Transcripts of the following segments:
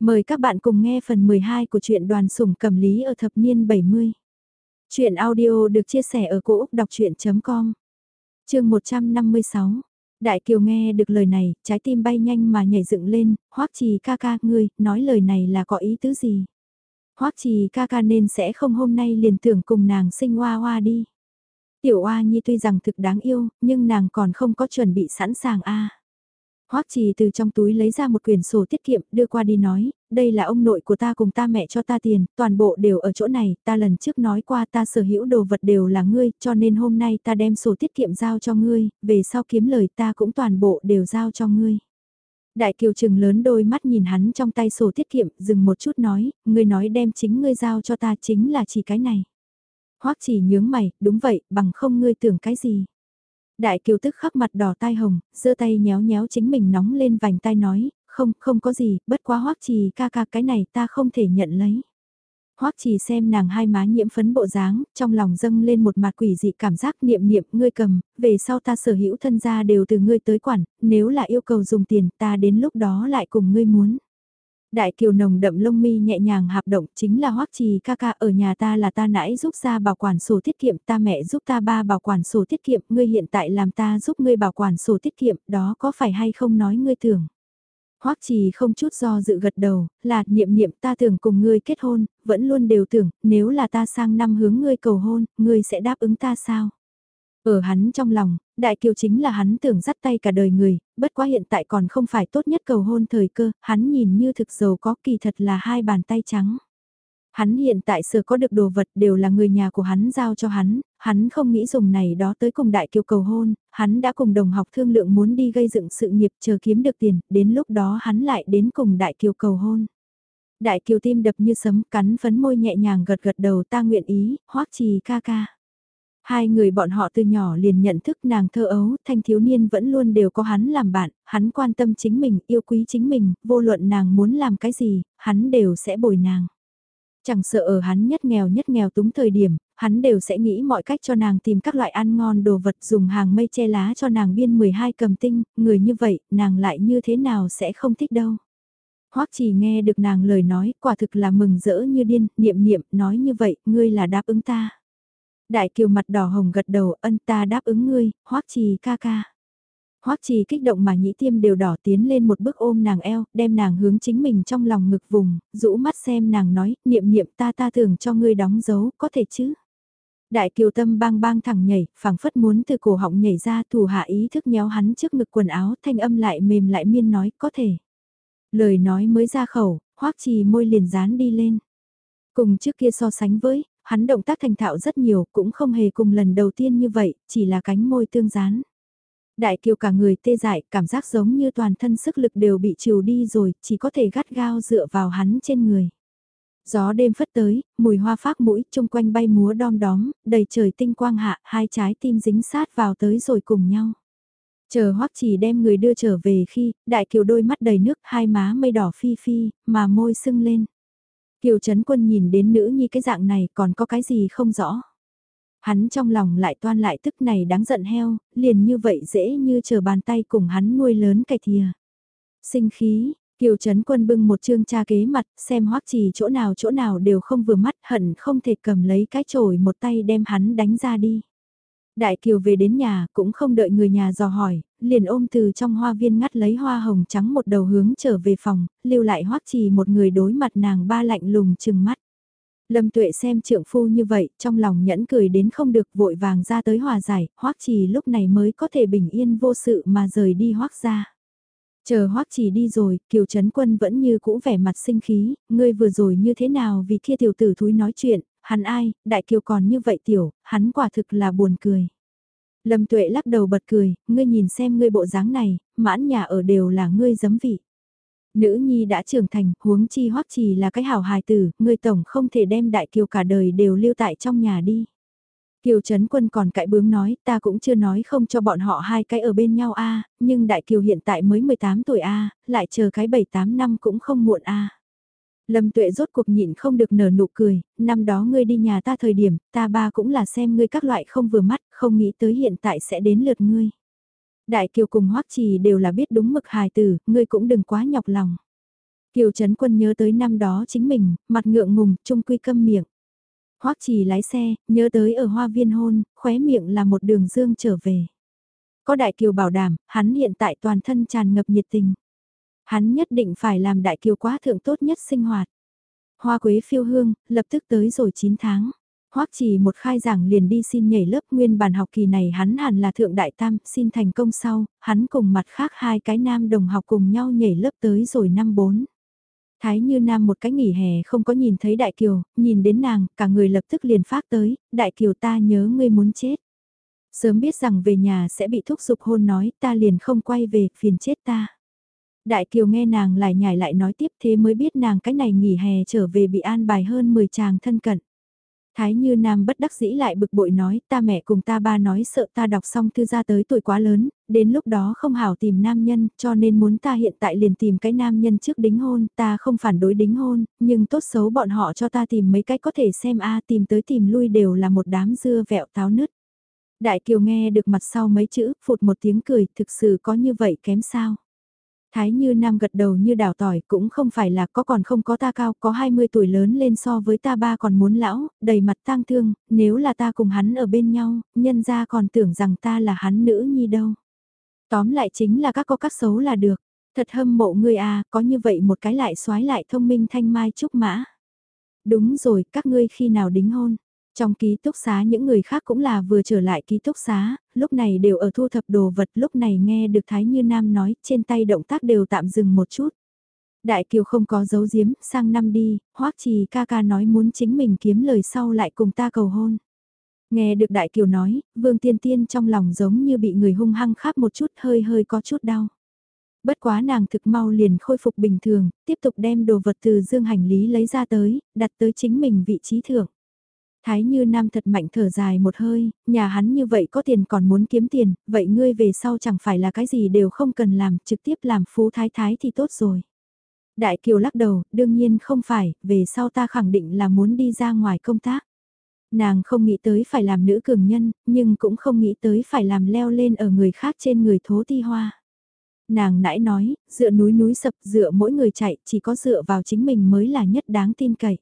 Mời các bạn cùng nghe phần 12 của truyện đoàn sủng cầm lý ở thập niên 70. Chuyện audio được chia sẻ ở cỗ đọc chuyện.com Trường 156 Đại Kiều nghe được lời này, trái tim bay nhanh mà nhảy dựng lên, hoắc trì ca ca, ngươi, nói lời này là có ý tứ gì? hoắc trì ca ca nên sẽ không hôm nay liền tưởng cùng nàng sinh hoa hoa đi. Tiểu Oa Nhi tuy rằng thực đáng yêu, nhưng nàng còn không có chuẩn bị sẵn sàng a. Hoắc Trì từ trong túi lấy ra một quyển sổ tiết kiệm, đưa qua đi nói, đây là ông nội của ta cùng ta mẹ cho ta tiền, toàn bộ đều ở chỗ này, ta lần trước nói qua ta sở hữu đồ vật đều là ngươi, cho nên hôm nay ta đem sổ tiết kiệm giao cho ngươi, về sau kiếm lời ta cũng toàn bộ đều giao cho ngươi. Đại kiều trừng lớn đôi mắt nhìn hắn trong tay sổ tiết kiệm, dừng một chút nói, ngươi nói đem chính ngươi giao cho ta chính là chỉ cái này. Hoắc chỉ nhướng mày, đúng vậy, bằng không ngươi tưởng cái gì. Đại kiều tức khắc mặt đỏ tai hồng, giơ tay nhéo nhéo chính mình nóng lên vành tai nói, không, không có gì, bất quá hoắc trì ca ca cái này ta không thể nhận lấy. Hoắc trì xem nàng hai má nhiễm phấn bộ dáng, trong lòng dâng lên một mặt quỷ dị cảm giác niệm niệm ngươi cầm, về sau ta sở hữu thân gia đều từ ngươi tới quản, nếu là yêu cầu dùng tiền ta đến lúc đó lại cùng ngươi muốn. Đại kiều nồng đậm lông mi nhẹ nhàng hạp động chính là hoắc trì ca ca ở nhà ta là ta nãy giúp ra bảo quản sổ tiết kiệm ta mẹ giúp ta ba bảo quản sổ tiết kiệm ngươi hiện tại làm ta giúp ngươi bảo quản sổ tiết kiệm đó có phải hay không nói ngươi tưởng. Hoắc trì không chút do dự gật đầu, là niệm niệm ta tưởng cùng ngươi kết hôn, vẫn luôn đều tưởng, nếu là ta sang năm hướng ngươi cầu hôn, ngươi sẽ đáp ứng ta sao? Ở hắn trong lòng, đại kiều chính là hắn tưởng dắt tay cả đời người, bất quá hiện tại còn không phải tốt nhất cầu hôn thời cơ, hắn nhìn như thực giàu có kỳ thật là hai bàn tay trắng. Hắn hiện tại sở có được đồ vật đều là người nhà của hắn giao cho hắn, hắn không nghĩ dùng này đó tới cùng đại kiều cầu hôn, hắn đã cùng đồng học thương lượng muốn đi gây dựng sự nghiệp chờ kiếm được tiền, đến lúc đó hắn lại đến cùng đại kiều cầu hôn. Đại kiều tim đập như sấm cắn phấn môi nhẹ nhàng gật gật đầu ta nguyện ý, hoắc trì ca ca. Hai người bọn họ từ nhỏ liền nhận thức nàng thơ ấu, thanh thiếu niên vẫn luôn đều có hắn làm bạn, hắn quan tâm chính mình, yêu quý chính mình, vô luận nàng muốn làm cái gì, hắn đều sẽ bồi nàng. Chẳng sợ ở hắn nhất nghèo nhất nghèo túng thời điểm, hắn đều sẽ nghĩ mọi cách cho nàng tìm các loại ăn ngon đồ vật dùng hàng mây che lá cho nàng biên 12 cầm tinh, người như vậy, nàng lại như thế nào sẽ không thích đâu. Hoắc chỉ nghe được nàng lời nói, quả thực là mừng rỡ như điên, niệm niệm, nói như vậy, ngươi là đáp ứng ta. Đại kiều mặt đỏ hồng gật đầu ân ta đáp ứng ngươi, hoắc trì ca ca. Hoắc trì kích động mà nhĩ tiêm đều đỏ tiến lên một bước ôm nàng eo, đem nàng hướng chính mình trong lòng ngực vùng, rũ mắt xem nàng nói, niệm niệm ta ta thường cho ngươi đóng dấu, có thể chứ. Đại kiều tâm bang bang thẳng nhảy, phảng phất muốn từ cổ họng nhảy ra thủ hạ ý thức nhéo hắn trước ngực quần áo thanh âm lại mềm lại miên nói, có thể. Lời nói mới ra khẩu, hoắc trì môi liền dán đi lên. Cùng trước kia so sánh với, hắn động tác thành thạo rất nhiều, cũng không hề cùng lần đầu tiên như vậy, chỉ là cánh môi tương dán. Đại kiều cả người tê dại, cảm giác giống như toàn thân sức lực đều bị trừ đi rồi, chỉ có thể gắt gao dựa vào hắn trên người. Gió đêm phất tới, mùi hoa phác mũi, chung quanh bay múa đom đóm, đầy trời tinh quang hạ, hai trái tim dính sát vào tới rồi cùng nhau. Chờ hoắc chỉ đem người đưa trở về khi, đại kiều đôi mắt đầy nước, hai má mây đỏ phi phi, mà môi sưng lên. Kiều Trấn Quân nhìn đến nữ nhi cái dạng này còn có cái gì không rõ. Hắn trong lòng lại toan lại tức này đáng giận heo, liền như vậy dễ như chờ bàn tay cùng hắn nuôi lớn cái thìa. Sinh khí, Kiều Trấn Quân bưng một chương cha kế mặt, xem hoắc trì chỗ nào chỗ nào đều không vừa mắt hận không thể cầm lấy cái chổi một tay đem hắn đánh ra đi. Đại Kiều về đến nhà cũng không đợi người nhà dò hỏi, liền ôm từ trong hoa viên ngắt lấy hoa hồng trắng một đầu hướng trở về phòng, lưu lại hoắc trì một người đối mặt nàng ba lạnh lùng chừng mắt. Lâm tuệ xem trượng phu như vậy, trong lòng nhẫn cười đến không được vội vàng ra tới hòa giải, hoắc trì lúc này mới có thể bình yên vô sự mà rời đi hoắc ra. Chờ hoắc trì đi rồi, kiều trấn quân vẫn như cũ vẻ mặt sinh khí, ngươi vừa rồi như thế nào vì kia tiểu tử thúi nói chuyện, hắn ai, đại kiều còn như vậy tiểu, hắn quả thực là buồn cười. Lâm tuệ lắc đầu bật cười, ngươi nhìn xem ngươi bộ dáng này, mãn nhà ở đều là ngươi giấm vị. Nữ nhi đã trưởng thành, huống chi hoắc trì là cái hảo hài tử, ngươi tổng không thể đem đại kiều cả đời đều lưu tại trong nhà đi. Kiều Trấn Quân còn cãi bướng nói, ta cũng chưa nói không cho bọn họ hai cái ở bên nhau a, nhưng Đại Kiều hiện tại mới 18 tuổi a, lại chờ cái 7-8 năm cũng không muộn a. Lâm Tuệ rốt cuộc nhịn không được nở nụ cười, năm đó ngươi đi nhà ta thời điểm, ta ba cũng là xem ngươi các loại không vừa mắt, không nghĩ tới hiện tại sẽ đến lượt ngươi. Đại Kiều cùng Hoắc Trì đều là biết đúng mực hài tử, ngươi cũng đừng quá nhọc lòng. Kiều Trấn Quân nhớ tới năm đó chính mình, mặt ngượng ngùng, trung quy câm miệng. Hoắc Trì lái xe, nhớ tới ở hoa viên hôn, khóe miệng là một đường dương trở về. Có Đại Kiều bảo đảm, hắn hiện tại toàn thân tràn ngập nhiệt tình. Hắn nhất định phải làm Đại Kiều quá thượng tốt nhất sinh hoạt. Hoa quế phiêu hương, lập tức tới rồi 9 tháng. Hoắc chỉ một khai giảng liền đi xin nhảy lớp nguyên bản học kỳ này hắn hẳn là thượng đại tam, xin thành công sau, hắn cùng mặt khác hai cái nam đồng học cùng nhau nhảy lớp tới rồi năm bốn. Thái như nam một cái nghỉ hè không có nhìn thấy đại kiều, nhìn đến nàng, cả người lập tức liền phát tới, đại kiều ta nhớ ngươi muốn chết. Sớm biết rằng về nhà sẽ bị thúc giục hôn nói ta liền không quay về, phiền chết ta. Đại Kiều nghe nàng lại nhảy lại nói tiếp thế mới biết nàng cái này nghỉ hè trở về bị an bài hơn 10 chàng thân cận. Thái Như Nam bất đắc dĩ lại bực bội nói ta mẹ cùng ta ba nói sợ ta đọc xong thư ra tới tuổi quá lớn, đến lúc đó không hảo tìm nam nhân cho nên muốn ta hiện tại liền tìm cái nam nhân trước đính hôn, ta không phản đối đính hôn, nhưng tốt xấu bọn họ cho ta tìm mấy cái có thể xem a tìm tới tìm lui đều là một đám dưa vẹo táo nứt. Đại Kiều nghe được mặt sau mấy chữ, phụt một tiếng cười, thực sự có như vậy kém sao? Thái như nam gật đầu như đào tỏi cũng không phải là có còn không có ta cao, có 20 tuổi lớn lên so với ta ba còn muốn lão, đầy mặt tang thương, nếu là ta cùng hắn ở bên nhau, nhân ra còn tưởng rằng ta là hắn nữ nhi đâu. Tóm lại chính là các có các xấu là được, thật hâm mộ người à, có như vậy một cái lại xoái lại thông minh thanh mai trúc mã. Đúng rồi, các ngươi khi nào đính hôn? Trong ký túc xá những người khác cũng là vừa trở lại ký túc xá, lúc này đều ở thu thập đồ vật, lúc này nghe được Thái Như Nam nói, trên tay động tác đều tạm dừng một chút. Đại Kiều không có giấu giếm, sang năm đi, hoắc trì ca ca nói muốn chính mình kiếm lời sau lại cùng ta cầu hôn. Nghe được Đại Kiều nói, Vương Tiên Tiên trong lòng giống như bị người hung hăng khắp một chút hơi hơi có chút đau. Bất quá nàng thực mau liền khôi phục bình thường, tiếp tục đem đồ vật từ dương hành lý lấy ra tới, đặt tới chính mình vị trí thưởng. Thái như nam thật mạnh thở dài một hơi, nhà hắn như vậy có tiền còn muốn kiếm tiền, vậy ngươi về sau chẳng phải là cái gì đều không cần làm, trực tiếp làm phú thái thái thì tốt rồi. Đại kiều lắc đầu, đương nhiên không phải, về sau ta khẳng định là muốn đi ra ngoài công tác. Nàng không nghĩ tới phải làm nữ cường nhân, nhưng cũng không nghĩ tới phải làm leo lên ở người khác trên người thố ti hoa. Nàng nãy nói, dựa núi núi sập, dựa mỗi người chạy, chỉ có dựa vào chính mình mới là nhất đáng tin cậy.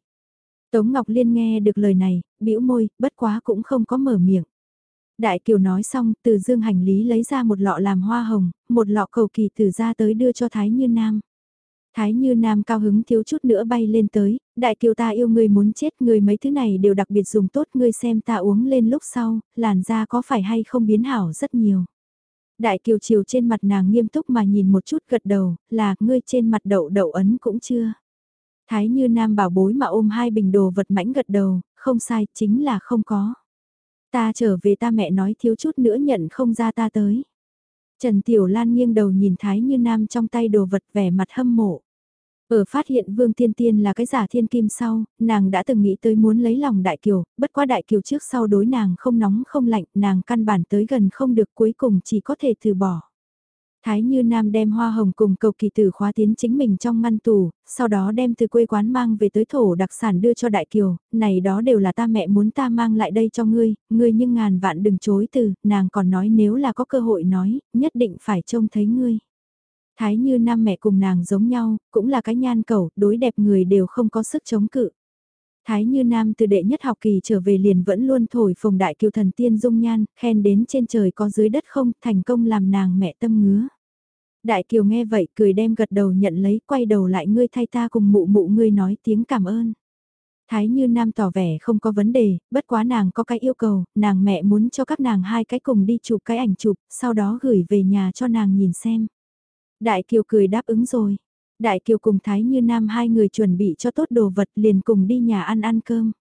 Tống Ngọc Liên nghe được lời này, bĩu môi, bất quá cũng không có mở miệng. Đại Kiều nói xong, từ dương hành lý lấy ra một lọ làm hoa hồng, một lọ cầu kỳ từ ra tới đưa cho Thái Như Nam. Thái Như Nam cao hứng thiếu chút nữa bay lên tới, Đại Kiều ta yêu người muốn chết người mấy thứ này đều đặc biệt dùng tốt ngươi xem ta uống lên lúc sau, làn da có phải hay không biến hảo rất nhiều. Đại Kiều chiều trên mặt nàng nghiêm túc mà nhìn một chút gật đầu, là ngươi trên mặt đậu đậu ấn cũng chưa. Thái như nam bảo bối mà ôm hai bình đồ vật mãnh gật đầu, không sai, chính là không có. Ta trở về ta mẹ nói thiếu chút nữa nhận không ra ta tới. Trần Tiểu Lan nghiêng đầu nhìn Thái như nam trong tay đồ vật vẻ mặt hâm mộ. Ở phát hiện Vương Tiên Tiên là cái giả thiên kim sau, nàng đã từng nghĩ tới muốn lấy lòng Đại Kiều, bất quá Đại Kiều trước sau đối nàng không nóng không lạnh, nàng căn bản tới gần không được cuối cùng chỉ có thể từ bỏ. Thái Như Nam đem hoa hồng cùng cầu kỳ tử khóa tiến chính mình trong ngăn tủ, sau đó đem từ quê quán mang về tới thổ đặc sản đưa cho Đại Kiều, này đó đều là ta mẹ muốn ta mang lại đây cho ngươi, ngươi nhưng ngàn vạn đừng chối từ, nàng còn nói nếu là có cơ hội nói, nhất định phải trông thấy ngươi. Thái Như Nam mẹ cùng nàng giống nhau, cũng là cái nhan cầu, đối đẹp người đều không có sức chống cự. Thái Như Nam từ đệ nhất học kỳ trở về liền vẫn luôn thổi phồng đại kiều thần tiên dung nhan, khen đến trên trời có dưới đất không, thành công làm nàng mẹ tâm ngứa. Đại kiều nghe vậy cười đem gật đầu nhận lấy, quay đầu lại ngươi thay ta cùng mụ mụ ngươi nói tiếng cảm ơn. Thái Như Nam tỏ vẻ không có vấn đề, bất quá nàng có cái yêu cầu, nàng mẹ muốn cho các nàng hai cái cùng đi chụp cái ảnh chụp, sau đó gửi về nhà cho nàng nhìn xem. Đại Kiều cười đáp ứng rồi. Đại Kiều cùng Thái Như Nam hai người chuẩn bị cho tốt đồ vật liền cùng đi nhà ăn ăn cơm.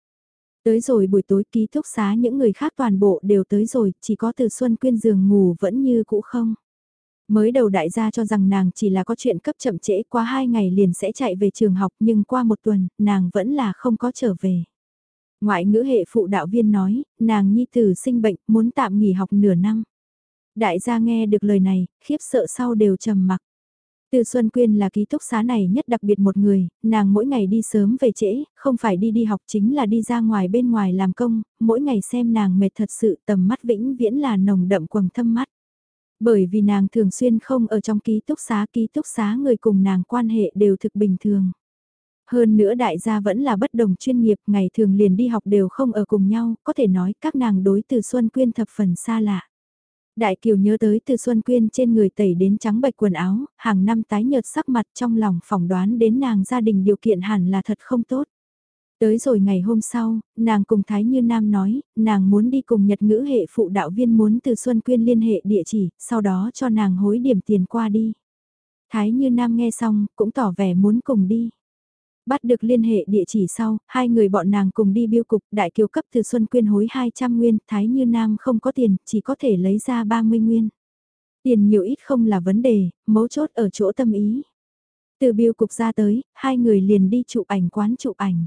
Tới rồi buổi tối ký túc xá những người khác toàn bộ đều tới rồi, chỉ có từ Xuân Quyên giường ngủ vẫn như cũ không. Mới đầu đại gia cho rằng nàng chỉ là có chuyện cấp chậm trễ qua hai ngày liền sẽ chạy về trường học nhưng qua một tuần, nàng vẫn là không có trở về. Ngoại ngữ hệ phụ đạo viên nói, nàng nhi tử sinh bệnh, muốn tạm nghỉ học nửa năm. Đại gia nghe được lời này, khiếp sợ sau đều trầm mặc. Từ Xuân Quyên là ký túc xá này nhất đặc biệt một người, nàng mỗi ngày đi sớm về trễ, không phải đi đi học chính là đi ra ngoài bên ngoài làm công, mỗi ngày xem nàng mệt thật sự tầm mắt vĩnh viễn là nồng đậm quầng thâm mắt. Bởi vì nàng thường xuyên không ở trong ký túc xá, ký túc xá người cùng nàng quan hệ đều thực bình thường. Hơn nữa đại gia vẫn là bất đồng chuyên nghiệp, ngày thường liền đi học đều không ở cùng nhau, có thể nói các nàng đối từ Xuân Quyên thập phần xa lạ. Đại Kiều nhớ tới từ Xuân Quyên trên người tẩy đến trắng bạch quần áo, hàng năm tái nhợt sắc mặt trong lòng phỏng đoán đến nàng gia đình điều kiện hẳn là thật không tốt. Tới rồi ngày hôm sau, nàng cùng Thái Như Nam nói, nàng muốn đi cùng Nhật ngữ hệ phụ đạo viên muốn từ Xuân Quyên liên hệ địa chỉ, sau đó cho nàng hối điểm tiền qua đi. Thái Như Nam nghe xong, cũng tỏ vẻ muốn cùng đi. Bắt được liên hệ địa chỉ sau, hai người bọn nàng cùng đi biêu cục, đại kiều cấp từ Xuân Quyên hối 200 nguyên, Thái Như Nam không có tiền, chỉ có thể lấy ra 30 nguyên. Tiền nhiều ít không là vấn đề, mấu chốt ở chỗ tâm ý. Từ biêu cục ra tới, hai người liền đi chụp ảnh quán chụp ảnh.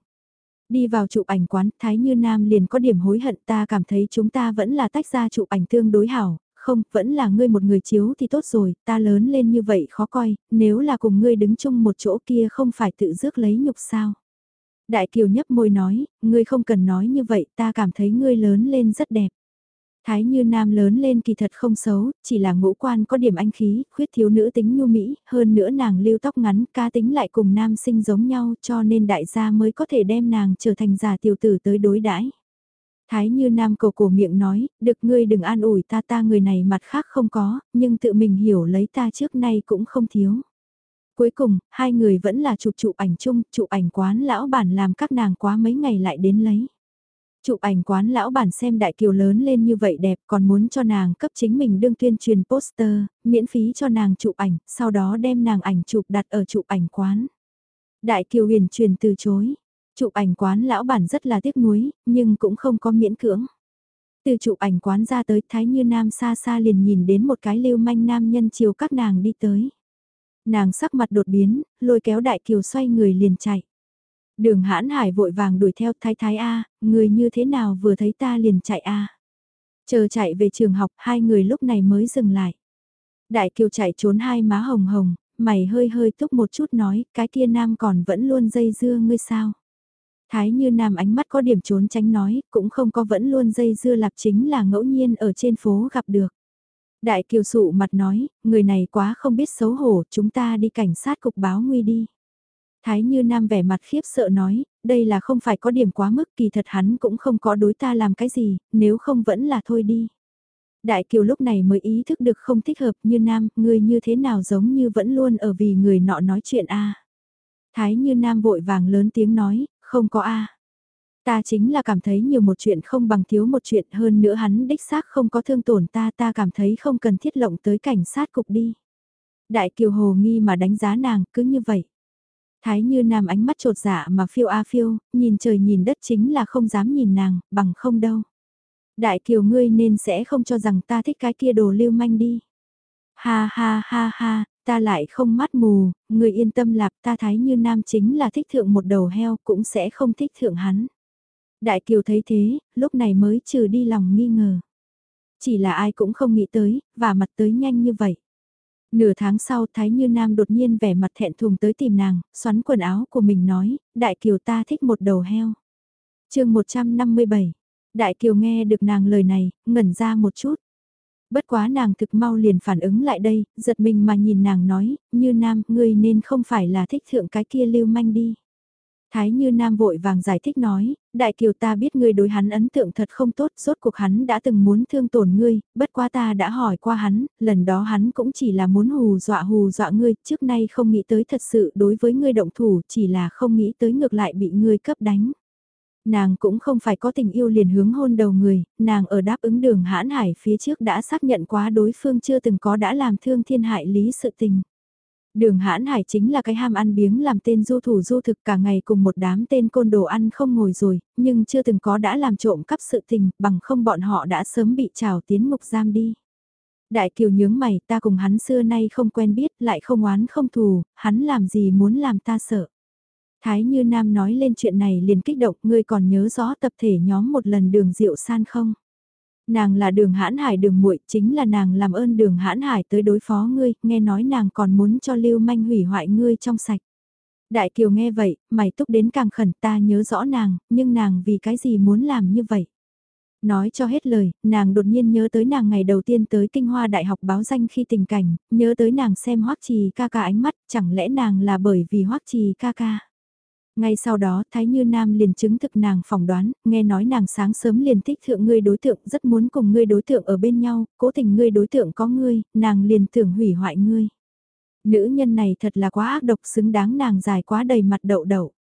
Đi vào chụp ảnh quán, Thái Như Nam liền có điểm hối hận ta cảm thấy chúng ta vẫn là tách ra chụp ảnh tương đối hảo, không, vẫn là ngươi một người chiếu thì tốt rồi, ta lớn lên như vậy khó coi, nếu là cùng ngươi đứng chung một chỗ kia không phải tự rước lấy nhục sao. Đại Kiều nhấp môi nói, ngươi không cần nói như vậy, ta cảm thấy ngươi lớn lên rất đẹp. Thái như nam lớn lên kỳ thật không xấu, chỉ là ngũ quan có điểm anh khí, khuyết thiếu nữ tính nhu mỹ, hơn nữa nàng lưu tóc ngắn, ca tính lại cùng nam sinh giống nhau cho nên đại gia mới có thể đem nàng trở thành giả tiểu tử tới đối đãi. Thái như nam cầu cổ miệng nói, được ngươi đừng an ủi ta ta người này mặt khác không có, nhưng tự mình hiểu lấy ta trước nay cũng không thiếu. Cuối cùng, hai người vẫn là chụp chụp ảnh chung, chụp ảnh quán lão bản làm các nàng quá mấy ngày lại đến lấy. Chụp ảnh quán lão bản xem đại kiều lớn lên như vậy đẹp còn muốn cho nàng cấp chính mình đương tuyên truyền poster, miễn phí cho nàng chụp ảnh, sau đó đem nàng ảnh chụp đặt ở chụp ảnh quán. Đại kiều huyền truyền từ chối, chụp ảnh quán lão bản rất là tiếc nuối, nhưng cũng không có miễn cưỡng. Từ chụp ảnh quán ra tới Thái Như Nam xa xa liền nhìn đến một cái lưu manh nam nhân chiều các nàng đi tới. Nàng sắc mặt đột biến, lôi kéo đại kiều xoay người liền chạy. Đường hãn hải vội vàng đuổi theo thái thái A, người như thế nào vừa thấy ta liền chạy A. Chờ chạy về trường học hai người lúc này mới dừng lại. Đại kiều chạy trốn hai má hồng hồng, mày hơi hơi túc một chút nói, cái kia nam còn vẫn luôn dây dưa ngươi sao. Thái như nam ánh mắt có điểm trốn tránh nói, cũng không có vẫn luôn dây dưa lạp chính là ngẫu nhiên ở trên phố gặp được. Đại kiều sụ mặt nói, người này quá không biết xấu hổ, chúng ta đi cảnh sát cục báo nguy đi. Thái như nam vẻ mặt khiếp sợ nói, đây là không phải có điểm quá mức kỳ thật hắn cũng không có đối ta làm cái gì, nếu không vẫn là thôi đi. Đại kiều lúc này mới ý thức được không thích hợp như nam, người như thế nào giống như vẫn luôn ở vì người nọ nói chuyện a Thái như nam vội vàng lớn tiếng nói, không có a Ta chính là cảm thấy nhiều một chuyện không bằng thiếu một chuyện hơn nữa hắn đích xác không có thương tổn ta ta cảm thấy không cần thiết lộng tới cảnh sát cục đi. Đại kiều hồ nghi mà đánh giá nàng cứ như vậy. Thái như nam ánh mắt trột dạ mà phiêu a phiêu, nhìn trời nhìn đất chính là không dám nhìn nàng, bằng không đâu. Đại kiều ngươi nên sẽ không cho rằng ta thích cái kia đồ lưu manh đi. Ha ha ha ha, ta lại không mắt mù, người yên tâm lạp ta thái như nam chính là thích thượng một đầu heo cũng sẽ không thích thượng hắn. Đại kiều thấy thế, lúc này mới trừ đi lòng nghi ngờ. Chỉ là ai cũng không nghĩ tới, và mặt tới nhanh như vậy. Nửa tháng sau Thái Như Nam đột nhiên vẻ mặt thẹn thùng tới tìm nàng, xoắn quần áo của mình nói, Đại Kiều ta thích một đầu heo. chương 157, Đại Kiều nghe được nàng lời này, ngẩn ra một chút. Bất quá nàng thực mau liền phản ứng lại đây, giật mình mà nhìn nàng nói, Như Nam, ngươi nên không phải là thích thượng cái kia lưu manh đi. Thái Như Nam vội vàng giải thích nói, Đại Kiều ta biết ngươi đối hắn ấn tượng thật không tốt, rốt cuộc hắn đã từng muốn thương tổn ngươi, bất quá ta đã hỏi qua hắn, lần đó hắn cũng chỉ là muốn hù dọa hù dọa ngươi, trước nay không nghĩ tới thật sự đối với ngươi động thủ, chỉ là không nghĩ tới ngược lại bị ngươi cấp đánh. Nàng cũng không phải có tình yêu liền hướng hôn đầu người, nàng ở đáp ứng đường hãn hải phía trước đã xác nhận quá đối phương chưa từng có đã làm thương thiên hại lý sự tình. Đường hãn hải chính là cái ham ăn biếng làm tên du thủ du thực cả ngày cùng một đám tên côn đồ ăn không ngồi rồi, nhưng chưa từng có đã làm trộm cắp sự tình, bằng không bọn họ đã sớm bị trào tiến ngục giam đi. Đại kiều nhướng mày ta cùng hắn xưa nay không quen biết lại không oán không thù, hắn làm gì muốn làm ta sợ. Thái như Nam nói lên chuyện này liền kích động ngươi còn nhớ rõ tập thể nhóm một lần đường rượu san không? Nàng là đường hãn hải đường muội chính là nàng làm ơn đường hãn hải tới đối phó ngươi, nghe nói nàng còn muốn cho lưu manh hủy hoại ngươi trong sạch. Đại kiều nghe vậy, mày túc đến càng khẩn ta nhớ rõ nàng, nhưng nàng vì cái gì muốn làm như vậy? Nói cho hết lời, nàng đột nhiên nhớ tới nàng ngày đầu tiên tới kinh hoa đại học báo danh khi tình cảnh, nhớ tới nàng xem hoắc trì ca ca ánh mắt, chẳng lẽ nàng là bởi vì hoắc trì ca ca. Ngay sau đó Thái Như Nam liền chứng thực nàng phỏng đoán, nghe nói nàng sáng sớm liền thích thượng ngươi đối tượng rất muốn cùng ngươi đối tượng ở bên nhau, cố tình ngươi đối tượng có ngươi, nàng liền tưởng hủy hoại ngươi. Nữ nhân này thật là quá ác độc xứng đáng nàng dài quá đầy mặt đậu đậu.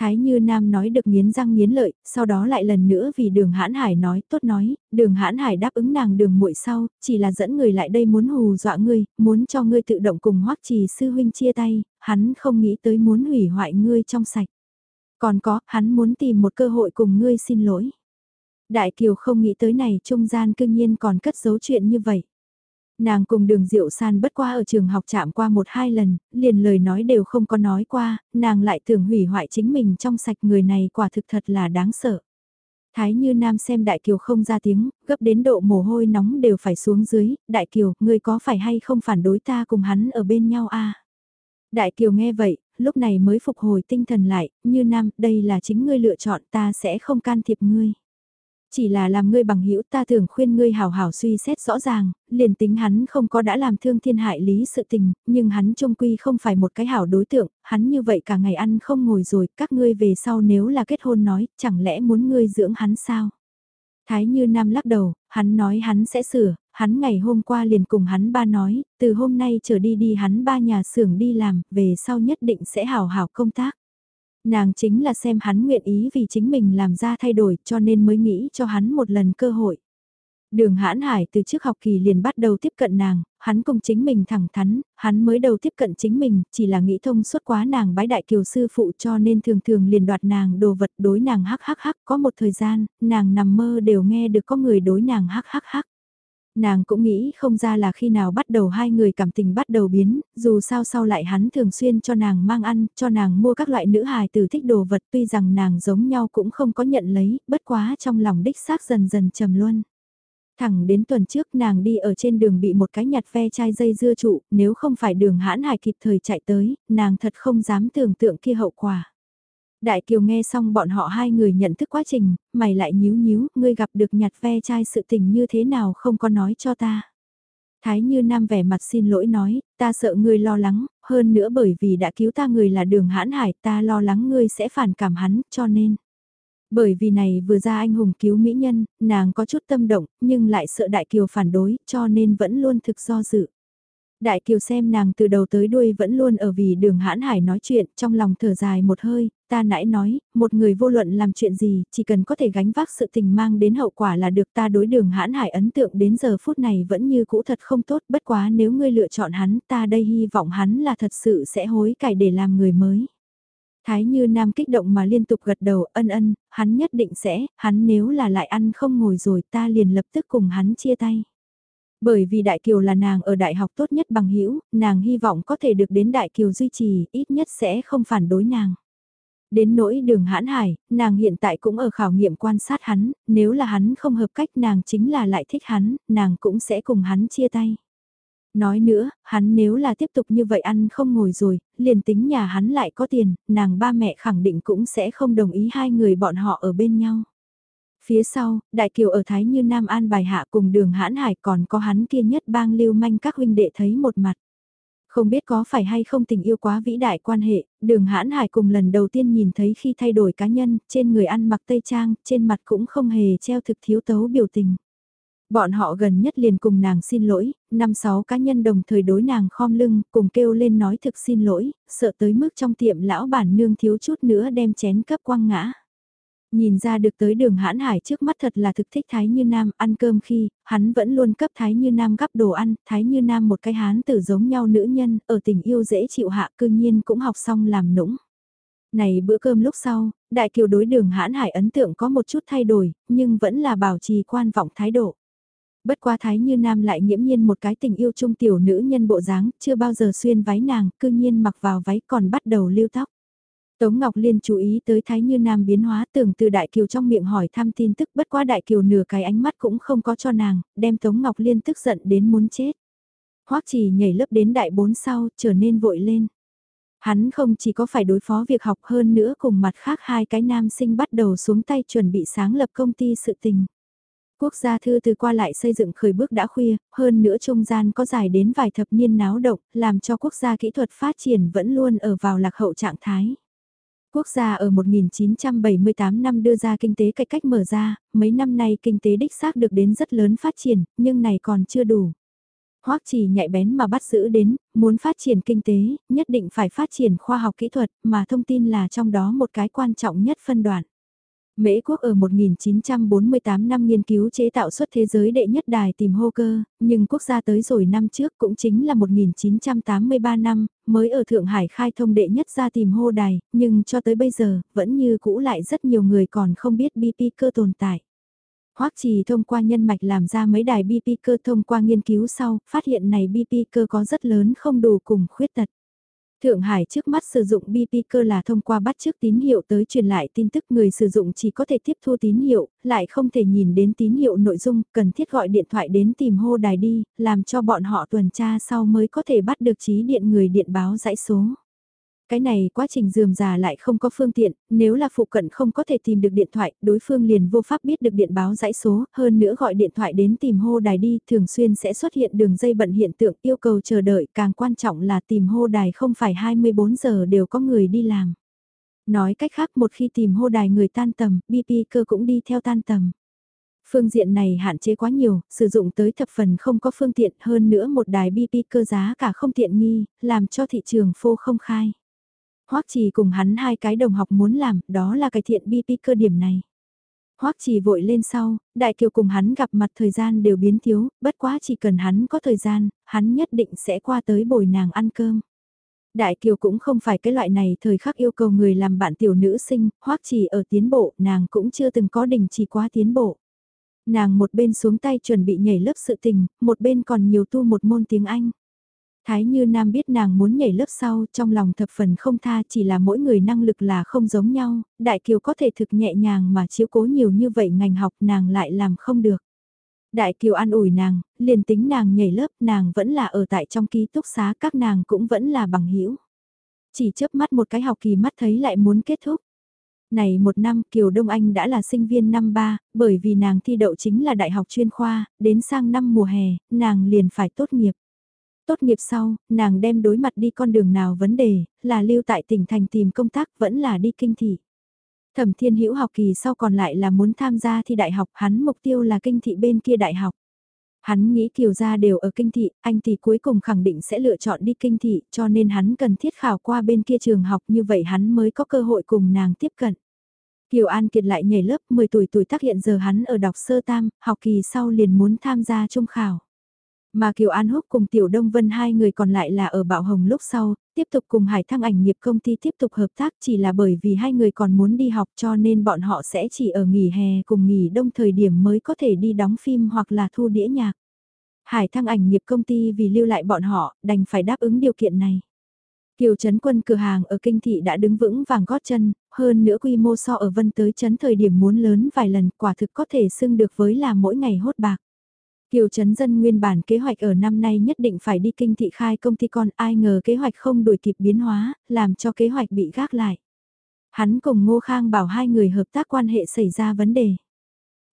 Thái Như Nam nói được nghiến răng nghiến lợi, sau đó lại lần nữa vì đường hãn hải nói tốt nói, đường hãn hải đáp ứng nàng đường muội sau, chỉ là dẫn người lại đây muốn hù dọa ngươi, muốn cho ngươi tự động cùng hoắc trì sư huynh chia tay, hắn không nghĩ tới muốn hủy hoại ngươi trong sạch. Còn có, hắn muốn tìm một cơ hội cùng ngươi xin lỗi. Đại Kiều không nghĩ tới này trung gian cương nhiên còn cất giấu chuyện như vậy. Nàng cùng đường diệu san bất qua ở trường học chạm qua một hai lần, liền lời nói đều không có nói qua, nàng lại tưởng hủy hoại chính mình trong sạch người này quả thực thật là đáng sợ. Thái như nam xem đại kiều không ra tiếng, gấp đến độ mồ hôi nóng đều phải xuống dưới, đại kiều, ngươi có phải hay không phản đối ta cùng hắn ở bên nhau a Đại kiều nghe vậy, lúc này mới phục hồi tinh thần lại, như nam, đây là chính ngươi lựa chọn ta sẽ không can thiệp ngươi. Chỉ là làm ngươi bằng hữu ta thường khuyên ngươi hào hào suy xét rõ ràng, liền tính hắn không có đã làm thương thiên hại lý sự tình, nhưng hắn trông quy không phải một cái hảo đối tượng, hắn như vậy cả ngày ăn không ngồi rồi, các ngươi về sau nếu là kết hôn nói, chẳng lẽ muốn ngươi dưỡng hắn sao? Thái như Nam lắc đầu, hắn nói hắn sẽ sửa, hắn ngày hôm qua liền cùng hắn ba nói, từ hôm nay trở đi đi hắn ba nhà xưởng đi làm, về sau nhất định sẽ hào hảo công tác. Nàng chính là xem hắn nguyện ý vì chính mình làm ra thay đổi cho nên mới nghĩ cho hắn một lần cơ hội. Đường hãn hải từ trước học kỳ liền bắt đầu tiếp cận nàng, hắn cùng chính mình thẳng thắn, hắn mới đầu tiếp cận chính mình, chỉ là nghĩ thông suốt quá nàng bái đại kiều sư phụ cho nên thường thường liền đoạt nàng đồ vật đối nàng hắc hắc hắc, có một thời gian, nàng nằm mơ đều nghe được có người đối nàng hắc hắc hắc. Nàng cũng nghĩ không ra là khi nào bắt đầu hai người cảm tình bắt đầu biến, dù sao sau lại hắn thường xuyên cho nàng mang ăn, cho nàng mua các loại nữ hài từ thích đồ vật tuy rằng nàng giống nhau cũng không có nhận lấy, bất quá trong lòng đích xác dần dần trầm luân. Thẳng đến tuần trước nàng đi ở trên đường bị một cái nhặt ve chai dây dưa trụ, nếu không phải đường hãn hải kịp thời chạy tới, nàng thật không dám tưởng tượng kia hậu quả. Đại Kiều nghe xong bọn họ hai người nhận thức quá trình, mày lại nhíu nhíu, ngươi gặp được nhặt ve chai sự tình như thế nào không có nói cho ta. Thái Như Nam vẻ mặt xin lỗi nói, ta sợ ngươi lo lắng, hơn nữa bởi vì đã cứu ta người là đường hãn hải ta lo lắng ngươi sẽ phản cảm hắn, cho nên. Bởi vì này vừa ra anh hùng cứu mỹ nhân, nàng có chút tâm động, nhưng lại sợ Đại Kiều phản đối, cho nên vẫn luôn thực do dự. Đại Kiều xem nàng từ đầu tới đuôi vẫn luôn ở vì đường hãn hải nói chuyện, trong lòng thở dài một hơi, ta nãy nói, một người vô luận làm chuyện gì, chỉ cần có thể gánh vác sự tình mang đến hậu quả là được ta đối đường hãn hải ấn tượng đến giờ phút này vẫn như cũ thật không tốt, bất quá nếu ngươi lựa chọn hắn, ta đây hy vọng hắn là thật sự sẽ hối cải để làm người mới. Thái như nam kích động mà liên tục gật đầu ân ân, hắn nhất định sẽ, hắn nếu là lại ăn không ngồi rồi ta liền lập tức cùng hắn chia tay. Bởi vì Đại Kiều là nàng ở đại học tốt nhất bằng hữu nàng hy vọng có thể được đến Đại Kiều duy trì, ít nhất sẽ không phản đối nàng. Đến nỗi đường hãn hải, nàng hiện tại cũng ở khảo nghiệm quan sát hắn, nếu là hắn không hợp cách nàng chính là lại thích hắn, nàng cũng sẽ cùng hắn chia tay. Nói nữa, hắn nếu là tiếp tục như vậy ăn không ngồi rồi, liền tính nhà hắn lại có tiền, nàng ba mẹ khẳng định cũng sẽ không đồng ý hai người bọn họ ở bên nhau. Phía sau, Đại Kiều ở Thái Như Nam An bài hạ cùng đường hãn hải còn có hắn kia nhất bang lưu manh các huynh đệ thấy một mặt. Không biết có phải hay không tình yêu quá vĩ đại quan hệ, đường hãn hải cùng lần đầu tiên nhìn thấy khi thay đổi cá nhân, trên người ăn mặc tây trang, trên mặt cũng không hề treo thực thiếu tấu biểu tình. Bọn họ gần nhất liền cùng nàng xin lỗi, năm sáu cá nhân đồng thời đối nàng khom lưng, cùng kêu lên nói thực xin lỗi, sợ tới mức trong tiệm lão bản nương thiếu chút nữa đem chén cấp quăng ngã. Nhìn ra được tới đường hãn hải trước mắt thật là thực thích Thái Như Nam ăn cơm khi, hắn vẫn luôn cấp Thái Như Nam gắp đồ ăn, Thái Như Nam một cái hán tử giống nhau nữ nhân, ở tình yêu dễ chịu hạ cư nhiên cũng học xong làm nũng. Này bữa cơm lúc sau, đại kiều đối đường hãn hải ấn tượng có một chút thay đổi, nhưng vẫn là bảo trì quan vọng thái độ. Bất qua Thái Như Nam lại nghiễm nhiên một cái tình yêu trung tiểu nữ nhân bộ dáng, chưa bao giờ xuyên váy nàng, cư nhiên mặc vào váy còn bắt đầu lưu tóc. Tống Ngọc Liên chú ý tới Thái Như Nam biến hóa tưởng từ Đại Kiều trong miệng hỏi thăm tin tức bất quá Đại Kiều nửa cái ánh mắt cũng không có cho nàng, đem Tống Ngọc Liên tức giận đến muốn chết. Hoắc chỉ nhảy lớp đến đại bốn sau, trở nên vội lên. Hắn không chỉ có phải đối phó việc học hơn nữa cùng mặt khác hai cái nam sinh bắt đầu xuống tay chuẩn bị sáng lập công ty sự tình. Quốc gia thư từ qua lại xây dựng khởi bước đã khuya, hơn nữa trung gian có dài đến vài thập niên náo động, làm cho quốc gia kỹ thuật phát triển vẫn luôn ở vào lạc hậu trạng thái. Quốc gia ở 1978 năm đưa ra kinh tế cải cách mở ra, mấy năm nay kinh tế đích xác được đến rất lớn phát triển, nhưng này còn chưa đủ. Hoắc chỉ nhạy bén mà bắt giữ đến, muốn phát triển kinh tế, nhất định phải phát triển khoa học kỹ thuật, mà thông tin là trong đó một cái quan trọng nhất phân đoạn. Mễ quốc ở 1948 năm nghiên cứu chế tạo xuất thế giới đệ nhất đài tìm hô cơ, nhưng quốc gia tới rồi năm trước cũng chính là 1983 năm, mới ở Thượng Hải khai thông đệ nhất ra tìm hô đài, nhưng cho tới bây giờ, vẫn như cũ lại rất nhiều người còn không biết BP cơ tồn tại. Hoắc Trì thông qua nhân mạch làm ra mấy đài BP cơ thông qua nghiên cứu sau, phát hiện này BP cơ có rất lớn không đủ cùng khuyết tật. Thượng Hải trước mắt sử dụng BP cơ là thông qua bắt trước tín hiệu tới truyền lại tin tức người sử dụng chỉ có thể tiếp thu tín hiệu, lại không thể nhìn đến tín hiệu nội dung, cần thiết gọi điện thoại đến tìm hô đài đi, làm cho bọn họ tuần tra sau mới có thể bắt được trí điện người điện báo dãy số. Cái này quá trình dườm già lại không có phương tiện, nếu là phụ cận không có thể tìm được điện thoại, đối phương liền vô pháp biết được điện báo dãy số, hơn nữa gọi điện thoại đến tìm hô đài đi, thường xuyên sẽ xuất hiện đường dây bận hiện tượng yêu cầu chờ đợi, càng quan trọng là tìm hô đài không phải 24 giờ đều có người đi làm. Nói cách khác một khi tìm hô đài người tan tầm, BP cơ cũng đi theo tan tầm. Phương diện này hạn chế quá nhiều, sử dụng tới thập phần không có phương tiện hơn nữa một đài BP cơ giá cả không tiện nghi, làm cho thị trường phô không khai. Hoắc Trì cùng hắn hai cái đồng học muốn làm, đó là cải thiện BP cơ điểm này. Hoắc Trì vội lên sau, Đại Kiều cùng hắn gặp mặt thời gian đều biến thiếu, bất quá chỉ cần hắn có thời gian, hắn nhất định sẽ qua tới bồi nàng ăn cơm. Đại Kiều cũng không phải cái loại này thời khắc yêu cầu người làm bạn tiểu nữ sinh, Hoắc Trì ở tiến bộ, nàng cũng chưa từng có đình chỉ quá tiến bộ. Nàng một bên xuống tay chuẩn bị nhảy lớp sự tình, một bên còn nhiều tu một môn tiếng Anh. Thái Như Nam biết nàng muốn nhảy lớp sau, trong lòng thập phần không tha chỉ là mỗi người năng lực là không giống nhau, Đại Kiều có thể thực nhẹ nhàng mà chiếu cố nhiều như vậy ngành học nàng lại làm không được. Đại Kiều an ủi nàng, liền tính nàng nhảy lớp nàng vẫn là ở tại trong ký túc xá các nàng cũng vẫn là bằng hữu Chỉ chớp mắt một cái học kỳ mắt thấy lại muốn kết thúc. Này một năm Kiều Đông Anh đã là sinh viên năm ba, bởi vì nàng thi đậu chính là đại học chuyên khoa, đến sang năm mùa hè, nàng liền phải tốt nghiệp. Tốt nghiệp sau, nàng đem đối mặt đi con đường nào vấn đề, là lưu tại tỉnh thành tìm công tác vẫn là đi kinh thị. Thẩm Thiên Hữu học kỳ sau còn lại là muốn tham gia thi đại học, hắn mục tiêu là kinh thị bên kia đại học. Hắn nghĩ kiều gia đều ở kinh thị, anh thì cuối cùng khẳng định sẽ lựa chọn đi kinh thị, cho nên hắn cần thiết khảo qua bên kia trường học như vậy hắn mới có cơ hội cùng nàng tiếp cận. Kiều An Kiệt lại nhảy lớp 10 tuổi tuổi tác hiện giờ hắn ở đọc sơ tam, học kỳ sau liền muốn tham gia trung khảo. Mà Kiều An Húc cùng Tiểu Đông Vân hai người còn lại là ở Bảo Hồng lúc sau, tiếp tục cùng Hải Thăng ảnh nghiệp công ty tiếp tục hợp tác chỉ là bởi vì hai người còn muốn đi học cho nên bọn họ sẽ chỉ ở nghỉ hè cùng nghỉ đông thời điểm mới có thể đi đóng phim hoặc là thu đĩa nhạc. Hải Thăng ảnh nghiệp công ty vì lưu lại bọn họ đành phải đáp ứng điều kiện này. Kiều Trấn Quân cửa hàng ở kinh thị đã đứng vững vàng gót chân, hơn nữa quy mô so ở vân tới chấn thời điểm muốn lớn vài lần quả thực có thể xưng được với là mỗi ngày hốt bạc. Kiều Trấn Dân nguyên bản kế hoạch ở năm nay nhất định phải đi kinh thị khai công ty con ai ngờ kế hoạch không đuổi kịp biến hóa, làm cho kế hoạch bị gác lại. Hắn cùng Ngô Khang bảo hai người hợp tác quan hệ xảy ra vấn đề.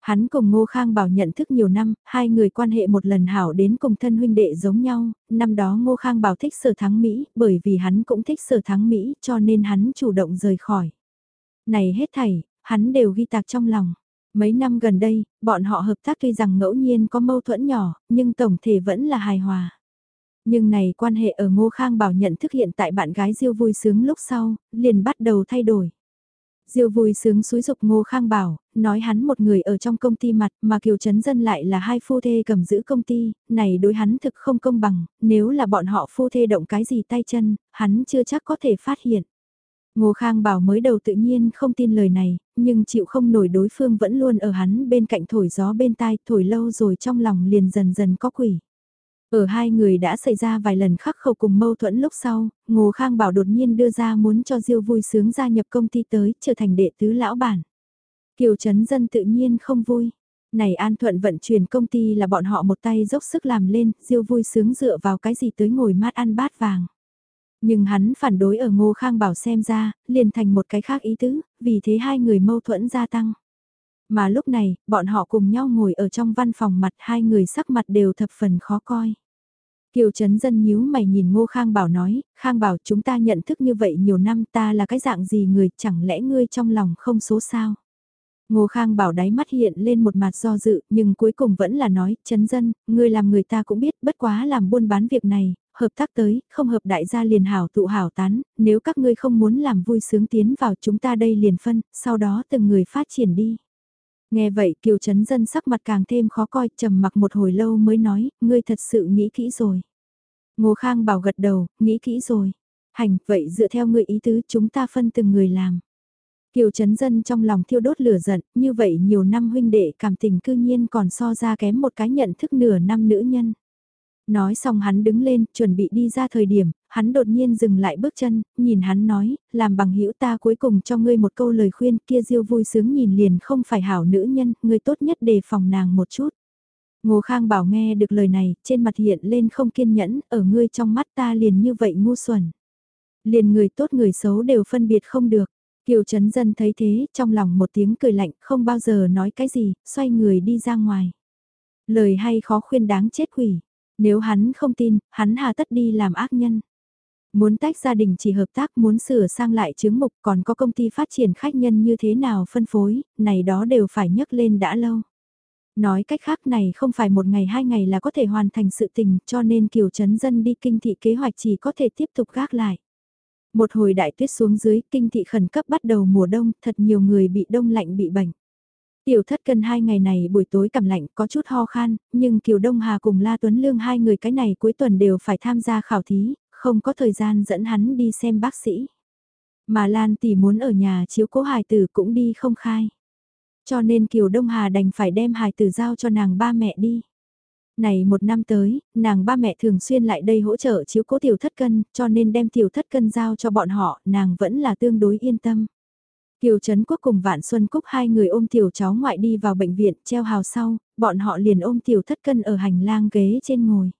Hắn cùng Ngô Khang bảo nhận thức nhiều năm, hai người quan hệ một lần hảo đến cùng thân huynh đệ giống nhau, năm đó Ngô Khang bảo thích sở thắng Mỹ, bởi vì hắn cũng thích sở thắng Mỹ cho nên hắn chủ động rời khỏi. Này hết thảy, hắn đều ghi tạc trong lòng. Mấy năm gần đây, bọn họ hợp tác tuy rằng ngẫu nhiên có mâu thuẫn nhỏ, nhưng tổng thể vẫn là hài hòa. Nhưng này quan hệ ở Ngô Khang Bảo nhận thức hiện tại bạn gái Diêu vui sướng lúc sau, liền bắt đầu thay đổi. Diêu vui sướng xúi dục Ngô Khang Bảo, nói hắn một người ở trong công ty mặt mà Kiều Trấn Dân lại là hai phu thê cầm giữ công ty, này đối hắn thực không công bằng, nếu là bọn họ phu thê động cái gì tay chân, hắn chưa chắc có thể phát hiện. Ngô Khang bảo mới đầu tự nhiên không tin lời này, nhưng chịu không nổi đối phương vẫn luôn ở hắn bên cạnh thổi gió bên tai, thổi lâu rồi trong lòng liền dần dần có quỷ. Ở hai người đã xảy ra vài lần khắc khẩu cùng mâu thuẫn lúc sau, Ngô Khang bảo đột nhiên đưa ra muốn cho Diêu vui sướng gia nhập công ty tới, trở thành đệ tứ lão bản. Kiều Trấn Dân tự nhiên không vui. Này An Thuận vận chuyển công ty là bọn họ một tay dốc sức làm lên, Diêu vui sướng dựa vào cái gì tới ngồi mát ăn bát vàng. Nhưng hắn phản đối ở Ngô Khang Bảo xem ra, liền thành một cái khác ý tứ, vì thế hai người mâu thuẫn gia tăng. Mà lúc này, bọn họ cùng nhau ngồi ở trong văn phòng mặt hai người sắc mặt đều thập phần khó coi. Kiều Trấn Dân nhíu mày nhìn Ngô Khang Bảo nói, Khang Bảo chúng ta nhận thức như vậy nhiều năm ta là cái dạng gì người chẳng lẽ ngươi trong lòng không số sao. Ngô Khang Bảo đáy mắt hiện lên một mặt do dự nhưng cuối cùng vẫn là nói, Trấn Dân, ngươi làm người ta cũng biết bất quá làm buôn bán việc này, hợp tác tới, không hợp đại gia liền hảo tụ hảo tán, nếu các ngươi không muốn làm vui sướng tiến vào chúng ta đây liền phân, sau đó từng người phát triển đi. Nghe vậy Kiều Trấn Dân sắc mặt càng thêm khó coi, trầm mặc một hồi lâu mới nói, ngươi thật sự nghĩ kỹ rồi. Ngô Khang bảo gật đầu, nghĩ kỹ rồi. Hành, vậy dựa theo ngươi ý tứ chúng ta phân từng người làm. Kiều Trấn Dân trong lòng thiêu đốt lửa giận, như vậy nhiều năm huynh đệ cảm tình cư nhiên còn so ra kém một cái nhận thức nửa năm nữ nhân. Nói xong hắn đứng lên, chuẩn bị đi ra thời điểm, hắn đột nhiên dừng lại bước chân, nhìn hắn nói, làm bằng hữu ta cuối cùng cho ngươi một câu lời khuyên kia diêu vui sướng nhìn liền không phải hảo nữ nhân, ngươi tốt nhất đề phòng nàng một chút. Ngô Khang bảo nghe được lời này, trên mặt hiện lên không kiên nhẫn, ở ngươi trong mắt ta liền như vậy ngu xuẩn. Liền người tốt người xấu đều phân biệt không được. Kiều Trấn Dân thấy thế, trong lòng một tiếng cười lạnh, không bao giờ nói cái gì, xoay người đi ra ngoài. Lời hay khó khuyên đáng chết quỷ. Nếu hắn không tin, hắn hà tất đi làm ác nhân. Muốn tách gia đình chỉ hợp tác muốn sửa sang lại chứng mục còn có công ty phát triển khách nhân như thế nào phân phối, này đó đều phải nhấc lên đã lâu. Nói cách khác này không phải một ngày hai ngày là có thể hoàn thành sự tình cho nên Kiều chấn Dân đi kinh thị kế hoạch chỉ có thể tiếp tục gác lại. Một hồi đại tuyết xuống dưới, kinh thị khẩn cấp bắt đầu mùa đông, thật nhiều người bị đông lạnh bị bệnh. Tiểu thất cân hai ngày này buổi tối cảm lạnh có chút ho khan, nhưng Kiều Đông Hà cùng La Tuấn Lương hai người cái này cuối tuần đều phải tham gia khảo thí, không có thời gian dẫn hắn đi xem bác sĩ. Mà Lan tỷ muốn ở nhà chiếu cố hài tử cũng đi không khai. Cho nên Kiều Đông Hà đành phải đem hài tử giao cho nàng ba mẹ đi. Này một năm tới, nàng ba mẹ thường xuyên lại đây hỗ trợ chiếu cố tiểu thất cân, cho nên đem tiểu thất cân giao cho bọn họ, nàng vẫn là tương đối yên tâm. Kiều Trấn Quốc cùng Vạn Xuân Cúc hai người ôm tiểu cháu ngoại đi vào bệnh viện treo hào sau, bọn họ liền ôm tiểu thất cân ở hành lang ghế trên ngồi.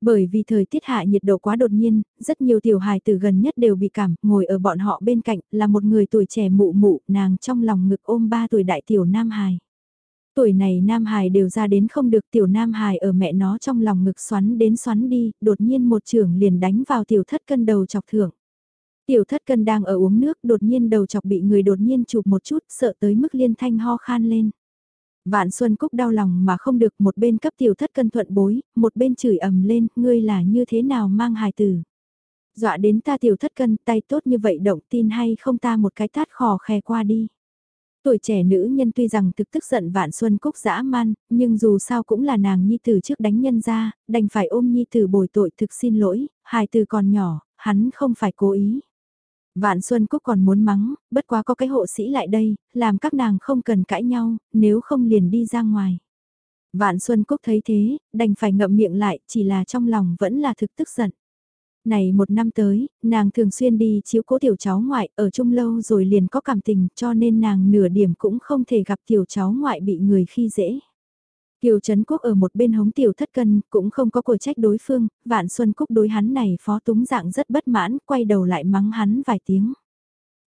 Bởi vì thời tiết hạ nhiệt độ quá đột nhiên, rất nhiều tiểu hài từ gần nhất đều bị cảm, ngồi ở bọn họ bên cạnh là một người tuổi trẻ mụ mụ, nàng trong lòng ngực ôm ba tuổi đại tiểu nam hài. Tuổi này nam hài đều ra đến không được tiểu nam hài ở mẹ nó trong lòng ngực xoắn đến xoắn đi, đột nhiên một trưởng liền đánh vào tiểu thất cân đầu chọc thưởng. Tiểu thất cân đang ở uống nước đột nhiên đầu chọc bị người đột nhiên chụp một chút sợ tới mức liên thanh ho khan lên. Vạn Xuân Cúc đau lòng mà không được một bên cấp tiểu thất cân thuận bối, một bên chửi ầm lên, ngươi là như thế nào mang hài tử. Dọa đến ta tiểu thất cân tay tốt như vậy động tin hay không ta một cái tát khò khè qua đi. Tuổi trẻ nữ nhân tuy rằng thực tức giận Vạn Xuân Cúc dã man, nhưng dù sao cũng là nàng nhi tử trước đánh nhân ra, đành phải ôm nhi tử bồi tội thực xin lỗi, hài tử còn nhỏ, hắn không phải cố ý, Vạn Xuân Cúc còn muốn mắng, bất quá có cái hộ sĩ lại đây, làm các nàng không cần cãi nhau, nếu không liền đi ra ngoài. Vạn Xuân Cúc thấy thế, đành phải ngậm miệng lại, chỉ là trong lòng vẫn là thực tức giận. Này một năm tới, nàng thường xuyên đi chiếu cố tiểu cháu ngoại, ở chung lâu rồi liền có cảm tình, cho nên nàng nửa điểm cũng không thể gặp tiểu cháu ngoại bị người khi dễ. Kiều Trấn Quốc ở một bên hống tiểu thất cân, cũng không có cổ trách đối phương, Vạn Xuân Cúc đối hắn này phó túng dạng rất bất mãn, quay đầu lại mắng hắn vài tiếng.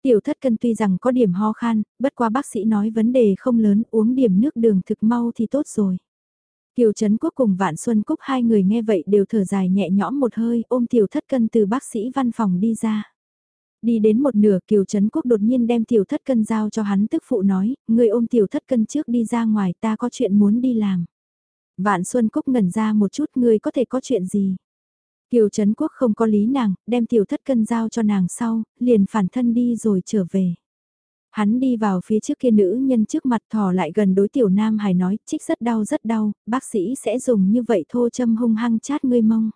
Tiểu thất cân tuy rằng có điểm ho khan, bất qua bác sĩ nói vấn đề không lớn, uống điểm nước đường thực mau thì tốt rồi. Kiều Trấn Quốc cùng Vạn Xuân Cúc hai người nghe vậy đều thở dài nhẹ nhõm một hơi ôm tiểu thất cân từ bác sĩ văn phòng đi ra. Đi đến một nửa Kiều Trấn Quốc đột nhiên đem tiểu thất cân giao cho hắn tức phụ nói, người ôm tiểu thất cân trước đi ra ngoài ta có chuyện muốn đi làm. Vạn Xuân Cúc ngẩn ra một chút người có thể có chuyện gì. Kiều Trấn Quốc không có lý nàng, đem tiểu thất cân giao cho nàng sau, liền phản thân đi rồi trở về. Hắn đi vào phía trước kia nữ nhân trước mặt thò lại gần đối tiểu nam hài nói, trích rất đau rất đau, bác sĩ sẽ dùng như vậy thô châm hung hăng chát ngươi mông.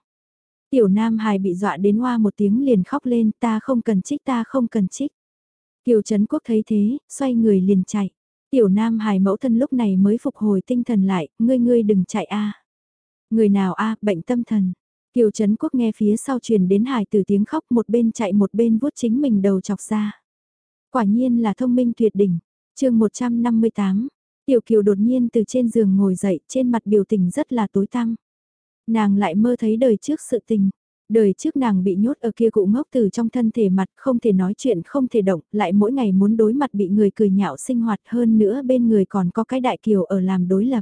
Tiểu Nam Hải bị dọa đến hoa một tiếng liền khóc lên ta không cần trích ta không cần trích. Kiều Trấn Quốc thấy thế, xoay người liền chạy. Tiểu Nam Hải mẫu thân lúc này mới phục hồi tinh thần lại, ngươi ngươi đừng chạy a. Người nào a, bệnh tâm thần. Kiều Trấn Quốc nghe phía sau truyền đến Hải từ tiếng khóc một bên chạy một bên vuốt chính mình đầu chọc ra. Quả nhiên là thông minh tuyệt đỉnh. chương 158, Tiểu Kiều đột nhiên từ trên giường ngồi dậy trên mặt biểu tình rất là tối tăm. Nàng lại mơ thấy đời trước sự tình. Đời trước nàng bị nhốt ở kia cụ ngốc từ trong thân thể mặt không thể nói chuyện không thể động, lại mỗi ngày muốn đối mặt bị người cười nhạo sinh hoạt hơn nữa bên người còn có cái đại kiều ở làm đối lập.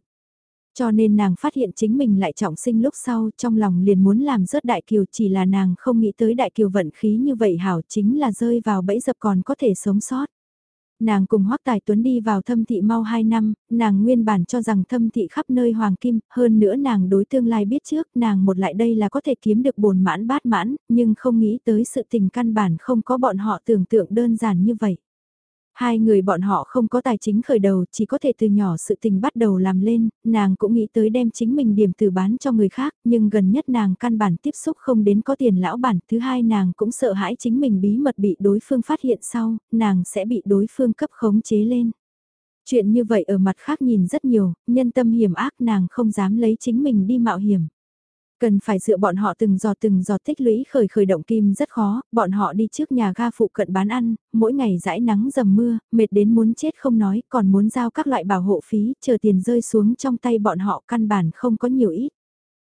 Cho nên nàng phát hiện chính mình lại trọng sinh lúc sau trong lòng liền muốn làm rớt đại kiều chỉ là nàng không nghĩ tới đại kiều vận khí như vậy hảo chính là rơi vào bẫy dập còn có thể sống sót. Nàng cùng Hoắc Tài Tuấn đi vào thâm thị mau 2 năm, nàng nguyên bản cho rằng thâm thị khắp nơi hoàng kim, hơn nữa nàng đối tương lai biết trước, nàng một lại đây là có thể kiếm được bồn mãn bát mãn, nhưng không nghĩ tới sự tình căn bản không có bọn họ tưởng tượng đơn giản như vậy. Hai người bọn họ không có tài chính khởi đầu, chỉ có thể từ nhỏ sự tình bắt đầu làm lên, nàng cũng nghĩ tới đem chính mình điểm từ bán cho người khác, nhưng gần nhất nàng căn bản tiếp xúc không đến có tiền lão bản. Thứ hai nàng cũng sợ hãi chính mình bí mật bị đối phương phát hiện sau, nàng sẽ bị đối phương cấp khống chế lên. Chuyện như vậy ở mặt khác nhìn rất nhiều, nhân tâm hiểm ác nàng không dám lấy chính mình đi mạo hiểm. Cần phải dựa bọn họ từng giọt từng giọt tích lũy khởi khởi động kim rất khó, bọn họ đi trước nhà ga phụ cận bán ăn, mỗi ngày dãi nắng dầm mưa, mệt đến muốn chết không nói, còn muốn giao các loại bảo hộ phí, chờ tiền rơi xuống trong tay bọn họ căn bản không có nhiều ít.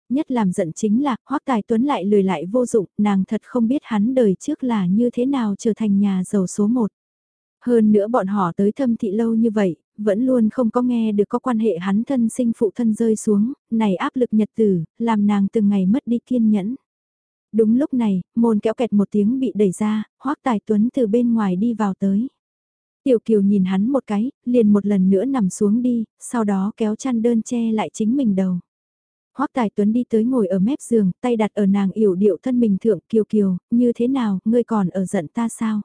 Nhất làm giận chính là, Hoắc Tài Tuấn lại lười lại vô dụng, nàng thật không biết hắn đời trước là như thế nào trở thành nhà giàu số một. Hơn nữa bọn họ tới thâm thị lâu như vậy, vẫn luôn không có nghe được có quan hệ hắn thân sinh phụ thân rơi xuống, này áp lực nhật tử, làm nàng từng ngày mất đi kiên nhẫn. Đúng lúc này, môn kéo kẹt một tiếng bị đẩy ra, hoắc tài tuấn từ bên ngoài đi vào tới. Tiểu Kiều nhìn hắn một cái, liền một lần nữa nằm xuống đi, sau đó kéo chăn đơn che lại chính mình đầu. Hoắc Tài Tuấn đi tới ngồi ở mép giường, tay đặt ở nàng yểu điệu thân mình thượng Kiều Kiều, như thế nào, ngươi còn ở giận ta sao?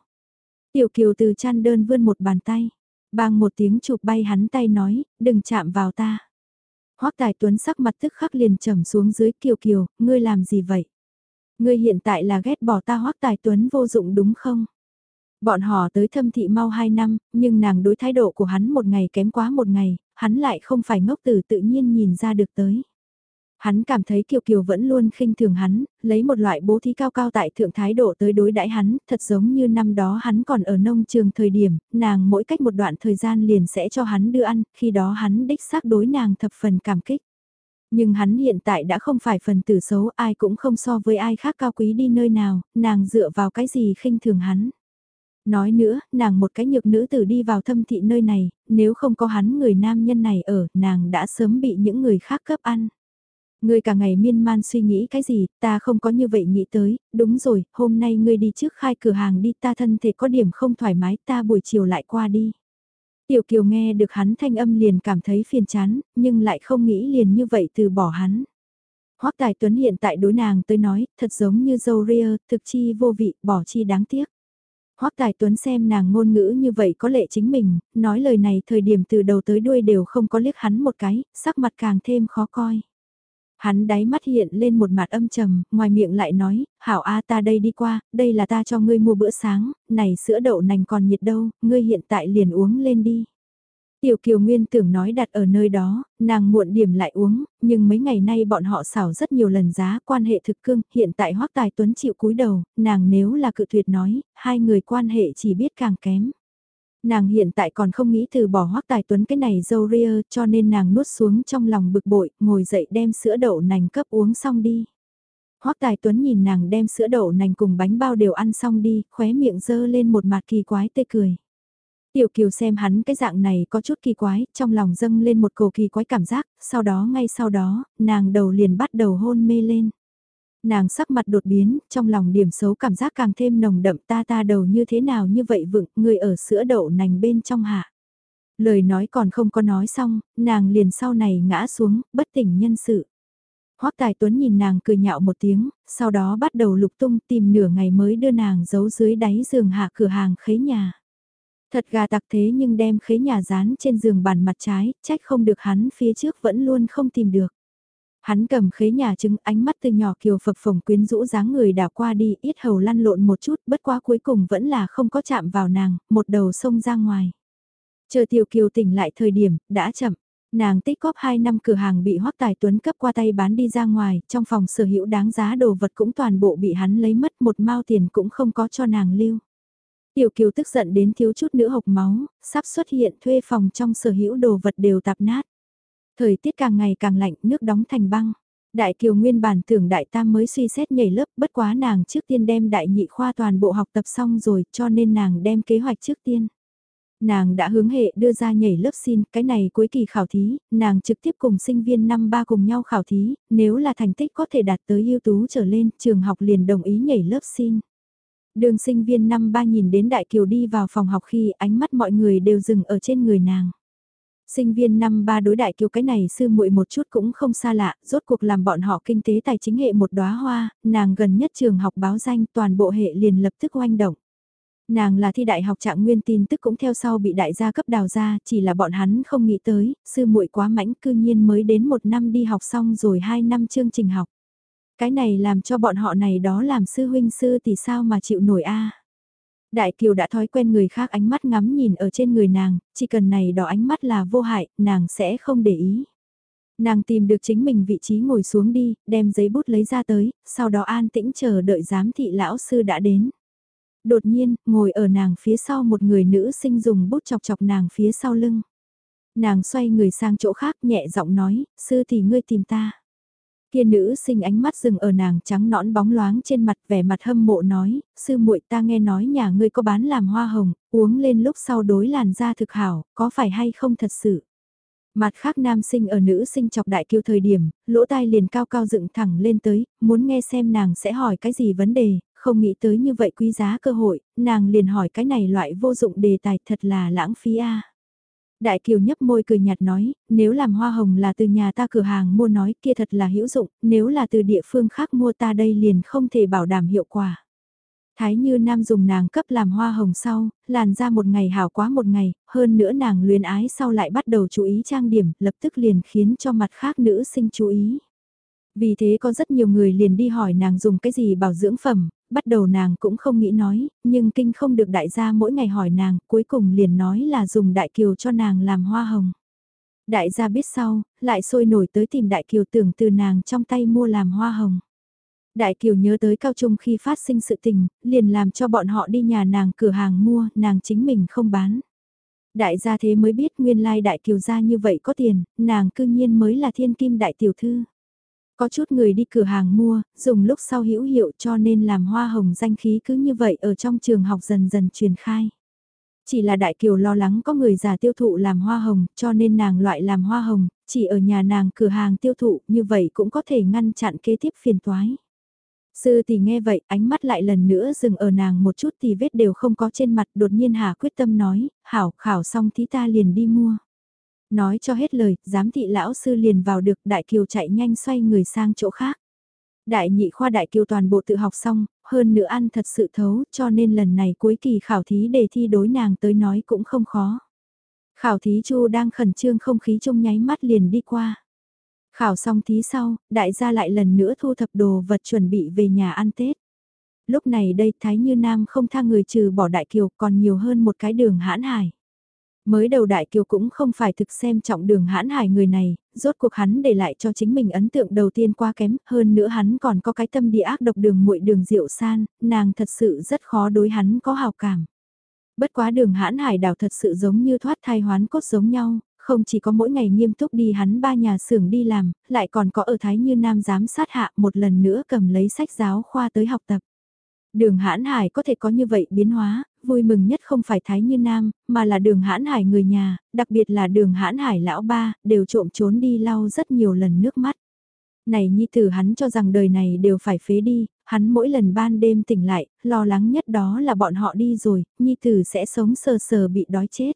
Tiểu Kiều từ chăn đơn vươn một bàn tay. Bang một tiếng chụp bay hắn tay nói, đừng chạm vào ta. Hoắc Tài Tuấn sắc mặt tức khắc liền trầm xuống dưới kiều kiều, ngươi làm gì vậy? Ngươi hiện tại là ghét bỏ ta Hoắc Tài Tuấn vô dụng đúng không? Bọn họ tới thâm thị mau 2 năm, nhưng nàng đối thái độ của hắn một ngày kém quá một ngày, hắn lại không phải ngốc tử tự nhiên nhìn ra được tới. Hắn cảm thấy Kiều Kiều vẫn luôn khinh thường hắn, lấy một loại bố thí cao cao tại thượng thái độ tới đối đãi hắn, thật giống như năm đó hắn còn ở nông trường thời điểm, nàng mỗi cách một đoạn thời gian liền sẽ cho hắn đưa ăn, khi đó hắn đích xác đối nàng thập phần cảm kích. Nhưng hắn hiện tại đã không phải phần tử xấu, ai cũng không so với ai khác cao quý đi nơi nào, nàng dựa vào cái gì khinh thường hắn. Nói nữa, nàng một cái nhược nữ tử đi vào thâm thị nơi này, nếu không có hắn người nam nhân này ở, nàng đã sớm bị những người khác cấp ăn. Ngươi cả ngày miên man suy nghĩ cái gì, ta không có như vậy nghĩ tới, đúng rồi, hôm nay ngươi đi trước khai cửa hàng đi ta thân thể có điểm không thoải mái ta buổi chiều lại qua đi. Tiểu Kiều nghe được hắn thanh âm liền cảm thấy phiền chán, nhưng lại không nghĩ liền như vậy từ bỏ hắn. Hoắc Tài Tuấn hiện tại đối nàng tới nói, thật giống như dâu ria, thực chi vô vị, bỏ chi đáng tiếc. Hoắc Tài Tuấn xem nàng ngôn ngữ như vậy có lệ chính mình, nói lời này thời điểm từ đầu tới đuôi đều không có liếc hắn một cái, sắc mặt càng thêm khó coi. Hắn đáy mắt hiện lên một mặt âm trầm, ngoài miệng lại nói, hảo a ta đây đi qua, đây là ta cho ngươi mua bữa sáng, này sữa đậu nành còn nhiệt đâu, ngươi hiện tại liền uống lên đi. Tiểu Kiều Nguyên tưởng nói đặt ở nơi đó, nàng muộn điểm lại uống, nhưng mấy ngày nay bọn họ xảo rất nhiều lần giá quan hệ thực cương, hiện tại Hoắc Tài Tuấn chịu cúi đầu, nàng nếu là cự tuyệt nói, hai người quan hệ chỉ biết càng kém. Nàng hiện tại còn không nghĩ từ bỏ hoắc tài tuấn cái này dâu ria cho nên nàng nuốt xuống trong lòng bực bội, ngồi dậy đem sữa đậu nành cấp uống xong đi. Hoắc Tài Tuấn nhìn nàng đem sữa đậu nành cùng bánh bao đều ăn xong đi, khóe miệng dơ lên một mặt kỳ quái tê cười. Tiểu Kiều xem hắn cái dạng này có chút kỳ quái, trong lòng dâng lên một cầu kỳ quái cảm giác, sau đó ngay sau đó, nàng đầu liền bắt đầu hôn mê lên. Nàng sắc mặt đột biến, trong lòng điểm xấu cảm giác càng thêm nồng đậm ta ta đầu như thế nào như vậy vựng, người ở sữa đậu nành bên trong hạ. Lời nói còn không có nói xong, nàng liền sau này ngã xuống, bất tỉnh nhân sự. Hoắc Tài Tuấn nhìn nàng cười nhạo một tiếng, sau đó bắt đầu lục tung tìm nửa ngày mới đưa nàng giấu dưới đáy giường hạ cửa hàng khế nhà. Thật gà tặc thế nhưng đem khế nhà dán trên giường bàn mặt trái, trách không được hắn phía trước vẫn luôn không tìm được. Hắn cầm khế nhà trứng ánh mắt từ nhỏ kiều phập phồng quyến rũ dáng người đảo qua đi ít hầu lăn lộn một chút bất quá cuối cùng vẫn là không có chạm vào nàng, một đầu sông ra ngoài. Chờ tiểu kiều tỉnh lại thời điểm, đã chậm. Nàng tích góp 2 năm cửa hàng bị hoắc tài tuấn cấp qua tay bán đi ra ngoài, trong phòng sở hữu đáng giá đồ vật cũng toàn bộ bị hắn lấy mất một mao tiền cũng không có cho nàng lưu. Tiểu kiều tức giận đến thiếu chút nữa hộc máu, sắp xuất hiện thuê phòng trong sở hữu đồ vật đều tạp nát. Thời tiết càng ngày càng lạnh, nước đóng thành băng. Đại Kiều nguyên bản tưởng Đại Tam mới suy xét nhảy lớp bất quá nàng trước tiên đem Đại Nhị khoa toàn bộ học tập xong rồi cho nên nàng đem kế hoạch trước tiên. Nàng đã hướng hệ đưa ra nhảy lớp xin, cái này cuối kỳ khảo thí, nàng trực tiếp cùng sinh viên năm ba cùng nhau khảo thí, nếu là thành tích có thể đạt tới ưu tú trở lên, trường học liền đồng ý nhảy lớp xin. Đường sinh viên năm ba nhìn đến Đại Kiều đi vào phòng học khi ánh mắt mọi người đều dừng ở trên người nàng. Sinh viên năm ba đối đại kiều cái này sư muội một chút cũng không xa lạ, rốt cuộc làm bọn họ kinh tế tài chính hệ một đóa hoa, nàng gần nhất trường học báo danh toàn bộ hệ liền lập tức oanh động. Nàng là thi đại học trạng nguyên tin tức cũng theo sau bị đại gia cấp đào ra, chỉ là bọn hắn không nghĩ tới, sư muội quá mãnh cư nhiên mới đến một năm đi học xong rồi hai năm chương trình học. Cái này làm cho bọn họ này đó làm sư huynh sư thì sao mà chịu nổi a Đại Kiều đã thói quen người khác ánh mắt ngắm nhìn ở trên người nàng, chỉ cần này đỏ ánh mắt là vô hại, nàng sẽ không để ý. Nàng tìm được chính mình vị trí ngồi xuống đi, đem giấy bút lấy ra tới, sau đó an tĩnh chờ đợi giám thị lão sư đã đến. Đột nhiên, ngồi ở nàng phía sau một người nữ sinh dùng bút chọc chọc nàng phía sau lưng. Nàng xoay người sang chỗ khác nhẹ giọng nói, sư thì ngươi tìm ta. Kia nữ sinh ánh mắt dừng ở nàng trắng nõn bóng loáng trên mặt vẻ mặt hâm mộ nói, sư muội ta nghe nói nhà ngươi có bán làm hoa hồng, uống lên lúc sau đối làn da thực hảo, có phải hay không thật sự. Mặt khác nam sinh ở nữ sinh chọc đại kiêu thời điểm, lỗ tai liền cao cao dựng thẳng lên tới, muốn nghe xem nàng sẽ hỏi cái gì vấn đề, không nghĩ tới như vậy quý giá cơ hội, nàng liền hỏi cái này loại vô dụng đề tài thật là lãng phí a. Đại Kiều nhấp môi cười nhạt nói, nếu làm hoa hồng là từ nhà ta cửa hàng mua nói kia thật là hữu dụng, nếu là từ địa phương khác mua ta đây liền không thể bảo đảm hiệu quả. Thái như nam dùng nàng cấp làm hoa hồng sau, làn ra một ngày hảo quá một ngày, hơn nữa nàng luyến ái sau lại bắt đầu chú ý trang điểm, lập tức liền khiến cho mặt khác nữ sinh chú ý. Vì thế có rất nhiều người liền đi hỏi nàng dùng cái gì bảo dưỡng phẩm, bắt đầu nàng cũng không nghĩ nói, nhưng kinh không được đại gia mỗi ngày hỏi nàng, cuối cùng liền nói là dùng đại kiều cho nàng làm hoa hồng. Đại gia biết sau, lại sôi nổi tới tìm đại kiều tưởng từ nàng trong tay mua làm hoa hồng. Đại kiều nhớ tới cao trung khi phát sinh sự tình, liền làm cho bọn họ đi nhà nàng cửa hàng mua, nàng chính mình không bán. Đại gia thế mới biết nguyên lai đại kiều gia như vậy có tiền, nàng cư nhiên mới là thiên kim đại tiểu thư. Có chút người đi cửa hàng mua, dùng lúc sau hữu hiệu cho nên làm hoa hồng danh khí cứ như vậy ở trong trường học dần dần truyền khai. Chỉ là Đại Kiều lo lắng có người già tiêu thụ làm hoa hồng, cho nên nàng loại làm hoa hồng, chỉ ở nhà nàng cửa hàng tiêu thụ, như vậy cũng có thể ngăn chặn kế tiếp phiền toái. Sư thì nghe vậy, ánh mắt lại lần nữa dừng ở nàng một chút thì vết đều không có trên mặt, đột nhiên Hà quyết tâm nói, hảo, khảo xong thì ta liền đi mua. Nói cho hết lời, giám thị lão sư liền vào được đại kiều chạy nhanh xoay người sang chỗ khác. Đại nhị khoa đại kiều toàn bộ tự học xong, hơn nữa ăn thật sự thấu cho nên lần này cuối kỳ khảo thí đề thi đối nàng tới nói cũng không khó. Khảo thí chu đang khẩn trương không khí trong nháy mắt liền đi qua. Khảo xong thí sau, đại gia lại lần nữa thu thập đồ vật chuẩn bị về nhà ăn Tết. Lúc này đây Thái Như Nam không tha người trừ bỏ đại kiều còn nhiều hơn một cái đường hãn hải. Mới đầu Đại Kiều cũng không phải thực xem trọng đường hãn hải người này, rốt cuộc hắn để lại cho chính mình ấn tượng đầu tiên qua kém, hơn nữa hắn còn có cái tâm địa ác độc đường muội đường diệu san, nàng thật sự rất khó đối hắn có hào cảm. Bất quá đường hãn hải đảo thật sự giống như thoát thai hoán cốt giống nhau, không chỉ có mỗi ngày nghiêm túc đi hắn ba nhà xưởng đi làm, lại còn có ở Thái Như Nam giám sát hạ một lần nữa cầm lấy sách giáo khoa tới học tập. Đường hãn hải có thể có như vậy biến hóa, vui mừng nhất không phải Thái Như Nam, mà là đường hãn hải người nhà, đặc biệt là đường hãn hải lão ba, đều trộm trốn đi lau rất nhiều lần nước mắt. Này Nhi Tử hắn cho rằng đời này đều phải phế đi, hắn mỗi lần ban đêm tỉnh lại, lo lắng nhất đó là bọn họ đi rồi, Nhi Tử sẽ sống sờ sờ bị đói chết.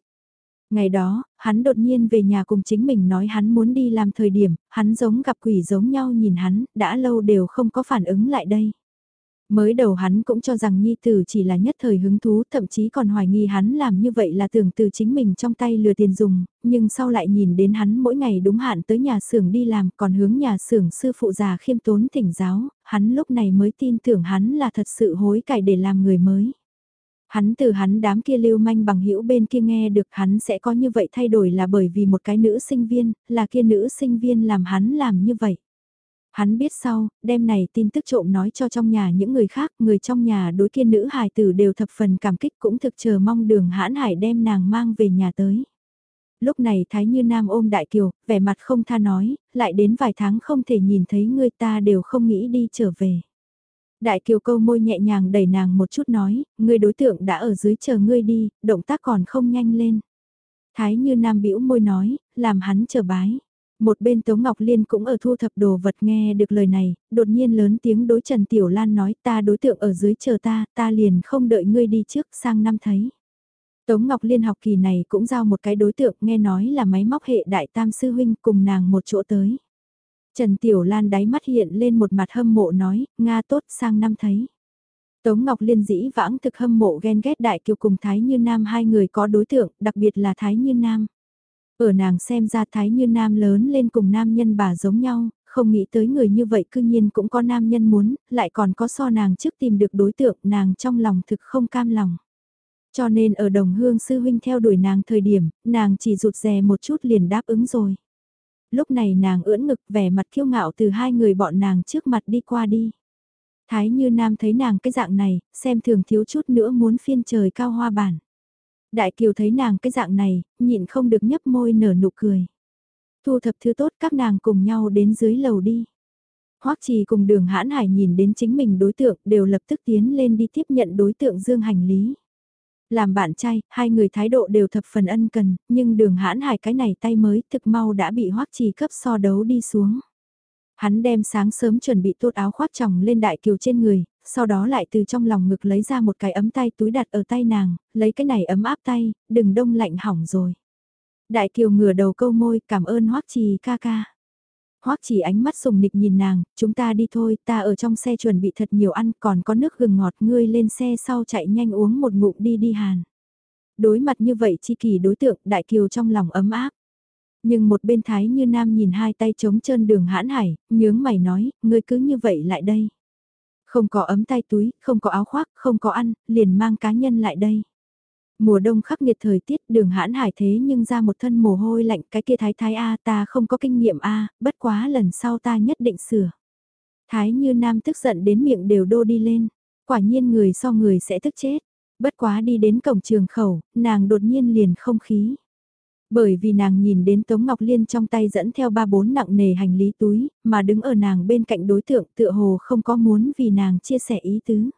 Ngày đó, hắn đột nhiên về nhà cùng chính mình nói hắn muốn đi làm thời điểm, hắn giống gặp quỷ giống nhau nhìn hắn, đã lâu đều không có phản ứng lại đây. Mới đầu hắn cũng cho rằng nhi tử chỉ là nhất thời hứng thú, thậm chí còn hoài nghi hắn làm như vậy là tưởng từ chính mình trong tay lừa tiền dùng, nhưng sau lại nhìn đến hắn mỗi ngày đúng hạn tới nhà xưởng đi làm, còn hướng nhà xưởng sư phụ già khiêm tốn thỉnh giáo, hắn lúc này mới tin tưởng hắn là thật sự hối cải để làm người mới. Hắn từ hắn đám kia lưu manh bằng hữu bên kia nghe được hắn sẽ có như vậy thay đổi là bởi vì một cái nữ sinh viên, là kia nữ sinh viên làm hắn làm như vậy. Hắn biết sau, đêm này tin tức trộm nói cho trong nhà những người khác, người trong nhà đối kia nữ hài tử đều thập phần cảm kích cũng thực chờ mong đường hãn hải đem nàng mang về nhà tới. Lúc này Thái Như Nam ôm Đại Kiều, vẻ mặt không tha nói, lại đến vài tháng không thể nhìn thấy người ta đều không nghĩ đi trở về. Đại Kiều câu môi nhẹ nhàng đẩy nàng một chút nói, ngươi đối tượng đã ở dưới chờ ngươi đi, động tác còn không nhanh lên. Thái Như Nam bĩu môi nói, làm hắn chờ bái. Một bên Tống Ngọc Liên cũng ở thu thập đồ vật nghe được lời này, đột nhiên lớn tiếng đối Trần Tiểu Lan nói ta đối tượng ở dưới chờ ta, ta liền không đợi ngươi đi trước sang năm thấy. Tống Ngọc Liên học kỳ này cũng giao một cái đối tượng nghe nói là máy móc hệ đại tam sư huynh cùng nàng một chỗ tới. Trần Tiểu Lan đáy mắt hiện lên một mặt hâm mộ nói, Nga tốt sang năm thấy. Tống Ngọc Liên dĩ vãng thực hâm mộ ghen ghét đại kiều cùng Thái Như Nam hai người có đối tượng, đặc biệt là Thái Như Nam. Ở nàng xem ra Thái Như Nam lớn lên cùng nam nhân bà giống nhau, không nghĩ tới người như vậy cư nhiên cũng có nam nhân muốn, lại còn có so nàng trước tìm được đối tượng nàng trong lòng thực không cam lòng. Cho nên ở đồng hương sư huynh theo đuổi nàng thời điểm, nàng chỉ rụt rè một chút liền đáp ứng rồi. Lúc này nàng ưỡn ngực vẻ mặt kiêu ngạo từ hai người bọn nàng trước mặt đi qua đi. Thái như nam thấy nàng cái dạng này, xem thường thiếu chút nữa muốn phiên trời cao hoa bản. Đại kiều thấy nàng cái dạng này, nhịn không được nhấp môi nở nụ cười. Thu thập thứ tốt các nàng cùng nhau đến dưới lầu đi. Hoắc Trì cùng đường hãn hải nhìn đến chính mình đối tượng đều lập tức tiến lên đi tiếp nhận đối tượng dương hành lý. Làm bạn trai, hai người thái độ đều thập phần ân cần, nhưng đường hãn hải cái này tay mới thực mau đã bị Hoắc Trì cấp so đấu đi xuống. Hắn đem sáng sớm chuẩn bị tốt áo khoác chồng lên đại kiều trên người, sau đó lại từ trong lòng ngực lấy ra một cái ấm tay túi đặt ở tay nàng, lấy cái này ấm áp tay, đừng đông lạnh hỏng rồi. Đại kiều ngửa đầu câu môi cảm ơn hoắc trì ca ca. Hoắc trì ánh mắt sùng nịch nhìn nàng, chúng ta đi thôi, ta ở trong xe chuẩn bị thật nhiều ăn, còn có nước gừng ngọt, ngươi lên xe sau chạy nhanh uống một ngụm đi đi hàn. Đối mặt như vậy chi kỳ đối tượng, đại kiều trong lòng ấm áp. Nhưng một bên thái như nam nhìn hai tay trống chân đường hãn hải, nhướng mày nói, ngươi cứ như vậy lại đây. Không có ấm tay túi, không có áo khoác, không có ăn, liền mang cá nhân lại đây. Mùa đông khắc nghiệt thời tiết đường hãn hải thế nhưng ra một thân mồ hôi lạnh cái kia thái thái A ta không có kinh nghiệm A, bất quá lần sau ta nhất định sửa. Thái như nam tức giận đến miệng đều đô đi lên, quả nhiên người so người sẽ tức chết. Bất quá đi đến cổng trường khẩu, nàng đột nhiên liền không khí. Bởi vì nàng nhìn đến Tống Ngọc Liên trong tay dẫn theo ba bốn nặng nề hành lý túi, mà đứng ở nàng bên cạnh đối tượng tựa hồ không có muốn vì nàng chia sẻ ý tứ.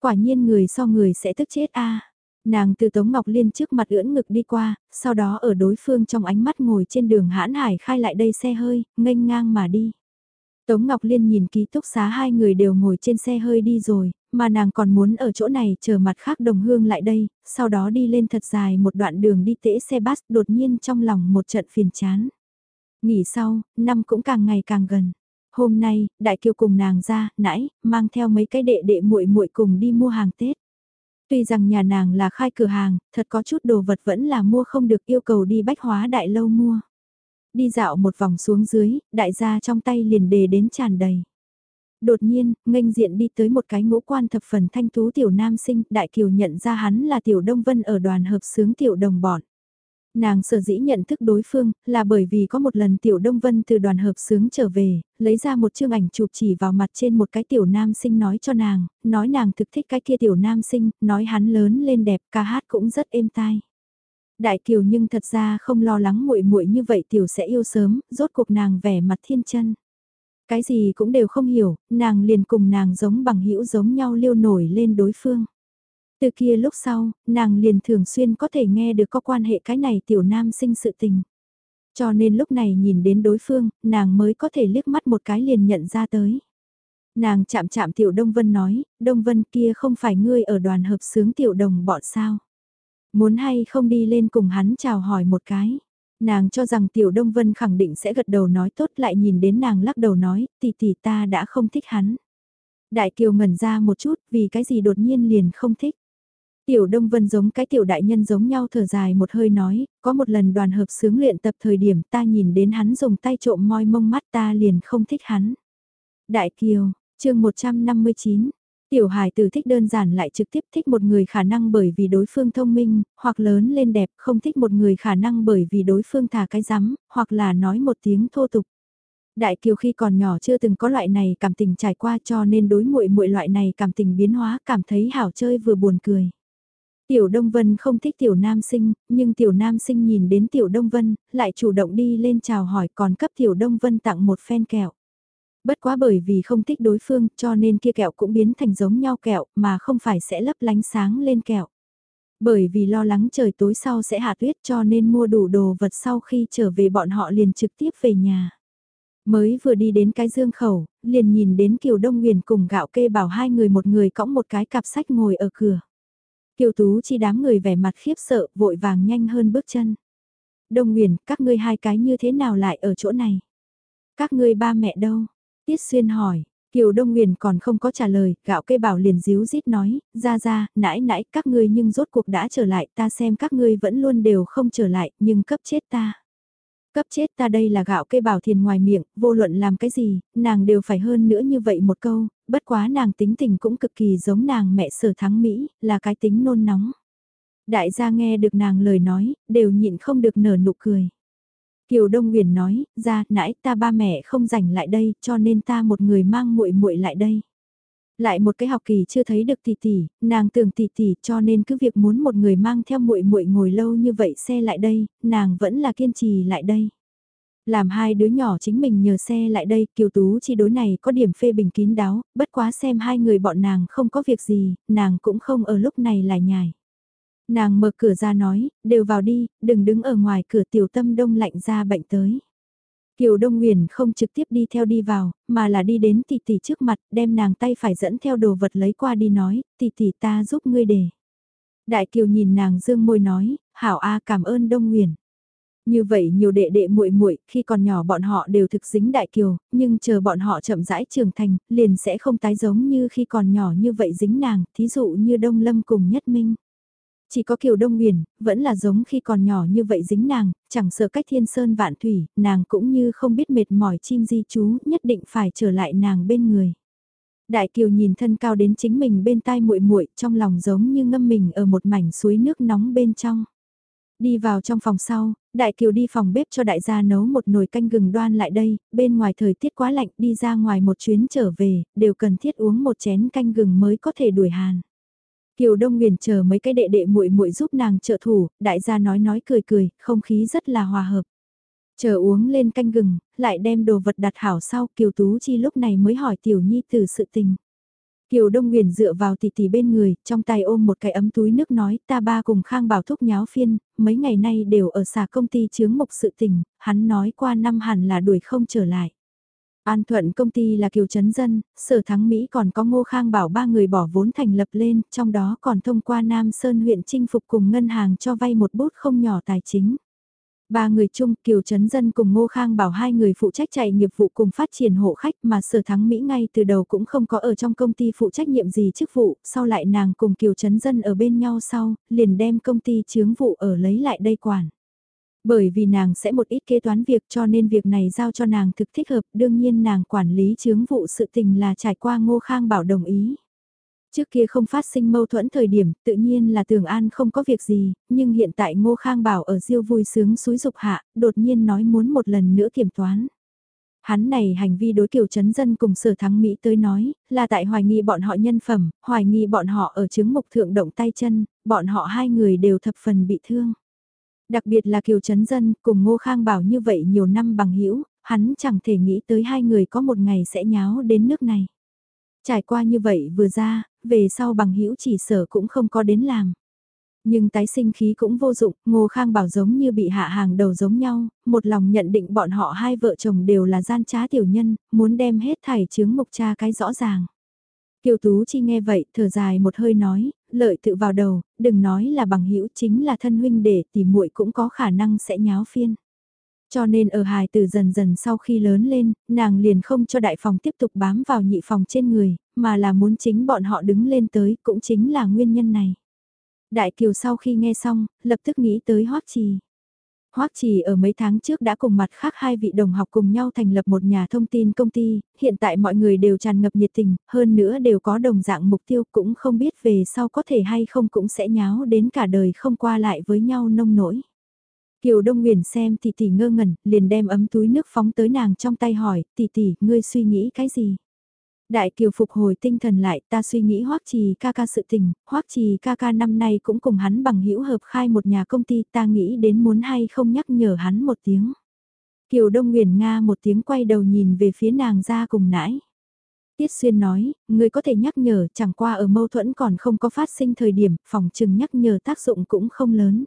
Quả nhiên người so người sẽ tức chết a Nàng từ Tống Ngọc Liên trước mặt ưỡn ngực đi qua, sau đó ở đối phương trong ánh mắt ngồi trên đường hãn hải khai lại đây xe hơi, nghênh ngang mà đi. Tống Ngọc Liên nhìn ký túc xá hai người đều ngồi trên xe hơi đi rồi, mà nàng còn muốn ở chỗ này chờ mặt khác đồng hương lại đây, sau đó đi lên thật dài một đoạn đường đi tễ xe bus đột nhiên trong lòng một trận phiền chán. Nghỉ sau, năm cũng càng ngày càng gần. Hôm nay, Đại Kiều cùng nàng ra, nãy, mang theo mấy cái đệ đệ muội muội cùng đi mua hàng Tết. Tuy rằng nhà nàng là khai cửa hàng, thật có chút đồ vật vẫn là mua không được yêu cầu đi bách hóa đại lâu mua. Đi dạo một vòng xuống dưới, đại gia trong tay liền đề đến tràn đầy. Đột nhiên, nghênh diện đi tới một cái ngũ quan thập phần thanh tú tiểu nam sinh, đại kiều nhận ra hắn là tiểu đông vân ở đoàn hợp sướng tiểu đồng bọn. Nàng sở dĩ nhận thức đối phương, là bởi vì có một lần Tiểu Đông Vân từ đoàn hợp sướng trở về, lấy ra một chương ảnh chụp chỉ vào mặt trên một cái tiểu nam sinh nói cho nàng, nói nàng thực thích cái kia tiểu nam sinh, nói hắn lớn lên đẹp, ca hát cũng rất êm tai. Đại Kiều nhưng thật ra không lo lắng muội muội như vậy tiểu sẽ yêu sớm, rốt cuộc nàng vẻ mặt thiên chân. Cái gì cũng đều không hiểu, nàng liền cùng nàng giống bằng hữu giống nhau liêu nổi lên đối phương. Từ kia lúc sau, nàng liền thường xuyên có thể nghe được có quan hệ cái này tiểu nam sinh sự tình. Cho nên lúc này nhìn đến đối phương, nàng mới có thể liếc mắt một cái liền nhận ra tới. Nàng chạm chạm tiểu Đông Vân nói, Đông Vân kia không phải ngươi ở đoàn hợp sướng tiểu đồng bọn sao. Muốn hay không đi lên cùng hắn chào hỏi một cái. Nàng cho rằng tiểu Đông Vân khẳng định sẽ gật đầu nói tốt lại nhìn đến nàng lắc đầu nói, tỷ tỷ ta đã không thích hắn. Đại Kiều ngẩn ra một chút vì cái gì đột nhiên liền không thích. Tiểu Đông Vân giống cái tiểu đại nhân giống nhau thở dài một hơi nói, có một lần đoàn hợp sướng luyện tập thời điểm ta nhìn đến hắn dùng tay trộm moi mông mắt ta liền không thích hắn. Đại Kiều, chương 159, Tiểu hài tử thích đơn giản lại trực tiếp thích một người khả năng bởi vì đối phương thông minh, hoặc lớn lên đẹp, không thích một người khả năng bởi vì đối phương thả cái rắm, hoặc là nói một tiếng thô tục. Đại Kiều khi còn nhỏ chưa từng có loại này cảm tình trải qua cho nên đối muội muội loại này cảm tình biến hóa cảm thấy hảo chơi vừa buồn cười. Tiểu Đông Vân không thích Tiểu Nam Sinh, nhưng Tiểu Nam Sinh nhìn đến Tiểu Đông Vân, lại chủ động đi lên chào hỏi còn cấp Tiểu Đông Vân tặng một phen kẹo. Bất quá bởi vì không thích đối phương cho nên kia kẹo cũng biến thành giống nhau kẹo mà không phải sẽ lấp lánh sáng lên kẹo. Bởi vì lo lắng trời tối sau sẽ hạ tuyết cho nên mua đủ đồ vật sau khi trở về bọn họ liền trực tiếp về nhà. Mới vừa đi đến cái dương khẩu, liền nhìn đến Kiều Đông Nguyền cùng gạo kê bảo hai người một người cõng một cái cặp sách ngồi ở cửa. Kiều Tú chi đám người vẻ mặt khiếp sợ, vội vàng nhanh hơn bước chân. Đông Nguyền, các ngươi hai cái như thế nào lại ở chỗ này? Các ngươi ba mẹ đâu? Tiết Xuyên hỏi, Kiều Đông Nguyền còn không có trả lời, gạo kê bảo liền díu dít nói, ra ra, nãy nãy các ngươi nhưng rốt cuộc đã trở lại, ta xem các ngươi vẫn luôn đều không trở lại, nhưng cấp chết ta. Cấp chết ta đây là gạo kê bảo thiền ngoài miệng, vô luận làm cái gì, nàng đều phải hơn nữa như vậy một câu, bất quá nàng tính tình cũng cực kỳ giống nàng mẹ sở thắng Mỹ, là cái tính nôn nóng. Đại gia nghe được nàng lời nói, đều nhịn không được nở nụ cười. Kiều Đông Nguyền nói, ra, nãy ta ba mẹ không rảnh lại đây, cho nên ta một người mang muội muội lại đây. Lại một cái học kỳ chưa thấy được tỷ tỷ, nàng tưởng tỷ tỷ cho nên cứ việc muốn một người mang theo muội muội ngồi lâu như vậy xe lại đây, nàng vẫn là kiên trì lại đây. Làm hai đứa nhỏ chính mình nhờ xe lại đây, Kiều Tú chi đối này có điểm phê bình kín đáo, bất quá xem hai người bọn nàng không có việc gì, nàng cũng không ở lúc này lại nhài. Nàng mở cửa ra nói, đều vào đi, đừng đứng ở ngoài cửa tiểu tâm đông lạnh ra bệnh tới. Kiều Đông Nguyền không trực tiếp đi theo đi vào, mà là đi đến tỷ tỷ trước mặt, đem nàng tay phải dẫn theo đồ vật lấy qua đi nói, tỷ tỷ ta giúp ngươi để. Đại Kiều nhìn nàng dương môi nói, hảo a cảm ơn Đông Nguyền. Như vậy nhiều đệ đệ muội muội khi còn nhỏ bọn họ đều thực dính Đại Kiều, nhưng chờ bọn họ chậm rãi trưởng thành, liền sẽ không tái giống như khi còn nhỏ như vậy dính nàng, thí dụ như Đông Lâm cùng Nhất Minh. Chỉ có Kiều Đông Nguyền, vẫn là giống khi còn nhỏ như vậy dính nàng, chẳng sợ cách thiên sơn vạn thủy, nàng cũng như không biết mệt mỏi chim di chú, nhất định phải trở lại nàng bên người. Đại Kiều nhìn thân cao đến chính mình bên tai muội muội, trong lòng giống như ngâm mình ở một mảnh suối nước nóng bên trong. Đi vào trong phòng sau, Đại Kiều đi phòng bếp cho đại gia nấu một nồi canh gừng đoan lại đây, bên ngoài thời tiết quá lạnh đi ra ngoài một chuyến trở về, đều cần thiết uống một chén canh gừng mới có thể đuổi hàn. Kiều Đông Nguyền chờ mấy cái đệ đệ muội muội giúp nàng trợ thủ, đại gia nói nói cười cười, không khí rất là hòa hợp. Chờ uống lên canh gừng, lại đem đồ vật đặt hảo sau, Kiều Tú Chi lúc này mới hỏi Tiểu Nhi từ sự tình. Kiều Đông Nguyền dựa vào tỷ tỷ bên người, trong tay ôm một cái ấm túi nước nói ta ba cùng Khang Bảo Thúc nháo phiên, mấy ngày nay đều ở xà công ty chướng mục sự tình, hắn nói qua năm hẳn là đuổi không trở lại. An Thuận công ty là Kiều chấn Dân, Sở Thắng Mỹ còn có Ngô Khang bảo ba người bỏ vốn thành lập lên, trong đó còn thông qua Nam Sơn huyện chinh phục cùng ngân hàng cho vay một bút không nhỏ tài chính. Ba người chung Kiều Trấn Dân cùng Ngô Khang bảo hai người phụ trách chạy nghiệp vụ cùng phát triển hộ khách mà Sở Thắng Mỹ ngay từ đầu cũng không có ở trong công ty phụ trách nhiệm gì chức vụ, sau lại nàng cùng Kiều Trấn Dân ở bên nhau sau, liền đem công ty chướng vụ ở lấy lại đây quản. Bởi vì nàng sẽ một ít kế toán việc cho nên việc này giao cho nàng thực thích hợp, đương nhiên nàng quản lý chướng vụ sự tình là trải qua ngô khang bảo đồng ý. Trước kia không phát sinh mâu thuẫn thời điểm, tự nhiên là Tường An không có việc gì, nhưng hiện tại Ngô Khang Bảo ở diêu vui sướng suối dục hạ, đột nhiên nói muốn một lần nữa kiểm toán. Hắn này hành vi đối kiểu chấn dân cùng sở thắng Mỹ tới nói, là tại hoài nghi bọn họ nhân phẩm, hoài nghi bọn họ ở chứng mục thượng động tay chân, bọn họ hai người đều thập phần bị thương. Đặc biệt là Kiều Trấn Dân cùng Ngô Khang Bảo như vậy nhiều năm bằng hữu hắn chẳng thể nghĩ tới hai người có một ngày sẽ nháo đến nước này. Trải qua như vậy vừa ra, về sau bằng hữu chỉ sở cũng không có đến làm. Nhưng tái sinh khí cũng vô dụng, Ngô Khang Bảo giống như bị hạ hàng đầu giống nhau, một lòng nhận định bọn họ hai vợ chồng đều là gian trá tiểu nhân, muốn đem hết thảy chướng mục cha cái rõ ràng. Kiều Tú Chi nghe vậy, thở dài một hơi nói, lợi tự vào đầu, đừng nói là bằng hữu chính là thân huynh để thì muội cũng có khả năng sẽ nháo phiên. Cho nên ở hài từ dần dần sau khi lớn lên, nàng liền không cho đại phòng tiếp tục bám vào nhị phòng trên người, mà là muốn chính bọn họ đứng lên tới, cũng chính là nguyên nhân này. Đại kiều sau khi nghe xong, lập tức nghĩ tới hót trì. Hoắc Trì ở mấy tháng trước đã cùng mặt khác hai vị đồng học cùng nhau thành lập một nhà thông tin công ty, hiện tại mọi người đều tràn ngập nhiệt tình, hơn nữa đều có đồng dạng mục tiêu cũng không biết về sau có thể hay không cũng sẽ nháo đến cả đời không qua lại với nhau nông nổi. Kiều Đông Nguyền xem tỷ tỷ ngơ ngẩn, liền đem ấm túi nước phóng tới nàng trong tay hỏi, tỷ tỷ, ngươi suy nghĩ cái gì? Đại Kiều phục hồi tinh thần lại, ta suy nghĩ Hoắc Trì ca ca sự tình, Hoắc Trì ca ca năm nay cũng cùng hắn bằng hữu hợp khai một nhà công ty, ta nghĩ đến muốn hay không nhắc nhở hắn một tiếng. Kiều Đông Nguyền Nga một tiếng quay đầu nhìn về phía nàng ra cùng nãi. Tiết Xuyên nói, người có thể nhắc nhở chẳng qua ở mâu thuẫn còn không có phát sinh thời điểm, phòng trừng nhắc nhở tác dụng cũng không lớn.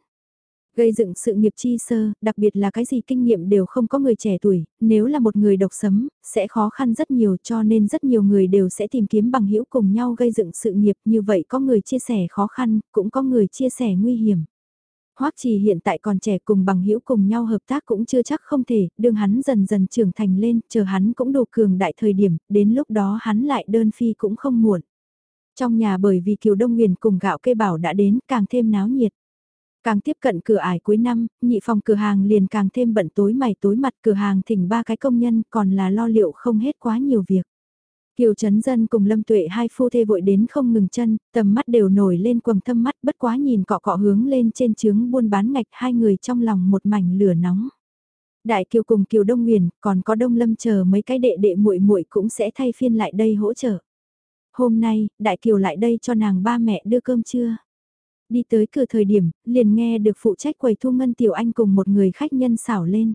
Gây dựng sự nghiệp chi sơ, đặc biệt là cái gì kinh nghiệm đều không có người trẻ tuổi, nếu là một người độc sấm, sẽ khó khăn rất nhiều cho nên rất nhiều người đều sẽ tìm kiếm bằng hữu cùng nhau gây dựng sự nghiệp như vậy có người chia sẻ khó khăn, cũng có người chia sẻ nguy hiểm. Hoắc Trì hiện tại còn trẻ cùng bằng hữu cùng nhau hợp tác cũng chưa chắc không thể, đương hắn dần dần trưởng thành lên, chờ hắn cũng đủ cường đại thời điểm, đến lúc đó hắn lại đơn phi cũng không muộn. Trong nhà bởi vì Kiều Đông Nguyền cùng gạo kê bảo đã đến, càng thêm náo nhiệt. Càng tiếp cận cửa ải cuối năm, nhị phòng cửa hàng liền càng thêm bận tối mày tối mặt cửa hàng thỉnh ba cái công nhân còn là lo liệu không hết quá nhiều việc. Kiều Trấn Dân cùng Lâm Tuệ hai phu thê vội đến không ngừng chân, tầm mắt đều nổi lên quầng thâm mắt bất quá nhìn cọ cọ hướng lên trên trướng buôn bán ngạch hai người trong lòng một mảnh lửa nóng. Đại Kiều cùng Kiều Đông Nguyền, còn có Đông Lâm chờ mấy cái đệ đệ muội muội cũng sẽ thay phiên lại đây hỗ trợ. Hôm nay, Đại Kiều lại đây cho nàng ba mẹ đưa cơm trưa. Đi tới cửa thời điểm, liền nghe được phụ trách quầy thu ngân Tiểu Anh cùng một người khách nhân xảo lên.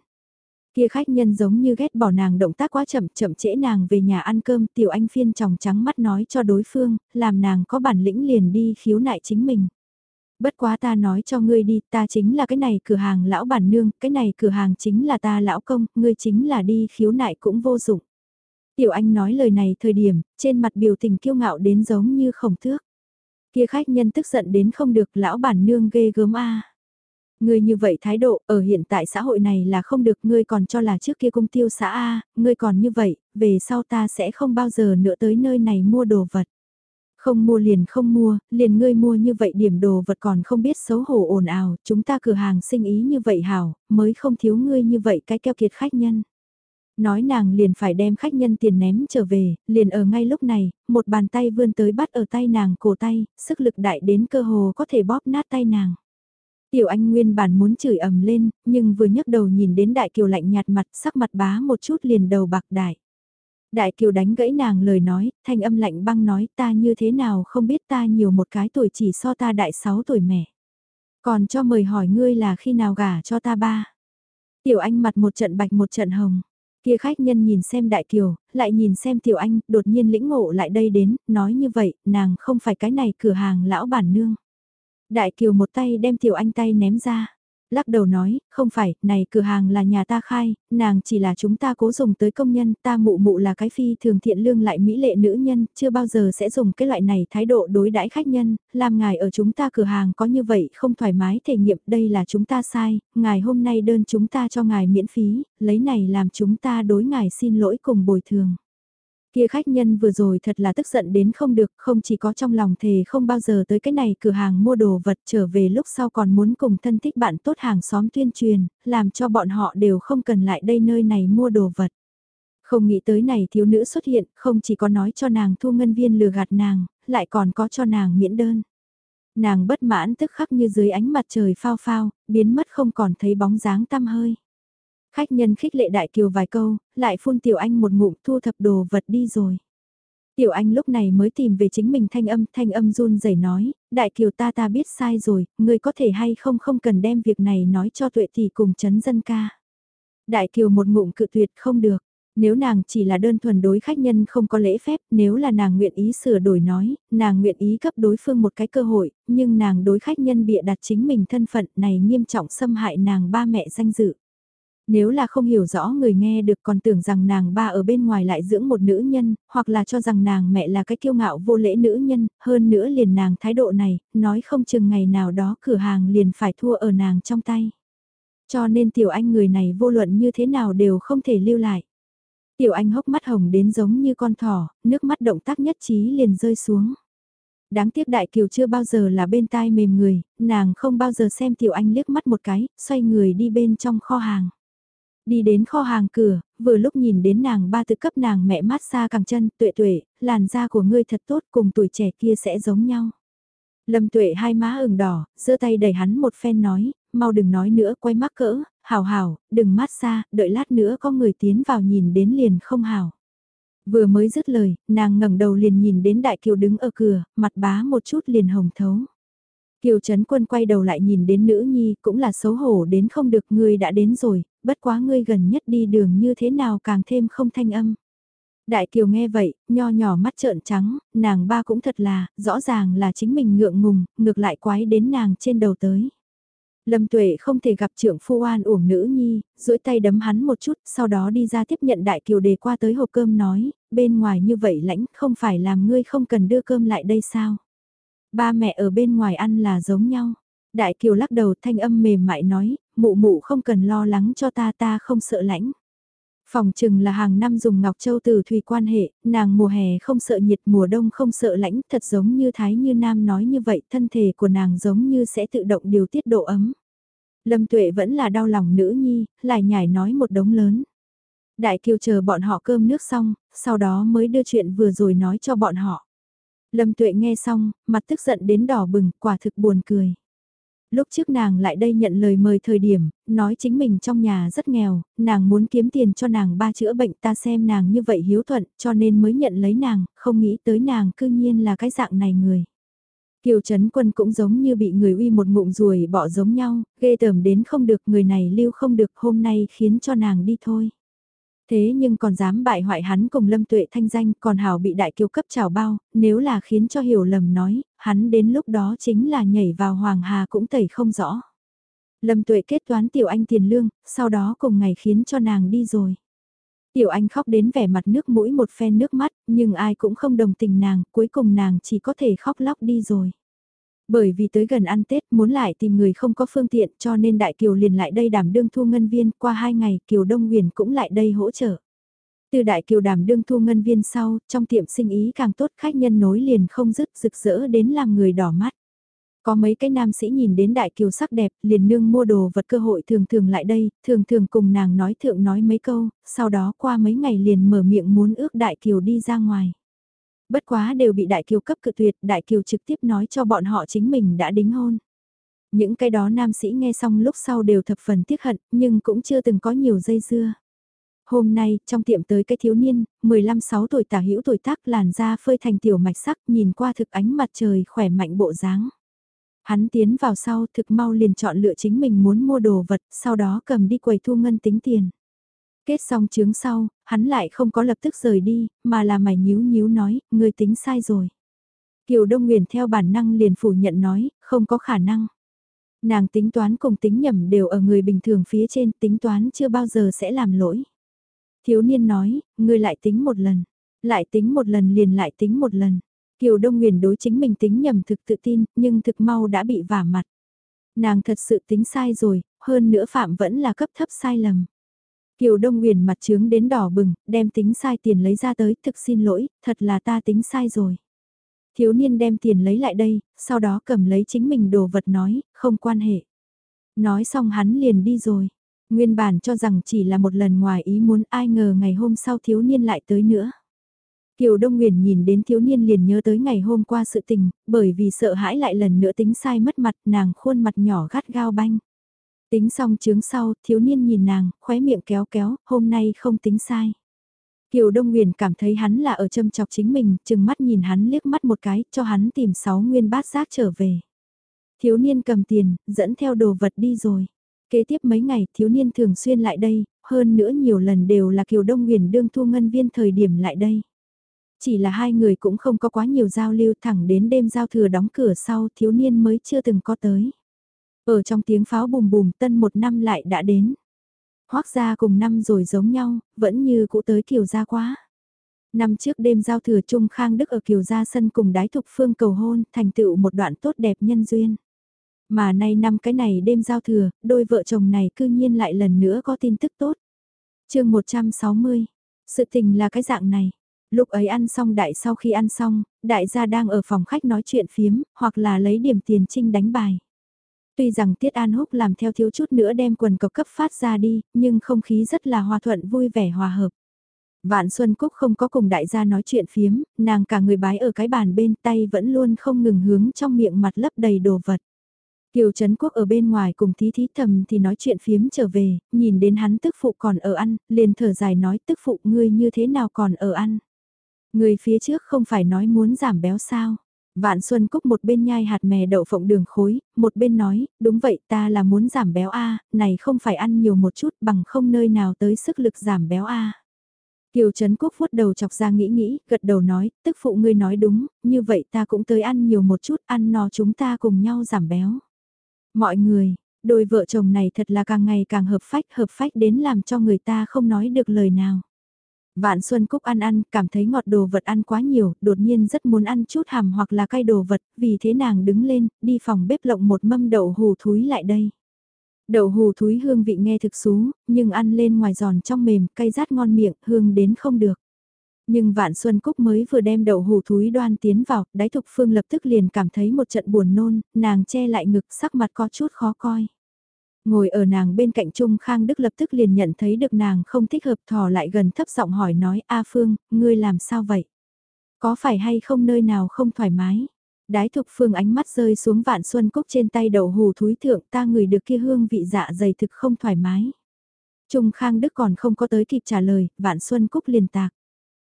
Kia khách nhân giống như ghét bỏ nàng động tác quá chậm, chậm trễ nàng về nhà ăn cơm, tiểu anh phiên tròng trắng mắt nói cho đối phương, làm nàng có bản lĩnh liền đi khiếu nại chính mình. Bất quá ta nói cho ngươi đi, ta chính là cái này cửa hàng lão bản nương, cái này cửa hàng chính là ta lão công, ngươi chính là đi khiếu nại cũng vô dụng. Tiểu anh nói lời này thời điểm, trên mặt biểu tình kiêu ngạo đến giống như khổng thước. Kia khách nhân tức giận đến không được lão bản nương ghê gớm a Ngươi như vậy thái độ, ở hiện tại xã hội này là không được, ngươi còn cho là trước kia cung tiêu xã A, ngươi còn như vậy, về sau ta sẽ không bao giờ nữa tới nơi này mua đồ vật. Không mua liền không mua, liền ngươi mua như vậy điểm đồ vật còn không biết xấu hổ ồn ào, chúng ta cửa hàng sinh ý như vậy hảo, mới không thiếu ngươi như vậy cái keo kiệt khách nhân. Nói nàng liền phải đem khách nhân tiền ném trở về, liền ở ngay lúc này, một bàn tay vươn tới bắt ở tay nàng cổ tay, sức lực đại đến cơ hồ có thể bóp nát tay nàng. Tiểu Anh nguyên bản muốn chửi ầm lên, nhưng vừa nhấc đầu nhìn đến Đại Kiều lạnh nhạt mặt, sắc mặt bá một chút liền đầu bạc đại. Đại Kiều đánh gãy nàng lời nói, thanh âm lạnh băng nói ta như thế nào không biết ta nhiều một cái tuổi chỉ so ta đại sáu tuổi mẹ. Còn cho mời hỏi ngươi là khi nào gả cho ta ba. Tiểu Anh mặt một trận bạch một trận hồng. Kia khách nhân nhìn xem Đại Kiều, lại nhìn xem Tiểu Anh, đột nhiên lĩnh ngộ lại đây đến, nói như vậy, nàng không phải cái này cửa hàng lão bản nương. Đại Kiều một tay đem Tiểu Anh tay ném ra. Lắc đầu nói, không phải, này cửa hàng là nhà ta khai, nàng chỉ là chúng ta cố dùng tới công nhân, ta mụ mụ là cái phi thường thiện lương lại mỹ lệ nữ nhân, chưa bao giờ sẽ dùng cái loại này thái độ đối đãi khách nhân, làm ngài ở chúng ta cửa hàng có như vậy không thoải mái thể nghiệm, đây là chúng ta sai, ngài hôm nay đơn chúng ta cho ngài miễn phí, lấy này làm chúng ta đối ngài xin lỗi cùng bồi thường. Kia khách nhân vừa rồi thật là tức giận đến không được, không chỉ có trong lòng thề không bao giờ tới cái này cửa hàng mua đồ vật trở về lúc sau còn muốn cùng thân thích bạn tốt hàng xóm tuyên truyền, làm cho bọn họ đều không cần lại đây nơi này mua đồ vật. Không nghĩ tới này thiếu nữ xuất hiện, không chỉ có nói cho nàng thu ngân viên lừa gạt nàng, lại còn có cho nàng miễn đơn. Nàng bất mãn tức khắc như dưới ánh mặt trời phao phao, biến mất không còn thấy bóng dáng tăm hơi. Khách nhân khích lệ Đại Kiều vài câu, lại phun Tiểu Anh một ngụm thu thập đồ vật đi rồi. Tiểu Anh lúc này mới tìm về chính mình thanh âm, thanh âm run rẩy nói, Đại Kiều ta ta biết sai rồi, người có thể hay không không cần đem việc này nói cho tuệ tỷ cùng chấn dân ca. Đại Kiều một ngụm cự tuyệt không được, nếu nàng chỉ là đơn thuần đối khách nhân không có lễ phép, nếu là nàng nguyện ý sửa đổi nói, nàng nguyện ý cấp đối phương một cái cơ hội, nhưng nàng đối khách nhân bịa đặt chính mình thân phận này nghiêm trọng xâm hại nàng ba mẹ danh dự. Nếu là không hiểu rõ người nghe được còn tưởng rằng nàng ba ở bên ngoài lại dưỡng một nữ nhân, hoặc là cho rằng nàng mẹ là cái kiêu ngạo vô lễ nữ nhân, hơn nữa liền nàng thái độ này, nói không chừng ngày nào đó cửa hàng liền phải thua ở nàng trong tay. Cho nên tiểu anh người này vô luận như thế nào đều không thể lưu lại. Tiểu anh hốc mắt hồng đến giống như con thỏ, nước mắt động tác nhất trí liền rơi xuống. Đáng tiếc đại kiều chưa bao giờ là bên tai mềm người, nàng không bao giờ xem tiểu anh liếc mắt một cái, xoay người đi bên trong kho hàng. Đi đến kho hàng cửa, vừa lúc nhìn đến nàng ba tự cấp nàng mẹ mát xa cẳng chân, tuệ tuệ, làn da của ngươi thật tốt cùng tuổi trẻ kia sẽ giống nhau. Lâm tuệ hai má ửng đỏ, giơ tay đẩy hắn một phen nói, mau đừng nói nữa quay mắc cỡ, hào hào, đừng mát xa, đợi lát nữa có người tiến vào nhìn đến liền không hào. Vừa mới dứt lời, nàng ngẩng đầu liền nhìn đến Đại Kiều đứng ở cửa, mặt bá một chút liền hồng thấu. Kiều Trấn Quân quay đầu lại nhìn đến nữ nhi, cũng là xấu hổ đến không được ngươi đã đến rồi, bất quá ngươi gần nhất đi đường như thế nào càng thêm không thanh âm. Đại Kiều nghe vậy, nho nhỏ mắt trợn trắng, nàng ba cũng thật là, rõ ràng là chính mình ngượng ngùng, ngược lại quái đến nàng trên đầu tới. Lâm Tuệ không thể gặp trưởng phu an uổng nữ nhi, duỗi tay đấm hắn một chút, sau đó đi ra tiếp nhận Đại Kiều đề qua tới hộp cơm nói, bên ngoài như vậy lãnh không phải làm ngươi không cần đưa cơm lại đây sao? Ba mẹ ở bên ngoài ăn là giống nhau. Đại Kiều lắc đầu thanh âm mềm mại nói, mụ mụ không cần lo lắng cho ta ta không sợ lãnh. Phòng trừng là hàng năm dùng ngọc châu từ thủy quan hệ, nàng mùa hè không sợ nhiệt mùa đông không sợ lãnh, thật giống như Thái Như Nam nói như vậy, thân thể của nàng giống như sẽ tự động điều tiết độ ấm. Lâm Tuệ vẫn là đau lòng nữ nhi, lại nhảy nói một đống lớn. Đại Kiều chờ bọn họ cơm nước xong, sau đó mới đưa chuyện vừa rồi nói cho bọn họ. Lâm Tuệ nghe xong, mặt tức giận đến đỏ bừng, quả thực buồn cười. Lúc trước nàng lại đây nhận lời mời thời điểm, nói chính mình trong nhà rất nghèo, nàng muốn kiếm tiền cho nàng ba chữa bệnh ta xem nàng như vậy hiếu thuận cho nên mới nhận lấy nàng, không nghĩ tới nàng cư nhiên là cái dạng này người. Kiều Trấn Quân cũng giống như bị người uy một ngụm ruồi bỏ giống nhau, ghê tởm đến không được người này lưu không được hôm nay khiến cho nàng đi thôi. Thế nhưng còn dám bại hoại hắn cùng Lâm Tuệ thanh danh còn hào bị đại kiều cấp trào bao, nếu là khiến cho hiểu lầm nói, hắn đến lúc đó chính là nhảy vào Hoàng Hà cũng tẩy không rõ. Lâm Tuệ kết toán Tiểu Anh tiền lương, sau đó cùng ngày khiến cho nàng đi rồi. Tiểu Anh khóc đến vẻ mặt nước mũi một phen nước mắt, nhưng ai cũng không đồng tình nàng, cuối cùng nàng chỉ có thể khóc lóc đi rồi. Bởi vì tới gần ăn Tết muốn lại tìm người không có phương tiện cho nên Đại Kiều liền lại đây đảm đương thu ngân viên, qua hai ngày Kiều Đông Huyền cũng lại đây hỗ trợ. Từ Đại Kiều đảm đương thu ngân viên sau, trong tiệm sinh ý càng tốt khách nhân nối liền không dứt rực rỡ đến làm người đỏ mắt. Có mấy cái nam sĩ nhìn đến đại kiều sắc đẹp, liền nương mua đồ vật cơ hội thường thường lại đây, thường thường cùng nàng nói thượng nói mấy câu, sau đó qua mấy ngày liền mở miệng muốn ước đại kiều đi ra ngoài. Bất quá đều bị đại kiều cấp cự tuyệt, đại kiều trực tiếp nói cho bọn họ chính mình đã đính hôn. Những cái đó nam sĩ nghe xong lúc sau đều thập phần tiếc hận, nhưng cũng chưa từng có nhiều dây dưa. Hôm nay, trong tiệm tới cái thiếu niên, 15-6 tuổi tả hữu tuổi tác làn da phơi thành tiểu mạch sắc nhìn qua thực ánh mặt trời khỏe mạnh bộ dáng. Hắn tiến vào sau thực mau liền chọn lựa chính mình muốn mua đồ vật, sau đó cầm đi quầy thu ngân tính tiền. Kết xong chứng sau, hắn lại không có lập tức rời đi, mà là mày nhíu nhíu nói, người tính sai rồi. Kiều Đông Nguyền theo bản năng liền phủ nhận nói, không có khả năng. Nàng tính toán cùng tính nhầm đều ở người bình thường phía trên, tính toán chưa bao giờ sẽ làm lỗi. Thiếu niên nói, người lại tính một lần, lại tính một lần liền lại tính một lần. Kiều Đông Nguyền đối chính mình tính nhầm thực tự tin, nhưng thực mau đã bị vả mặt. Nàng thật sự tính sai rồi, hơn nữa phạm vẫn là cấp thấp sai lầm. Kiều Đông Nguyền mặt trướng đến đỏ bừng, đem tính sai tiền lấy ra tới, thực xin lỗi, thật là ta tính sai rồi. Thiếu niên đem tiền lấy lại đây, sau đó cầm lấy chính mình đồ vật nói, không quan hệ. Nói xong hắn liền đi rồi. Nguyên bản cho rằng chỉ là một lần ngoài ý muốn ai ngờ ngày hôm sau thiếu niên lại tới nữa. Kiều Đông Nguyền nhìn đến thiếu niên liền nhớ tới ngày hôm qua sự tình, bởi vì sợ hãi lại lần nữa tính sai mất mặt nàng khuôn mặt nhỏ gắt gao banh. Tính xong chướng sau, thiếu niên nhìn nàng, khóe miệng kéo kéo, hôm nay không tính sai. Kiều Đông Nguyền cảm thấy hắn là ở châm chọc chính mình, chừng mắt nhìn hắn liếc mắt một cái, cho hắn tìm sáu nguyên bát giác trở về. Thiếu niên cầm tiền, dẫn theo đồ vật đi rồi. Kế tiếp mấy ngày, thiếu niên thường xuyên lại đây, hơn nữa nhiều lần đều là Kiều Đông Nguyền đương thu ngân viên thời điểm lại đây. Chỉ là hai người cũng không có quá nhiều giao lưu thẳng đến đêm giao thừa đóng cửa sau thiếu niên mới chưa từng có tới. Ở trong tiếng pháo bùm bùm tân một năm lại đã đến. Hoác gia cùng năm rồi giống nhau, vẫn như cũ tới kiều gia quá. Năm trước đêm giao thừa Trung Khang Đức ở kiều gia sân cùng đái thục phương cầu hôn thành tựu một đoạn tốt đẹp nhân duyên. Mà nay năm cái này đêm giao thừa, đôi vợ chồng này cư nhiên lại lần nữa có tin tức tốt. chương 160, sự tình là cái dạng này. Lúc ấy ăn xong đại sau khi ăn xong, đại gia đang ở phòng khách nói chuyện phiếm, hoặc là lấy điểm tiền trinh đánh bài. Tuy rằng Tiết An Húc làm theo thiếu chút nữa đem quần cọc cấp phát ra đi, nhưng không khí rất là hòa thuận vui vẻ hòa hợp. Vạn Xuân Cúc không có cùng đại gia nói chuyện phiếm, nàng cả người bái ở cái bàn bên tay vẫn luôn không ngừng hướng trong miệng mặt lấp đầy đồ vật. Kiều Trấn Quốc ở bên ngoài cùng thí thí thầm thì nói chuyện phiếm trở về, nhìn đến hắn tức phụ còn ở ăn, liền thở dài nói tức phụ ngươi như thế nào còn ở ăn. Người phía trước không phải nói muốn giảm béo sao? Vạn Xuân Cúc một bên nhai hạt mè đậu phộng đường khối, một bên nói, đúng vậy ta là muốn giảm béo A, này không phải ăn nhiều một chút bằng không nơi nào tới sức lực giảm béo A. Kiều Trấn Quốc vuốt đầu chọc ra nghĩ nghĩ, gật đầu nói, tức phụ ngươi nói đúng, như vậy ta cũng tới ăn nhiều một chút, ăn no chúng ta cùng nhau giảm béo. Mọi người, đôi vợ chồng này thật là càng ngày càng hợp phách, hợp phách đến làm cho người ta không nói được lời nào. Vạn Xuân Cúc ăn ăn, cảm thấy ngọt đồ vật ăn quá nhiều, đột nhiên rất muốn ăn chút hàm hoặc là cay đồ vật, vì thế nàng đứng lên, đi phòng bếp lộng một mâm đậu hù thúi lại đây. Đậu hù thúi hương vị nghe thực xú, nhưng ăn lên ngoài giòn trong mềm, cay rát ngon miệng, hương đến không được. Nhưng Vạn Xuân Cúc mới vừa đem đậu hù thúi đoan tiến vào, đáy thục phương lập tức liền cảm thấy một trận buồn nôn, nàng che lại ngực sắc mặt có chút khó coi. Ngồi ở nàng bên cạnh Trung Khang Đức lập tức liền nhận thấy được nàng không thích hợp thò lại gần thấp giọng hỏi nói A Phương, ngươi làm sao vậy? Có phải hay không nơi nào không thoải mái? Đái thục phương ánh mắt rơi xuống vạn xuân cúc trên tay đầu hù thúi thượng ta ngửi được kia hương vị dạ dày thực không thoải mái. Trung Khang Đức còn không có tới kịp trả lời, vạn xuân cúc liền tạc.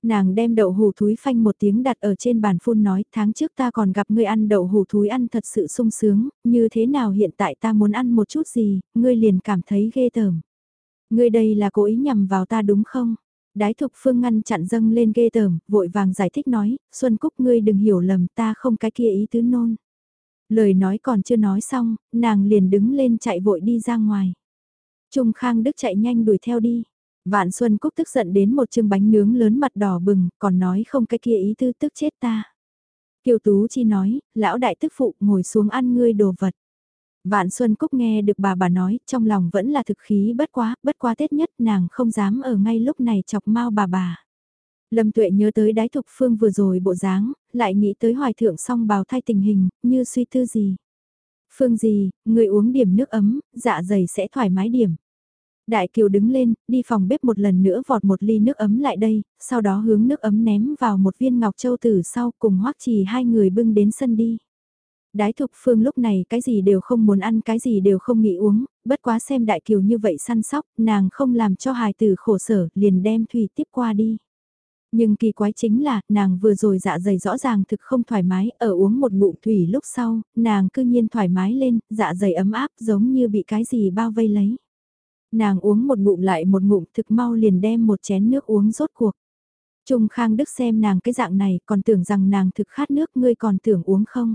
Nàng đem đậu hù thúi phanh một tiếng đặt ở trên bàn phun nói tháng trước ta còn gặp ngươi ăn đậu hù thúi ăn thật sự sung sướng, như thế nào hiện tại ta muốn ăn một chút gì, ngươi liền cảm thấy ghê tởm. Ngươi đây là cố ý nhằm vào ta đúng không? Đái thục phương ngăn chặn dâng lên ghê tởm, vội vàng giải thích nói, Xuân Cúc ngươi đừng hiểu lầm ta không cái kia ý tứ nôn. Lời nói còn chưa nói xong, nàng liền đứng lên chạy vội đi ra ngoài. Trung Khang Đức chạy nhanh đuổi theo đi. Vạn Xuân Cúc tức giận đến một chương bánh nướng lớn mặt đỏ bừng, còn nói không cái kia ý tư tức chết ta. Kiều Tú Chi nói, lão đại tức phụ ngồi xuống ăn ngươi đồ vật. Vạn Xuân Cúc nghe được bà bà nói, trong lòng vẫn là thực khí bất quá, bất quá Tết nhất nàng không dám ở ngay lúc này chọc mau bà bà. Lâm Tuệ nhớ tới đái thục phương vừa rồi bộ dáng, lại nghĩ tới hoài thượng song bào thai tình hình, như suy tư gì. Phương gì, người uống điểm nước ấm, dạ dày sẽ thoải mái điểm. Đại Kiều đứng lên, đi phòng bếp một lần nữa vọt một ly nước ấm lại đây, sau đó hướng nước ấm ném vào một viên ngọc châu tử sau cùng hoắc trì hai người bưng đến sân đi. Đái thục phương lúc này cái gì đều không muốn ăn cái gì đều không nghĩ uống, bất quá xem đại kiều như vậy săn sóc, nàng không làm cho hài tử khổ sở, liền đem thủy tiếp qua đi. Nhưng kỳ quái chính là, nàng vừa rồi dạ dày rõ ràng thực không thoải mái, ở uống một ngụm thủy lúc sau, nàng cư nhiên thoải mái lên, dạ dày ấm áp giống như bị cái gì bao vây lấy. Nàng uống một ngụm lại một ngụm thực mau liền đem một chén nước uống rốt cuộc. Trung Khang Đức xem nàng cái dạng này còn tưởng rằng nàng thực khát nước ngươi còn tưởng uống không.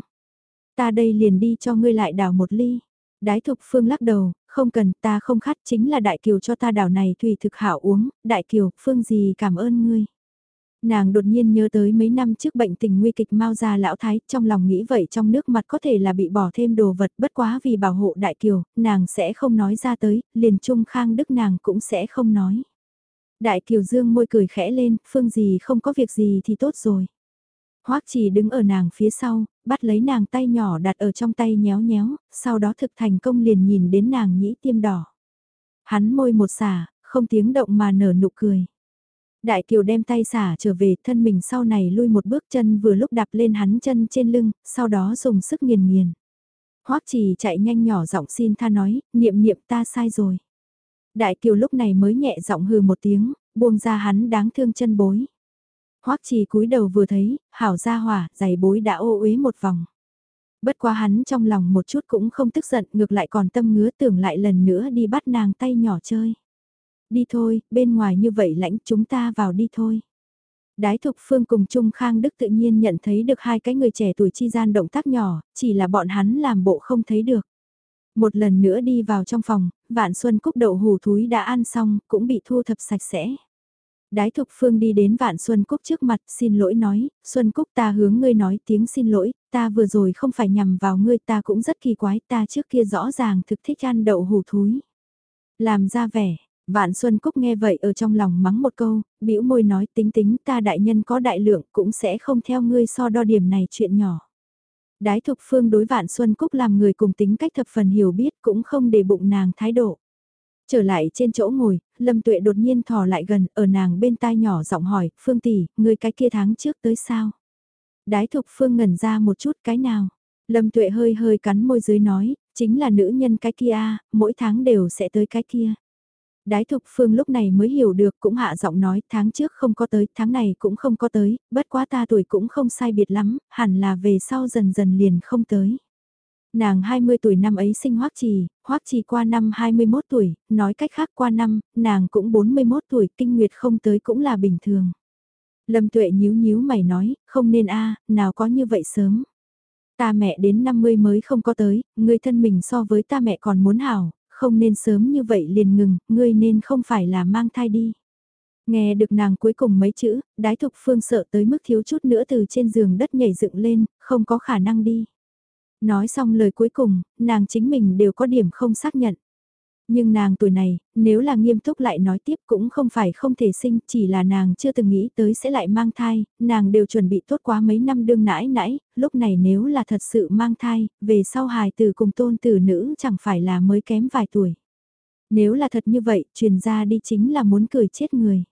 Ta đây liền đi cho ngươi lại đào một ly. Đái thục phương lắc đầu, không cần ta không khát chính là đại kiều cho ta đào này tùy thực hảo uống, đại kiều, phương gì cảm ơn ngươi. Nàng đột nhiên nhớ tới mấy năm trước bệnh tình nguy kịch mau ra lão thái, trong lòng nghĩ vậy trong nước mặt có thể là bị bỏ thêm đồ vật bất quá vì bảo hộ đại kiều, nàng sẽ không nói ra tới, liền trung khang đức nàng cũng sẽ không nói. Đại kiều dương môi cười khẽ lên, phương gì không có việc gì thì tốt rồi. Hoắc chỉ đứng ở nàng phía sau, bắt lấy nàng tay nhỏ đặt ở trong tay nhéo nhéo, sau đó thực thành công liền nhìn đến nàng nhĩ tiêm đỏ. Hắn môi một xả, không tiếng động mà nở nụ cười. Đại Kiều đem tay xả trở về thân mình sau này lui một bước chân vừa lúc đạp lên hắn chân trên lưng, sau đó dùng sức nghiền nghiền. Hoắc trì chạy nhanh nhỏ giọng xin tha nói, niệm niệm ta sai rồi. Đại Kiều lúc này mới nhẹ giọng hừ một tiếng, buông ra hắn đáng thương chân bối. Hoắc trì cúi đầu vừa thấy, hảo ra hỏa, giày bối đã ô uế một vòng. Bất quá hắn trong lòng một chút cũng không tức giận, ngược lại còn tâm ngứa tưởng lại lần nữa đi bắt nàng tay nhỏ chơi. Đi thôi, bên ngoài như vậy lãnh chúng ta vào đi thôi. Đái Thục Phương cùng Trung Khang Đức tự nhiên nhận thấy được hai cái người trẻ tuổi chi gian động tác nhỏ, chỉ là bọn hắn làm bộ không thấy được. Một lần nữa đi vào trong phòng, Vạn Xuân Cúc đậu hù thúi đã ăn xong, cũng bị thu thập sạch sẽ. Đái Thục Phương đi đến Vạn Xuân Cúc trước mặt, xin lỗi nói, Xuân Cúc ta hướng ngươi nói tiếng xin lỗi, ta vừa rồi không phải nhằm vào ngươi ta cũng rất kỳ quái, ta trước kia rõ ràng thực thích ăn đậu hù thúi. Làm ra vẻ, Vạn Xuân Cúc nghe vậy ở trong lòng mắng một câu, bĩu môi nói tính tính ta đại nhân có đại lượng cũng sẽ không theo ngươi so đo điểm này chuyện nhỏ. Đái Thục Phương đối Vạn Xuân Cúc làm người cùng tính cách thập phần hiểu biết cũng không để bụng nàng thái độ. Trở lại trên chỗ ngồi, Lâm Tuệ đột nhiên thò lại gần, ở nàng bên tai nhỏ giọng hỏi, Phương tỷ, người cái kia tháng trước tới sao? Đái Thục Phương ngẩn ra một chút cái nào? Lâm Tuệ hơi hơi cắn môi dưới nói, chính là nữ nhân cái kia, mỗi tháng đều sẽ tới cái kia. Đái Thục Phương lúc này mới hiểu được cũng hạ giọng nói tháng trước không có tới, tháng này cũng không có tới, bất quá ta tuổi cũng không sai biệt lắm, hẳn là về sau dần dần liền không tới. Nàng 20 tuổi năm ấy sinh Hoắc Trì, Hoắc Trì qua năm 21 tuổi, nói cách khác qua năm, nàng cũng 41 tuổi, kinh nguyệt không tới cũng là bình thường. Lâm Tuệ nhíu nhíu mày nói, không nên a, nào có như vậy sớm. Ta mẹ đến 50 mới không có tới, người thân mình so với ta mẹ còn muốn hảo, không nên sớm như vậy liền ngừng, ngươi nên không phải là mang thai đi. Nghe được nàng cuối cùng mấy chữ, đái thục phương sợ tới mức thiếu chút nữa từ trên giường đất nhảy dựng lên, không có khả năng đi. Nói xong lời cuối cùng, nàng chính mình đều có điểm không xác nhận. Nhưng nàng tuổi này, nếu là nghiêm túc lại nói tiếp cũng không phải không thể sinh, chỉ là nàng chưa từng nghĩ tới sẽ lại mang thai, nàng đều chuẩn bị tốt quá mấy năm đương nãi nãi, lúc này nếu là thật sự mang thai, về sau hài tử cùng tôn tử nữ chẳng phải là mới kém vài tuổi. Nếu là thật như vậy, truyền ra đi chính là muốn cười chết người.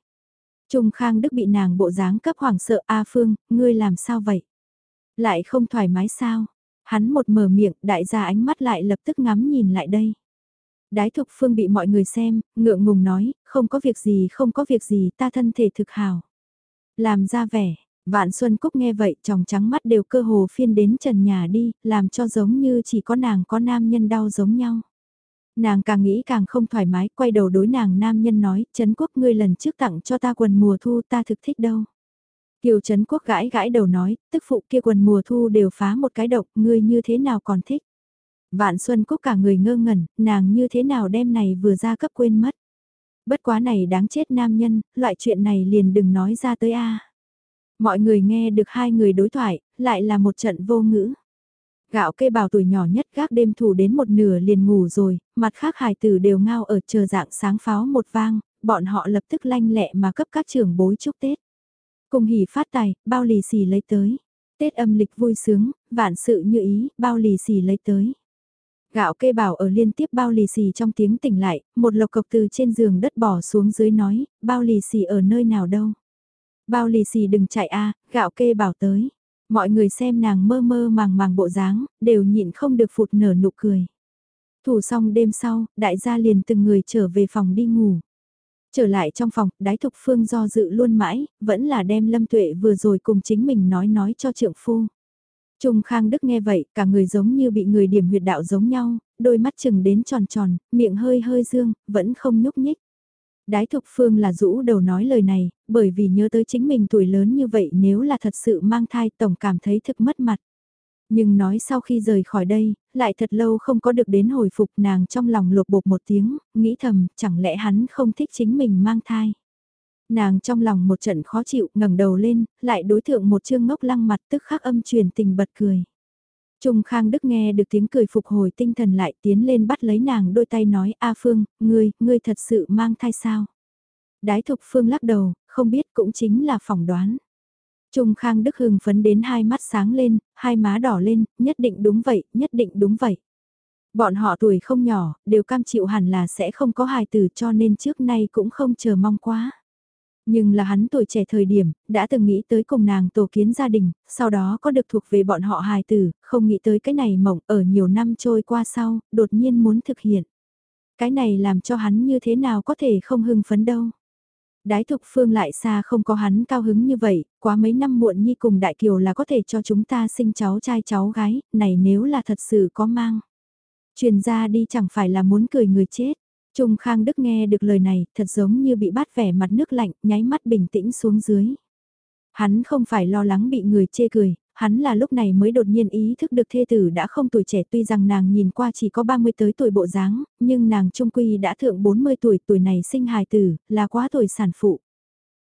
Trung Khang Đức bị nàng bộ dáng cấp hoàng sợ A Phương, ngươi làm sao vậy? Lại không thoải mái sao? Hắn một mở miệng, đại gia ánh mắt lại lập tức ngắm nhìn lại đây. Đái thục phương bị mọi người xem, ngượng ngùng nói, không có việc gì không có việc gì ta thân thể thực hào. Làm ra vẻ, vạn xuân cúc nghe vậy tròng trắng mắt đều cơ hồ phiên đến trần nhà đi, làm cho giống như chỉ có nàng có nam nhân đau giống nhau. Nàng càng nghĩ càng không thoải mái, quay đầu đối nàng nam nhân nói, Trấn Quốc ngươi lần trước tặng cho ta quần mùa thu ta thực thích đâu. Kiều Trấn Quốc gãi gãi đầu nói, tức phụ kia quần mùa thu đều phá một cái độc, ngươi như thế nào còn thích. Vạn Xuân Cúc cả người ngơ ngẩn, nàng như thế nào đem này vừa ra cấp quên mất. Bất quá này đáng chết nam nhân, loại chuyện này liền đừng nói ra tới a. Mọi người nghe được hai người đối thoại, lại là một trận vô ngữ. Gạo cây bào tuổi nhỏ nhất gác đêm thủ đến một nửa liền ngủ rồi, mặt khác hài tử đều ngao ở chờ dạng sáng pháo một vang, bọn họ lập tức lanh lẹ mà cấp các trưởng bối chúc Tết. Cùng hỉ phát tài, bao lì xì lấy tới. Tết âm lịch vui sướng, vạn sự như ý, bao lì xì lấy tới. Gạo kê bảo ở liên tiếp bao lì xì trong tiếng tỉnh lại, một lộc cộc từ trên giường đất bỏ xuống dưới nói, bao lì xì ở nơi nào đâu. Bao lì xì đừng chạy a gạo kê bảo tới. Mọi người xem nàng mơ mơ màng màng bộ dáng, đều nhịn không được phụt nở nụ cười. Thủ xong đêm sau, đại gia liền từng người trở về phòng đi ngủ. Trở lại trong phòng, đái thục phương do dự luôn mãi, vẫn là đem lâm tuệ vừa rồi cùng chính mình nói nói cho trượng phu. Trung Khang Đức nghe vậy, cả người giống như bị người điểm huyệt đạo giống nhau, đôi mắt chừng đến tròn tròn, miệng hơi hơi dương, vẫn không nhúc nhích. Đái Thục Phương là rũ đầu nói lời này, bởi vì nhớ tới chính mình tuổi lớn như vậy nếu là thật sự mang thai tổng cảm thấy thực mất mặt. Nhưng nói sau khi rời khỏi đây, lại thật lâu không có được đến hồi phục nàng trong lòng lột bột một tiếng, nghĩ thầm, chẳng lẽ hắn không thích chính mình mang thai. Nàng trong lòng một trận khó chịu, ngẩng đầu lên, lại đối thượng một chương ngốc lăng mặt tức khắc âm truyền tình bật cười. Trung Khang Đức nghe được tiếng cười phục hồi tinh thần lại tiến lên bắt lấy nàng đôi tay nói A Phương, ngươi, ngươi thật sự mang thai sao? Đái thục Phương lắc đầu, không biết cũng chính là phỏng đoán. Trung Khang Đức hưng phấn đến hai mắt sáng lên, hai má đỏ lên, nhất định đúng vậy, nhất định đúng vậy. Bọn họ tuổi không nhỏ, đều cam chịu hẳn là sẽ không có hài tử cho nên trước nay cũng không chờ mong quá. Nhưng là hắn tuổi trẻ thời điểm, đã từng nghĩ tới cùng nàng tổ kiến gia đình, sau đó có được thuộc về bọn họ hài tử, không nghĩ tới cái này mộng ở nhiều năm trôi qua sau, đột nhiên muốn thực hiện. Cái này làm cho hắn như thế nào có thể không hưng phấn đâu. Đái thục phương lại xa không có hắn cao hứng như vậy, quá mấy năm muộn nhi cùng đại kiều là có thể cho chúng ta sinh cháu trai cháu gái, này nếu là thật sự có mang. Truyền ra đi chẳng phải là muốn cười người chết. Trung Khang Đức nghe được lời này, thật giống như bị bắt vẻ mặt nước lạnh, nháy mắt bình tĩnh xuống dưới. Hắn không phải lo lắng bị người chê cười, hắn là lúc này mới đột nhiên ý thức được thê tử đã không tuổi trẻ tuy rằng nàng nhìn qua chỉ có 30 tới tuổi bộ dáng, nhưng nàng trung quy đã thượng 40 tuổi tuổi này sinh hài tử, là quá tuổi sản phụ.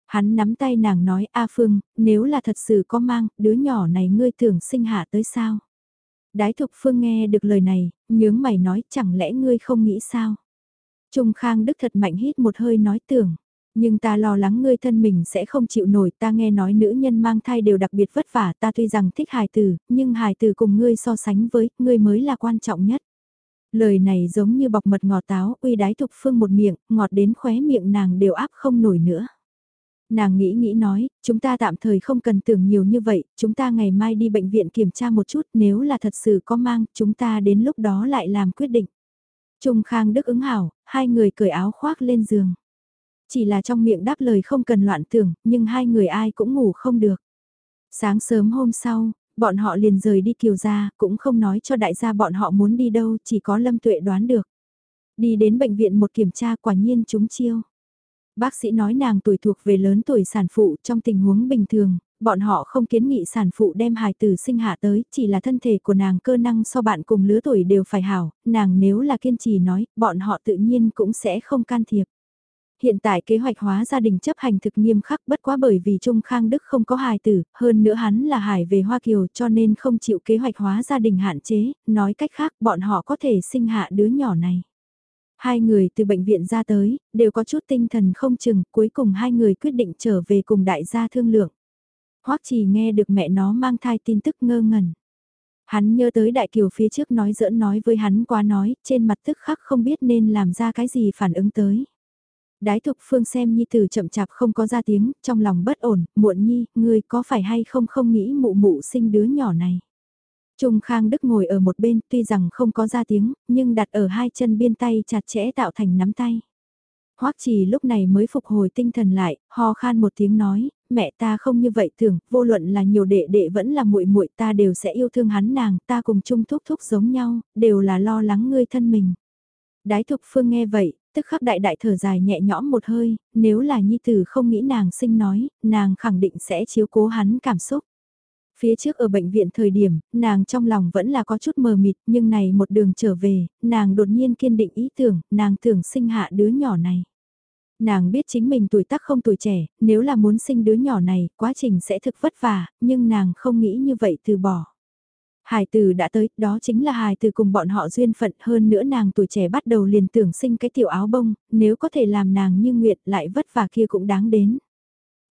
Hắn nắm tay nàng nói A Phương, nếu là thật sự có mang, đứa nhỏ này ngươi tưởng sinh hạ tới sao? Đái thục Phương nghe được lời này, nhướng mày nói chẳng lẽ ngươi không nghĩ sao? Trung Khang Đức thật mạnh hít một hơi nói tưởng. Nhưng ta lo lắng ngươi thân mình sẽ không chịu nổi ta nghe nói nữ nhân mang thai đều đặc biệt vất vả ta tuy rằng thích hài tử, nhưng hài tử cùng ngươi so sánh với, ngươi mới là quan trọng nhất. Lời này giống như bọc mật ngọt táo, uy đái thục phương một miệng, ngọt đến khóe miệng nàng đều áp không nổi nữa. Nàng nghĩ nghĩ nói, chúng ta tạm thời không cần tưởng nhiều như vậy, chúng ta ngày mai đi bệnh viện kiểm tra một chút nếu là thật sự có mang, chúng ta đến lúc đó lại làm quyết định. Trung Khang Đức ứng hảo, hai người cởi áo khoác lên giường. Chỉ là trong miệng đáp lời không cần loạn tưởng, nhưng hai người ai cũng ngủ không được. Sáng sớm hôm sau, bọn họ liền rời đi kiều gia, cũng không nói cho đại gia bọn họ muốn đi đâu, chỉ có Lâm Tuệ đoán được. Đi đến bệnh viện một kiểm tra quả nhiên chúng chiêu. Bác sĩ nói nàng tuổi thuộc về lớn tuổi sản phụ trong tình huống bình thường, bọn họ không kiến nghị sản phụ đem hài tử sinh hạ tới, chỉ là thân thể của nàng cơ năng so bạn cùng lứa tuổi đều phải hảo, nàng nếu là kiên trì nói, bọn họ tự nhiên cũng sẽ không can thiệp. Hiện tại kế hoạch hóa gia đình chấp hành thực nghiêm khắc bất quá bởi vì Trung Khang Đức không có hài tử, hơn nữa hắn là hải về Hoa Kiều cho nên không chịu kế hoạch hóa gia đình hạn chế, nói cách khác bọn họ có thể sinh hạ đứa nhỏ này. Hai người từ bệnh viện ra tới, đều có chút tinh thần không chừng, cuối cùng hai người quyết định trở về cùng đại gia thương lượng. Hoắc chỉ nghe được mẹ nó mang thai tin tức ngơ ngẩn. Hắn nhớ tới đại kiều phía trước nói giỡn nói với hắn quá nói, trên mặt tức khắc không biết nên làm ra cái gì phản ứng tới. Đái thục phương xem nhi tử chậm chạp không có ra tiếng, trong lòng bất ổn, muộn nhi, ngươi có phải hay không không nghĩ mụ mụ sinh đứa nhỏ này. Trung Khang Đức ngồi ở một bên tuy rằng không có ra tiếng, nhưng đặt ở hai chân biên tay chặt chẽ tạo thành nắm tay. Hoắc Trì lúc này mới phục hồi tinh thần lại, ho khan một tiếng nói, mẹ ta không như vậy thường vô luận là nhiều đệ đệ vẫn là muội muội ta đều sẽ yêu thương hắn nàng, ta cùng chung thúc thúc giống nhau, đều là lo lắng ngươi thân mình. Đái thục phương nghe vậy, tức khắc đại đại thở dài nhẹ nhõm một hơi, nếu là nhi tử không nghĩ nàng sinh nói, nàng khẳng định sẽ chiếu cố hắn cảm xúc. Phía trước ở bệnh viện thời điểm, nàng trong lòng vẫn là có chút mờ mịt, nhưng này một đường trở về, nàng đột nhiên kiên định ý tưởng, nàng tưởng sinh hạ đứa nhỏ này. Nàng biết chính mình tuổi tác không tuổi trẻ, nếu là muốn sinh đứa nhỏ này, quá trình sẽ thực vất vả, nhưng nàng không nghĩ như vậy từ bỏ. Hài từ đã tới, đó chính là hài từ cùng bọn họ duyên phận hơn nữa nàng tuổi trẻ bắt đầu liền tưởng sinh cái tiểu áo bông, nếu có thể làm nàng như nguyện lại vất vả kia cũng đáng đến.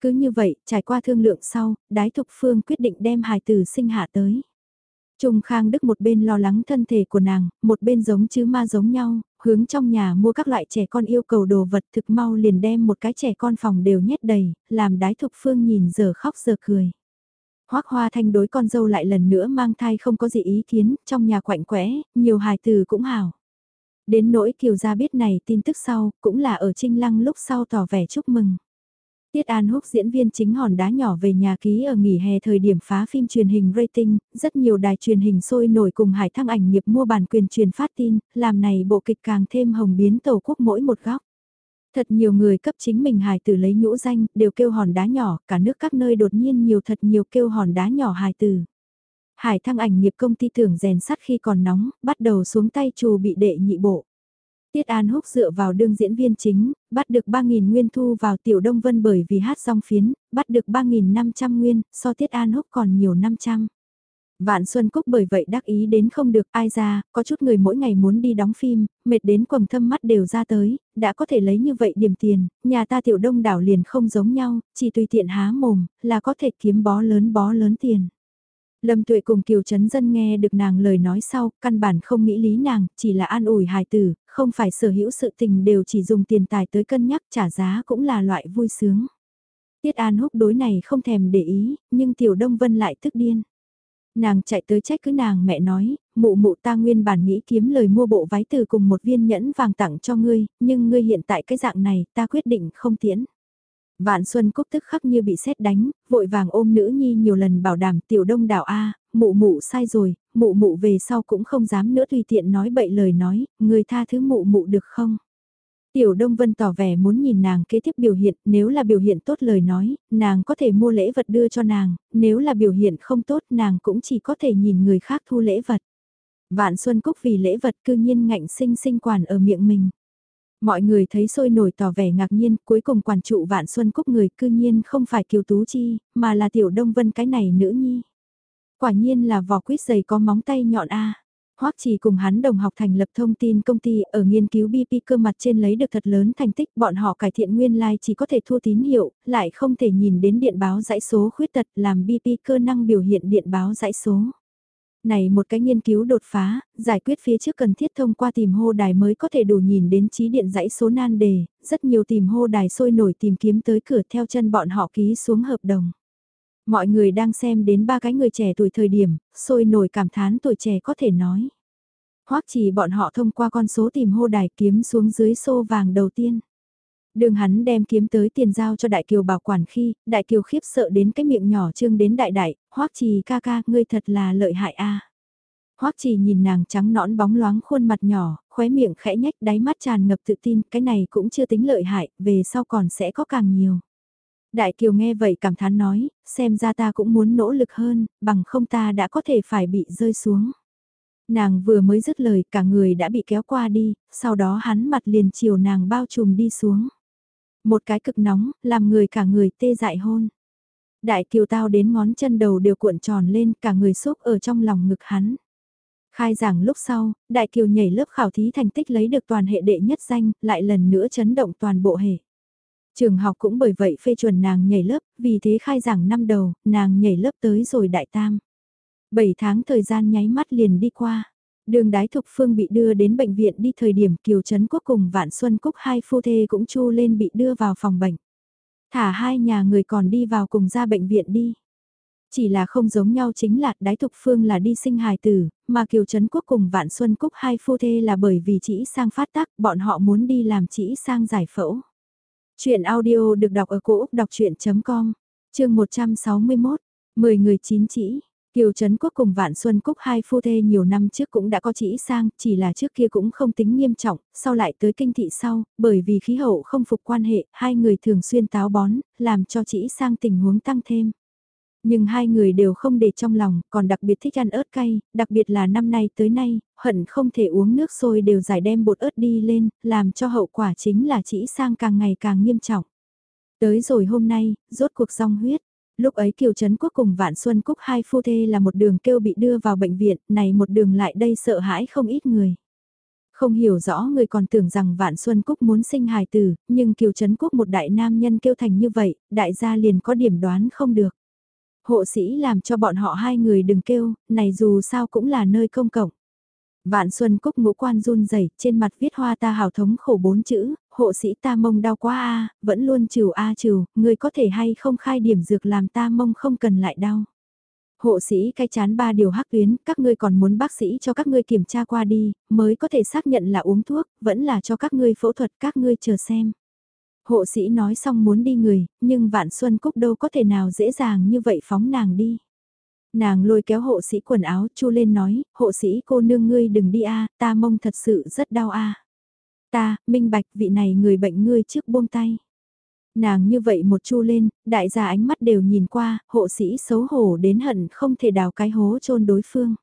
Cứ như vậy, trải qua thương lượng sau, đái thục phương quyết định đem hài tử sinh hạ tới. Trung Khang Đức một bên lo lắng thân thể của nàng, một bên giống chứ ma giống nhau, hướng trong nhà mua các loại trẻ con yêu cầu đồ vật thực mau liền đem một cái trẻ con phòng đều nhét đầy, làm đái thục phương nhìn giờ khóc giờ cười. Hoác Hoa Thanh đối con dâu lại lần nữa mang thai không có gì ý kiến, trong nhà quạnh quẽ, nhiều hài từ cũng hào. Đến nỗi Kiều Gia biết này tin tức sau, cũng là ở Trinh Lăng lúc sau tỏ vẻ chúc mừng. Tiết An Húc diễn viên chính hòn đá nhỏ về nhà ký ở nghỉ hè thời điểm phá phim truyền hình rating, rất nhiều đài truyền hình sôi nổi cùng hải thăng ảnh nghiệp mua bản quyền truyền phát tin, làm này bộ kịch càng thêm hồng biến tổ quốc mỗi một góc. Thật nhiều người cấp chính mình hài tử lấy nhũ danh, đều kêu hòn đá nhỏ, cả nước các nơi đột nhiên nhiều thật nhiều kêu hòn đá nhỏ hài tử. Hải thăng ảnh nghiệp công ty tưởng rèn sắt khi còn nóng, bắt đầu xuống tay trù bị đệ nhị bộ. Tiết An Húc dựa vào đương diễn viên chính, bắt được 3.000 nguyên thu vào Tiểu Đông Vân bởi vì hát song phiến, bắt được 3.500 nguyên, so Tiết An Húc còn nhiều 500. Vạn Xuân Cúc bởi vậy đắc ý đến không được ai ra, có chút người mỗi ngày muốn đi đóng phim, mệt đến quầng thâm mắt đều ra tới, đã có thể lấy như vậy điểm tiền, nhà ta tiểu đông đảo liền không giống nhau, chỉ tùy tiện há mồm, là có thể kiếm bó lớn bó lớn tiền. Lâm Tuệ cùng Kiều Trấn Dân nghe được nàng lời nói sau, căn bản không nghĩ lý nàng, chỉ là an ủi hài tử, không phải sở hữu sự tình đều chỉ dùng tiền tài tới cân nhắc trả giá cũng là loại vui sướng. Tiết An Húc đối này không thèm để ý, nhưng Tiểu Đông Vân lại tức điên. Nàng chạy tới trách cứ nàng mẹ nói, mụ mụ ta nguyên bản nghĩ kiếm lời mua bộ váy từ cùng một viên nhẫn vàng tặng cho ngươi, nhưng ngươi hiện tại cái dạng này ta quyết định không tiễn. Vạn Xuân Cúc tức khắc như bị sét đánh, vội vàng ôm nữ nhi nhiều lần bảo đảm tiểu đông đảo A, mụ mụ sai rồi, mụ mụ về sau cũng không dám nữa tùy tiện nói bậy lời nói, người tha thứ mụ mụ được không? Tiểu Đông Vân tỏ vẻ muốn nhìn nàng kế tiếp biểu hiện, nếu là biểu hiện tốt lời nói, nàng có thể mua lễ vật đưa cho nàng, nếu là biểu hiện không tốt nàng cũng chỉ có thể nhìn người khác thu lễ vật. Vạn Xuân Cúc vì lễ vật cư nhiên ngạnh sinh sinh quản ở miệng mình. Mọi người thấy sôi nổi tỏ vẻ ngạc nhiên, cuối cùng quản trụ Vạn Xuân Cúc người cư nhiên không phải Kiều Tú Chi, mà là Tiểu Đông Vân cái này nữ nhi. Quả nhiên là vỏ quýt dày có móng tay nhọn A. Hoắc chỉ cùng hắn đồng học thành lập thông tin công ty ở nghiên cứu BP cơ mặt trên lấy được thật lớn thành tích bọn họ cải thiện nguyên lai like chỉ có thể thua tín hiệu, lại không thể nhìn đến điện báo dãy số khuyết tật làm BP cơ năng biểu hiện điện báo dãy số. Này một cái nghiên cứu đột phá, giải quyết phía trước cần thiết thông qua tìm hô đài mới có thể đủ nhìn đến trí điện dãy số nan đề, rất nhiều tìm hô đài sôi nổi tìm kiếm tới cửa theo chân bọn họ ký xuống hợp đồng. Mọi người đang xem đến ba cái người trẻ tuổi thời điểm, sôi nổi cảm thán tuổi trẻ có thể nói. Hoắc chỉ bọn họ thông qua con số tìm hô đài kiếm xuống dưới xô vàng đầu tiên. Đường hắn đem kiếm tới tiền giao cho Đại Kiều bảo quản khi, Đại Kiều khiếp sợ đến cái miệng nhỏ trương đến đại đại, Hoắc trì ca ca, ngươi thật là lợi hại a. Hoắc trì nhìn nàng trắng nõn bóng loáng khuôn mặt nhỏ, khóe miệng khẽ nhách đáy mắt tràn ngập tự tin, cái này cũng chưa tính lợi hại, về sau còn sẽ có càng nhiều. Đại Kiều nghe vậy cảm thán nói, xem ra ta cũng muốn nỗ lực hơn, bằng không ta đã có thể phải bị rơi xuống. Nàng vừa mới dứt lời cả người đã bị kéo qua đi, sau đó hắn mặt liền chiều nàng bao trùm đi xuống. Một cái cực nóng, làm người cả người tê dại hôn. Đại kiều tao đến ngón chân đầu đều cuộn tròn lên cả người xúc ở trong lòng ngực hắn. Khai giảng lúc sau, Đại Kiều nhảy lớp khảo thí thành tích lấy được toàn hệ đệ nhất danh, lại lần nữa chấn động toàn bộ hệ. Trường học cũng bởi vậy phê chuẩn nàng nhảy lớp, vì thế khai giảng năm đầu, nàng nhảy lớp tới rồi đại tam. 7 tháng thời gian nháy mắt liền đi qua. Đường đái thục phương bị đưa đến bệnh viện đi thời điểm Kiều Trấn Quốc cùng Vạn Xuân Cúc hai phu thê cũng chu lên bị đưa vào phòng bệnh. Thả hai nhà người còn đi vào cùng ra bệnh viện đi. Chỉ là không giống nhau chính là đái thục phương là đi sinh hài tử, mà Kiều Trấn Quốc cùng Vạn Xuân Cúc hai phu thê là bởi vì chỉ sang phát tác, bọn họ muốn đi làm chỉ sang giải phẫu. Chuyện audio được đọc ở cổ Úc đọc chuyện.com, chương 161, 10 người chín chỉ. Kiều Trấn Quốc cùng Vạn Xuân Cúc hai phu thê nhiều năm trước cũng đã có chỉ sang, chỉ là trước kia cũng không tính nghiêm trọng, sau lại tới kinh thị sau, bởi vì khí hậu không phục quan hệ, hai người thường xuyên táo bón, làm cho chỉ sang tình huống tăng thêm. Nhưng hai người đều không để trong lòng, còn đặc biệt thích ăn ớt cay, đặc biệt là năm nay tới nay, hận không thể uống nước sôi đều giải đem bột ớt đi lên, làm cho hậu quả chính là chỉ sang càng ngày càng nghiêm trọng. Tới rồi hôm nay, rốt cuộc rong huyết. Lúc ấy Kiều Trấn Quốc cùng Vạn Xuân Cúc hai phu thê là một đường kêu bị đưa vào bệnh viện, này một đường lại đây sợ hãi không ít người. Không hiểu rõ người còn tưởng rằng Vạn Xuân Cúc muốn sinh hài tử, nhưng Kiều Trấn Quốc một đại nam nhân kêu thành như vậy, đại gia liền có điểm đoán không được. Hộ sĩ làm cho bọn họ hai người đừng kêu, này dù sao cũng là nơi công cộng. Vạn Xuân Cúc ngũ quan run rẩy trên mặt viết hoa ta hào thống khổ bốn chữ, hộ sĩ ta mông đau quá a vẫn luôn trừ a trừ, người có thể hay không khai điểm dược làm ta mông không cần lại đau. Hộ sĩ cái chán ba điều hắc tuyến, các ngươi còn muốn bác sĩ cho các ngươi kiểm tra qua đi, mới có thể xác nhận là uống thuốc, vẫn là cho các ngươi phẫu thuật các ngươi chờ xem. Hộ sĩ nói xong muốn đi người, nhưng Vạn Xuân Cúc đâu có thể nào dễ dàng như vậy phóng nàng đi. Nàng lôi kéo hộ sĩ quần áo chu lên nói, hộ sĩ cô nương ngươi đừng đi a ta mông thật sự rất đau a Ta, minh bạch vị này người bệnh ngươi trước buông tay. Nàng như vậy một chu lên, đại gia ánh mắt đều nhìn qua, hộ sĩ xấu hổ đến hận không thể đào cái hố chôn đối phương.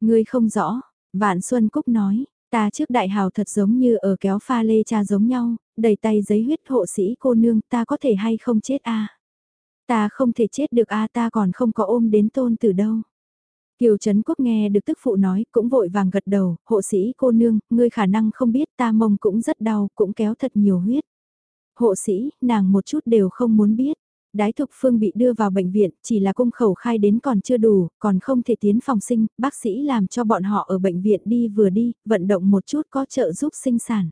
Ngươi không rõ, Vạn Xuân Cúc nói, ta trước đại hào thật giống như ở kéo pha lê cha giống nhau, đầy tay giấy huyết hộ sĩ cô nương ta có thể hay không chết a Ta không thể chết được a ta còn không có ôm đến tôn từ đâu. Kiều Trấn Quốc nghe được tức phụ nói cũng vội vàng gật đầu, hộ sĩ cô nương, ngươi khả năng không biết ta mông cũng rất đau, cũng kéo thật nhiều huyết. Hộ sĩ, nàng một chút đều không muốn biết. Đái Thục Phương bị đưa vào bệnh viện, chỉ là cung khẩu khai đến còn chưa đủ, còn không thể tiến phòng sinh, bác sĩ làm cho bọn họ ở bệnh viện đi vừa đi, vận động một chút có trợ giúp sinh sản.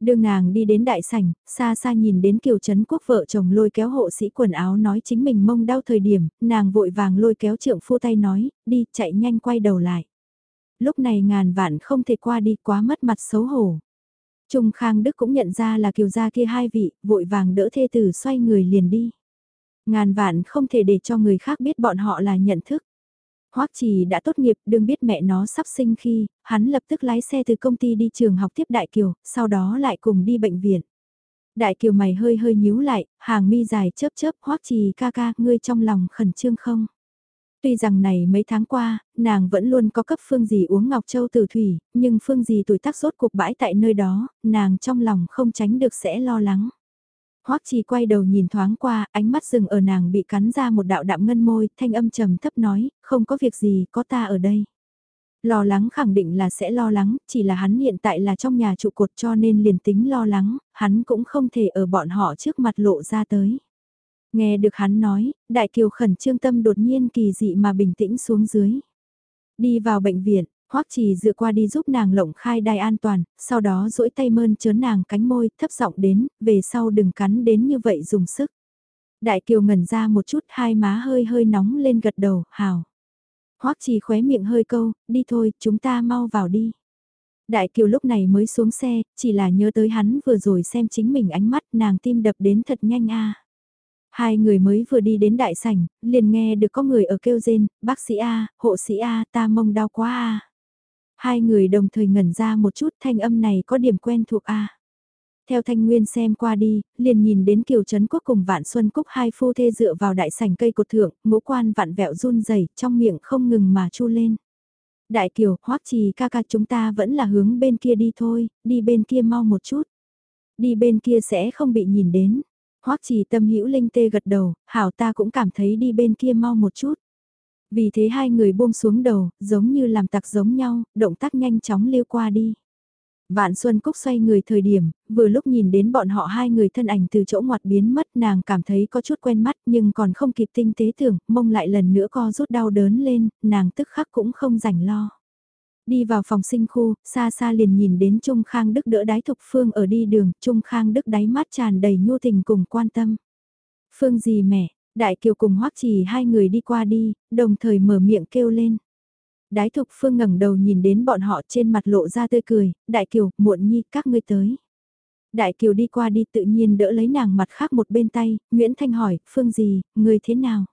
Đường nàng đi đến đại sảnh, xa xa nhìn đến kiều trấn quốc vợ chồng lôi kéo hộ sĩ quần áo nói chính mình mông đau thời điểm, nàng vội vàng lôi kéo trượng phu tay nói, đi chạy nhanh quay đầu lại. Lúc này ngàn vạn không thể qua đi quá mất mặt xấu hổ. Trung Khang Đức cũng nhận ra là kiều gia kia hai vị, vội vàng đỡ thê tử xoay người liền đi. Ngàn vạn không thể để cho người khác biết bọn họ là nhận thức. Hoắc Trì đã tốt nghiệp, đương biết mẹ nó sắp sinh khi, hắn lập tức lái xe từ công ty đi trường học tiếp Đại Kiều, sau đó lại cùng đi bệnh viện. Đại Kiều mày hơi hơi nhíu lại, hàng mi dài chớp chớp, Hoắc Trì ca ca, ngươi trong lòng khẩn trương không? Tuy rằng này mấy tháng qua, nàng vẫn luôn có cấp phương gì uống ngọc châu từ thủy, nhưng phương gì tuổi tác rốt cuộc bãi tại nơi đó, nàng trong lòng không tránh được sẽ lo lắng. Hoắc Trì quay đầu nhìn thoáng qua, ánh mắt dừng ở nàng bị cắn ra một đạo đạm ngân môi, thanh âm trầm thấp nói, không có việc gì, có ta ở đây. Lo lắng khẳng định là sẽ lo lắng, chỉ là hắn hiện tại là trong nhà trụ cột cho nên liền tính lo lắng, hắn cũng không thể ở bọn họ trước mặt lộ ra tới. Nghe được hắn nói, đại kiều khẩn trương tâm đột nhiên kỳ dị mà bình tĩnh xuống dưới. Đi vào bệnh viện, Hoắc Trì dựa qua đi giúp nàng lộng khai đai an toàn, sau đó duỗi tay mơn trớn nàng cánh môi, thấp giọng đến, về sau đừng cắn đến như vậy dùng sức. Đại Kiều ngẩn ra một chút, hai má hơi hơi nóng lên gật đầu, hào. Hoắc Trì khóe miệng hơi câu, đi thôi, chúng ta mau vào đi. Đại Kiều lúc này mới xuống xe, chỉ là nhớ tới hắn vừa rồi xem chính mình ánh mắt nàng tim đập đến thật nhanh a. Hai người mới vừa đi đến đại sảnh, liền nghe được có người ở kêu rên, bác sĩ A, hộ sĩ A, ta mông đau quá A. Hai người đồng thời ngẩn ra một chút thanh âm này có điểm quen thuộc A. Theo Thanh Nguyên xem qua đi, liền nhìn đến Kiều Trấn Quốc cùng Vạn Xuân Cúc hai phu thê dựa vào đại sảnh cây cột thượng, ngũ quan vạn vẹo run rẩy trong miệng không ngừng mà chu lên. Đại Kiều, hoắc trì ca ca chúng ta vẫn là hướng bên kia đi thôi, đi bên kia mau một chút. Đi bên kia sẽ không bị nhìn đến. hoắc trì tâm hữu linh tê gật đầu, hảo ta cũng cảm thấy đi bên kia mau một chút. Vì thế hai người buông xuống đầu, giống như làm tặc giống nhau, động tác nhanh chóng lưu qua đi. Vạn Xuân Cúc xoay người thời điểm, vừa lúc nhìn đến bọn họ hai người thân ảnh từ chỗ ngoặt biến mất nàng cảm thấy có chút quen mắt nhưng còn không kịp tinh tế tưởng, mông lại lần nữa co rút đau đớn lên, nàng tức khắc cũng không rảnh lo. Đi vào phòng sinh khu, xa xa liền nhìn đến Trung Khang Đức đỡ đái thục Phương ở đi đường, Trung Khang Đức đáy mắt tràn đầy nhu tình cùng quan tâm. Phương gì mẹ, Đại Kiều cùng Hoắc Trì hai người đi qua đi, đồng thời mở miệng kêu lên. Đái thục phương ngẩng đầu nhìn đến bọn họ trên mặt lộ ra tươi cười, đại kiều, muộn nhi, các ngươi tới. Đại kiều đi qua đi tự nhiên đỡ lấy nàng mặt khác một bên tay, Nguyễn Thanh hỏi, phương gì, người thế nào?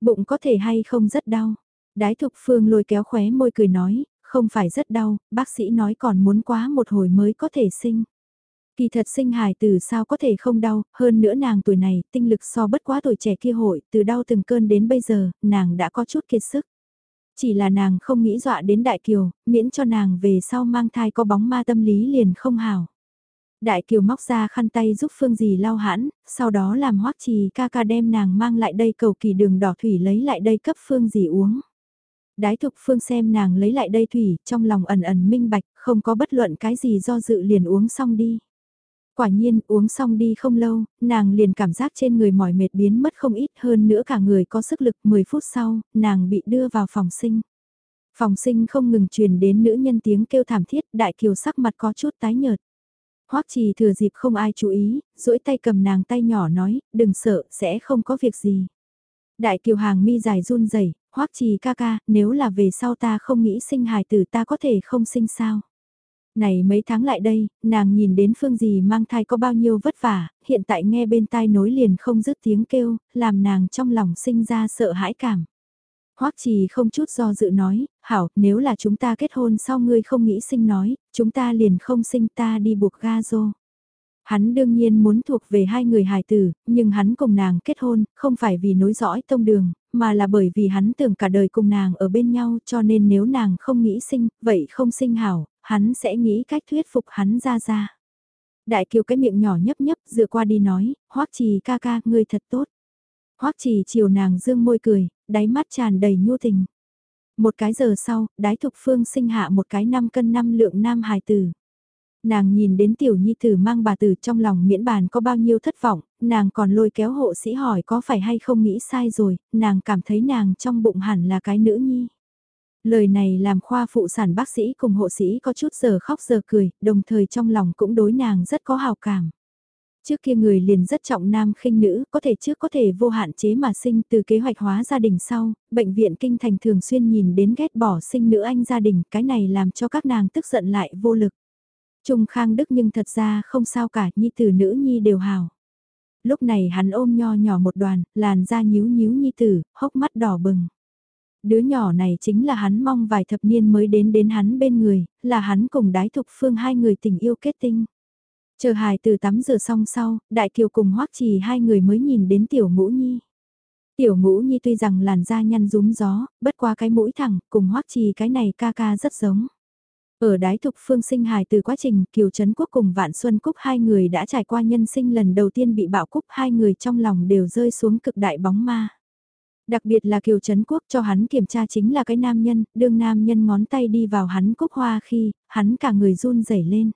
Bụng có thể hay không rất đau? Đái thục phương lôi kéo khóe môi cười nói, không phải rất đau, bác sĩ nói còn muốn quá một hồi mới có thể sinh. Kỳ thật sinh hài từ sao có thể không đau, hơn nữa nàng tuổi này, tinh lực so bất quá tuổi trẻ kia hội, từ đau từng cơn đến bây giờ, nàng đã có chút kiệt sức. Chỉ là nàng không nghĩ dọa đến Đại Kiều, miễn cho nàng về sau mang thai có bóng ma tâm lý liền không hào. Đại Kiều móc ra khăn tay giúp Phương Dì lau hãn, sau đó làm hoắc trì ca ca đem nàng mang lại đây cầu kỳ đường đỏ thủy lấy lại đây cấp Phương Dì uống. Đái thục Phương xem nàng lấy lại đây thủy, trong lòng ẩn ẩn minh bạch, không có bất luận cái gì do dự liền uống xong đi. Quả nhiên uống xong đi không lâu, nàng liền cảm giác trên người mỏi mệt biến mất không ít hơn nữa cả người có sức lực 10 phút sau, nàng bị đưa vào phòng sinh. Phòng sinh không ngừng truyền đến nữ nhân tiếng kêu thảm thiết, đại kiều sắc mặt có chút tái nhợt. Hoắc trì thừa dịp không ai chú ý, duỗi tay cầm nàng tay nhỏ nói, đừng sợ, sẽ không có việc gì. Đại kiều hàng mi dài run rẩy, Hoắc trì ca ca, nếu là về sau ta không nghĩ sinh hài tử ta có thể không sinh sao. Này mấy tháng lại đây, nàng nhìn đến phương gì mang thai có bao nhiêu vất vả, hiện tại nghe bên tai nối liền không dứt tiếng kêu, làm nàng trong lòng sinh ra sợ hãi cảm. Hoắc trì không chút do dự nói, hảo, nếu là chúng ta kết hôn sau ngươi không nghĩ sinh nói, chúng ta liền không sinh ta đi buộc ga rô. Hắn đương nhiên muốn thuộc về hai người hài tử, nhưng hắn cùng nàng kết hôn, không phải vì nối dõi tông đường, mà là bởi vì hắn tưởng cả đời cùng nàng ở bên nhau cho nên nếu nàng không nghĩ sinh, vậy không sinh hảo, hắn sẽ nghĩ cách thuyết phục hắn ra ra. Đại kiều cái miệng nhỏ nhấp nhấp dựa qua đi nói, hoắc trì ca ca, ngươi thật tốt. hoắc trì chiều nàng dương môi cười, đáy mắt tràn đầy nhu tình. Một cái giờ sau, đái thục phương sinh hạ một cái năm cân năm lượng nam hài tử. Nàng nhìn đến tiểu nhi tử mang bà tử trong lòng miễn bàn có bao nhiêu thất vọng, nàng còn lôi kéo hộ sĩ hỏi có phải hay không nghĩ sai rồi, nàng cảm thấy nàng trong bụng hẳn là cái nữ nhi. Lời này làm khoa phụ sản bác sĩ cùng hộ sĩ có chút giờ khóc giờ cười, đồng thời trong lòng cũng đối nàng rất có hào cảm. Trước kia người liền rất trọng nam khinh nữ, có thể trước có thể vô hạn chế mà sinh từ kế hoạch hóa gia đình sau, bệnh viện kinh thành thường xuyên nhìn đến ghét bỏ sinh nữ anh gia đình, cái này làm cho các nàng tức giận lại vô lực. Trung Khang Đức nhưng thật ra không sao cả, nhi tử nữ nhi đều hào. Lúc này hắn ôm nho nhỏ một đoàn, làn da nhíu nhíu nhi tử, hốc mắt đỏ bừng. Đứa nhỏ này chính là hắn mong vài thập niên mới đến đến hắn bên người, là hắn cùng đái thục phương hai người tình yêu kết tinh. Chờ hài từ tắm rửa xong sau, đại kiều cùng hoắc trì hai người mới nhìn đến tiểu ngũ nhi. Tiểu ngũ nhi tuy rằng làn da nhăn rúm gió, bất qua cái mũi thẳng, cùng hoắc trì cái này ca ca rất giống. Ở đái thục phương sinh hài từ quá trình Kiều Trấn Quốc cùng Vạn Xuân Cúc hai người đã trải qua nhân sinh lần đầu tiên bị bạo cúc hai người trong lòng đều rơi xuống cực đại bóng ma. Đặc biệt là Kiều Trấn Quốc cho hắn kiểm tra chính là cái nam nhân, đương nam nhân ngón tay đi vào hắn cúc hoa khi, hắn cả người run rẩy lên.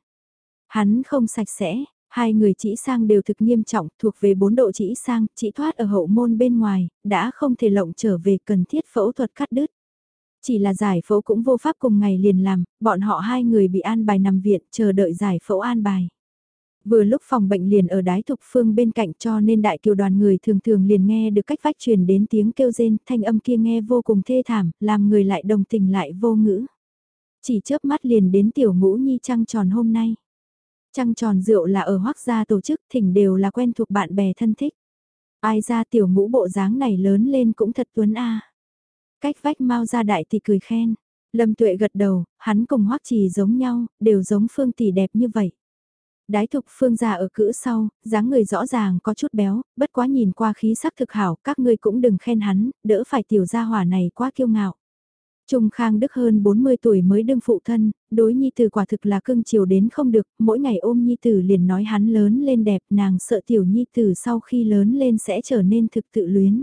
Hắn không sạch sẽ, hai người chỉ sang đều thực nghiêm trọng, thuộc về bốn độ chỉ sang, chỉ thoát ở hậu môn bên ngoài, đã không thể lộng trở về cần thiết phẫu thuật cắt đứt. Chỉ là giải phẫu cũng vô pháp cùng ngày liền làm, bọn họ hai người bị an bài nằm viện chờ đợi giải phẫu an bài. Vừa lúc phòng bệnh liền ở đái thục phương bên cạnh cho nên đại kiều đoàn người thường thường liền nghe được cách vách truyền đến tiếng kêu rên, thanh âm kia nghe vô cùng thê thảm, làm người lại đồng tình lại vô ngữ. Chỉ chớp mắt liền đến tiểu ngũ nhi trăng tròn hôm nay. Trăng tròn rượu là ở hoác gia tổ chức thỉnh đều là quen thuộc bạn bè thân thích. Ai ra tiểu ngũ bộ dáng này lớn lên cũng thật tuấn a. Cách vách mau ra đại thì cười khen. Lâm tuệ gật đầu, hắn cùng hoắc trì giống nhau, đều giống phương tỷ đẹp như vậy. Đái thục phương già ở cữ sau, dáng người rõ ràng có chút béo, bất quá nhìn qua khí sắc thực hảo, các ngươi cũng đừng khen hắn, đỡ phải tiểu gia hỏa này quá kiêu ngạo. Trung Khang Đức hơn 40 tuổi mới đương phụ thân, đối Nhi Tử quả thực là cưng chiều đến không được, mỗi ngày ôm Nhi Tử liền nói hắn lớn lên đẹp, nàng sợ tiểu Nhi Tử sau khi lớn lên sẽ trở nên thực tự luyến.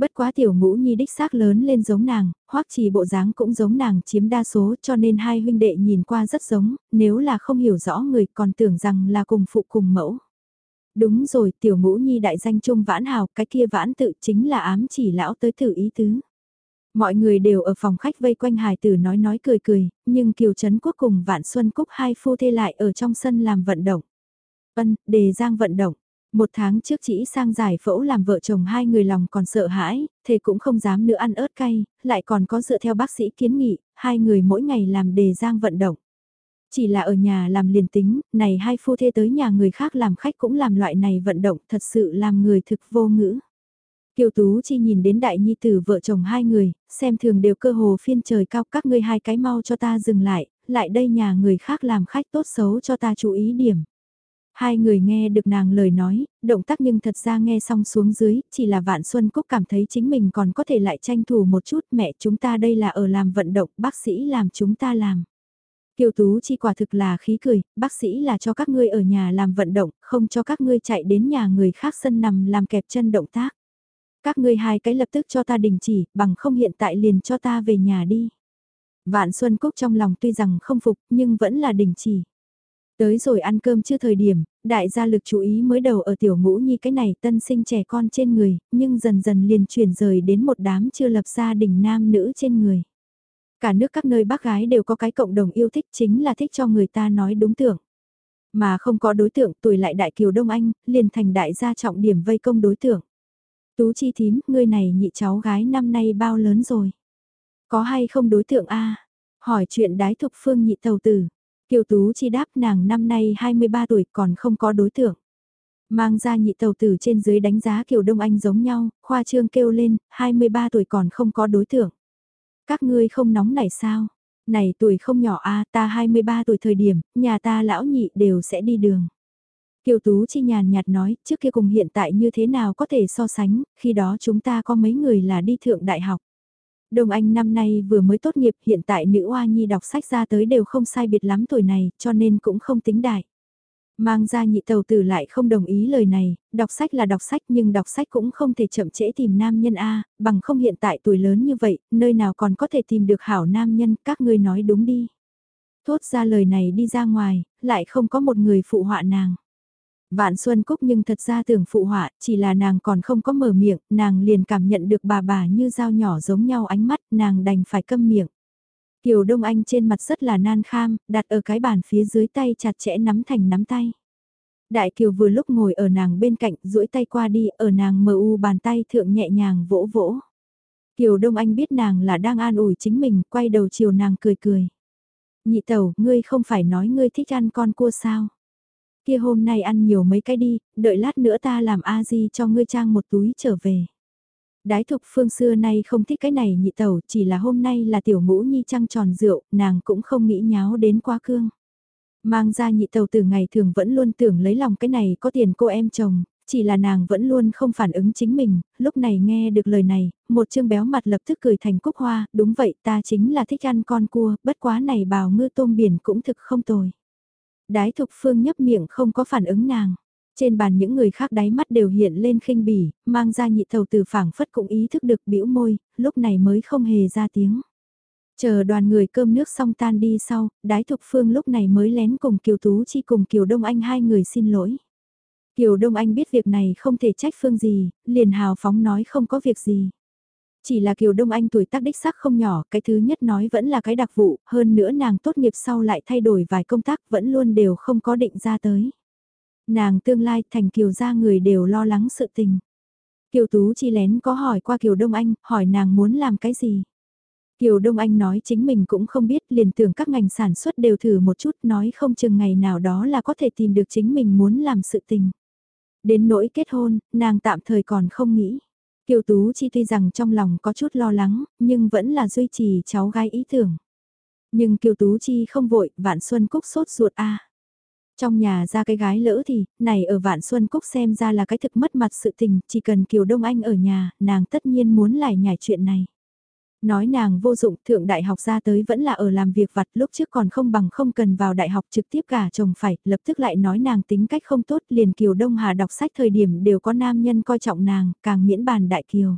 Bất quá tiểu ngũ nhi đích xác lớn lên giống nàng, hoặc chỉ bộ dáng cũng giống nàng chiếm đa số cho nên hai huynh đệ nhìn qua rất giống, nếu là không hiểu rõ người còn tưởng rằng là cùng phụ cùng mẫu. Đúng rồi, tiểu ngũ nhi đại danh trung vãn hào, cái kia vãn tự chính là ám chỉ lão tới tử ý tứ. Mọi người đều ở phòng khách vây quanh hài tử nói nói cười cười, nhưng Kiều Trấn Quốc cùng Vạn Xuân Cúc hai phu thê lại ở trong sân làm vận động. Ân, đề giang vận động, một tháng trước chỉ sang giải phẫu làm vợ chồng hai người lòng còn sợ hãi, thề cũng không dám nữa ăn ớt cay, lại còn có dựa theo bác sĩ kiến nghị, hai người mỗi ngày làm đề giang vận động. Chỉ là ở nhà làm liền tính, này hai phu thê tới nhà người khác làm khách cũng làm loại này vận động thật sự làm người thực vô ngữ. Kiều Tú chi nhìn đến đại nhi tử vợ chồng hai người, xem thường đều cơ hồ phiên trời cao các ngươi hai cái mau cho ta dừng lại, lại đây nhà người khác làm khách tốt xấu cho ta chú ý điểm. Hai người nghe được nàng lời nói, động tác nhưng thật ra nghe xong xuống dưới, chỉ là Vạn Xuân Cúc cảm thấy chính mình còn có thể lại tranh thủ một chút mẹ chúng ta đây là ở làm vận động, bác sĩ làm chúng ta làm. Kiều Tú chi quả thực là khí cười, bác sĩ là cho các ngươi ở nhà làm vận động, không cho các ngươi chạy đến nhà người khác sân nằm làm kẹp chân động tác. Các ngươi hai cái lập tức cho ta đình chỉ, bằng không hiện tại liền cho ta về nhà đi. Vạn Xuân Cúc trong lòng tuy rằng không phục nhưng vẫn là đình chỉ. Tới rồi ăn cơm chưa thời điểm, đại gia lực chú ý mới đầu ở tiểu ngũ nhi cái này tân sinh trẻ con trên người, nhưng dần dần liền chuyển rời đến một đám chưa lập gia đình nam nữ trên người. Cả nước các nơi bác gái đều có cái cộng đồng yêu thích chính là thích cho người ta nói đúng tưởng. Mà không có đối tượng tuổi lại đại kiều Đông Anh, liền thành đại gia trọng điểm vây công đối tượng. Tú chi thím, ngươi này nhị cháu gái năm nay bao lớn rồi? Có hay không đối tượng a Hỏi chuyện đái thục phương nhị tàu tử. Kiều Tú chi đáp nàng năm nay 23 tuổi còn không có đối tượng. Mang ra nhị tàu tử trên dưới đánh giá Kiều Đông Anh giống nhau, khoa trương kêu lên, 23 tuổi còn không có đối tượng. Các ngươi không nóng này sao? Này tuổi không nhỏ a ta 23 tuổi thời điểm, nhà ta lão nhị đều sẽ đi đường. Kiều Tú chi nhàn nhạt nói, trước kia cùng hiện tại như thế nào có thể so sánh, khi đó chúng ta có mấy người là đi thượng đại học. Đồng Anh năm nay vừa mới tốt nghiệp hiện tại nữ oa nhi đọc sách ra tới đều không sai biệt lắm tuổi này cho nên cũng không tính đại. Mang ra nhị tàu tử lại không đồng ý lời này, đọc sách là đọc sách nhưng đọc sách cũng không thể chậm trễ tìm nam nhân A, bằng không hiện tại tuổi lớn như vậy, nơi nào còn có thể tìm được hảo nam nhân, các ngươi nói đúng đi. Thốt ra lời này đi ra ngoài, lại không có một người phụ họa nàng. Vạn Xuân Cúc nhưng thật ra tưởng phụ họa, chỉ là nàng còn không có mở miệng, nàng liền cảm nhận được bà bà như dao nhỏ giống nhau ánh mắt, nàng đành phải câm miệng. Kiều Đông Anh trên mặt rất là nan kham, đặt ở cái bàn phía dưới tay chặt chẽ nắm thành nắm tay. Đại Kiều vừa lúc ngồi ở nàng bên cạnh, duỗi tay qua đi, ở nàng mờ u bàn tay thượng nhẹ nhàng vỗ vỗ. Kiều Đông Anh biết nàng là đang an ủi chính mình, quay đầu chiều nàng cười cười. Nhị tẩu, ngươi không phải nói ngươi thích ăn con cua sao? Kia hôm nay ăn nhiều mấy cái đi, đợi lát nữa ta làm a di cho ngươi trang một túi trở về. Đái thục phương xưa nay không thích cái này nhị tẩu, chỉ là hôm nay là tiểu ngũ nhi trăng tròn rượu, nàng cũng không nghĩ nháo đến quá cương. Mang ra nhị tẩu từ ngày thường vẫn luôn tưởng lấy lòng cái này có tiền cô em chồng, chỉ là nàng vẫn luôn không phản ứng chính mình, lúc này nghe được lời này, một chương béo mặt lập tức cười thành cúc hoa, đúng vậy ta chính là thích ăn con cua, bất quá này bào ngư tôm biển cũng thực không tồi. Đái thục phương nhấp miệng không có phản ứng nàng. Trên bàn những người khác đáy mắt đều hiện lên khinh bỉ, mang ra nhị thầu từ phảng phất cũng ý thức được bĩu môi, lúc này mới không hề ra tiếng. Chờ đoàn người cơm nước xong tan đi sau, đái thục phương lúc này mới lén cùng Kiều Tú Chi cùng Kiều Đông Anh hai người xin lỗi. Kiều Đông Anh biết việc này không thể trách phương gì, liền hào phóng nói không có việc gì. Chỉ là Kiều Đông Anh tuổi tác đích xác không nhỏ, cái thứ nhất nói vẫn là cái đặc vụ, hơn nữa nàng tốt nghiệp sau lại thay đổi vài công tác vẫn luôn đều không có định ra tới. Nàng tương lai thành Kiều gia người đều lo lắng sự tình. Kiều Tú chi lén có hỏi qua Kiều Đông Anh, hỏi nàng muốn làm cái gì. Kiều Đông Anh nói chính mình cũng không biết liền tưởng các ngành sản xuất đều thử một chút nói không chừng ngày nào đó là có thể tìm được chính mình muốn làm sự tình. Đến nỗi kết hôn, nàng tạm thời còn không nghĩ. Kiều Tú Chi tuy rằng trong lòng có chút lo lắng, nhưng vẫn là duy trì cháu gái ý tưởng. Nhưng Kiều Tú Chi không vội, Vạn Xuân Cúc sốt ruột a. Trong nhà ra cái gái lỡ thì, này ở Vạn Xuân Cúc xem ra là cái thực mất mặt sự tình, chỉ cần Kiều Đông Anh ở nhà, nàng tất nhiên muốn lại nhảy chuyện này. Nói nàng vô dụng thượng đại học ra tới vẫn là ở làm việc vặt lúc trước còn không bằng không cần vào đại học trực tiếp cả chồng phải, lập tức lại nói nàng tính cách không tốt liền Kiều Đông Hà đọc sách thời điểm đều có nam nhân coi trọng nàng, càng miễn bàn đại Kiều.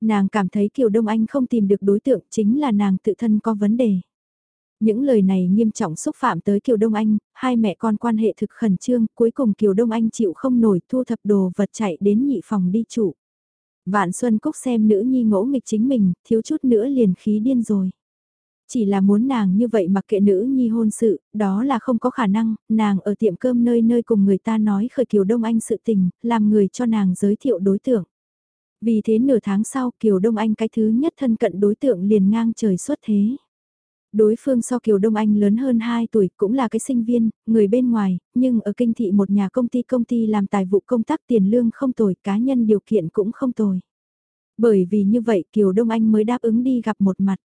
Nàng cảm thấy Kiều Đông Anh không tìm được đối tượng chính là nàng tự thân có vấn đề. Những lời này nghiêm trọng xúc phạm tới Kiều Đông Anh, hai mẹ con quan hệ thực khẩn trương, cuối cùng Kiều Đông Anh chịu không nổi thu thập đồ vật chạy đến nhị phòng đi chủ. Vạn Xuân Cúc xem nữ nhi ngỗ nghịch chính mình, thiếu chút nữa liền khí điên rồi. Chỉ là muốn nàng như vậy mặc kệ nữ nhi hôn sự, đó là không có khả năng, nàng ở tiệm cơm nơi nơi cùng người ta nói khởi Kiều Đông Anh sự tình, làm người cho nàng giới thiệu đối tượng. Vì thế nửa tháng sau Kiều Đông Anh cái thứ nhất thân cận đối tượng liền ngang trời xuất thế. Đối phương so Kiều Đông Anh lớn hơn 2 tuổi cũng là cái sinh viên, người bên ngoài, nhưng ở kinh thị một nhà công ty công ty làm tài vụ công tác tiền lương không tồi, cá nhân điều kiện cũng không tồi. Bởi vì như vậy Kiều Đông Anh mới đáp ứng đi gặp một mặt.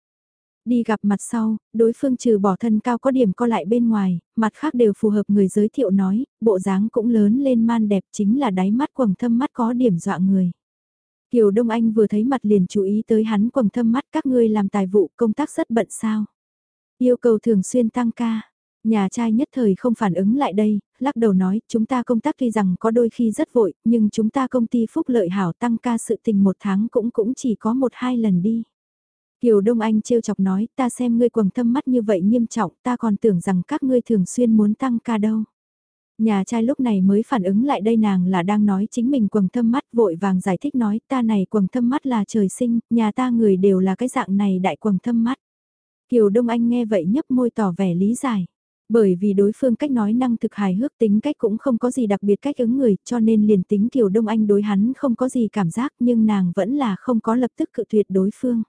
Đi gặp mặt sau, đối phương trừ bỏ thân cao có điểm co lại bên ngoài, mặt khác đều phù hợp người giới thiệu nói, bộ dáng cũng lớn lên man đẹp chính là đáy mắt quầng thâm mắt có điểm dọa người. Kiều Đông Anh vừa thấy mặt liền chú ý tới hắn quầng thâm mắt các ngươi làm tài vụ công tác rất bận sao. Yêu cầu thường xuyên tăng ca. Nhà trai nhất thời không phản ứng lại đây, lắc đầu nói, chúng ta công tác tuy rằng có đôi khi rất vội, nhưng chúng ta công ty phúc lợi hảo tăng ca sự tình một tháng cũng cũng chỉ có một hai lần đi. Kiều Đông Anh trêu chọc nói, ta xem ngươi quầng thâm mắt như vậy nghiêm trọng, ta còn tưởng rằng các ngươi thường xuyên muốn tăng ca đâu. Nhà trai lúc này mới phản ứng lại đây nàng là đang nói chính mình quầng thâm mắt vội vàng giải thích nói ta này quầng thâm mắt là trời sinh, nhà ta người đều là cái dạng này đại quầng thâm mắt. Kiều Đông Anh nghe vậy nhấp môi tỏ vẻ lý giải. Bởi vì đối phương cách nói năng thực hài hước tính cách cũng không có gì đặc biệt cách ứng người cho nên liền tính Kiều Đông Anh đối hắn không có gì cảm giác nhưng nàng vẫn là không có lập tức cự tuyệt đối phương.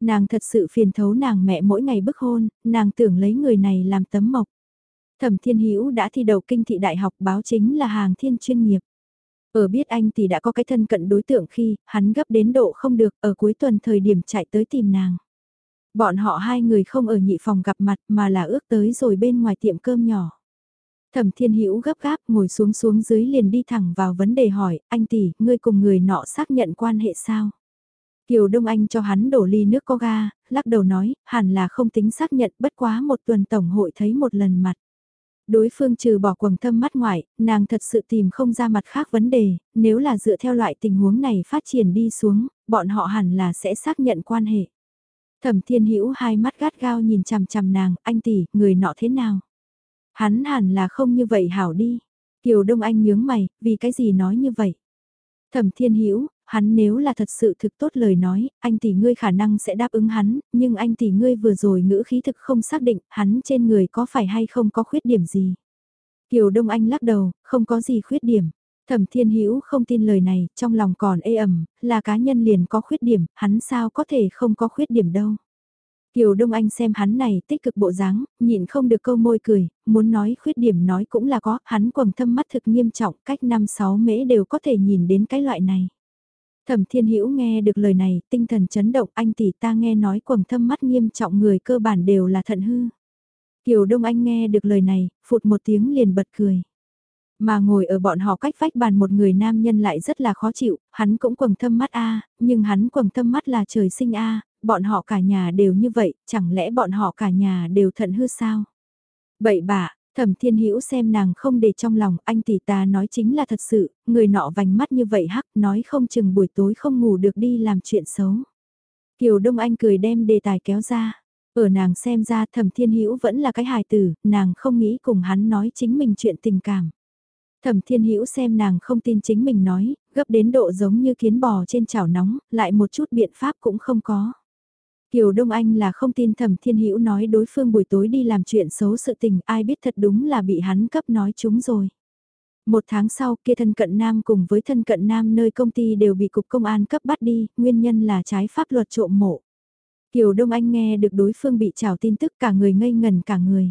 Nàng thật sự phiền thấu nàng mẹ mỗi ngày bức hôn, nàng tưởng lấy người này làm tấm mộc. Thẩm Thiên Hữu đã thi đầu kinh thị đại học báo chính là hàng thiên chuyên nghiệp. Ở biết anh thì đã có cái thân cận đối tượng khi hắn gấp đến độ không được ở cuối tuần thời điểm chạy tới tìm nàng. Bọn họ hai người không ở nhị phòng gặp mặt mà là ước tới rồi bên ngoài tiệm cơm nhỏ. Thẩm Thiên Hữu gấp gáp ngồi xuống xuống dưới liền đi thẳng vào vấn đề hỏi, anh tỷ, ngươi cùng người nọ xác nhận quan hệ sao? Kiều Đông Anh cho hắn đổ ly nước có ga, lắc đầu nói, hẳn là không tính xác nhận bất quá một tuần tổng hội thấy một lần mặt. Đối phương trừ bỏ quầng thâm mắt ngoại, nàng thật sự tìm không ra mặt khác vấn đề, nếu là dựa theo loại tình huống này phát triển đi xuống, bọn họ hẳn là sẽ xác nhận quan hệ. Thẩm Thiên Hữu hai mắt gắt gao nhìn chằm chằm nàng, anh tỷ, người nọ thế nào? Hắn hẳn là không như vậy hảo đi. Kiều Đông Anh nhướng mày, vì cái gì nói như vậy? Thẩm Thiên Hữu, hắn nếu là thật sự thực tốt lời nói, anh tỷ ngươi khả năng sẽ đáp ứng hắn, nhưng anh tỷ ngươi vừa rồi ngữ khí thực không xác định, hắn trên người có phải hay không có khuyết điểm gì. Kiều Đông Anh lắc đầu, không có gì khuyết điểm. Thẩm Thiên Hữu không tin lời này, trong lòng còn ê ẩm, là cá nhân liền có khuyết điểm, hắn sao có thể không có khuyết điểm đâu. Kiều Đông Anh xem hắn này tích cực bộ dáng, nhịn không được câu môi cười, muốn nói khuyết điểm nói cũng là có, hắn quầng thâm mắt thực nghiêm trọng, cách 5-6 mễ đều có thể nhìn đến cái loại này. Thẩm Thiên Hữu nghe được lời này, tinh thần chấn động, anh tỷ ta nghe nói quầng thâm mắt nghiêm trọng người cơ bản đều là thận hư. Kiều Đông Anh nghe được lời này, phụt một tiếng liền bật cười. Mà ngồi ở bọn họ cách vách bàn một người nam nhân lại rất là khó chịu, hắn cũng quầng thâm mắt a, nhưng hắn quầng thâm mắt là trời sinh a, bọn họ cả nhà đều như vậy, chẳng lẽ bọn họ cả nhà đều thận hư sao? Bậy bạ, Thẩm Thiên Hữu xem nàng không để trong lòng, anh tỷ ta nói chính là thật sự, người nọ vành mắt như vậy hắc, nói không chừng buổi tối không ngủ được đi làm chuyện xấu. Kiều Đông Anh cười đem đề tài kéo ra. Ở nàng xem ra Thẩm Thiên Hữu vẫn là cái hài tử, nàng không nghĩ cùng hắn nói chính mình chuyện tình cảm. Thẩm Thiên Hữu xem nàng không tin chính mình nói, gấp đến độ giống như kiến bò trên chảo nóng, lại một chút biện pháp cũng không có. Kiều Đông Anh là không tin Thẩm Thiên Hữu nói đối phương buổi tối đi làm chuyện xấu sự tình, ai biết thật đúng là bị hắn cấp nói chúng rồi. Một tháng sau kia thân cận nam cùng với thân cận nam nơi công ty đều bị cục công an cấp bắt đi, nguyên nhân là trái pháp luật trộm mộ. Kiều Đông Anh nghe được đối phương bị trào tin tức cả người ngây ngần cả người.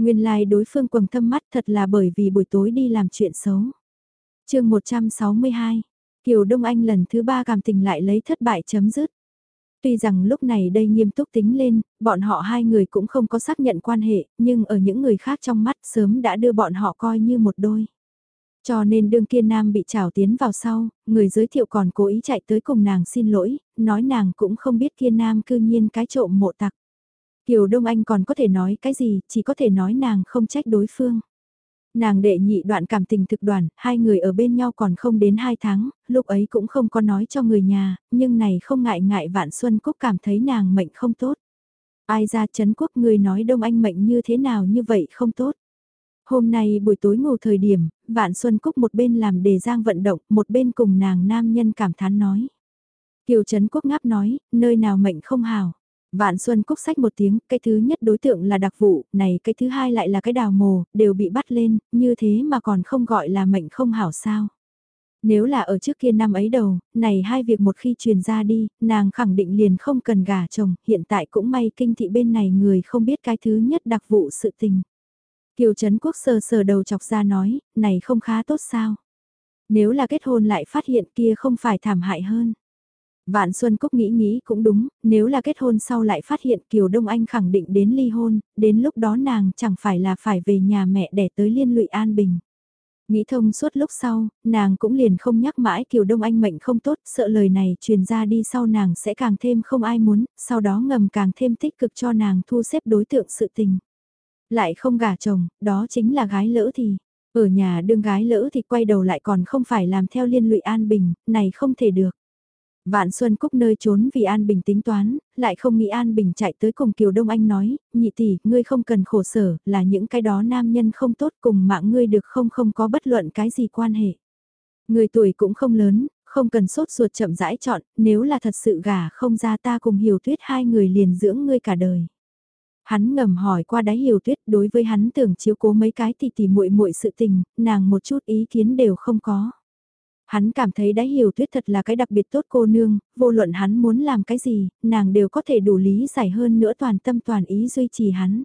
Nguyên lai like đối phương quầng thâm mắt thật là bởi vì buổi tối đi làm chuyện xấu. chương 162, Kiều Đông Anh lần thứ ba cảm tình lại lấy thất bại chấm dứt. Tuy rằng lúc này đây nghiêm túc tính lên, bọn họ hai người cũng không có xác nhận quan hệ, nhưng ở những người khác trong mắt sớm đã đưa bọn họ coi như một đôi. Cho nên đương kia nam bị trào tiến vào sau, người giới thiệu còn cố ý chạy tới cùng nàng xin lỗi, nói nàng cũng không biết kia nam cư nhiên cái trộm mộ tặc. Kiều Đông Anh còn có thể nói cái gì, chỉ có thể nói nàng không trách đối phương. Nàng đệ nhị đoạn cảm tình thực đoàn, hai người ở bên nhau còn không đến hai tháng, lúc ấy cũng không có nói cho người nhà, nhưng này không ngại ngại Vạn Xuân Cúc cảm thấy nàng mệnh không tốt. Ai ra chấn quốc người nói Đông Anh mệnh như thế nào như vậy không tốt. Hôm nay buổi tối ngủ thời điểm, Vạn Xuân Cúc một bên làm đề giang vận động, một bên cùng nàng nam nhân cảm thán nói. Kiều Trấn Quốc ngáp nói, nơi nào mệnh không hào. Vạn Xuân Cúc sách một tiếng, cái thứ nhất đối tượng là đặc vụ, này cái thứ hai lại là cái đào mồ, đều bị bắt lên, như thế mà còn không gọi là mệnh không hảo sao. Nếu là ở trước kia năm ấy đầu, này hai việc một khi truyền ra đi, nàng khẳng định liền không cần gả chồng, hiện tại cũng may kinh thị bên này người không biết cái thứ nhất đặc vụ sự tình. Kiều Trấn Quốc sờ sờ đầu chọc ra nói, này không khá tốt sao? Nếu là kết hôn lại phát hiện kia không phải thảm hại hơn. Vạn Xuân Cúc nghĩ nghĩ cũng đúng, nếu là kết hôn sau lại phát hiện Kiều Đông Anh khẳng định đến ly hôn, đến lúc đó nàng chẳng phải là phải về nhà mẹ để tới liên lụy an bình. Nghĩ thông suốt lúc sau, nàng cũng liền không nhắc mãi Kiều Đông Anh mệnh không tốt, sợ lời này truyền ra đi sau nàng sẽ càng thêm không ai muốn, sau đó ngầm càng thêm tích cực cho nàng thu xếp đối tượng sự tình. Lại không gả chồng, đó chính là gái lỡ thì. Ở nhà đương gái lỡ thì quay đầu lại còn không phải làm theo liên lụy An Bình, này không thể được. Vạn Xuân Cúc nơi trốn vì An Bình tính toán, lại không nghĩ An Bình chạy tới cùng Kiều Đông Anh nói, nhị tỷ, ngươi không cần khổ sở, là những cái đó nam nhân không tốt cùng mạng ngươi được không không có bất luận cái gì quan hệ. Người tuổi cũng không lớn, không cần sốt ruột chậm rãi chọn, nếu là thật sự gả không ra ta cùng hiểu tuyết hai người liền dưỡng ngươi cả đời. Hắn ngầm hỏi qua đáy hiểu tuyết đối với hắn tưởng chiếu cố mấy cái thì tỉ muội muội sự tình, nàng một chút ý kiến đều không có. Hắn cảm thấy đáy hiểu tuyết thật là cái đặc biệt tốt cô nương, vô luận hắn muốn làm cái gì, nàng đều có thể đủ lý giải hơn nữa toàn tâm toàn ý duy trì hắn.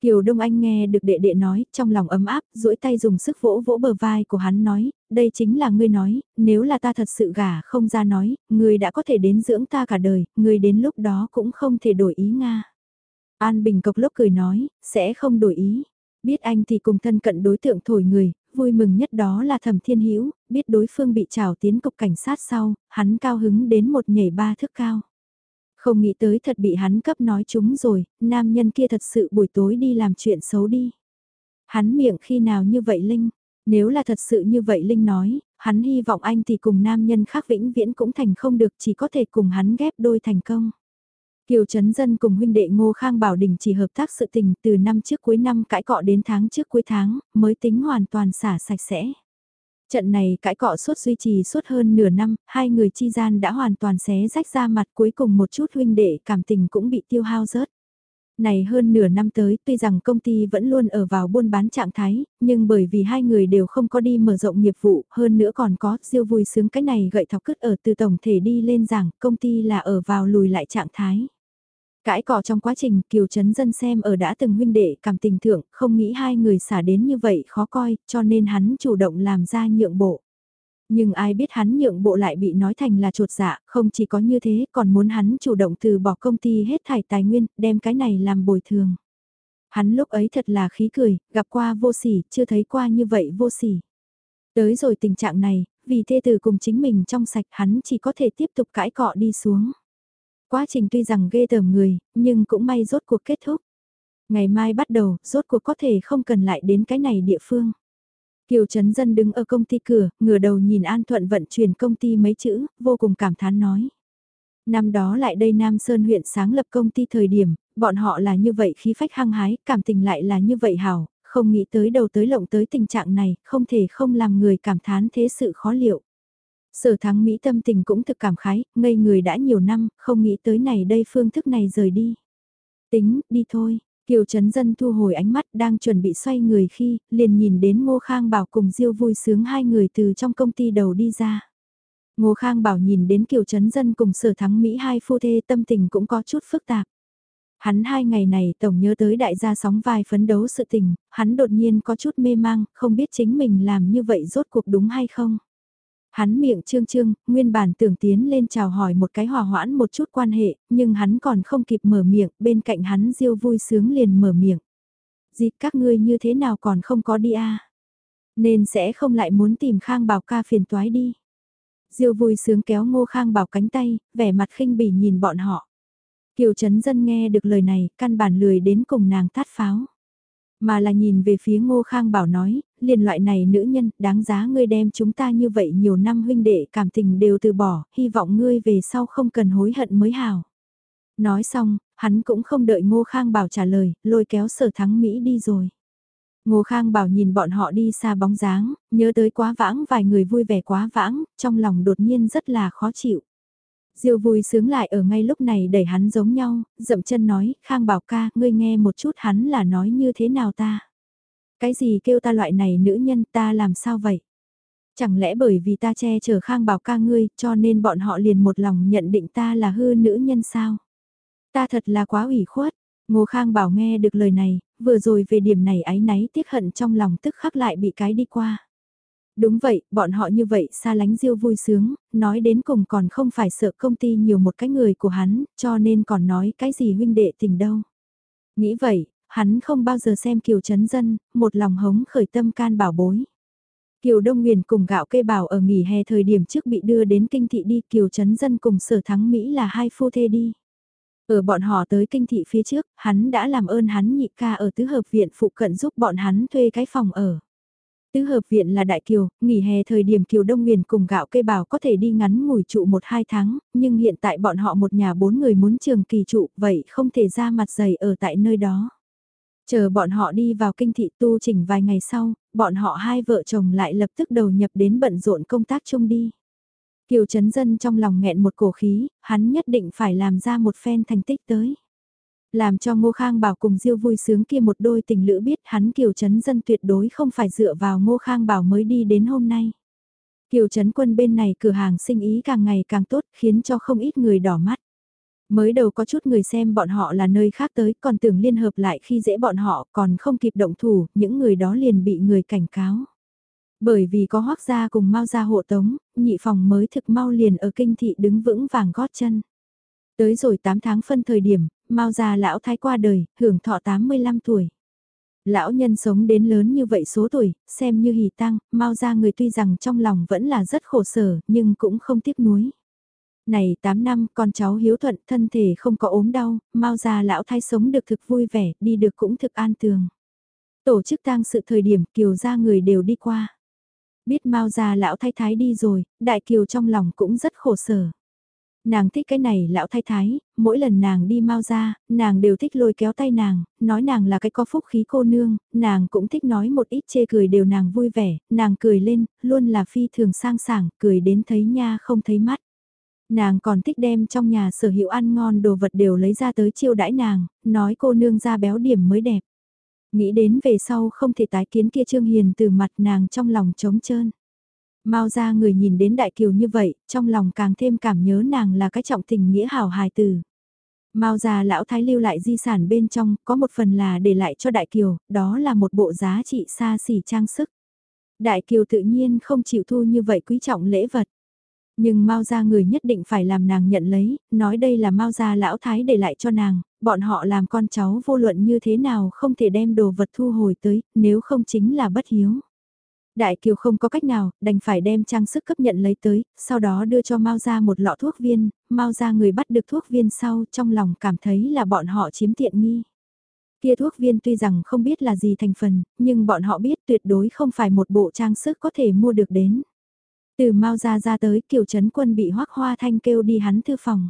Kiều Đông Anh nghe được đệ đệ nói, trong lòng ấm áp, duỗi tay dùng sức vỗ vỗ bờ vai của hắn nói, đây chính là ngươi nói, nếu là ta thật sự gả không ra nói, ngươi đã có thể đến dưỡng ta cả đời, ngươi đến lúc đó cũng không thể đổi ý Nga. An Bình cộc lốc cười nói, sẽ không đổi ý. Biết anh thì cùng thân cận đối tượng thổi người, vui mừng nhất đó là thẩm thiên hữu biết đối phương bị trào tiến cục cảnh sát sau, hắn cao hứng đến một nhảy ba thước cao. Không nghĩ tới thật bị hắn cấp nói chúng rồi, nam nhân kia thật sự buổi tối đi làm chuyện xấu đi. Hắn miệng khi nào như vậy Linh, nếu là thật sự như vậy Linh nói, hắn hy vọng anh thì cùng nam nhân khác vĩnh viễn cũng thành không được chỉ có thể cùng hắn ghép đôi thành công. Kiều Trấn Dân cùng huynh đệ Ngô Khang Bảo Đình chỉ hợp tác sự tình từ năm trước cuối năm cãi cọ đến tháng trước cuối tháng, mới tính hoàn toàn xả sạch sẽ. Trận này cãi cọ suốt duy trì suốt hơn nửa năm, hai người chi gian đã hoàn toàn xé rách ra mặt cuối cùng một chút huynh đệ cảm tình cũng bị tiêu hao rớt. Này hơn nửa năm tới, tuy rằng công ty vẫn luôn ở vào buôn bán trạng thái, nhưng bởi vì hai người đều không có đi mở rộng nghiệp vụ, hơn nữa còn có, siêu vui sướng cái này gậy thọc cứt ở từ tổng thể đi lên rằng công ty là ở vào lùi lại trạng thái. Cãi cọ trong quá trình Kiều Trấn Dân xem ở đã từng huynh đệ cảm tình thượng, không nghĩ hai người xả đến như vậy khó coi, cho nên hắn chủ động làm ra nhượng bộ. Nhưng ai biết hắn nhượng bộ lại bị nói thành là trột dạ, không chỉ có như thế còn muốn hắn chủ động từ bỏ công ty hết thải tài nguyên, đem cái này làm bồi thường. Hắn lúc ấy thật là khí cười, gặp qua vô sỉ, chưa thấy qua như vậy vô sỉ. Tới rồi tình trạng này, vì thê tử cùng chính mình trong sạch hắn chỉ có thể tiếp tục cãi cọ đi xuống. Quá trình tuy rằng ghê tởm người, nhưng cũng may rốt cuộc kết thúc. Ngày mai bắt đầu, rốt cuộc có thể không cần lại đến cái này địa phương. Kiều Trấn Dân đứng ở công ty cửa, ngửa đầu nhìn An Thuận vận chuyển công ty mấy chữ, vô cùng cảm thán nói. Năm đó lại đây Nam Sơn huyện sáng lập công ty thời điểm, bọn họ là như vậy khí phách hăng hái, cảm tình lại là như vậy hảo, không nghĩ tới đầu tới lộng tới tình trạng này, không thể không làm người cảm thán thế sự khó liệu. Sở thắng Mỹ tâm tình cũng thực cảm khái, ngây người đã nhiều năm, không nghĩ tới này đây phương thức này rời đi. Tính, đi thôi, Kiều Trấn Dân thu hồi ánh mắt đang chuẩn bị xoay người khi, liền nhìn đến Ngô Khang Bảo cùng Diêu vui sướng hai người từ trong công ty đầu đi ra. Ngô Khang Bảo nhìn đến Kiều Trấn Dân cùng sở thắng Mỹ hai phu thê tâm tình cũng có chút phức tạp. Hắn hai ngày này tổng nhớ tới đại gia sóng vai phấn đấu sự tình, hắn đột nhiên có chút mê mang, không biết chính mình làm như vậy rốt cuộc đúng hay không. Hắn miệng trương trương, nguyên bản tưởng tiến lên chào hỏi một cái hòa hoãn một chút quan hệ, nhưng hắn còn không kịp mở miệng, bên cạnh hắn diêu vui sướng liền mở miệng. Dịp các ngươi như thế nào còn không có đi à? Nên sẽ không lại muốn tìm Khang Bảo ca phiền toái đi. Diêu vui sướng kéo ngô Khang Bảo cánh tay, vẻ mặt khinh bỉ nhìn bọn họ. Kiều Trấn Dân nghe được lời này, căn bản lười đến cùng nàng tát pháo. Mà là nhìn về phía Ngô Khang Bảo nói, liền loại này nữ nhân, đáng giá ngươi đem chúng ta như vậy nhiều năm huynh đệ cảm tình đều từ bỏ, hy vọng ngươi về sau không cần hối hận mới hào. Nói xong, hắn cũng không đợi Ngô Khang Bảo trả lời, lôi kéo sở thắng Mỹ đi rồi. Ngô Khang Bảo nhìn bọn họ đi xa bóng dáng, nhớ tới quá vãng vài người vui vẻ quá vãng, trong lòng đột nhiên rất là khó chịu. Diêu vui sướng lại ở ngay lúc này đẩy hắn giống nhau, dậm chân nói, Khang Bảo ca, ngươi nghe một chút hắn là nói như thế nào ta. Cái gì kêu ta loại này nữ nhân ta làm sao vậy? Chẳng lẽ bởi vì ta che chở Khang Bảo ca ngươi cho nên bọn họ liền một lòng nhận định ta là hư nữ nhân sao? Ta thật là quá ủy khuất. Ngô Khang Bảo nghe được lời này, vừa rồi về điểm này ái náy tiếc hận trong lòng tức khắc lại bị cái đi qua. Đúng vậy, bọn họ như vậy xa lánh Diêu vui sướng, nói đến cùng còn không phải sợ công ty nhiều một cái người của hắn, cho nên còn nói cái gì huynh đệ tình đâu. Nghĩ vậy, hắn không bao giờ xem Kiều Trấn Dân, một lòng hống khởi tâm can bảo bối. Kiều Đông Nguyền cùng gạo kê bảo ở nghỉ hè thời điểm trước bị đưa đến kinh thị đi Kiều Trấn Dân cùng sở thắng Mỹ là hai phu thê đi. Ở bọn họ tới kinh thị phía trước, hắn đã làm ơn hắn nhị ca ở tứ hợp viện phụ cận giúp bọn hắn thuê cái phòng ở. Tứ hợp viện là Đại Kiều, nghỉ hè thời điểm Kiều Đông Nguyền cùng gạo cây bào có thể đi ngắn ngủi trụ một hai tháng, nhưng hiện tại bọn họ một nhà bốn người muốn trường kỳ trụ, vậy không thể ra mặt dày ở tại nơi đó. Chờ bọn họ đi vào kinh thị tu chỉnh vài ngày sau, bọn họ hai vợ chồng lại lập tức đầu nhập đến bận rộn công tác chung đi. Kiều Trấn Dân trong lòng nghẹn một cổ khí, hắn nhất định phải làm ra một phen thành tích tới. Làm cho Ngô Khang Bảo cùng Diêu vui sướng kia một đôi tình lữ biết hắn Kiều Trấn Dân tuyệt đối không phải dựa vào Ngô Khang Bảo mới đi đến hôm nay. Kiều Trấn Quân bên này cửa hàng sinh ý càng ngày càng tốt khiến cho không ít người đỏ mắt. Mới đầu có chút người xem bọn họ là nơi khác tới còn tưởng liên hợp lại khi dễ bọn họ còn không kịp động thủ, những người đó liền bị người cảnh cáo. Bởi vì có hoác gia cùng mau gia hộ tống, nhị phòng mới thực mau liền ở kinh thị đứng vững vàng gót chân. Tới rồi 8 tháng phân thời điểm, Mao già lão thái qua đời, hưởng thọ 85 tuổi. Lão nhân sống đến lớn như vậy số tuổi, xem như hỉ tăng, Mao gia người tuy rằng trong lòng vẫn là rất khổ sở, nhưng cũng không tiếc nuối. Này 8 năm, con cháu hiếu thuận, thân thể không có ốm đau, Mao già lão thái sống được thực vui vẻ, đi được cũng thực an tường. Tổ chức tang sự thời điểm kiều gia người đều đi qua. Biết Mao già lão thái thái đi rồi, đại kiều trong lòng cũng rất khổ sở. Nàng thích cái này lão thái thái, mỗi lần nàng đi mau ra, nàng đều thích lôi kéo tay nàng, nói nàng là cái có phúc khí cô nương, nàng cũng thích nói một ít chê cười đều nàng vui vẻ, nàng cười lên, luôn là phi thường sang sảng, cười đến thấy nha không thấy mắt. Nàng còn thích đem trong nhà sở hữu ăn ngon đồ vật đều lấy ra tới chiêu đãi nàng, nói cô nương ra béo điểm mới đẹp. Nghĩ đến về sau không thể tái kiến kia Trương Hiền từ mặt nàng trong lòng trống trơn. Mao ra người nhìn đến đại kiều như vậy, trong lòng càng thêm cảm nhớ nàng là cái trọng tình nghĩa hảo hài tử. Mao già lão thái lưu lại di sản bên trong, có một phần là để lại cho đại kiều, đó là một bộ giá trị xa xỉ trang sức. Đại kiều tự nhiên không chịu thu như vậy quý trọng lễ vật. Nhưng Mao gia người nhất định phải làm nàng nhận lấy, nói đây là Mao gia lão thái để lại cho nàng, bọn họ làm con cháu vô luận như thế nào không thể đem đồ vật thu hồi tới, nếu không chính là bất hiếu. Đại Kiều không có cách nào, đành phải đem trang sức cấp nhận lấy tới, sau đó đưa cho Mao ra một lọ thuốc viên, Mao ra người bắt được thuốc viên sau trong lòng cảm thấy là bọn họ chiếm tiện nghi. Kia thuốc viên tuy rằng không biết là gì thành phần, nhưng bọn họ biết tuyệt đối không phải một bộ trang sức có thể mua được đến. Từ Mao ra ra tới Kiều Trấn Quân bị Hoác Hoa Thanh kêu đi hắn thư phòng.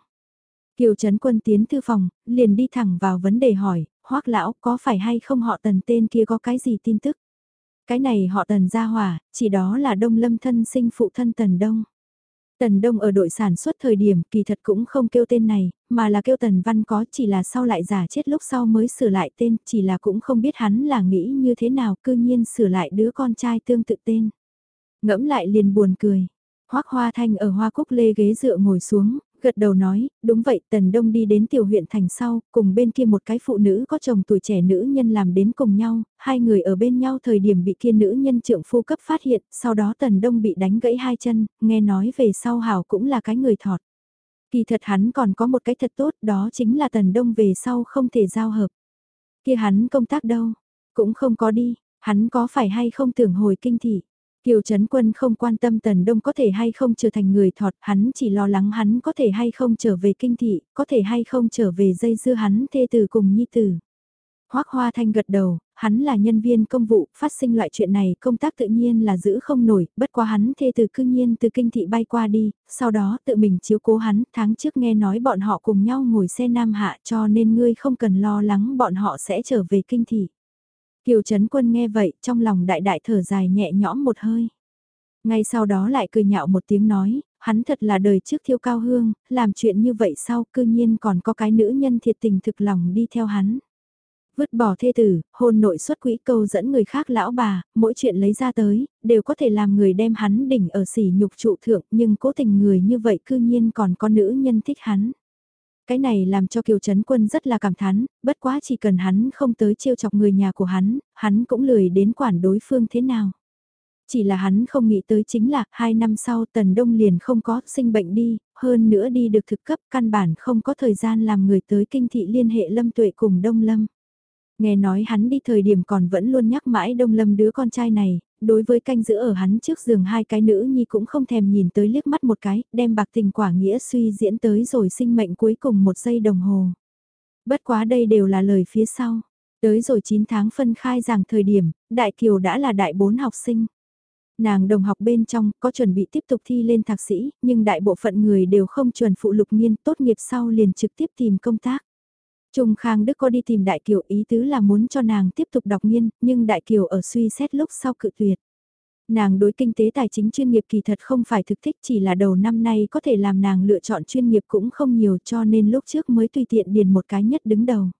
Kiều Trấn Quân tiến thư phòng, liền đi thẳng vào vấn đề hỏi, Hoác Lão có phải hay không họ tần tên kia có cái gì tin tức? Cái này họ tần gia hỏa, chỉ đó là đông lâm thân sinh phụ thân tần đông. Tần Đông ở đội sản xuất thời điểm kỳ thật cũng không kêu tên này, mà là kêu Tần Văn có chỉ là sau lại giả chết lúc sau mới sửa lại tên, chỉ là cũng không biết hắn là nghĩ như thế nào cư nhiên sửa lại đứa con trai tương tự tên. Ngẫm lại liền buồn cười. Hoác Hoa Thanh ở Hoa Cúc Lê ghế dựa ngồi xuống, gật đầu nói, đúng vậy, Tần Đông đi đến tiểu huyện thành sau, cùng bên kia một cái phụ nữ có chồng tuổi trẻ nữ nhân làm đến cùng nhau, hai người ở bên nhau thời điểm bị kia nữ nhân trượng phu cấp phát hiện, sau đó Tần Đông bị đánh gãy hai chân, nghe nói về sau hảo cũng là cái người thọt. Kỳ thật hắn còn có một cái thật tốt, đó chính là Tần Đông về sau không thể giao hợp. Kia hắn công tác đâu, cũng không có đi, hắn có phải hay không tưởng hồi kinh thị. Kiều Trấn Quân không quan tâm Tần Đông có thể hay không trở thành người thọt, hắn chỉ lo lắng hắn có thể hay không trở về kinh thị, có thể hay không trở về dây dưa hắn thê tử cùng nhi tử. Hoác Hoa Thanh gật đầu, hắn là nhân viên công vụ, phát sinh loại chuyện này công tác tự nhiên là giữ không nổi, bất quá hắn thê từ cư nhiên từ kinh thị bay qua đi, sau đó tự mình chiếu cố hắn, tháng trước nghe nói bọn họ cùng nhau ngồi xe Nam Hạ cho nên ngươi không cần lo lắng bọn họ sẽ trở về kinh thị. Kiều Trấn Quân nghe vậy, trong lòng đại đại thở dài nhẹ nhõm một hơi. Ngay sau đó lại cười nhạo một tiếng nói, hắn thật là đời trước thiêu cao hương, làm chuyện như vậy sau cư nhiên còn có cái nữ nhân thiệt tình thực lòng đi theo hắn. Vứt bỏ thê tử, hôn nội xuất quỹ câu dẫn người khác lão bà, mỗi chuyện lấy ra tới, đều có thể làm người đem hắn đỉnh ở sỉ nhục trụ thượng nhưng cố tình người như vậy cư nhiên còn có nữ nhân thích hắn. Cái này làm cho Kiều Trấn Quân rất là cảm thán, bất quá chỉ cần hắn không tới trêu chọc người nhà của hắn, hắn cũng lười đến quản đối phương thế nào. Chỉ là hắn không nghĩ tới chính là, hai năm sau Tần Đông liền không có sinh bệnh đi, hơn nữa đi được thực cấp căn bản không có thời gian làm người tới kinh thị liên hệ Lâm Tuệ cùng Đông Lâm. Nghe nói hắn đi thời điểm còn vẫn luôn nhắc mãi Đông Lâm đứa con trai này, đối với canh giữ ở hắn trước giường hai cái nữ nhi cũng không thèm nhìn tới liếc mắt một cái, đem bạc tình quả nghĩa suy diễn tới rồi sinh mệnh cuối cùng một giây đồng hồ. Bất quá đây đều là lời phía sau. Tới rồi 9 tháng phân khai giảng thời điểm, Đại Kiều đã là đại bốn học sinh. Nàng đồng học bên trong có chuẩn bị tiếp tục thi lên thạc sĩ, nhưng đại bộ phận người đều không chuẩn phụ lục nghiên tốt nghiệp sau liền trực tiếp tìm công tác. Trung Khang Đức có đi tìm Đại Kiều ý tứ là muốn cho nàng tiếp tục đọc nghiên, nhưng Đại Kiều ở suy xét lúc sau cự tuyệt. Nàng đối kinh tế tài chính chuyên nghiệp kỳ thật không phải thực thích chỉ là đầu năm nay có thể làm nàng lựa chọn chuyên nghiệp cũng không nhiều cho nên lúc trước mới tùy tiện điền một cái nhất đứng đầu.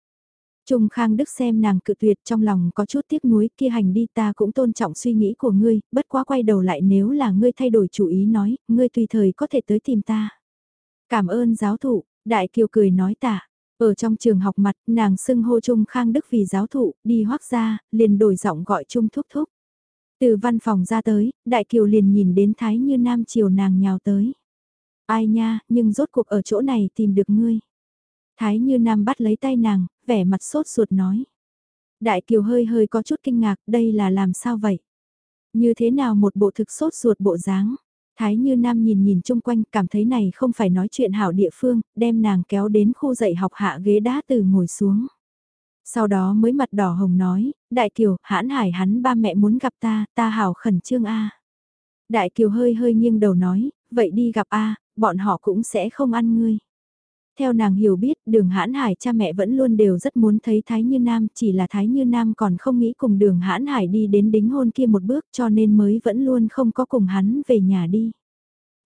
Trung Khang Đức xem nàng cự tuyệt trong lòng có chút tiếc nuối kia hành đi ta cũng tôn trọng suy nghĩ của ngươi, bất quá quay đầu lại nếu là ngươi thay đổi chủ ý nói, ngươi tùy thời có thể tới tìm ta. Cảm ơn giáo thụ, Đại Kiều cười nói tạ. Ở trong trường học mặt, nàng xưng hô Trung Khang Đức vì giáo thụ, đi hoác ra, liền đổi giọng gọi Trung thúc thúc. Từ văn phòng ra tới, Đại Kiều liền nhìn đến Thái Như Nam chiều nàng nhào tới. Ai nha, nhưng rốt cuộc ở chỗ này tìm được ngươi. Thái Như Nam bắt lấy tay nàng, vẻ mặt sốt ruột nói. Đại Kiều hơi hơi có chút kinh ngạc, đây là làm sao vậy? Như thế nào một bộ thực sốt ruột bộ dáng? Thái Như Nam nhìn nhìn chung quanh cảm thấy này không phải nói chuyện hảo địa phương, đem nàng kéo đến khu dạy học hạ ghế đá từ ngồi xuống. Sau đó mới mặt đỏ hồng nói, Đại Kiều, hãn hải hắn ba mẹ muốn gặp ta, ta hảo khẩn trương a. Đại Kiều hơi hơi nghiêng đầu nói, vậy đi gặp a, bọn họ cũng sẽ không ăn ngươi. Theo nàng hiểu biết, đường hãn hải cha mẹ vẫn luôn đều rất muốn thấy Thái Như Nam, chỉ là Thái Như Nam còn không nghĩ cùng đường hãn hải đi đến đính hôn kia một bước cho nên mới vẫn luôn không có cùng hắn về nhà đi.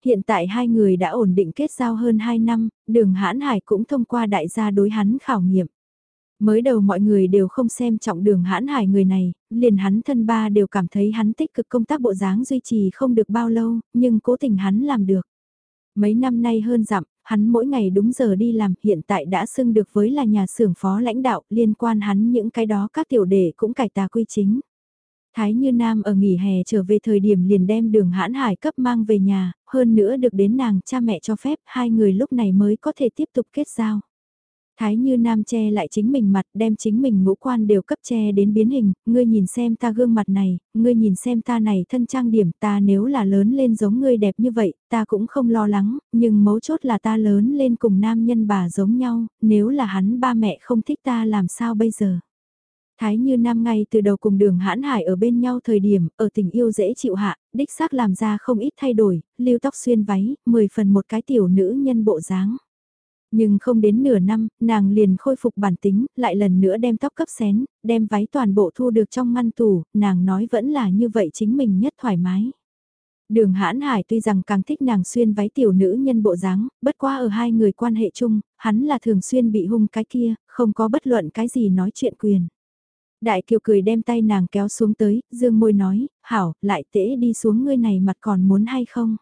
Hiện tại hai người đã ổn định kết giao hơn 2 năm, đường hãn hải cũng thông qua đại gia đối hắn khảo nghiệm. Mới đầu mọi người đều không xem trọng đường hãn hải người này, liền hắn thân ba đều cảm thấy hắn tích cực công tác bộ dáng duy trì không được bao lâu, nhưng cố tình hắn làm được. Mấy năm nay hơn dặm, hắn mỗi ngày đúng giờ đi làm hiện tại đã xưng được với là nhà xưởng phó lãnh đạo liên quan hắn những cái đó các tiểu đề cũng cải tà quy chính. Thái Như Nam ở nghỉ hè trở về thời điểm liền đem đường hãn hải cấp mang về nhà, hơn nữa được đến nàng cha mẹ cho phép hai người lúc này mới có thể tiếp tục kết giao. Thái như nam che lại chính mình mặt đem chính mình ngũ quan đều cấp che đến biến hình, ngươi nhìn xem ta gương mặt này, ngươi nhìn xem ta này thân trang điểm ta nếu là lớn lên giống ngươi đẹp như vậy, ta cũng không lo lắng, nhưng mấu chốt là ta lớn lên cùng nam nhân bà giống nhau, nếu là hắn ba mẹ không thích ta làm sao bây giờ. Thái như nam ngay từ đầu cùng đường hãn hải ở bên nhau thời điểm, ở tình yêu dễ chịu hạ, đích xác làm ra không ít thay đổi, lưu tóc xuyên váy, 10 phần một cái tiểu nữ nhân bộ dáng. Nhưng không đến nửa năm, nàng liền khôi phục bản tính, lại lần nữa đem tóc cấp xén, đem váy toàn bộ thu được trong ngăn tủ, nàng nói vẫn là như vậy chính mình nhất thoải mái. Đường hãn hải tuy rằng càng thích nàng xuyên váy tiểu nữ nhân bộ dáng, bất qua ở hai người quan hệ chung, hắn là thường xuyên bị hung cái kia, không có bất luận cái gì nói chuyện quyền. Đại kiều cười đem tay nàng kéo xuống tới, dương môi nói, hảo, lại tễ đi xuống ngươi này mặt còn muốn hay không?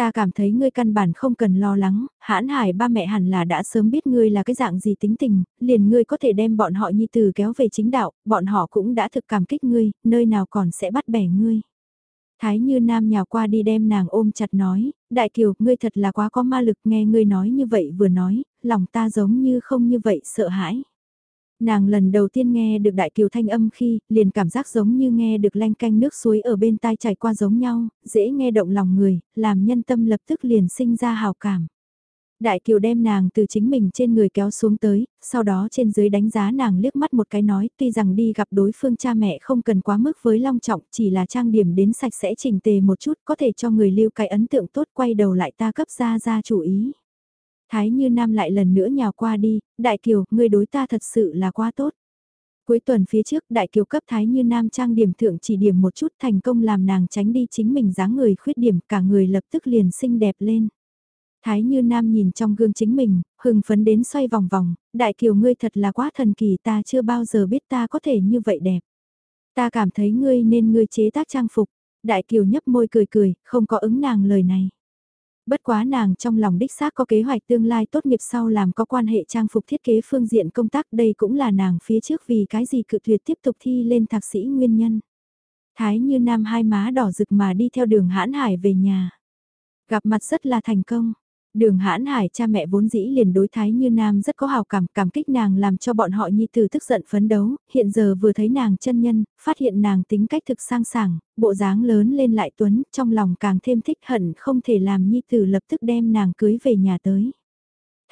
Ta cảm thấy ngươi căn bản không cần lo lắng, hãn hải ba mẹ hẳn là đã sớm biết ngươi là cái dạng gì tính tình, liền ngươi có thể đem bọn họ nhi từ kéo về chính đạo, bọn họ cũng đã thực cảm kích ngươi, nơi nào còn sẽ bắt bẻ ngươi. Thái như nam nhào qua đi đem nàng ôm chặt nói, đại kiều, ngươi thật là quá có ma lực nghe ngươi nói như vậy vừa nói, lòng ta giống như không như vậy sợ hãi. Nàng lần đầu tiên nghe được đại kiều thanh âm khi, liền cảm giác giống như nghe được lanh canh nước suối ở bên tai chảy qua giống nhau, dễ nghe động lòng người, làm nhân tâm lập tức liền sinh ra hào cảm. Đại kiều đem nàng từ chính mình trên người kéo xuống tới, sau đó trên dưới đánh giá nàng liếc mắt một cái nói tuy rằng đi gặp đối phương cha mẹ không cần quá mức với long trọng chỉ là trang điểm đến sạch sẽ chỉnh tề một chút có thể cho người lưu cái ấn tượng tốt quay đầu lại ta cấp ra ra chủ ý. Thái như nam lại lần nữa nhào qua đi, đại kiều, ngươi đối ta thật sự là quá tốt. Cuối tuần phía trước đại kiều cấp Thái như nam trang điểm thượng chỉ điểm một chút thành công làm nàng tránh đi chính mình dáng người khuyết điểm cả người lập tức liền xinh đẹp lên. Thái như nam nhìn trong gương chính mình, hưng phấn đến xoay vòng vòng, đại kiều ngươi thật là quá thần kỳ ta chưa bao giờ biết ta có thể như vậy đẹp. Ta cảm thấy ngươi nên ngươi chế tác trang phục, đại kiều nhấp môi cười cười, không có ứng nàng lời này. Bất quá nàng trong lòng đích xác có kế hoạch tương lai tốt nghiệp sau làm có quan hệ trang phục thiết kế phương diện công tác, đây cũng là nàng phía trước vì cái gì cự tuyệt tiếp tục thi lên thạc sĩ nguyên nhân. Thái như nam hai má đỏ rực mà đi theo đường hãn hải về nhà. Gặp mặt rất là thành công. Đường hãn hải cha mẹ vốn dĩ liền đối thái như nam rất có hào cảm, cảm kích nàng làm cho bọn họ nhi tử tức giận phấn đấu, hiện giờ vừa thấy nàng chân nhân, phát hiện nàng tính cách thực sang sảng, bộ dáng lớn lên lại tuấn, trong lòng càng thêm thích hận không thể làm nhi tử lập tức đem nàng cưới về nhà tới.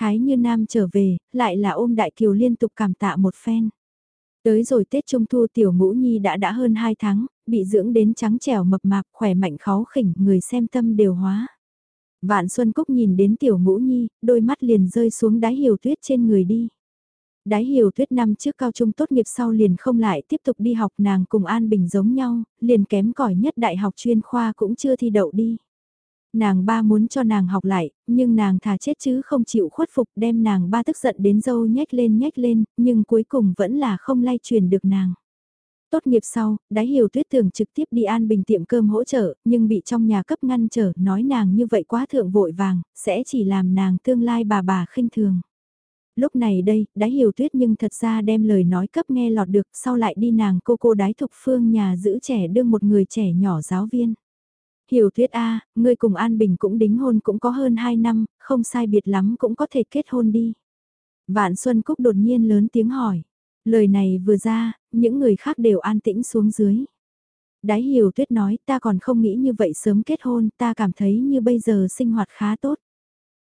Thái như nam trở về, lại là ôm đại kiều liên tục cảm tạ một phen. Tới rồi Tết Trung Thu tiểu ngũ nhi đã đã hơn 2 tháng, bị dưỡng đến trắng trẻo mập mạp khỏe mạnh khó khỉnh, người xem tâm đều hóa. Vạn Xuân Cúc nhìn đến tiểu ngũ nhi, đôi mắt liền rơi xuống đáy hiểu tuyết trên người đi. Đái hiểu tuyết năm trước cao trung tốt nghiệp sau liền không lại tiếp tục đi học nàng cùng An Bình giống nhau, liền kém cỏi nhất đại học chuyên khoa cũng chưa thi đậu đi. Nàng ba muốn cho nàng học lại, nhưng nàng thà chết chứ không chịu khuất phục đem nàng ba tức giận đến dâu nhách lên nhách lên, nhưng cuối cùng vẫn là không lay truyền được nàng. Tốt nghiệp sau, đáy hiểu tuyết tưởng trực tiếp đi an bình tiệm cơm hỗ trợ, nhưng bị trong nhà cấp ngăn trở, nói nàng như vậy quá thượng vội vàng, sẽ chỉ làm nàng tương lai bà bà khinh thường. Lúc này đây, đáy hiểu tuyết nhưng thật ra đem lời nói cấp nghe lọt được, sau lại đi nàng cô cô đái thục phương nhà giữ trẻ đương một người trẻ nhỏ giáo viên. Hiểu tuyết A, ngươi cùng An Bình cũng đính hôn cũng có hơn 2 năm, không sai biệt lắm cũng có thể kết hôn đi. Vạn Xuân Cúc đột nhiên lớn tiếng hỏi. Lời này vừa ra, những người khác đều an tĩnh xuống dưới. Đái hiểu tuyết nói ta còn không nghĩ như vậy sớm kết hôn, ta cảm thấy như bây giờ sinh hoạt khá tốt.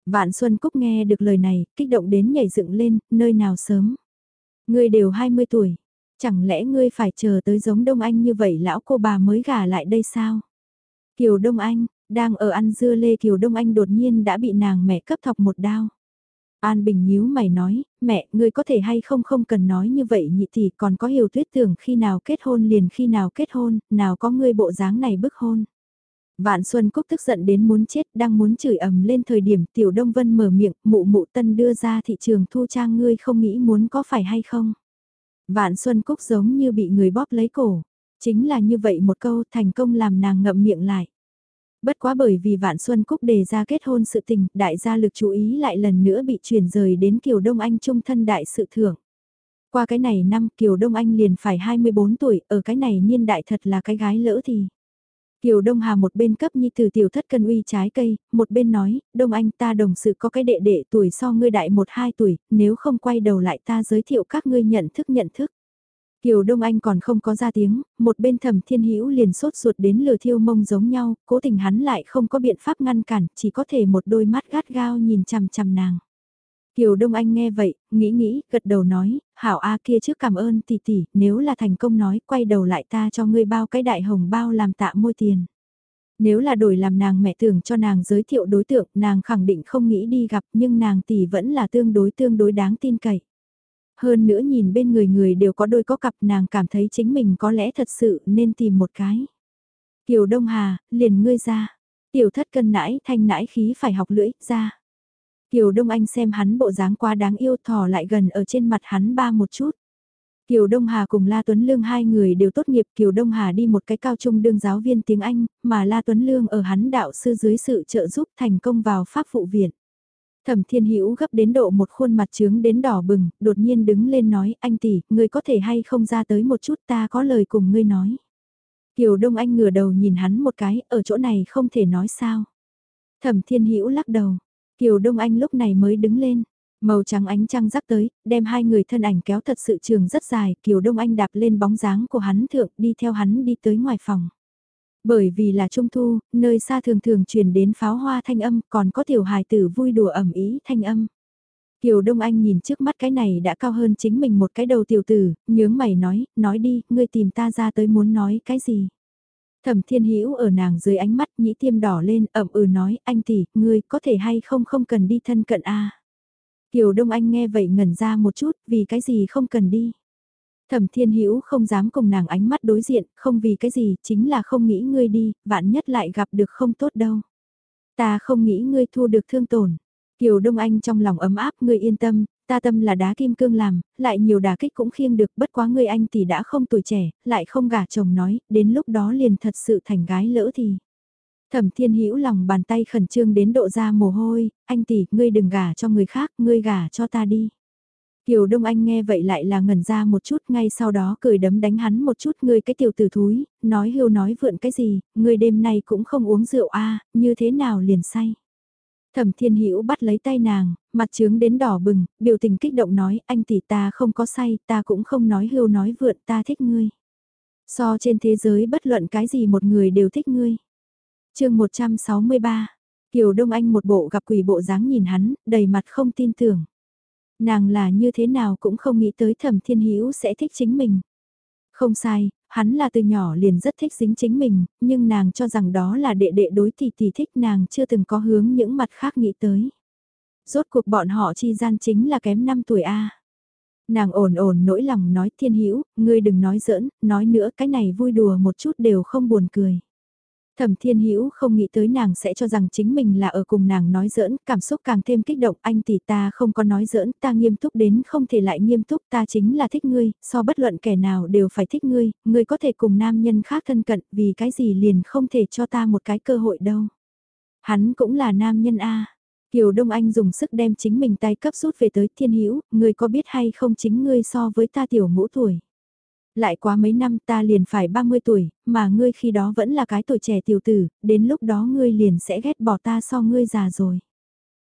Vạn Xuân Cúc nghe được lời này, kích động đến nhảy dựng lên, nơi nào sớm. Ngươi đều 20 tuổi, chẳng lẽ ngươi phải chờ tới giống Đông Anh như vậy lão cô bà mới gả lại đây sao? Kiều Đông Anh, đang ở ăn dưa lê Kiều Đông Anh đột nhiên đã bị nàng mẹ cấp thọc một đao. An Bình nhíu mày nói, mẹ, ngươi có thể hay không không cần nói như vậy nhị tỷ còn có hiểu tuyết tưởng khi nào kết hôn liền khi nào kết hôn, nào có ngươi bộ dáng này bức hôn. Vạn Xuân Cúc tức giận đến muốn chết, đang muốn chửi ầm lên thời điểm Tiểu Đông Vân mở miệng, mụ mụ tân đưa ra thị trường thu trang ngươi không nghĩ muốn có phải hay không. Vạn Xuân Cúc giống như bị người bóp lấy cổ, chính là như vậy một câu thành công làm nàng ngậm miệng lại. Bất quá bởi vì Vạn Xuân Cúc đề ra kết hôn sự tình, đại gia lực chú ý lại lần nữa bị chuyển rời đến Kiều Đông Anh trung thân đại sự thưởng. Qua cái này năm Kiều Đông Anh liền phải 24 tuổi, ở cái này niên đại thật là cái gái lỡ thì. Kiều Đông Hà một bên cấp nhi từ tiểu thất cân uy trái cây, một bên nói, Đông Anh ta đồng sự có cái đệ đệ tuổi so ngươi đại một hai tuổi, nếu không quay đầu lại ta giới thiệu các ngươi nhận thức nhận thức. Kiều Đông Anh còn không có ra tiếng, một bên thẩm thiên hữu liền sốt ruột đến lừa thiêu mông giống nhau, cố tình hắn lại không có biện pháp ngăn cản, chỉ có thể một đôi mắt gắt gao nhìn chằm chằm nàng. Kiều Đông Anh nghe vậy, nghĩ nghĩ, gật đầu nói, hảo A kia trước cảm ơn tỷ tỷ, nếu là thành công nói, quay đầu lại ta cho ngươi bao cái đại hồng bao làm tạ môi tiền. Nếu là đổi làm nàng mẹ tưởng cho nàng giới thiệu đối tượng, nàng khẳng định không nghĩ đi gặp nhưng nàng tỷ vẫn là tương đối tương đối đáng tin cậy. Hơn nữa nhìn bên người người đều có đôi có cặp nàng cảm thấy chính mình có lẽ thật sự nên tìm một cái. Kiều Đông Hà, liền ngươi ra. Tiểu thất cân nãi thanh nãi khí phải học lưỡi, ra. Kiều Đông Anh xem hắn bộ dáng quá đáng yêu thò lại gần ở trên mặt hắn ba một chút. Kiều Đông Hà cùng La Tuấn Lương hai người đều tốt nghiệp Kiều Đông Hà đi một cái cao trung đương giáo viên tiếng Anh, mà La Tuấn Lương ở hắn đạo sư dưới sự trợ giúp thành công vào pháp phụ viện. Thẩm Thiên Hữu gấp đến độ một khuôn mặt trướng đến đỏ bừng, đột nhiên đứng lên nói, anh tỷ, ngươi có thể hay không ra tới một chút ta có lời cùng ngươi nói. Kiều Đông Anh ngửa đầu nhìn hắn một cái, ở chỗ này không thể nói sao. Thẩm Thiên Hữu lắc đầu, Kiều Đông Anh lúc này mới đứng lên. Màu trắng ánh trăng rắc tới, đem hai người thân ảnh kéo thật sự trường rất dài, Kiều Đông Anh đạp lên bóng dáng của hắn thượng đi theo hắn đi tới ngoài phòng. Bởi vì là trung thu, nơi xa thường thường truyền đến pháo hoa thanh âm, còn có tiểu hài tử vui đùa ẩm ý thanh âm. Kiều Đông Anh nhìn trước mắt cái này đã cao hơn chính mình một cái đầu tiểu tử, nhướng mày nói, nói đi, ngươi tìm ta ra tới muốn nói cái gì. Thẩm Thiên Hữu ở nàng dưới ánh mắt nhĩ tiêm đỏ lên, ẩm ừ nói, anh tỷ, ngươi có thể hay không không cần đi thân cận a. Kiều Đông Anh nghe vậy ngẩn ra một chút, vì cái gì không cần đi. Thẩm Thiên Hữu không dám cùng nàng ánh mắt đối diện, không vì cái gì, chính là không nghĩ ngươi đi, vạn nhất lại gặp được không tốt đâu. Ta không nghĩ ngươi thu được thương tổn. Kiều Đông Anh trong lòng ấm áp, ngươi yên tâm, ta tâm là đá kim cương làm, lại nhiều đả kích cũng khiêng được, bất quá ngươi anh thì đã không tuổi trẻ, lại không gả chồng nói, đến lúc đó liền thật sự thành gái lỡ thì. Thẩm Thiên Hữu lòng bàn tay khẩn trương đến độ ra mồ hôi, anh tỷ, ngươi đừng gả cho người khác, ngươi gả cho ta đi. Kiều Đông Anh nghe vậy lại là ngẩn ra một chút ngay sau đó cười đấm đánh hắn một chút ngươi cái tiểu tử thúi, nói hưu nói vượn cái gì, ngươi đêm nay cũng không uống rượu a như thế nào liền say. Thẩm Thiên Hữu bắt lấy tay nàng, mặt trướng đến đỏ bừng, biểu tình kích động nói anh tỷ ta không có say, ta cũng không nói hưu nói vượn ta thích ngươi. So trên thế giới bất luận cái gì một người đều thích ngươi. chương 163, Kiều Đông Anh một bộ gặp quỷ bộ dáng nhìn hắn, đầy mặt không tin tưởng. Nàng là như thế nào cũng không nghĩ tới thẩm thiên hữu sẽ thích chính mình. Không sai, hắn là từ nhỏ liền rất thích dính chính mình, nhưng nàng cho rằng đó là đệ đệ đối tỷ tỷ thích nàng chưa từng có hướng những mặt khác nghĩ tới. Rốt cuộc bọn họ chi gian chính là kém 5 tuổi A. Nàng ổn ổn nỗi lòng nói thiên hữu ngươi đừng nói giỡn, nói nữa cái này vui đùa một chút đều không buồn cười. Thẩm Thiên Hữu không nghĩ tới nàng sẽ cho rằng chính mình là ở cùng nàng nói giỡn, cảm xúc càng thêm kích động, anh tỷ ta không có nói giỡn, ta nghiêm túc đến không thể lại nghiêm túc, ta chính là thích ngươi, so bất luận kẻ nào đều phải thích ngươi, ngươi có thể cùng nam nhân khác thân cận, vì cái gì liền không thể cho ta một cái cơ hội đâu. Hắn cũng là nam nhân a. Kiều Đông Anh dùng sức đem chính mình tay cấp rút về tới Thiên Hữu, ngươi có biết hay không chính ngươi so với ta tiểu ngũ tuổi. Lại quá mấy năm ta liền phải 30 tuổi, mà ngươi khi đó vẫn là cái tuổi trẻ tiểu tử, đến lúc đó ngươi liền sẽ ghét bỏ ta so ngươi già rồi.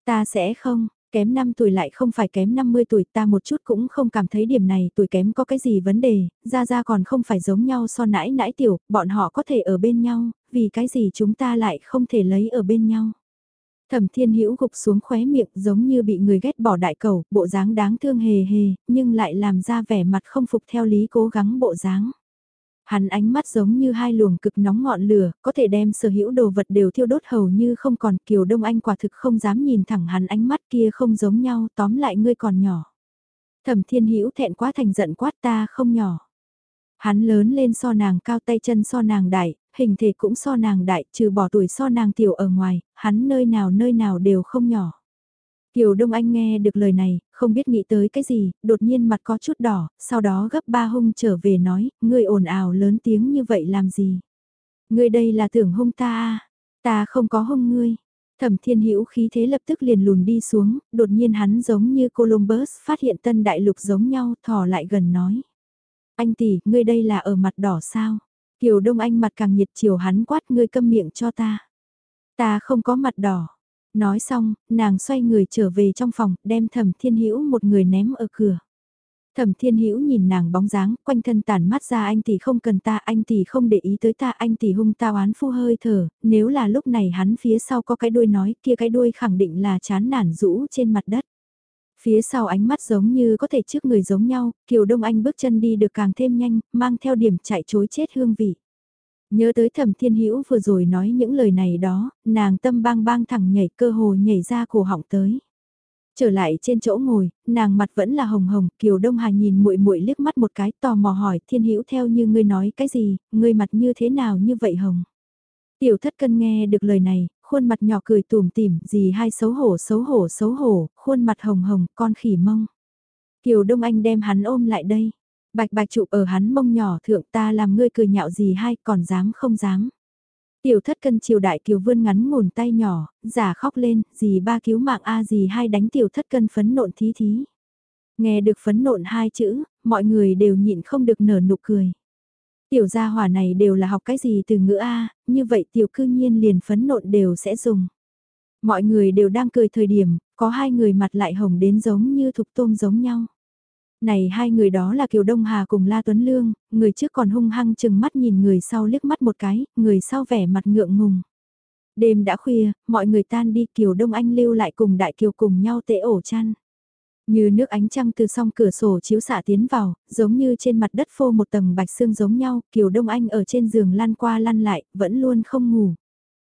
Ta sẽ không, kém 5 tuổi lại không phải kém 50 tuổi ta một chút cũng không cảm thấy điểm này tuổi kém có cái gì vấn đề, ra ra còn không phải giống nhau so nãi nãi tiểu, bọn họ có thể ở bên nhau, vì cái gì chúng ta lại không thể lấy ở bên nhau. Thẩm Thiên Hữu gục xuống khóe miệng giống như bị người ghét bỏ đại cầu, bộ dáng đáng thương hề hề, nhưng lại làm ra vẻ mặt không phục theo lý cố gắng bộ dáng. Hắn ánh mắt giống như hai luồng cực nóng ngọn lửa, có thể đem sở hữu đồ vật đều thiêu đốt hầu như không còn Kiều Đông Anh quả thực không dám nhìn thẳng hắn ánh mắt kia không giống nhau, tóm lại ngươi còn nhỏ. Thẩm Thiên Hữu thẹn quá thành giận quát ta không nhỏ. Hắn lớn lên so nàng cao tay chân so nàng đại, hình thể cũng so nàng đại, trừ bỏ tuổi so nàng tiểu ở ngoài, hắn nơi nào nơi nào đều không nhỏ. Kiều Đông Anh nghe được lời này, không biết nghĩ tới cái gì, đột nhiên mặt có chút đỏ, sau đó gấp ba hung trở về nói, ngươi ồn ào lớn tiếng như vậy làm gì? Ngươi đây là tưởng hung ta à? Ta không có hung ngươi. Thẩm Thiên Hữu khí thế lập tức liền lùn đi xuống, đột nhiên hắn giống như Columbus phát hiện tân đại lục giống nhau, thò lại gần nói. Anh tỷ, ngươi đây là ở mặt đỏ sao? Kiều Đông Anh mặt càng nhiệt chiều hắn quát ngươi câm miệng cho ta. Ta không có mặt đỏ. Nói xong, nàng xoay người trở về trong phòng, đem thẩm thiên hữu một người ném ở cửa. Thẩm Thiên Hữu nhìn nàng bóng dáng, quanh thân tản mắt ra anh tỷ không cần ta, anh tỷ không để ý tới ta, anh tỷ hung ta oán phu hơi thở, nếu là lúc này hắn phía sau có cái đuôi nói, kia cái đuôi khẳng định là chán nản rũ trên mặt đất. Phía sau ánh mắt giống như có thể trước người giống nhau, Kiều Đông Anh bước chân đi được càng thêm nhanh, mang theo điểm chạy chối chết hương vị. Nhớ tới thẩm thiên hữu vừa rồi nói những lời này đó, nàng tâm bang bang thẳng nhảy cơ hồ nhảy ra cổ họng tới. Trở lại trên chỗ ngồi, nàng mặt vẫn là hồng hồng, Kiều Đông Hà nhìn muội muội liếc mắt một cái tò mò hỏi thiên hữu theo như ngươi nói cái gì, ngươi mặt như thế nào như vậy hồng. Tiểu thất cân nghe được lời này, khuôn mặt nhỏ cười tùm tìm, gì hai xấu hổ xấu hổ xấu hổ, khuôn mặt hồng hồng, con khỉ mông. Kiều Đông Anh đem hắn ôm lại đây. Bạch bạch chụp ở hắn mông nhỏ thượng ta làm ngươi cười nhạo gì hay còn dám không dám. Tiểu thất cân triều đại kiều vươn ngắn ngủn tay nhỏ, giả khóc lên, gì ba cứu mạng a gì hai đánh tiểu thất cân phấn nộn thí thí. Nghe được phấn nộn hai chữ, mọi người đều nhịn không được nở nụ cười. Tiểu gia hỏa này đều là học cái gì từ ngữ A, như vậy tiểu cư nhiên liền phấn nộn đều sẽ dùng. Mọi người đều đang cười thời điểm, có hai người mặt lại hồng đến giống như thục tôm giống nhau. Này hai người đó là Kiều Đông Hà cùng La Tuấn Lương, người trước còn hung hăng chừng mắt nhìn người sau liếc mắt một cái, người sau vẻ mặt ngượng ngùng. Đêm đã khuya, mọi người tan đi Kiều Đông Anh lưu lại cùng Đại Kiều cùng nhau tễ ổ chăn. Như nước ánh trăng từ song cửa sổ chiếu xạ tiến vào, giống như trên mặt đất phô một tầng bạch xương giống nhau, Kiều Đông Anh ở trên giường lăn qua lăn lại, vẫn luôn không ngủ.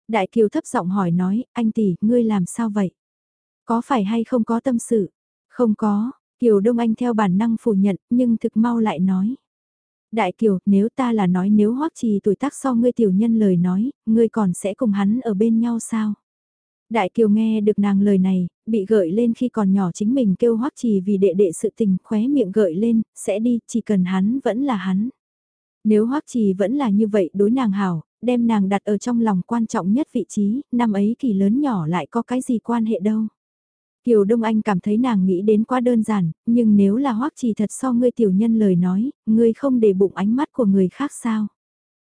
Đại Kiều thấp giọng hỏi nói, anh tỷ, ngươi làm sao vậy? Có phải hay không có tâm sự? Không có, Kiều Đông Anh theo bản năng phủ nhận, nhưng thực mau lại nói. Đại Kiều, nếu ta là nói nếu hoắc trì tuổi tác so ngươi tiểu nhân lời nói, ngươi còn sẽ cùng hắn ở bên nhau sao? Đại Kiều nghe được nàng lời này, bị gợi lên khi còn nhỏ chính mình kêu hoắc trì vì đệ đệ sự tình khóe miệng gợi lên, sẽ đi, chỉ cần hắn vẫn là hắn. Nếu hoắc trì vẫn là như vậy đối nàng hảo, đem nàng đặt ở trong lòng quan trọng nhất vị trí, năm ấy kỳ lớn nhỏ lại có cái gì quan hệ đâu. Kiều Đông Anh cảm thấy nàng nghĩ đến quá đơn giản, nhưng nếu là hoắc trì thật so ngươi tiểu nhân lời nói, ngươi không để bụng ánh mắt của người khác sao.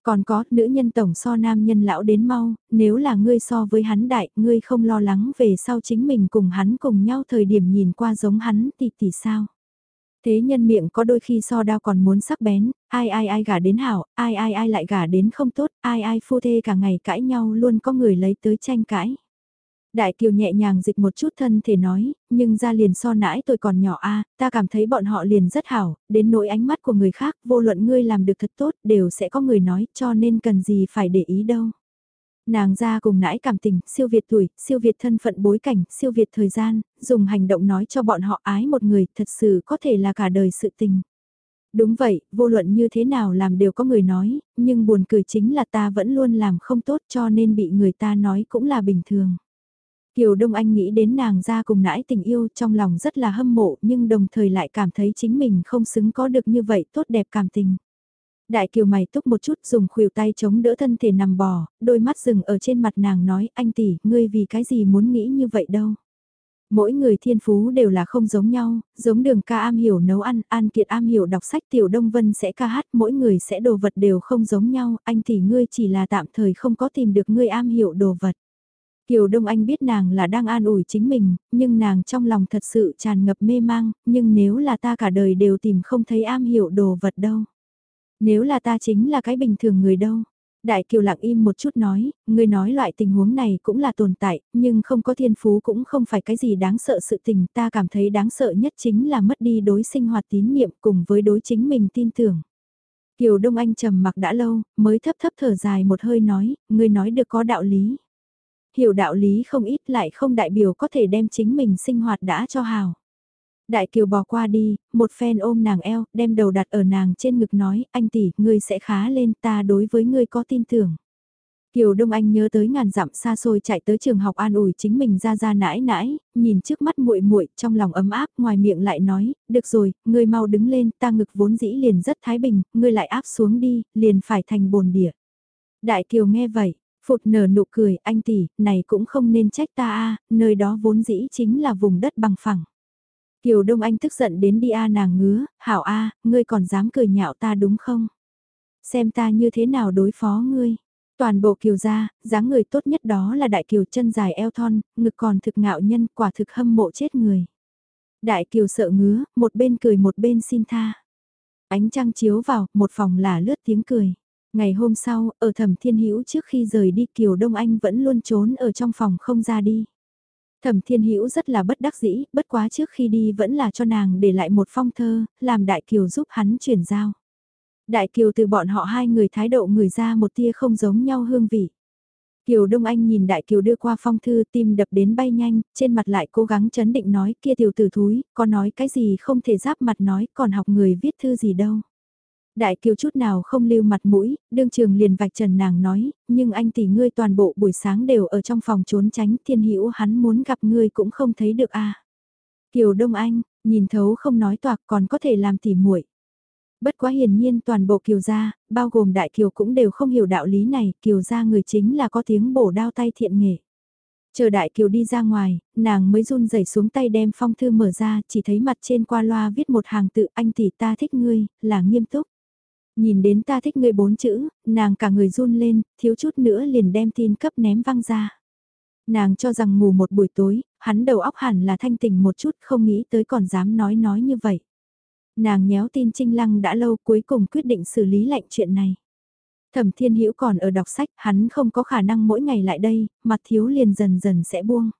Còn có, nữ nhân tổng so nam nhân lão đến mau, nếu là ngươi so với hắn đại, ngươi không lo lắng về sau chính mình cùng hắn cùng nhau thời điểm nhìn qua giống hắn thì thì sao. Thế nhân miệng có đôi khi so đao còn muốn sắc bén, ai ai ai gả đến hảo, ai ai ai lại gả đến không tốt, ai ai phu thê cả ngày cãi nhau luôn có người lấy tới tranh cãi. Đại Kiều nhẹ nhàng dịch một chút thân thể nói, nhưng ra liền so nãi tôi còn nhỏ a, ta cảm thấy bọn họ liền rất hảo, đến nỗi ánh mắt của người khác, vô luận ngươi làm được thật tốt, đều sẽ có người nói, cho nên cần gì phải để ý đâu. Nàng ra cùng nãi cảm tình, siêu việt tuổi, siêu việt thân phận bối cảnh, siêu việt thời gian, dùng hành động nói cho bọn họ ái một người, thật sự có thể là cả đời sự tình. Đúng vậy, vô luận như thế nào làm đều có người nói, nhưng buồn cười chính là ta vẫn luôn làm không tốt cho nên bị người ta nói cũng là bình thường. Kiều Đông Anh nghĩ đến nàng ra cùng nãi tình yêu trong lòng rất là hâm mộ nhưng đồng thời lại cảm thấy chính mình không xứng có được như vậy tốt đẹp cảm tình. Đại Kiều mày túc một chút dùng khuỷu tay chống đỡ thân thể nằm bò, đôi mắt dừng ở trên mặt nàng nói anh tỷ, ngươi vì cái gì muốn nghĩ như vậy đâu. Mỗi người thiên phú đều là không giống nhau, giống đường ca am hiểu nấu ăn, an kiệt am hiểu đọc sách tiểu đông vân sẽ ca hát, mỗi người sẽ đồ vật đều không giống nhau, anh tỷ ngươi chỉ là tạm thời không có tìm được ngươi am hiểu đồ vật. Kiều Đông Anh biết nàng là đang an ủi chính mình, nhưng nàng trong lòng thật sự tràn ngập mê mang, nhưng nếu là ta cả đời đều tìm không thấy am hiểu đồ vật đâu. Nếu là ta chính là cái bình thường người đâu. Đại Kiều lặng im một chút nói, người nói loại tình huống này cũng là tồn tại, nhưng không có thiên phú cũng không phải cái gì đáng sợ sự tình. Ta cảm thấy đáng sợ nhất chính là mất đi đối sinh hoạt tín niệm cùng với đối chính mình tin tưởng. Kiều Đông Anh trầm mặc đã lâu, mới thấp thấp thở dài một hơi nói, người nói được có đạo lý hiểu đạo lý không ít lại không đại biểu có thể đem chính mình sinh hoạt đã cho hào. Đại Kiều bò qua đi, một phen ôm nàng eo, đem đầu đặt ở nàng trên ngực nói, anh tỷ, ngươi sẽ khá lên, ta đối với ngươi có tin tưởng. Kiều Đông Anh nhớ tới ngàn dặm xa xôi chạy tới trường học an ủi chính mình ra ra nãi nãi, nhìn trước mắt muội muội trong lòng ấm áp, ngoài miệng lại nói, được rồi, ngươi mau đứng lên, ta ngực vốn dĩ liền rất thái bình, ngươi lại áp xuống đi, liền phải thành bồn địa. Đại Kiều nghe vậy, Phụt nở nụ cười, anh tỷ, này cũng không nên trách ta a nơi đó vốn dĩ chính là vùng đất bằng phẳng. Kiều Đông Anh tức giận đến đi a nàng ngứa, hảo a ngươi còn dám cười nhạo ta đúng không? Xem ta như thế nào đối phó ngươi. Toàn bộ kiều gia, dáng người tốt nhất đó là đại kiều chân dài eo thon, ngực còn thực ngạo nhân quả thực hâm mộ chết người. Đại kiều sợ ngứa, một bên cười một bên xin tha. Ánh trăng chiếu vào, một phòng là lướt tiếng cười. Ngày hôm sau, ở thẩm thiên hữu trước khi rời đi Kiều Đông Anh vẫn luôn trốn ở trong phòng không ra đi. Thẩm thiên hữu rất là bất đắc dĩ, bất quá trước khi đi vẫn là cho nàng để lại một phong thơ, làm Đại Kiều giúp hắn chuyển giao. Đại Kiều từ bọn họ hai người thái độ người ra một tia không giống nhau hương vị. Kiều Đông Anh nhìn Đại Kiều đưa qua phong thư tim đập đến bay nhanh, trên mặt lại cố gắng chấn định nói kia tiểu tử thúi, có nói cái gì không thể giáp mặt nói, còn học người viết thư gì đâu. Đại kiều chút nào không lưu mặt mũi, đương trường liền vạch trần nàng nói, nhưng anh tỷ ngươi toàn bộ buổi sáng đều ở trong phòng trốn tránh thiên hữu hắn muốn gặp ngươi cũng không thấy được a Kiều Đông Anh, nhìn thấu không nói toạc còn có thể làm tỉ muội Bất quá hiển nhiên toàn bộ kiều gia, bao gồm đại kiều cũng đều không hiểu đạo lý này, kiều gia người chính là có tiếng bổ đao tay thiện nghệ. Chờ đại kiều đi ra ngoài, nàng mới run rẩy xuống tay đem phong thư mở ra, chỉ thấy mặt trên qua loa viết một hàng tự anh tỷ ta thích ngươi, là nghiêm túc. Nhìn đến ta thích ngươi bốn chữ, nàng cả người run lên, thiếu chút nữa liền đem tin cấp ném văng ra. Nàng cho rằng ngủ một buổi tối, hắn đầu óc hẳn là thanh tỉnh một chút không nghĩ tới còn dám nói nói như vậy. Nàng nhéo tin Trinh Lăng đã lâu cuối cùng quyết định xử lý lạnh chuyện này. Thẩm Thiên Hữu còn ở đọc sách, hắn không có khả năng mỗi ngày lại đây, mặt thiếu liền dần dần sẽ buông.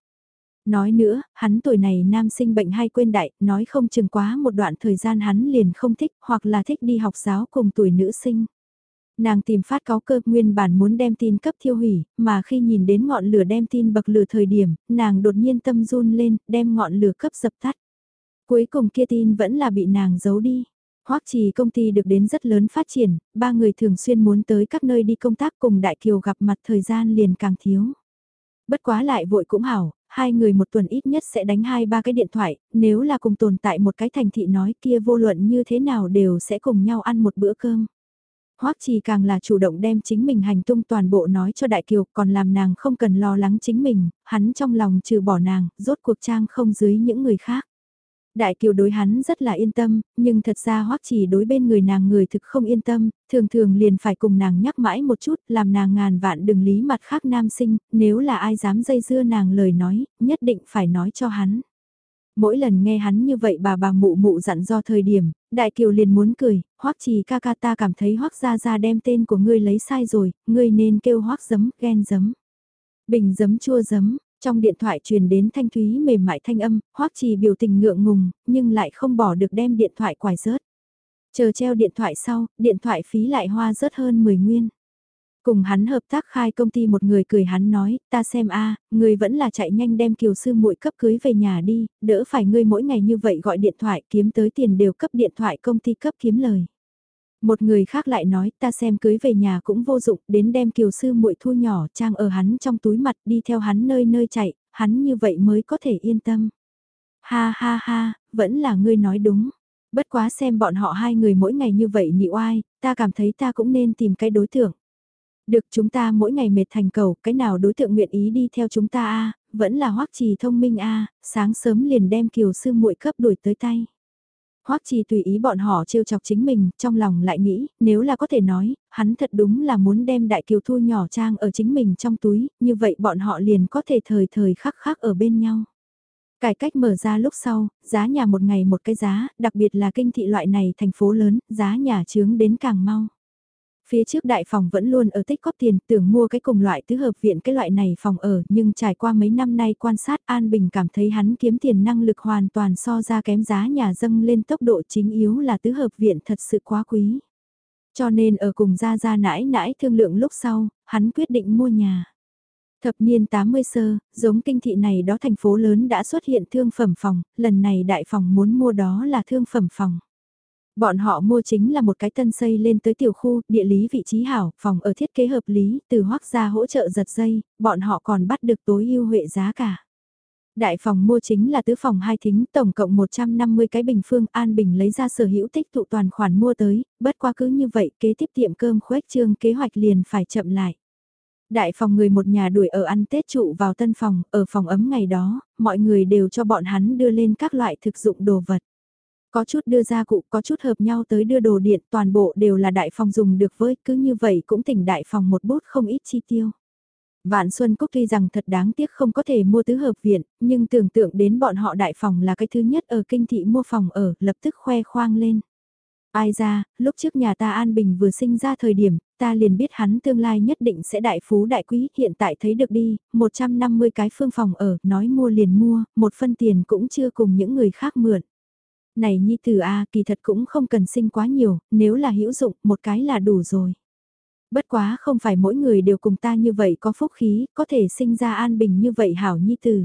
Nói nữa, hắn tuổi này nam sinh bệnh hay quên đại, nói không chừng quá một đoạn thời gian hắn liền không thích, hoặc là thích đi học giáo cùng tuổi nữ sinh. Nàng tìm phát cáo cơ nguyên bản muốn đem tin cấp thiêu hủy, mà khi nhìn đến ngọn lửa đem tin bậc lửa thời điểm, nàng đột nhiên tâm run lên, đem ngọn lửa cấp dập tắt. Cuối cùng kia tin vẫn là bị nàng giấu đi. Hoắc trì công ty được đến rất lớn phát triển, ba người thường xuyên muốn tới các nơi đi công tác cùng Đại Kiều gặp mặt thời gian liền càng thiếu. Bất quá lại vội cũng hảo, hai người một tuần ít nhất sẽ đánh hai ba cái điện thoại, nếu là cùng tồn tại một cái thành thị nói kia vô luận như thế nào đều sẽ cùng nhau ăn một bữa cơm. Hoắc Trì càng là chủ động đem chính mình hành tung toàn bộ nói cho Đại Kiều, còn làm nàng không cần lo lắng chính mình, hắn trong lòng trừ bỏ nàng, rốt cuộc trang không dưới những người khác. Đại Kiều đối hắn rất là yên tâm, nhưng thật ra Hoắc chỉ đối bên người nàng người thực không yên tâm, thường thường liền phải cùng nàng nhắc mãi một chút, làm nàng ngàn vạn đừng lý mặt khác nam sinh, nếu là ai dám dây dưa nàng lời nói, nhất định phải nói cho hắn. Mỗi lần nghe hắn như vậy bà bà mụ mụ dặn do thời điểm, Đại Kiều liền muốn cười, hoắc chỉ ca ca ta cảm thấy hoắc ra ra đem tên của ngươi lấy sai rồi, ngươi nên kêu hoắc giấm, ghen giấm. Bình giấm chua giấm, trong điện thoại truyền đến thanh thúy mềm mại thanh âm, hoắc trì biểu tình ngượng ngùng, nhưng lại không bỏ được đem điện thoại quài rớt. Chờ treo điện thoại sau, điện thoại phí lại hoa rớt hơn 10 nguyên. Cùng hắn hợp tác khai công ty một người cười hắn nói, ta xem a, người vẫn là chạy nhanh đem kiều sư muội cấp cưới về nhà đi, đỡ phải ngươi mỗi ngày như vậy gọi điện thoại kiếm tới tiền đều cấp điện thoại công ty cấp kiếm lời. Một người khác lại nói ta xem cưới về nhà cũng vô dụng, đến đem kiều sư muội thu nhỏ trang ở hắn trong túi mặt đi theo hắn nơi nơi chạy, hắn như vậy mới có thể yên tâm. Ha ha ha, vẫn là ngươi nói đúng. Bất quá xem bọn họ hai người mỗi ngày như vậy nhị oai, ta cảm thấy ta cũng nên tìm cái đối tượng. Được chúng ta mỗi ngày mệt thành cầu, cái nào đối tượng nguyện ý đi theo chúng ta a vẫn là hoắc trì thông minh a sáng sớm liền đem kiều sư muội cấp đuổi tới tay. Hoắc Trì tùy ý bọn họ trêu chọc chính mình, trong lòng lại nghĩ, nếu là có thể nói, hắn thật đúng là muốn đem đại kiều thu nhỏ trang ở chính mình trong túi, như vậy bọn họ liền có thể thời thời khắc khắc ở bên nhau. Cải cách mở ra lúc sau, giá nhà một ngày một cái giá, đặc biệt là kinh thị loại này thành phố lớn, giá nhà chướng đến càng mau. Phía trước đại phòng vẫn luôn ở tích góp tiền tưởng mua cái cùng loại tứ hợp viện cái loại này phòng ở nhưng trải qua mấy năm nay quan sát An Bình cảm thấy hắn kiếm tiền năng lực hoàn toàn so ra kém giá nhà dâng lên tốc độ chính yếu là tứ hợp viện thật sự quá quý. Cho nên ở cùng gia gia nãi nãi thương lượng lúc sau, hắn quyết định mua nhà. Thập niên 80 sơ, giống kinh thị này đó thành phố lớn đã xuất hiện thương phẩm phòng, lần này đại phòng muốn mua đó là thương phẩm phòng. Bọn họ mua chính là một cái tân xây lên tới tiểu khu, địa lý vị trí hảo, phòng ở thiết kế hợp lý, từ hoác ra hỗ trợ giật dây, bọn họ còn bắt được tối ưu huệ giá cả. Đại phòng mua chính là tứ phòng hai thính, tổng cộng 150 cái bình phương An Bình lấy ra sở hữu tích tụ toàn khoản mua tới, bất qua cứ như vậy kế tiếp tiệm cơm khuếch trương kế hoạch liền phải chậm lại. Đại phòng người một nhà đuổi ở ăn Tết trụ vào tân phòng, ở phòng ấm ngày đó, mọi người đều cho bọn hắn đưa lên các loại thực dụng đồ vật. Có chút đưa ra cụ, có chút hợp nhau tới đưa đồ điện, toàn bộ đều là đại phòng dùng được với, cứ như vậy cũng tỉnh đại phòng một bút không ít chi tiêu. Vạn Xuân Cúc tuy rằng thật đáng tiếc không có thể mua tứ hợp viện, nhưng tưởng tượng đến bọn họ đại phòng là cái thứ nhất ở kinh thị mua phòng ở, lập tức khoe khoang lên. Ai ra, lúc trước nhà ta An Bình vừa sinh ra thời điểm, ta liền biết hắn tương lai nhất định sẽ đại phú đại quý, hiện tại thấy được đi, 150 cái phương phòng ở, nói mua liền mua, một phân tiền cũng chưa cùng những người khác mượn này nhi tử a kỳ thật cũng không cần sinh quá nhiều, nếu là hữu dụng, một cái là đủ rồi. Bất quá không phải mỗi người đều cùng ta như vậy có phúc khí, có thể sinh ra an bình như vậy hảo nhi tử.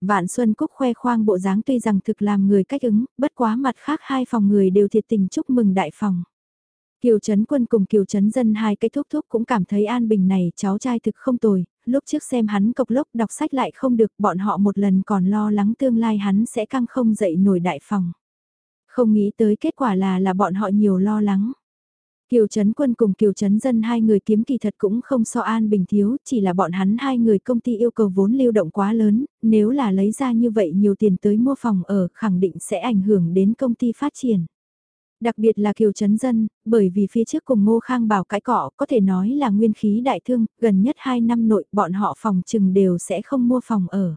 Vạn Xuân Cúc khoe khoang bộ dáng tuy rằng thực làm người cách ứng, bất quá mặt khác hai phòng người đều thiệt tình chúc mừng đại phòng. Kiều Trấn Quân cùng Kiều Trấn Dân hai cái thúc thúc cũng cảm thấy an bình này cháu trai thực không tồi, lúc trước xem hắn cộc lốc đọc sách lại không được bọn họ một lần còn lo lắng tương lai hắn sẽ căng không dậy nổi đại phòng. Không nghĩ tới kết quả là là bọn họ nhiều lo lắng. Kiều Trấn Quân cùng Kiều Trấn Dân hai người kiếm kỳ thật cũng không so an bình thiếu, chỉ là bọn hắn hai người công ty yêu cầu vốn lưu động quá lớn, nếu là lấy ra như vậy nhiều tiền tới mua phòng ở khẳng định sẽ ảnh hưởng đến công ty phát triển. Đặc biệt là Kiều Trấn Dân, bởi vì phía trước cùng Ngô Khang bảo cãi cọ có thể nói là nguyên khí đại thương, gần nhất 2 năm nội bọn họ phòng chừng đều sẽ không mua phòng ở.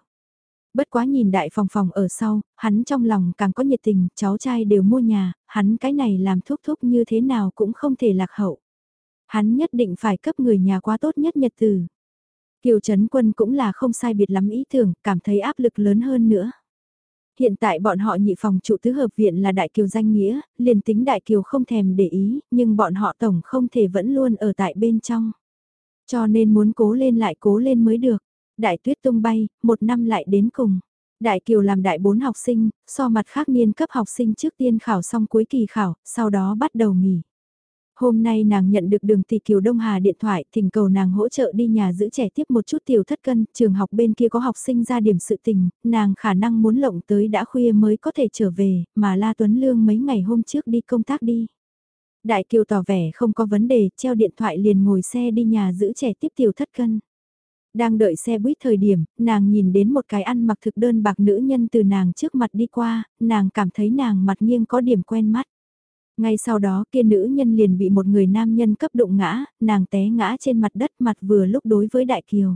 Bất quá nhìn đại phòng phòng ở sau, hắn trong lòng càng có nhiệt tình, cháu trai đều mua nhà, hắn cái này làm thúc thúc như thế nào cũng không thể lạc hậu. Hắn nhất định phải cấp người nhà quá tốt nhất nhật từ. Kiều Trấn Quân cũng là không sai biệt lắm ý tưởng, cảm thấy áp lực lớn hơn nữa. Hiện tại bọn họ nhị phòng trụ tứ hợp viện là Đại Kiều danh nghĩa, liền tính Đại Kiều không thèm để ý, nhưng bọn họ tổng không thể vẫn luôn ở tại bên trong. Cho nên muốn cố lên lại cố lên mới được. Đại tuyết tung bay, một năm lại đến cùng. Đại Kiều làm đại bốn học sinh, so mặt khác niên cấp học sinh trước tiên khảo xong cuối kỳ khảo, sau đó bắt đầu nghỉ. Hôm nay nàng nhận được đường tỷ Kiều Đông Hà điện thoại thỉnh cầu nàng hỗ trợ đi nhà giữ trẻ tiếp một chút tiểu thất cân, trường học bên kia có học sinh ra điểm sự tình, nàng khả năng muốn lộng tới đã khuya mới có thể trở về, mà La Tuấn Lương mấy ngày hôm trước đi công tác đi. Đại Kiều tỏ vẻ không có vấn đề, treo điện thoại liền ngồi xe đi nhà giữ trẻ tiếp tiểu thất cân. Đang đợi xe buýt thời điểm, nàng nhìn đến một cái ăn mặc thực đơn bạc nữ nhân từ nàng trước mặt đi qua, nàng cảm thấy nàng mặt nghiêng có điểm quen mắt. Ngay sau đó kia nữ nhân liền bị một người nam nhân cấp đụng ngã, nàng té ngã trên mặt đất mặt vừa lúc đối với Đại Kiều.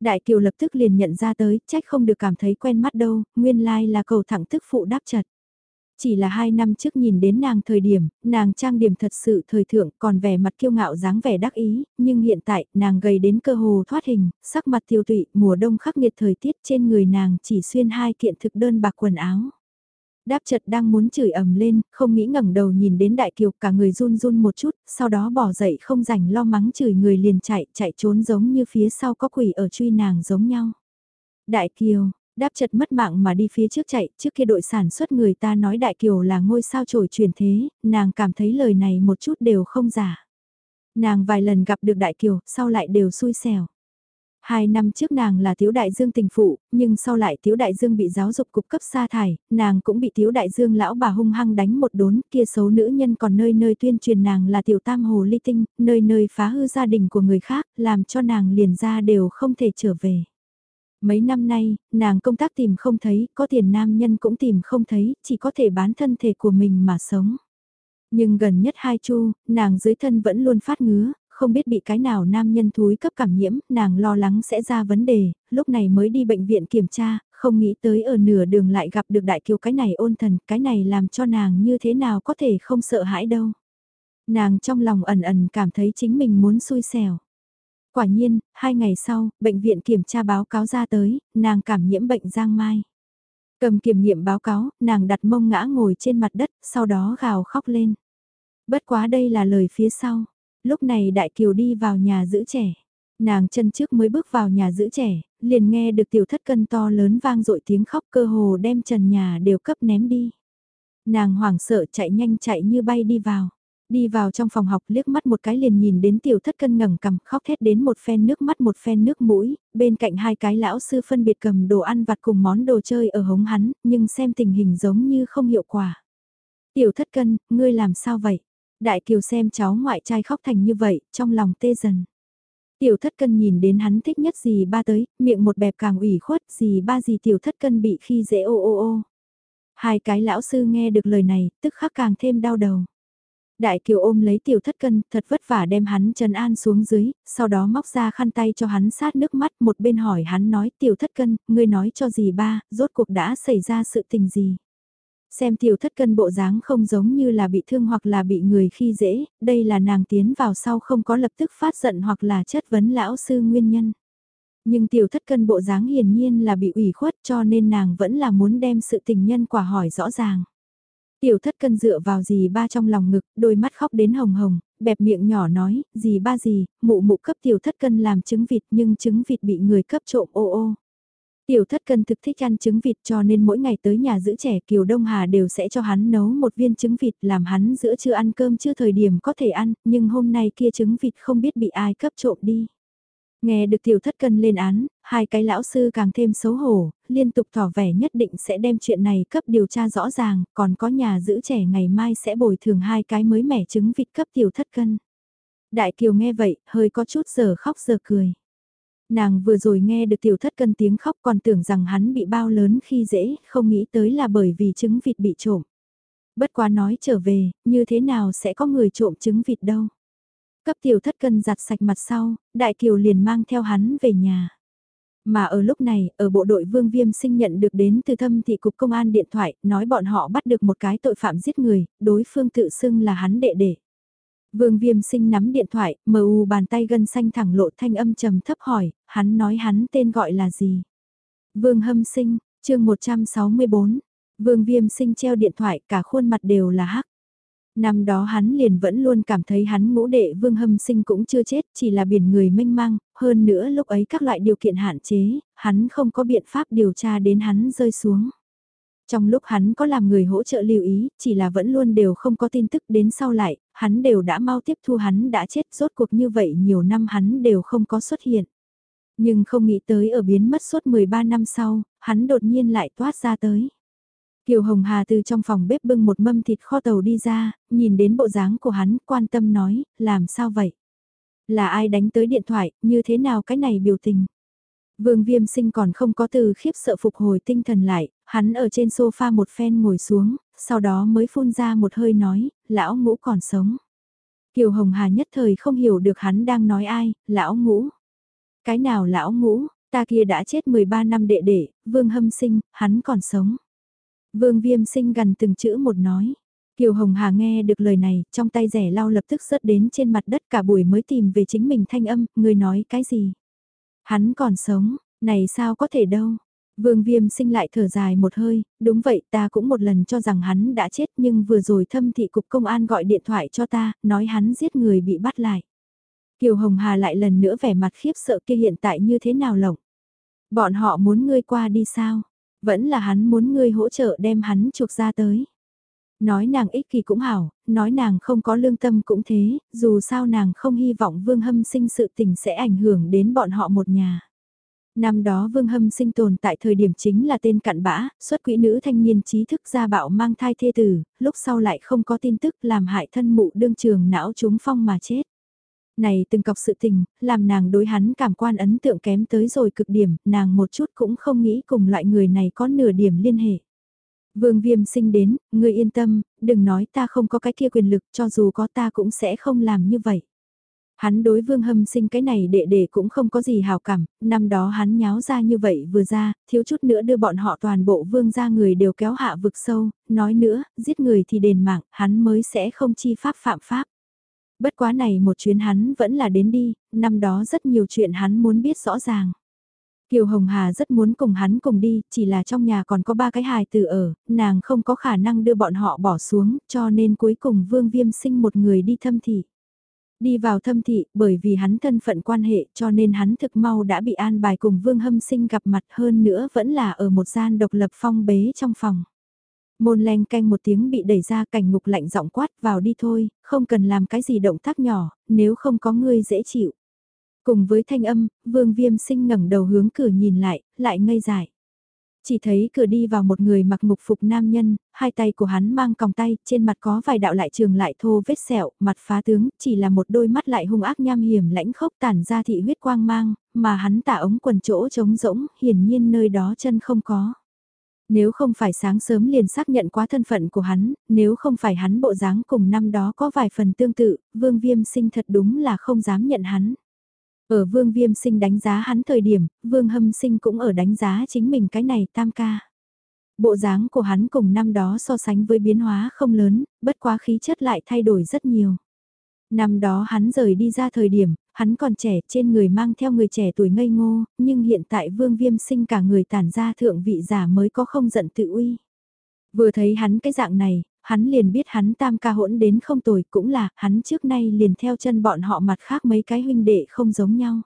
Đại Kiều lập tức liền nhận ra tới, trách không được cảm thấy quen mắt đâu, nguyên lai là cầu thẳng tức phụ đáp chật. Chỉ là hai năm trước nhìn đến nàng thời điểm, nàng trang điểm thật sự thời thượng còn vẻ mặt kiêu ngạo dáng vẻ đắc ý, nhưng hiện tại nàng gầy đến cơ hồ thoát hình, sắc mặt tiêu tụy, mùa đông khắc nghiệt thời tiết trên người nàng chỉ xuyên hai kiện thực đơn bạc quần áo. Đáp chật đang muốn chửi ầm lên, không nghĩ ngẩng đầu nhìn đến đại kiều cả người run run một chút, sau đó bỏ dậy không rảnh lo mắng chửi người liền chạy, chạy trốn giống như phía sau có quỷ ở truy nàng giống nhau. Đại kiều, đáp chật mất mạng mà đi phía trước chạy, trước kia đội sản xuất người ta nói đại kiều là ngôi sao trổi truyền thế, nàng cảm thấy lời này một chút đều không giả. Nàng vài lần gặp được đại kiều, sau lại đều xui xẻo. Hai năm trước nàng là Tiếu Đại Dương tình phụ, nhưng sau lại Tiếu Đại Dương bị giáo dục cục cấp sa thải, nàng cũng bị Tiếu Đại Dương lão bà hung hăng đánh một đốn, kia xấu nữ nhân còn nơi nơi tuyên truyền nàng là tiểu tam hồ ly tinh, nơi nơi phá hư gia đình của người khác, làm cho nàng liền ra đều không thể trở về. Mấy năm nay, nàng công tác tìm không thấy, có tiền nam nhân cũng tìm không thấy, chỉ có thể bán thân thể của mình mà sống. Nhưng gần nhất hai chu, nàng dưới thân vẫn luôn phát ngứa, không biết bị cái nào nam nhân thúi cấp cảm nhiễm, nàng lo lắng sẽ ra vấn đề, lúc này mới đi bệnh viện kiểm tra, không nghĩ tới ở nửa đường lại gặp được đại kiều cái này ôn thần, cái này làm cho nàng như thế nào có thể không sợ hãi đâu. Nàng trong lòng ẩn ẩn cảm thấy chính mình muốn xui xẻo. Quả nhiên, hai ngày sau, bệnh viện kiểm tra báo cáo ra tới, nàng cảm nhiễm bệnh giang mai. Cầm kiểm nghiệm báo cáo, nàng đặt mông ngã ngồi trên mặt đất, sau đó gào khóc lên. Bất quá đây là lời phía sau. Lúc này Đại Kiều đi vào nhà giữ trẻ. Nàng chân trước mới bước vào nhà giữ trẻ, liền nghe được tiểu thất cân to lớn vang dội tiếng khóc cơ hồ đem trần nhà đều cấp ném đi. Nàng hoảng sợ chạy nhanh chạy như bay đi vào. Đi vào trong phòng học liếc mắt một cái liền nhìn đến tiểu thất cân ngẩng cầm khóc thét đến một phen nước mắt một phen nước mũi, bên cạnh hai cái lão sư phân biệt cầm đồ ăn vặt cùng món đồ chơi ở hống hắn, nhưng xem tình hình giống như không hiệu quả. Tiểu thất cân, ngươi làm sao vậy? Đại Kiều xem cháu ngoại trai khóc thành như vậy, trong lòng tê dần. Tiểu thất cân nhìn đến hắn thích nhất gì ba tới, miệng một bẹp càng ủy khuất, gì ba gì tiểu thất cân bị khi dễ ô ô ô. Hai cái lão sư nghe được lời này, tức khắc càng thêm đau đầu. Đại kiều ôm lấy tiểu thất cân, thật vất vả đem hắn trần an xuống dưới, sau đó móc ra khăn tay cho hắn sát nước mắt, một bên hỏi hắn nói tiểu thất cân, ngươi nói cho gì ba, rốt cuộc đã xảy ra sự tình gì. Xem tiểu thất cân bộ dáng không giống như là bị thương hoặc là bị người khi dễ, đây là nàng tiến vào sau không có lập tức phát giận hoặc là chất vấn lão sư nguyên nhân. Nhưng tiểu thất cân bộ dáng hiển nhiên là bị ủy khuất cho nên nàng vẫn là muốn đem sự tình nhân quả hỏi rõ ràng. Tiểu thất cân dựa vào dì ba trong lòng ngực, đôi mắt khóc đến hồng hồng, bẹp miệng nhỏ nói, dì ba dì, mụ mụ cấp tiểu thất cân làm trứng vịt nhưng trứng vịt bị người cấp trộm ô ô. Tiểu thất cân thực thích ăn trứng vịt cho nên mỗi ngày tới nhà giữ trẻ Kiều Đông Hà đều sẽ cho hắn nấu một viên trứng vịt làm hắn giữa trưa ăn cơm chưa thời điểm có thể ăn, nhưng hôm nay kia trứng vịt không biết bị ai cấp trộm đi. Nghe được tiểu thất cân lên án, hai cái lão sư càng thêm xấu hổ, liên tục tỏ vẻ nhất định sẽ đem chuyện này cấp điều tra rõ ràng, còn có nhà giữ trẻ ngày mai sẽ bồi thường hai cái mới mẻ trứng vịt cấp tiểu thất cân. Đại kiều nghe vậy, hơi có chút giờ khóc giờ cười. Nàng vừa rồi nghe được tiểu thất cân tiếng khóc còn tưởng rằng hắn bị bao lớn khi dễ, không nghĩ tới là bởi vì trứng vịt bị trộm. Bất quá nói trở về, như thế nào sẽ có người trộm trứng vịt đâu. Cấp tiểu thất cân giặt sạch mặt sau, đại kiều liền mang theo hắn về nhà. Mà ở lúc này, ở bộ đội Vương Viêm sinh nhận được đến từ thâm thị cục công an điện thoại, nói bọn họ bắt được một cái tội phạm giết người, đối phương tự xưng là hắn đệ đệ. Vương Viêm sinh nắm điện thoại, mờ u bàn tay gân xanh thẳng lộ thanh âm trầm thấp hỏi, hắn nói hắn tên gọi là gì? Vương Hâm sinh, chương 164. Vương Viêm sinh treo điện thoại, cả khuôn mặt đều là hắc. Năm đó hắn liền vẫn luôn cảm thấy hắn ngũ đệ vương hâm sinh cũng chưa chết, chỉ là biển người mênh mang, hơn nữa lúc ấy các loại điều kiện hạn chế, hắn không có biện pháp điều tra đến hắn rơi xuống. Trong lúc hắn có làm người hỗ trợ lưu ý, chỉ là vẫn luôn đều không có tin tức đến sau lại, hắn đều đã mau tiếp thu hắn đã chết rốt cuộc như vậy nhiều năm hắn đều không có xuất hiện. Nhưng không nghĩ tới ở biến mất suốt 13 năm sau, hắn đột nhiên lại toát ra tới. Kiều Hồng Hà từ trong phòng bếp bưng một mâm thịt kho tàu đi ra, nhìn đến bộ dáng của hắn, quan tâm nói, làm sao vậy? Là ai đánh tới điện thoại, như thế nào cái này biểu tình? Vương Viêm Sinh còn không có từ khiếp sợ phục hồi tinh thần lại, hắn ở trên sofa một phen ngồi xuống, sau đó mới phun ra một hơi nói, lão ngũ còn sống. Kiều Hồng Hà nhất thời không hiểu được hắn đang nói ai, lão ngũ. Cái nào lão ngũ, ta kia đã chết 13 năm đệ đệ, Vương Hâm Sinh, hắn còn sống. Vương Viêm Sinh gần từng chữ một nói. Kiều Hồng Hà nghe được lời này, trong tay rẻ lau lập tức rớt đến trên mặt đất cả buổi mới tìm về chính mình thanh âm, người nói cái gì? Hắn còn sống, này sao có thể đâu? Vương Viêm sinh lại thở dài một hơi, đúng vậy ta cũng một lần cho rằng hắn đã chết nhưng vừa rồi thâm thị cục công an gọi điện thoại cho ta, nói hắn giết người bị bắt lại. Kiều Hồng Hà lại lần nữa vẻ mặt khiếp sợ kia hiện tại như thế nào lộng? Bọn họ muốn ngươi qua đi sao? Vẫn là hắn muốn ngươi hỗ trợ đem hắn chuộc ra tới. Nói nàng ích kỷ cũng hảo, nói nàng không có lương tâm cũng thế, dù sao nàng không hy vọng Vương Hâm sinh sự tình sẽ ảnh hưởng đến bọn họ một nhà. Năm đó Vương Hâm sinh tồn tại thời điểm chính là tên cặn bã, xuất quỹ nữ thanh niên trí thức gia bạo mang thai thê tử, lúc sau lại không có tin tức làm hại thân mụ đương trường não trúng phong mà chết. Này từng cọc sự tình, làm nàng đối hắn cảm quan ấn tượng kém tới rồi cực điểm, nàng một chút cũng không nghĩ cùng loại người này có nửa điểm liên hệ. Vương viêm sinh đến, ngươi yên tâm, đừng nói ta không có cái kia quyền lực cho dù có ta cũng sẽ không làm như vậy. Hắn đối vương hâm sinh cái này đệ đệ cũng không có gì hào cảm, năm đó hắn nháo ra như vậy vừa ra, thiếu chút nữa đưa bọn họ toàn bộ vương ra người đều kéo hạ vực sâu, nói nữa, giết người thì đền mạng, hắn mới sẽ không chi pháp phạm pháp. Bất quá này một chuyến hắn vẫn là đến đi, năm đó rất nhiều chuyện hắn muốn biết rõ ràng. Kiều Hồng Hà rất muốn cùng hắn cùng đi, chỉ là trong nhà còn có ba cái hài tử ở, nàng không có khả năng đưa bọn họ bỏ xuống, cho nên cuối cùng Vương Viêm sinh một người đi thâm thị. Đi vào thâm thị, bởi vì hắn thân phận quan hệ cho nên hắn thực mau đã bị an bài cùng Vương Hâm sinh gặp mặt hơn nữa vẫn là ở một gian độc lập phong bế trong phòng. Môn len canh một tiếng bị đẩy ra cảnh ngục lạnh giọng quát vào đi thôi, không cần làm cái gì động tác nhỏ, nếu không có ngươi dễ chịu. Cùng với thanh âm, vương viêm sinh ngẩng đầu hướng cửa nhìn lại, lại ngây dại. Chỉ thấy cửa đi vào một người mặc ngục phục nam nhân, hai tay của hắn mang còng tay, trên mặt có vài đạo lại trường lại thô vết sẹo, mặt phá tướng, chỉ là một đôi mắt lại hung ác nham hiểm lãnh khốc tản ra thị huyết quang mang, mà hắn tả ống quần chỗ trống rỗng, hiển nhiên nơi đó chân không có. Nếu không phải sáng sớm liền xác nhận quá thân phận của hắn, nếu không phải hắn bộ dáng cùng năm đó có vài phần tương tự, vương viêm sinh thật đúng là không dám nhận hắn. Ở vương viêm sinh đánh giá hắn thời điểm, vương hâm sinh cũng ở đánh giá chính mình cái này tam ca. Bộ dáng của hắn cùng năm đó so sánh với biến hóa không lớn, bất quá khí chất lại thay đổi rất nhiều. Năm đó hắn rời đi ra thời điểm, hắn còn trẻ trên người mang theo người trẻ tuổi ngây ngô, nhưng hiện tại vương viêm sinh cả người tản ra thượng vị giả mới có không giận tự uy. Vừa thấy hắn cái dạng này, hắn liền biết hắn tam ca hỗn đến không tồi cũng là hắn trước nay liền theo chân bọn họ mặt khác mấy cái huynh đệ không giống nhau.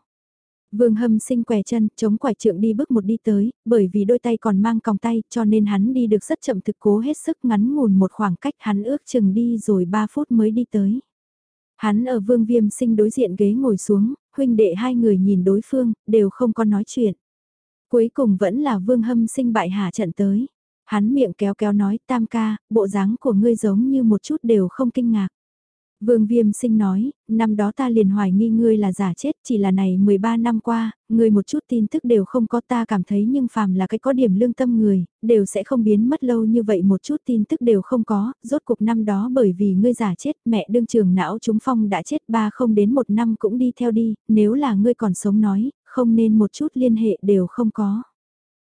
Vương hâm sinh què chân, chống quải trượng đi bước một đi tới, bởi vì đôi tay còn mang còng tay cho nên hắn đi được rất chậm thực cố hết sức ngắn ngủn một khoảng cách hắn ước chừng đi rồi 3 phút mới đi tới. Hắn ở vương viêm sinh đối diện ghế ngồi xuống, huynh đệ hai người nhìn đối phương, đều không có nói chuyện. Cuối cùng vẫn là vương hâm sinh bại hạ trận tới. Hắn miệng kéo kéo nói tam ca, bộ dáng của ngươi giống như một chút đều không kinh ngạc. Vương Viêm Sinh nói, năm đó ta liền hoài nghi ngươi là giả chết, chỉ là này 13 năm qua, ngươi một chút tin tức đều không có ta cảm thấy nhưng phàm là cái có điểm lương tâm người, đều sẽ không biến mất lâu như vậy một chút tin tức đều không có, rốt cuộc năm đó bởi vì ngươi giả chết, mẹ đương trường não chúng phong đã chết ba không đến một năm cũng đi theo đi, nếu là ngươi còn sống nói, không nên một chút liên hệ đều không có.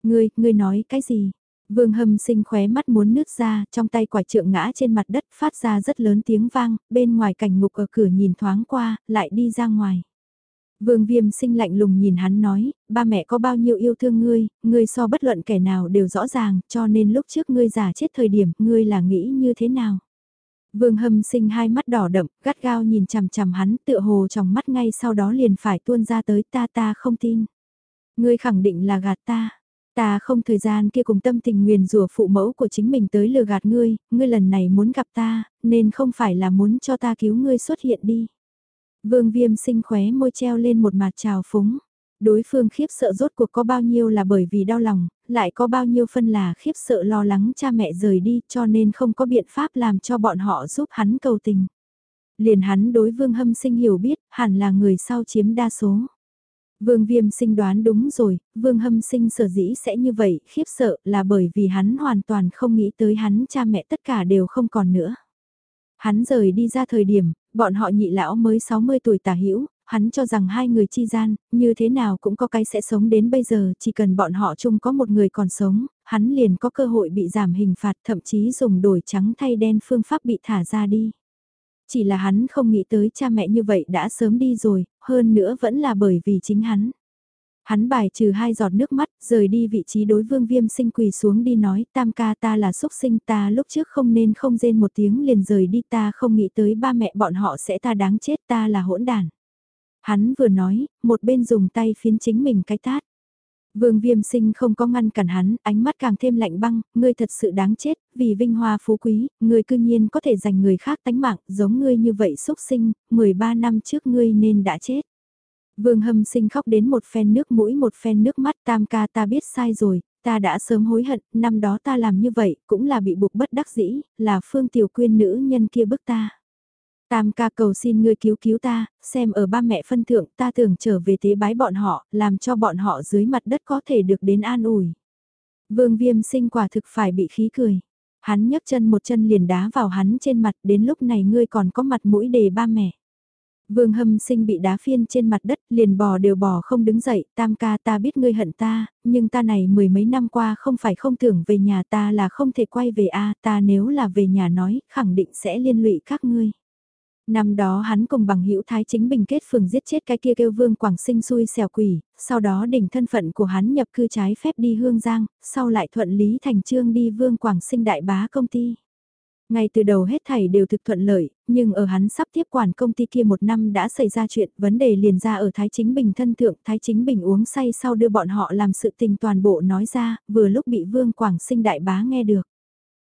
Ngươi, ngươi nói cái gì? Vương hâm sinh khóe mắt muốn nứt ra, trong tay quả trượng ngã trên mặt đất phát ra rất lớn tiếng vang, bên ngoài cảnh ngục ở cửa nhìn thoáng qua, lại đi ra ngoài. Vương viêm sinh lạnh lùng nhìn hắn nói, ba mẹ có bao nhiêu yêu thương ngươi, ngươi so bất luận kẻ nào đều rõ ràng, cho nên lúc trước ngươi giả chết thời điểm, ngươi là nghĩ như thế nào. Vương hâm sinh hai mắt đỏ đậm, gắt gao nhìn chằm chằm hắn tựa hồ trong mắt ngay sau đó liền phải tuôn ra tới ta ta không tin. Ngươi khẳng định là gạt ta, Ta không thời gian kia cùng tâm tình nguyền rủa phụ mẫu của chính mình tới lừa gạt ngươi, ngươi lần này muốn gặp ta, nên không phải là muốn cho ta cứu ngươi xuất hiện đi. Vương viêm sinh khóe môi treo lên một mặt trào phúng. Đối phương khiếp sợ rốt cuộc có bao nhiêu là bởi vì đau lòng, lại có bao nhiêu phân là khiếp sợ lo lắng cha mẹ rời đi cho nên không có biện pháp làm cho bọn họ giúp hắn cầu tình. Liền hắn đối vương hâm sinh hiểu biết, hẳn là người sau chiếm đa số. Vương Viêm sinh đoán đúng rồi, Vương Hâm sinh sở dĩ sẽ như vậy, khiếp sợ là bởi vì hắn hoàn toàn không nghĩ tới hắn cha mẹ tất cả đều không còn nữa. Hắn rời đi ra thời điểm, bọn họ nhị lão mới 60 tuổi tả hữu hắn cho rằng hai người chi gian, như thế nào cũng có cái sẽ sống đến bây giờ, chỉ cần bọn họ chung có một người còn sống, hắn liền có cơ hội bị giảm hình phạt thậm chí dùng đổi trắng thay đen phương pháp bị thả ra đi. Chỉ là hắn không nghĩ tới cha mẹ như vậy đã sớm đi rồi, hơn nữa vẫn là bởi vì chính hắn. Hắn bài trừ hai giọt nước mắt, rời đi vị trí đối vương viêm sinh quỳ xuống đi nói tam ca ta là xúc sinh ta lúc trước không nên không rên một tiếng liền rời đi ta không nghĩ tới ba mẹ bọn họ sẽ ta đáng chết ta là hỗn đàn. Hắn vừa nói, một bên dùng tay phiến chính mình cái tát. Vương viêm sinh không có ngăn cản hắn, ánh mắt càng thêm lạnh băng, ngươi thật sự đáng chết, vì vinh hoa phú quý, ngươi cư nhiên có thể giành người khác tánh mạng, giống ngươi như vậy xúc sinh, 13 năm trước ngươi nên đã chết. Vương hâm sinh khóc đến một phen nước mũi một phen nước mắt tam ca ta biết sai rồi, ta đã sớm hối hận, năm đó ta làm như vậy, cũng là bị buộc bất đắc dĩ, là phương tiểu quyên nữ nhân kia bức ta. Tam ca cầu xin ngươi cứu cứu ta, xem ở ba mẹ phân thượng ta tưởng trở về tế bái bọn họ, làm cho bọn họ dưới mặt đất có thể được đến an ủi. Vương viêm sinh quả thực phải bị khí cười. Hắn nhấc chân một chân liền đá vào hắn trên mặt đến lúc này ngươi còn có mặt mũi đề ba mẹ. Vương hâm sinh bị đá phiên trên mặt đất liền bò đều bò không đứng dậy, tam ca ta biết ngươi hận ta, nhưng ta này mười mấy năm qua không phải không tưởng về nhà ta là không thể quay về a ta nếu là về nhà nói khẳng định sẽ liên lụy các ngươi. Năm đó hắn cùng bằng hữu Thái Chính Bình kết phường giết chết cái kia kêu Vương Quảng Sinh xui xẻo quỷ, sau đó đỉnh thân phận của hắn nhập cư trái phép đi Hương Giang, sau lại thuận lý thành trương đi Vương Quảng Sinh đại bá công ty. Ngay từ đầu hết thảy đều thực thuận lợi, nhưng ở hắn sắp tiếp quản công ty kia một năm đã xảy ra chuyện, vấn đề liền ra ở Thái Chính Bình thân thượng, Thái Chính Bình uống say sau đưa bọn họ làm sự tình toàn bộ nói ra, vừa lúc bị Vương Quảng Sinh đại bá nghe được.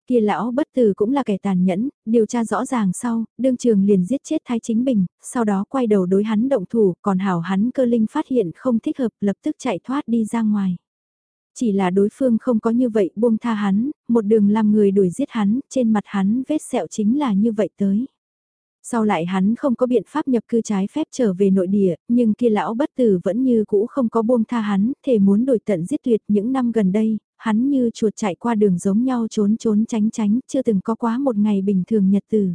Kia lão bất tử cũng là kẻ tàn nhẫn, điều tra rõ ràng sau, đương trường liền giết chết Thái Chính Bình, sau đó quay đầu đối hắn động thủ, còn hảo hắn cơ linh phát hiện không thích hợp lập tức chạy thoát đi ra ngoài. Chỉ là đối phương không có như vậy buông tha hắn, một đường làm người đuổi giết hắn, trên mặt hắn vết sẹo chính là như vậy tới. Sau lại hắn không có biện pháp nhập cư trái phép trở về nội địa, nhưng kia lão bất tử vẫn như cũ không có buông tha hắn, thể muốn đổi tận giết tuyệt những năm gần đây, hắn như chuột chạy qua đường giống nhau trốn trốn tránh tránh, chưa từng có quá một ngày bình thường nhật từ.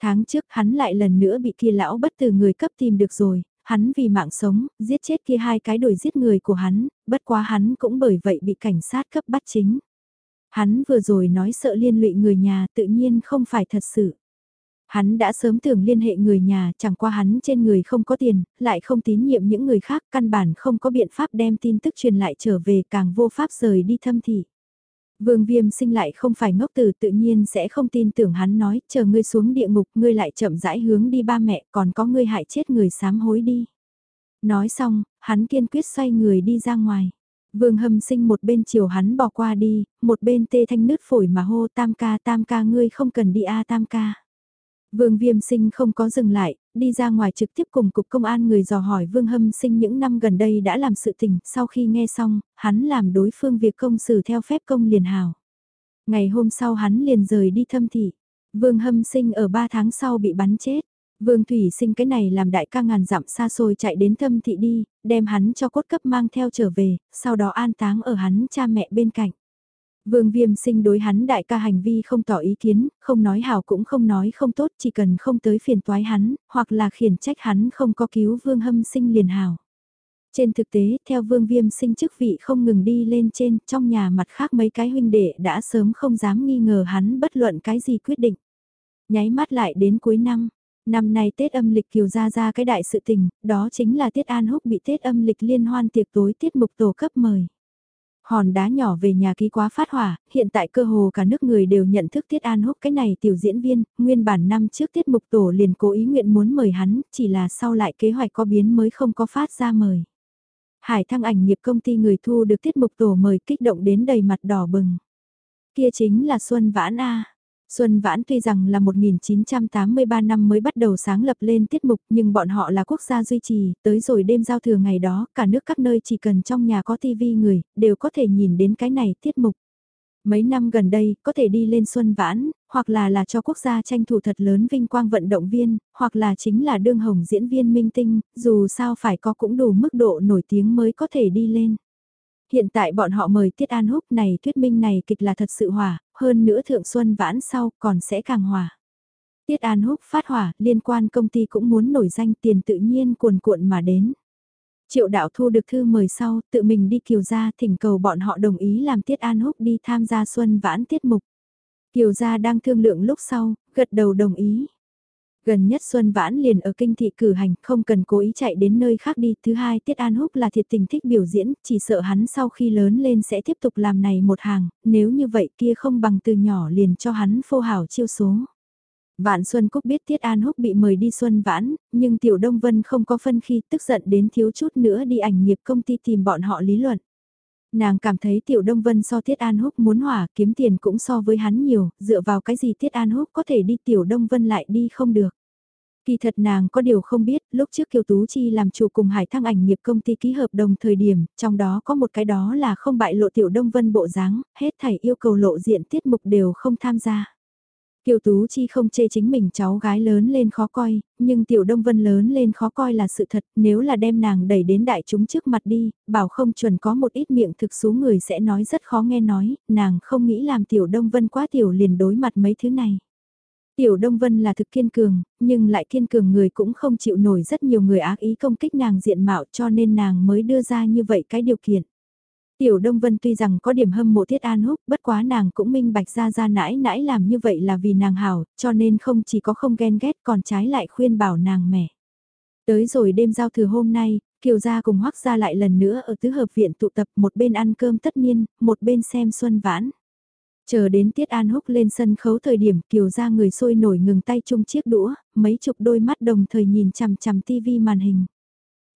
Tháng trước hắn lại lần nữa bị kia lão bất tử người cấp tìm được rồi, hắn vì mạng sống, giết chết kia hai cái đuổi giết người của hắn, bất quá hắn cũng bởi vậy bị cảnh sát cấp bắt chính. Hắn vừa rồi nói sợ liên lụy người nhà tự nhiên không phải thật sự. Hắn đã sớm tưởng liên hệ người nhà, chẳng qua hắn trên người không có tiền, lại không tín nhiệm những người khác, căn bản không có biện pháp đem tin tức truyền lại trở về càng vô pháp rời đi thâm thị. Vương viêm sinh lại không phải ngốc tử tự nhiên sẽ không tin tưởng hắn nói, chờ ngươi xuống địa ngục ngươi lại chậm rãi hướng đi ba mẹ còn có ngươi hại chết người sám hối đi. Nói xong, hắn kiên quyết xoay người đi ra ngoài. Vương hâm sinh một bên chiều hắn bỏ qua đi, một bên tê thanh nứt phổi mà hô tam ca tam ca ngươi không cần đi a tam ca. Vương Viêm Sinh không có dừng lại, đi ra ngoài trực tiếp cùng cục công an người dò hỏi Vương Hâm Sinh những năm gần đây đã làm sự tình, sau khi nghe xong, hắn làm đối phương việc công xử theo phép công liền hào. Ngày hôm sau hắn liền rời đi thâm thị, Vương Hâm Sinh ở 3 tháng sau bị bắn chết. Vương Thủy sinh cái này làm đại ca ngàn dặm xa xôi chạy đến thâm thị đi, đem hắn cho cốt cấp mang theo trở về, sau đó an táng ở hắn cha mẹ bên cạnh. Vương Viêm sinh đối hắn đại ca hành vi không tỏ ý kiến, không nói hảo cũng không nói không tốt, chỉ cần không tới phiền toái hắn, hoặc là khiển trách hắn không có cứu Vương Hâm sinh liền hảo. Trên thực tế, theo Vương Viêm sinh chức vị không ngừng đi lên trên, trong nhà mặt khác mấy cái huynh đệ đã sớm không dám nghi ngờ hắn bất luận cái gì quyết định. Nháy mắt lại đến cuối năm, năm nay Tết âm lịch kiều ra ra cái đại sự tình, đó chính là Tiết An Húc bị Tết âm lịch liên hoan tiệc tối tiết mục tổ cấp mời. Hòn đá nhỏ về nhà ký quá phát hỏa, hiện tại cơ hồ cả nước người đều nhận thức Tiết An Húc cái này tiểu diễn viên, nguyên bản năm trước tiết mục tổ liền cố ý nguyện muốn mời hắn, chỉ là sau lại kế hoạch có biến mới không có phát ra mời. Hải thăng ảnh nghiệp công ty người thu được tiết mục tổ mời kích động đến đầy mặt đỏ bừng. Kia chính là Xuân Vãn A. Xuân Vãn tuy rằng là 1983 năm mới bắt đầu sáng lập lên tiết mục nhưng bọn họ là quốc gia duy trì, tới rồi đêm giao thừa ngày đó, cả nước các nơi chỉ cần trong nhà có tivi người, đều có thể nhìn đến cái này tiết mục. Mấy năm gần đây, có thể đi lên Xuân Vãn, hoặc là là cho quốc gia tranh thủ thật lớn vinh quang vận động viên, hoặc là chính là đương hồng diễn viên minh tinh, dù sao phải có cũng đủ mức độ nổi tiếng mới có thể đi lên. Hiện tại bọn họ mời Tiết An Húc này thuyết minh này kịch là thật sự hỏa, hơn nữa Thượng Xuân vãn sau còn sẽ càng hỏa. Tiết An Húc phát hỏa, liên quan công ty cũng muốn nổi danh tiền tự nhiên cuồn cuộn mà đến. Triệu đạo thu được thư mời sau, tự mình đi kiều gia thỉnh cầu bọn họ đồng ý làm Tiết An Húc đi tham gia Xuân vãn tiết mục. Kiều gia đang thương lượng lúc sau, gật đầu đồng ý. Gần nhất Xuân Vãn liền ở kinh thị cử hành, không cần cố ý chạy đến nơi khác đi. Thứ hai, Tiết An Húc là thiệt tình thích biểu diễn, chỉ sợ hắn sau khi lớn lên sẽ tiếp tục làm này một hàng, nếu như vậy kia không bằng từ nhỏ liền cho hắn phô hảo chiêu số. Vạn Xuân Cúc biết Tiết An Húc bị mời đi Xuân Vãn, nhưng Tiểu Đông Vân không có phân khi tức giận đến thiếu chút nữa đi ảnh nghiệp công ty tìm bọn họ lý luận. Nàng cảm thấy Tiểu Đông Vân so Tiết An Húc muốn hỏa kiếm tiền cũng so với hắn nhiều, dựa vào cái gì Tiết An Húc có thể đi Tiểu Đông Vân lại đi không được. Kỳ thật nàng có điều không biết, lúc trước Kiều Tú Chi làm chủ cùng Hải Thăng ảnh nghiệp công ty ký hợp đồng thời điểm, trong đó có một cái đó là không bại lộ Tiểu Đông Vân bộ dáng, hết thảy yêu cầu lộ diện tiết mục đều không tham gia. Kiều Tú Chi không chê chính mình cháu gái lớn lên khó coi, nhưng Tiểu Đông Vân lớn lên khó coi là sự thật, nếu là đem nàng đẩy đến đại chúng trước mặt đi, bảo không chuẩn có một ít miệng thực số người sẽ nói rất khó nghe nói, nàng không nghĩ làm Tiểu Đông Vân quá tiểu liền đối mặt mấy thứ này. Tiểu Đông Vân là thực kiên cường, nhưng lại kiên cường người cũng không chịu nổi rất nhiều người ác ý công kích nàng diện mạo cho nên nàng mới đưa ra như vậy cái điều kiện. Tiểu Đông Vân tuy rằng có điểm hâm mộ Thiết An Húc, bất quá nàng cũng minh bạch ra ra nãi nãi làm như vậy là vì nàng hảo, cho nên không chỉ có không ghen ghét còn trái lại khuyên bảo nàng mẹ. Tới rồi đêm giao thừa hôm nay, Kiều Gia cùng Hoắc Gia lại lần nữa ở tứ hợp viện tụ tập một bên ăn cơm tất niên, một bên xem xuân vãn. Chờ đến Tiết An Húc lên sân khấu thời điểm Kiều Ra người sôi nổi ngừng tay chung chiếc đũa, mấy chục đôi mắt đồng thời nhìn chằm chằm tivi màn hình.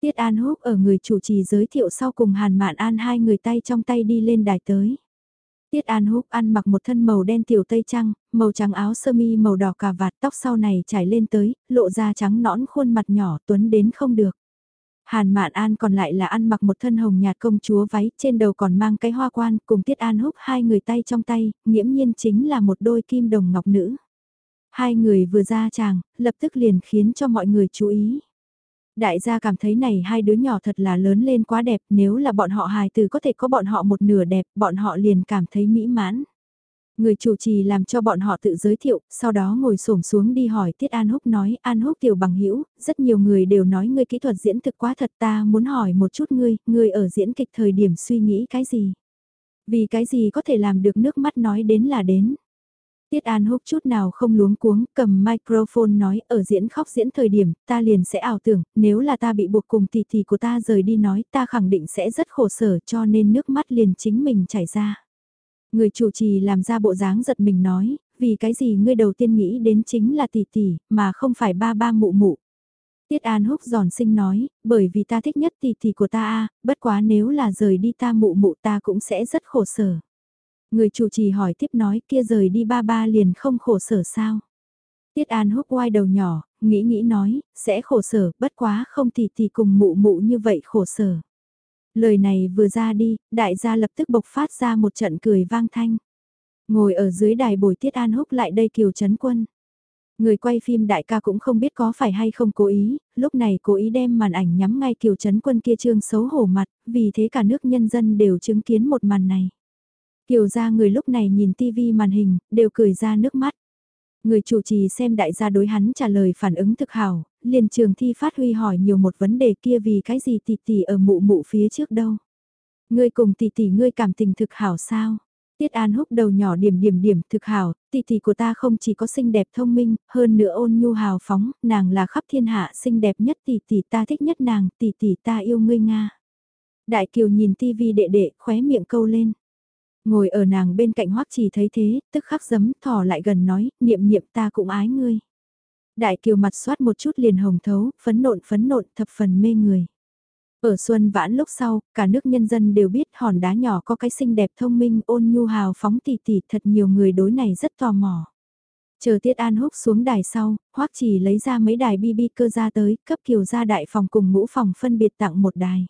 Tiết An Húc ở người chủ trì giới thiệu sau cùng Hàn Mạn An hai người tay trong tay đi lên đài tới. Tiết An Húc ăn mặc một thân màu đen tiểu tây trăng, màu trắng áo sơ mi màu đỏ cà vạt tóc sau này trải lên tới, lộ ra trắng nõn khuôn mặt nhỏ tuấn đến không được. Hàn Mạn An còn lại là ăn mặc một thân hồng nhạt công chúa váy, trên đầu còn mang cái hoa quan, cùng Tiết An Húc hai người tay trong tay, nghiễm nhiên chính là một đôi kim đồng ngọc nữ. Hai người vừa ra chàng, lập tức liền khiến cho mọi người chú ý. Đại gia cảm thấy này hai đứa nhỏ thật là lớn lên quá đẹp, nếu là bọn họ hài từ có thể có bọn họ một nửa đẹp, bọn họ liền cảm thấy mỹ mãn. Người chủ trì làm cho bọn họ tự giới thiệu, sau đó ngồi xổm xuống đi hỏi Tiết An Húc nói, An Húc tiểu bằng hữu rất nhiều người đều nói ngươi kỹ thuật diễn thực quá thật ta muốn hỏi một chút ngươi, ngươi ở diễn kịch thời điểm suy nghĩ cái gì? Vì cái gì có thể làm được nước mắt nói đến là đến? Tiết An Húc chút nào không luống cuống, cầm microphone nói ở diễn khóc diễn thời điểm, ta liền sẽ ảo tưởng, nếu là ta bị buộc cùng tỷ tỷ của ta rời đi nói, ta khẳng định sẽ rất khổ sở cho nên nước mắt liền chính mình chảy ra. Người chủ trì làm ra bộ dáng giật mình nói, vì cái gì ngươi đầu tiên nghĩ đến chính là tỷ tỷ, mà không phải ba ba mụ mụ. Tiết An Húc giòn sinh nói, bởi vì ta thích nhất tỷ tỷ của ta a, bất quá nếu là rời đi ta mụ mụ ta cũng sẽ rất khổ sở. Người chủ trì hỏi tiếp nói kia rời đi ba ba liền không khổ sở sao. Tiết An húc quay đầu nhỏ, nghĩ nghĩ nói, sẽ khổ sở, bất quá không tỷ tỷ cùng mụ mụ như vậy khổ sở. Lời này vừa ra đi, đại gia lập tức bộc phát ra một trận cười vang thanh. Ngồi ở dưới đài bồi Tiết An húc lại đây kiều chấn quân. Người quay phim đại ca cũng không biết có phải hay không cố ý, lúc này cố ý đem màn ảnh nhắm ngay kiều chấn quân kia trương xấu hổ mặt, vì thế cả nước nhân dân đều chứng kiến một màn này. Kiều ra người lúc này nhìn tivi màn hình, đều cười ra nước mắt. Người chủ trì xem đại gia đối hắn trả lời phản ứng thực hảo, liền trường thi phát huy hỏi nhiều một vấn đề kia vì cái gì tỷ tỷ ở mụ mụ phía trước đâu. Ngươi cùng tỷ tỷ ngươi cảm tình thực hảo sao? Tiết An húc đầu nhỏ điểm điểm điểm thực hảo, tỷ tỷ của ta không chỉ có xinh đẹp thông minh, hơn nữa ôn nhu hào phóng, nàng là khắp thiên hạ xinh đẹp nhất tỷ tỷ ta thích nhất nàng, tỷ tỷ ta yêu ngươi Nga. Đại Kiều nhìn tivi đệ đệ, khóe miệng câu lên. Ngồi ở nàng bên cạnh hoắc chỉ thấy thế, tức khắc giấm, thỏ lại gần nói, niệm niệm ta cũng ái ngươi. Đại Kiều mặt soát một chút liền hồng thấu, phấn nộn phấn nộn thập phần mê người. Ở xuân vãn lúc sau, cả nước nhân dân đều biết hòn đá nhỏ có cái xinh đẹp thông minh ôn nhu hào phóng tỉ tỉ thật nhiều người đối này rất tò mò. Chờ Tiết An Húc xuống đài sau, Hoắc chỉ lấy ra mấy đài BB cơ ra tới, cấp kiều ra đại phòng cùng ngũ phòng phân biệt tặng một đài.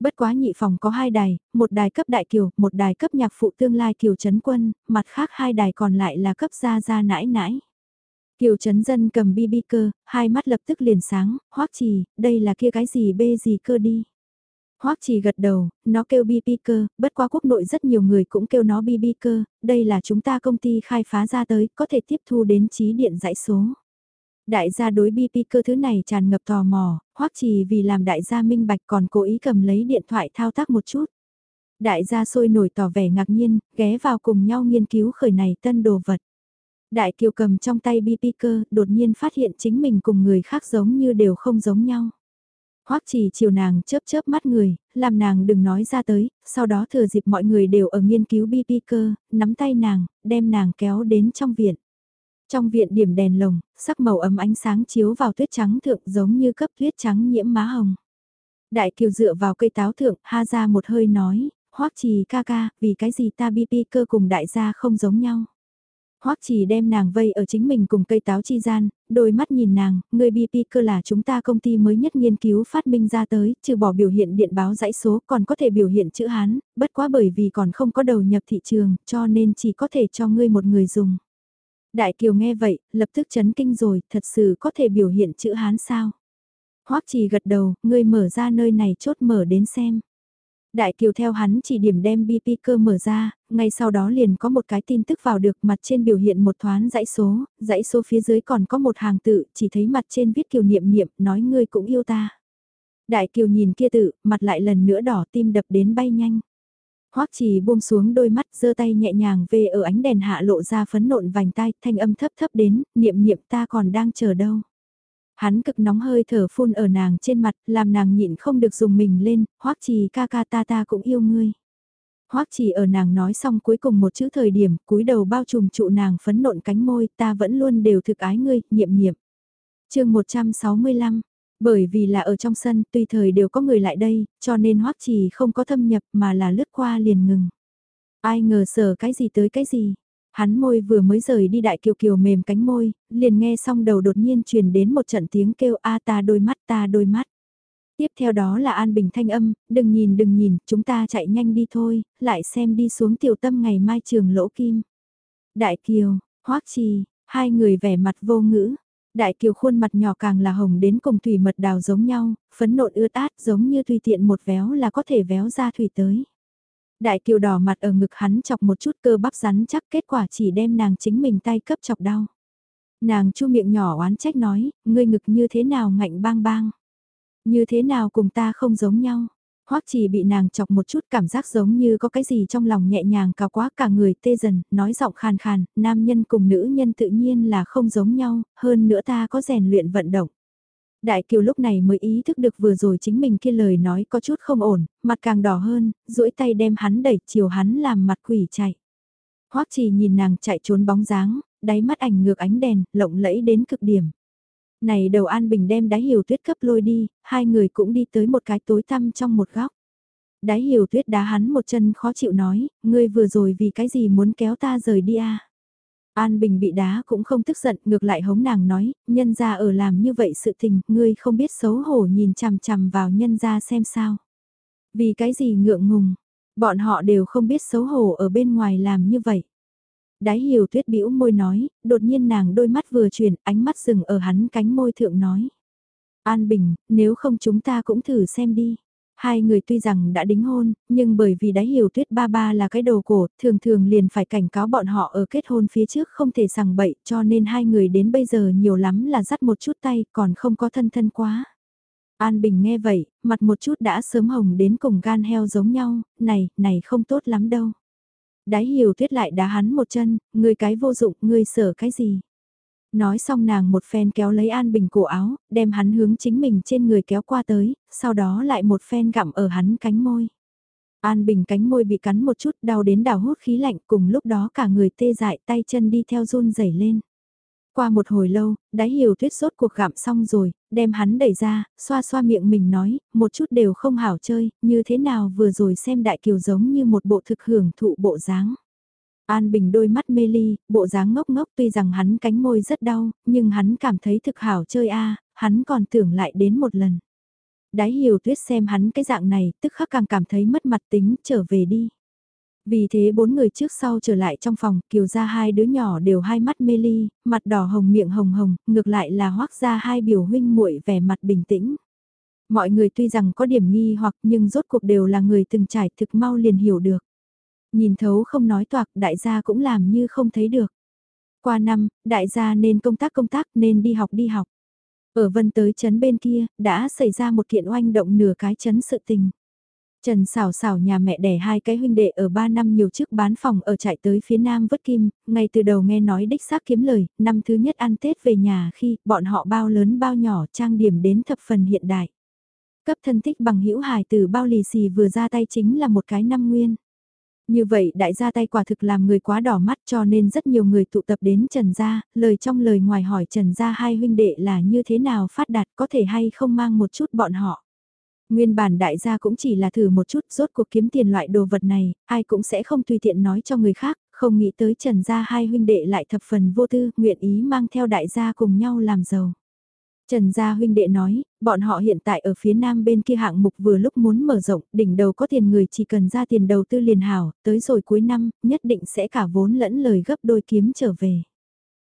Bất quá nhị phòng có hai đài, một đài cấp đại kiều, một đài cấp nhạc phụ tương lai kiều trấn quân, mặt khác hai đài còn lại là cấp gia gia nãi nãi. Kiều Trấn Dân cầm bi bi cơ, hai mắt lập tức liền sáng, hoắc trì, đây là kia cái gì bê gì cơ đi. Hoắc trì gật đầu, nó kêu bi bi cơ, bất quá quốc nội rất nhiều người cũng kêu nó bi bi cơ, đây là chúng ta công ty khai phá ra tới, có thể tiếp thu đến trí điện dãy số. Đại gia đối bi bi cơ thứ này tràn ngập tò mò, hoắc trì vì làm đại gia minh bạch còn cố ý cầm lấy điện thoại thao tác một chút. Đại gia sôi nổi tỏ vẻ ngạc nhiên, ghé vào cùng nhau nghiên cứu khởi này tân đồ vật. Đại kiều cầm trong tay bi cơ, đột nhiên phát hiện chính mình cùng người khác giống như đều không giống nhau. Hoắc chỉ chiều nàng chớp chớp mắt người, làm nàng đừng nói ra tới, sau đó thừa dịp mọi người đều ở nghiên cứu bi cơ, nắm tay nàng, đem nàng kéo đến trong viện. Trong viện điểm đèn lồng, sắc màu ấm ánh sáng chiếu vào tuyết trắng thượng giống như cấp tuyết trắng nhiễm má hồng. Đại kiều dựa vào cây táo thượng, ha ra một hơi nói, hoắc trì ca ca, vì cái gì ta bi cơ cùng đại gia không giống nhau. Hoắc chỉ đem nàng vây ở chính mình cùng cây táo chi gian, đôi mắt nhìn nàng, người BP cơ là chúng ta công ty mới nhất nghiên cứu phát minh ra tới, trừ bỏ biểu hiện điện báo dãy số còn có thể biểu hiện chữ Hán, bất quá bởi vì còn không có đầu nhập thị trường, cho nên chỉ có thể cho ngươi một người dùng. Đại Kiều nghe vậy, lập tức chấn kinh rồi, thật sự có thể biểu hiện chữ Hán sao? Hoắc chỉ gật đầu, ngươi mở ra nơi này chốt mở đến xem. Đại Kiều theo hắn chỉ điểm đem BP cơ mở ra, ngay sau đó liền có một cái tin tức vào được mặt trên biểu hiện một thoáng dãy số, dãy số phía dưới còn có một hàng tự, chỉ thấy mặt trên viết Kiều niệm niệm, nói ngươi cũng yêu ta. Đại Kiều nhìn kia tự, mặt lại lần nữa đỏ tim đập đến bay nhanh. Hoắc Trì buông xuống đôi mắt, giơ tay nhẹ nhàng về ở ánh đèn hạ lộ ra phấn nộn vành tai, thanh âm thấp thấp đến, niệm niệm ta còn đang chờ đâu. Hắn cực nóng hơi thở phun ở nàng trên mặt, làm nàng nhịn không được dùng mình lên, hoắc trì ca ca ta ta cũng yêu ngươi. Hoắc trì ở nàng nói xong cuối cùng một chữ thời điểm, cúi đầu bao trùm trụ nàng phấn nộn cánh môi, ta vẫn luôn đều thực ái ngươi, niệm niệm. chương 165, bởi vì là ở trong sân, tùy thời đều có người lại đây, cho nên hoắc trì không có thâm nhập mà là lướt qua liền ngừng. Ai ngờ sở cái gì tới cái gì, Hắn môi vừa mới rời đi đại kiều kiều mềm cánh môi, liền nghe xong đầu đột nhiên truyền đến một trận tiếng kêu a ta đôi mắt ta đôi mắt. Tiếp theo đó là An Bình thanh âm, đừng nhìn đừng nhìn, chúng ta chạy nhanh đi thôi, lại xem đi xuống tiểu tâm ngày mai trường lỗ kim. Đại Kiều, Hoắc Trì, hai người vẻ mặt vô ngữ. Đại Kiều khuôn mặt nhỏ càng là hồng đến cùng thủy mật đào giống nhau, phấn nộn ướt át giống như tùy tiện một véo là có thể véo ra thủy tới. Đại kiều đỏ mặt ở ngực hắn chọc một chút cơ bắp rắn chắc kết quả chỉ đem nàng chính mình tay cấp chọc đau. Nàng chu miệng nhỏ oán trách nói, ngươi ngực như thế nào ngạnh bang bang. Như thế nào cùng ta không giống nhau. Hoắc chỉ bị nàng chọc một chút cảm giác giống như có cái gì trong lòng nhẹ nhàng cao quá cả người tê dần, nói giọng khàn khàn, nam nhân cùng nữ nhân tự nhiên là không giống nhau, hơn nữa ta có rèn luyện vận động. Đại Kiều lúc này mới ý thức được vừa rồi chính mình kia lời nói có chút không ổn, mặt càng đỏ hơn, duỗi tay đem hắn đẩy chiều hắn làm mặt quỷ chạy. Hoắc Trì nhìn nàng chạy trốn bóng dáng, đáy mắt ảnh ngược ánh đèn, lộng lẫy đến cực điểm. Này đầu An Bình đem đáy hiểu tuyết cấp lôi đi, hai người cũng đi tới một cái tối tăm trong một góc. Đáy hiểu tuyết đá hắn một chân khó chịu nói, ngươi vừa rồi vì cái gì muốn kéo ta rời đi à? An Bình bị đá cũng không tức giận, ngược lại hống nàng nói, nhân ra ở làm như vậy sự tình, ngươi không biết xấu hổ nhìn chằm chằm vào nhân ra xem sao. Vì cái gì ngượng ngùng, bọn họ đều không biết xấu hổ ở bên ngoài làm như vậy. Đái hiểu tuyết bĩu môi nói, đột nhiên nàng đôi mắt vừa chuyển, ánh mắt dừng ở hắn cánh môi thượng nói. An Bình, nếu không chúng ta cũng thử xem đi. Hai người tuy rằng đã đính hôn, nhưng bởi vì đáy hiểu tuyết ba ba là cái đầu cổ, thường thường liền phải cảnh cáo bọn họ ở kết hôn phía trước không thể sằng bậy, cho nên hai người đến bây giờ nhiều lắm là dắt một chút tay, còn không có thân thân quá. An Bình nghe vậy, mặt một chút đã sớm hồng đến cùng gan heo giống nhau, này, này không tốt lắm đâu. Đái hiểu tuyết lại đá hắn một chân, người cái vô dụng, người sợ cái gì. Nói xong nàng một phen kéo lấy An Bình cổ áo, đem hắn hướng chính mình trên người kéo qua tới, sau đó lại một phen gặm ở hắn cánh môi. An Bình cánh môi bị cắn một chút đau đến đào hút khí lạnh cùng lúc đó cả người tê dại tay chân đi theo run rẩy lên. Qua một hồi lâu, đáy hiểu tuyết sốt cuộc gặm xong rồi, đem hắn đẩy ra, xoa xoa miệng mình nói, một chút đều không hảo chơi, như thế nào vừa rồi xem đại kiều giống như một bộ thực hưởng thụ bộ dáng. An Bình đôi mắt mê ly, bộ dáng ngốc ngốc tuy rằng hắn cánh môi rất đau, nhưng hắn cảm thấy thực hảo chơi a hắn còn tưởng lại đến một lần. Đái hiểu tuyết xem hắn cái dạng này, tức khắc càng cảm thấy mất mặt tính, trở về đi. Vì thế bốn người trước sau trở lại trong phòng, kiều ra hai đứa nhỏ đều hai mắt mê ly, mặt đỏ hồng miệng hồng hồng, ngược lại là hoác ra hai biểu huynh muội vẻ mặt bình tĩnh. Mọi người tuy rằng có điểm nghi hoặc nhưng rốt cuộc đều là người từng trải thực mau liền hiểu được. Nhìn thấu không nói toạc đại gia cũng làm như không thấy được. Qua năm, đại gia nên công tác công tác nên đi học đi học. Ở vân tới chấn bên kia, đã xảy ra một kiện oanh động nửa cái chấn sự tình. Trần xảo xảo nhà mẹ đẻ hai cái huynh đệ ở 3 năm nhiều trước bán phòng ở chạy tới phía nam vất kim, ngay từ đầu nghe nói đích xác kiếm lời, năm thứ nhất ăn Tết về nhà khi bọn họ bao lớn bao nhỏ trang điểm đến thập phần hiện đại. Cấp thân thích bằng hữu hài từ bao lì xì vừa ra tay chính là một cái năm nguyên. Như vậy đại gia tay quả thực làm người quá đỏ mắt cho nên rất nhiều người tụ tập đến Trần Gia, lời trong lời ngoài hỏi Trần Gia hai huynh đệ là như thế nào phát đạt có thể hay không mang một chút bọn họ. Nguyên bản đại gia cũng chỉ là thử một chút rốt cuộc kiếm tiền loại đồ vật này, ai cũng sẽ không tùy tiện nói cho người khác, không nghĩ tới Trần Gia hai huynh đệ lại thập phần vô tư, nguyện ý mang theo đại gia cùng nhau làm giàu. Trần Gia huynh đệ nói, bọn họ hiện tại ở phía nam bên kia hạng mục vừa lúc muốn mở rộng, đỉnh đầu có tiền người chỉ cần ra tiền đầu tư liền hảo, tới rồi cuối năm, nhất định sẽ cả vốn lẫn lời gấp đôi kiếm trở về.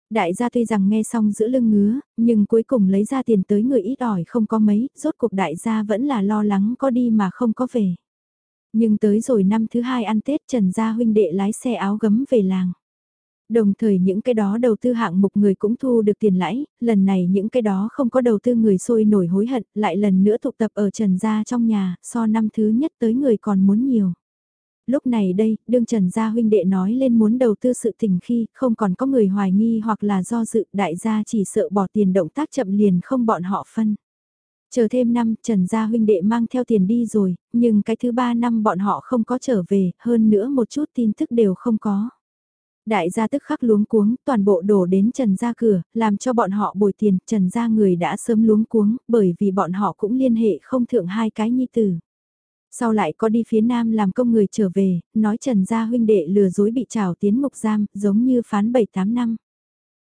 Đại gia tuy rằng nghe xong giữ lưng ngứa, nhưng cuối cùng lấy ra tiền tới người ít ỏi không có mấy, rốt cuộc đại gia vẫn là lo lắng có đi mà không có về. Nhưng tới rồi năm thứ hai ăn Tết Trần Gia huynh đệ lái xe áo gấm về làng. Đồng thời những cái đó đầu tư hạng mục người cũng thu được tiền lãi, lần này những cái đó không có đầu tư người sôi nổi hối hận, lại lần nữa tụ tập ở Trần Gia trong nhà, so năm thứ nhất tới người còn muốn nhiều. Lúc này đây, đương Trần Gia huynh đệ nói lên muốn đầu tư sự tình khi không còn có người hoài nghi hoặc là do dự đại gia chỉ sợ bỏ tiền động tác chậm liền không bọn họ phân. Chờ thêm năm, Trần Gia huynh đệ mang theo tiền đi rồi, nhưng cái thứ ba năm bọn họ không có trở về, hơn nữa một chút tin tức đều không có. Đại gia tức khắc luống cuống, toàn bộ đổ đến Trần gia cửa, làm cho bọn họ bồi tiền, Trần gia người đã sớm luống cuống, bởi vì bọn họ cũng liên hệ không thượng hai cái nhi tử. Sau lại có đi phía nam làm công người trở về, nói Trần gia huynh đệ lừa dối bị trào tiến mục giam, giống như phán 7-8 năm.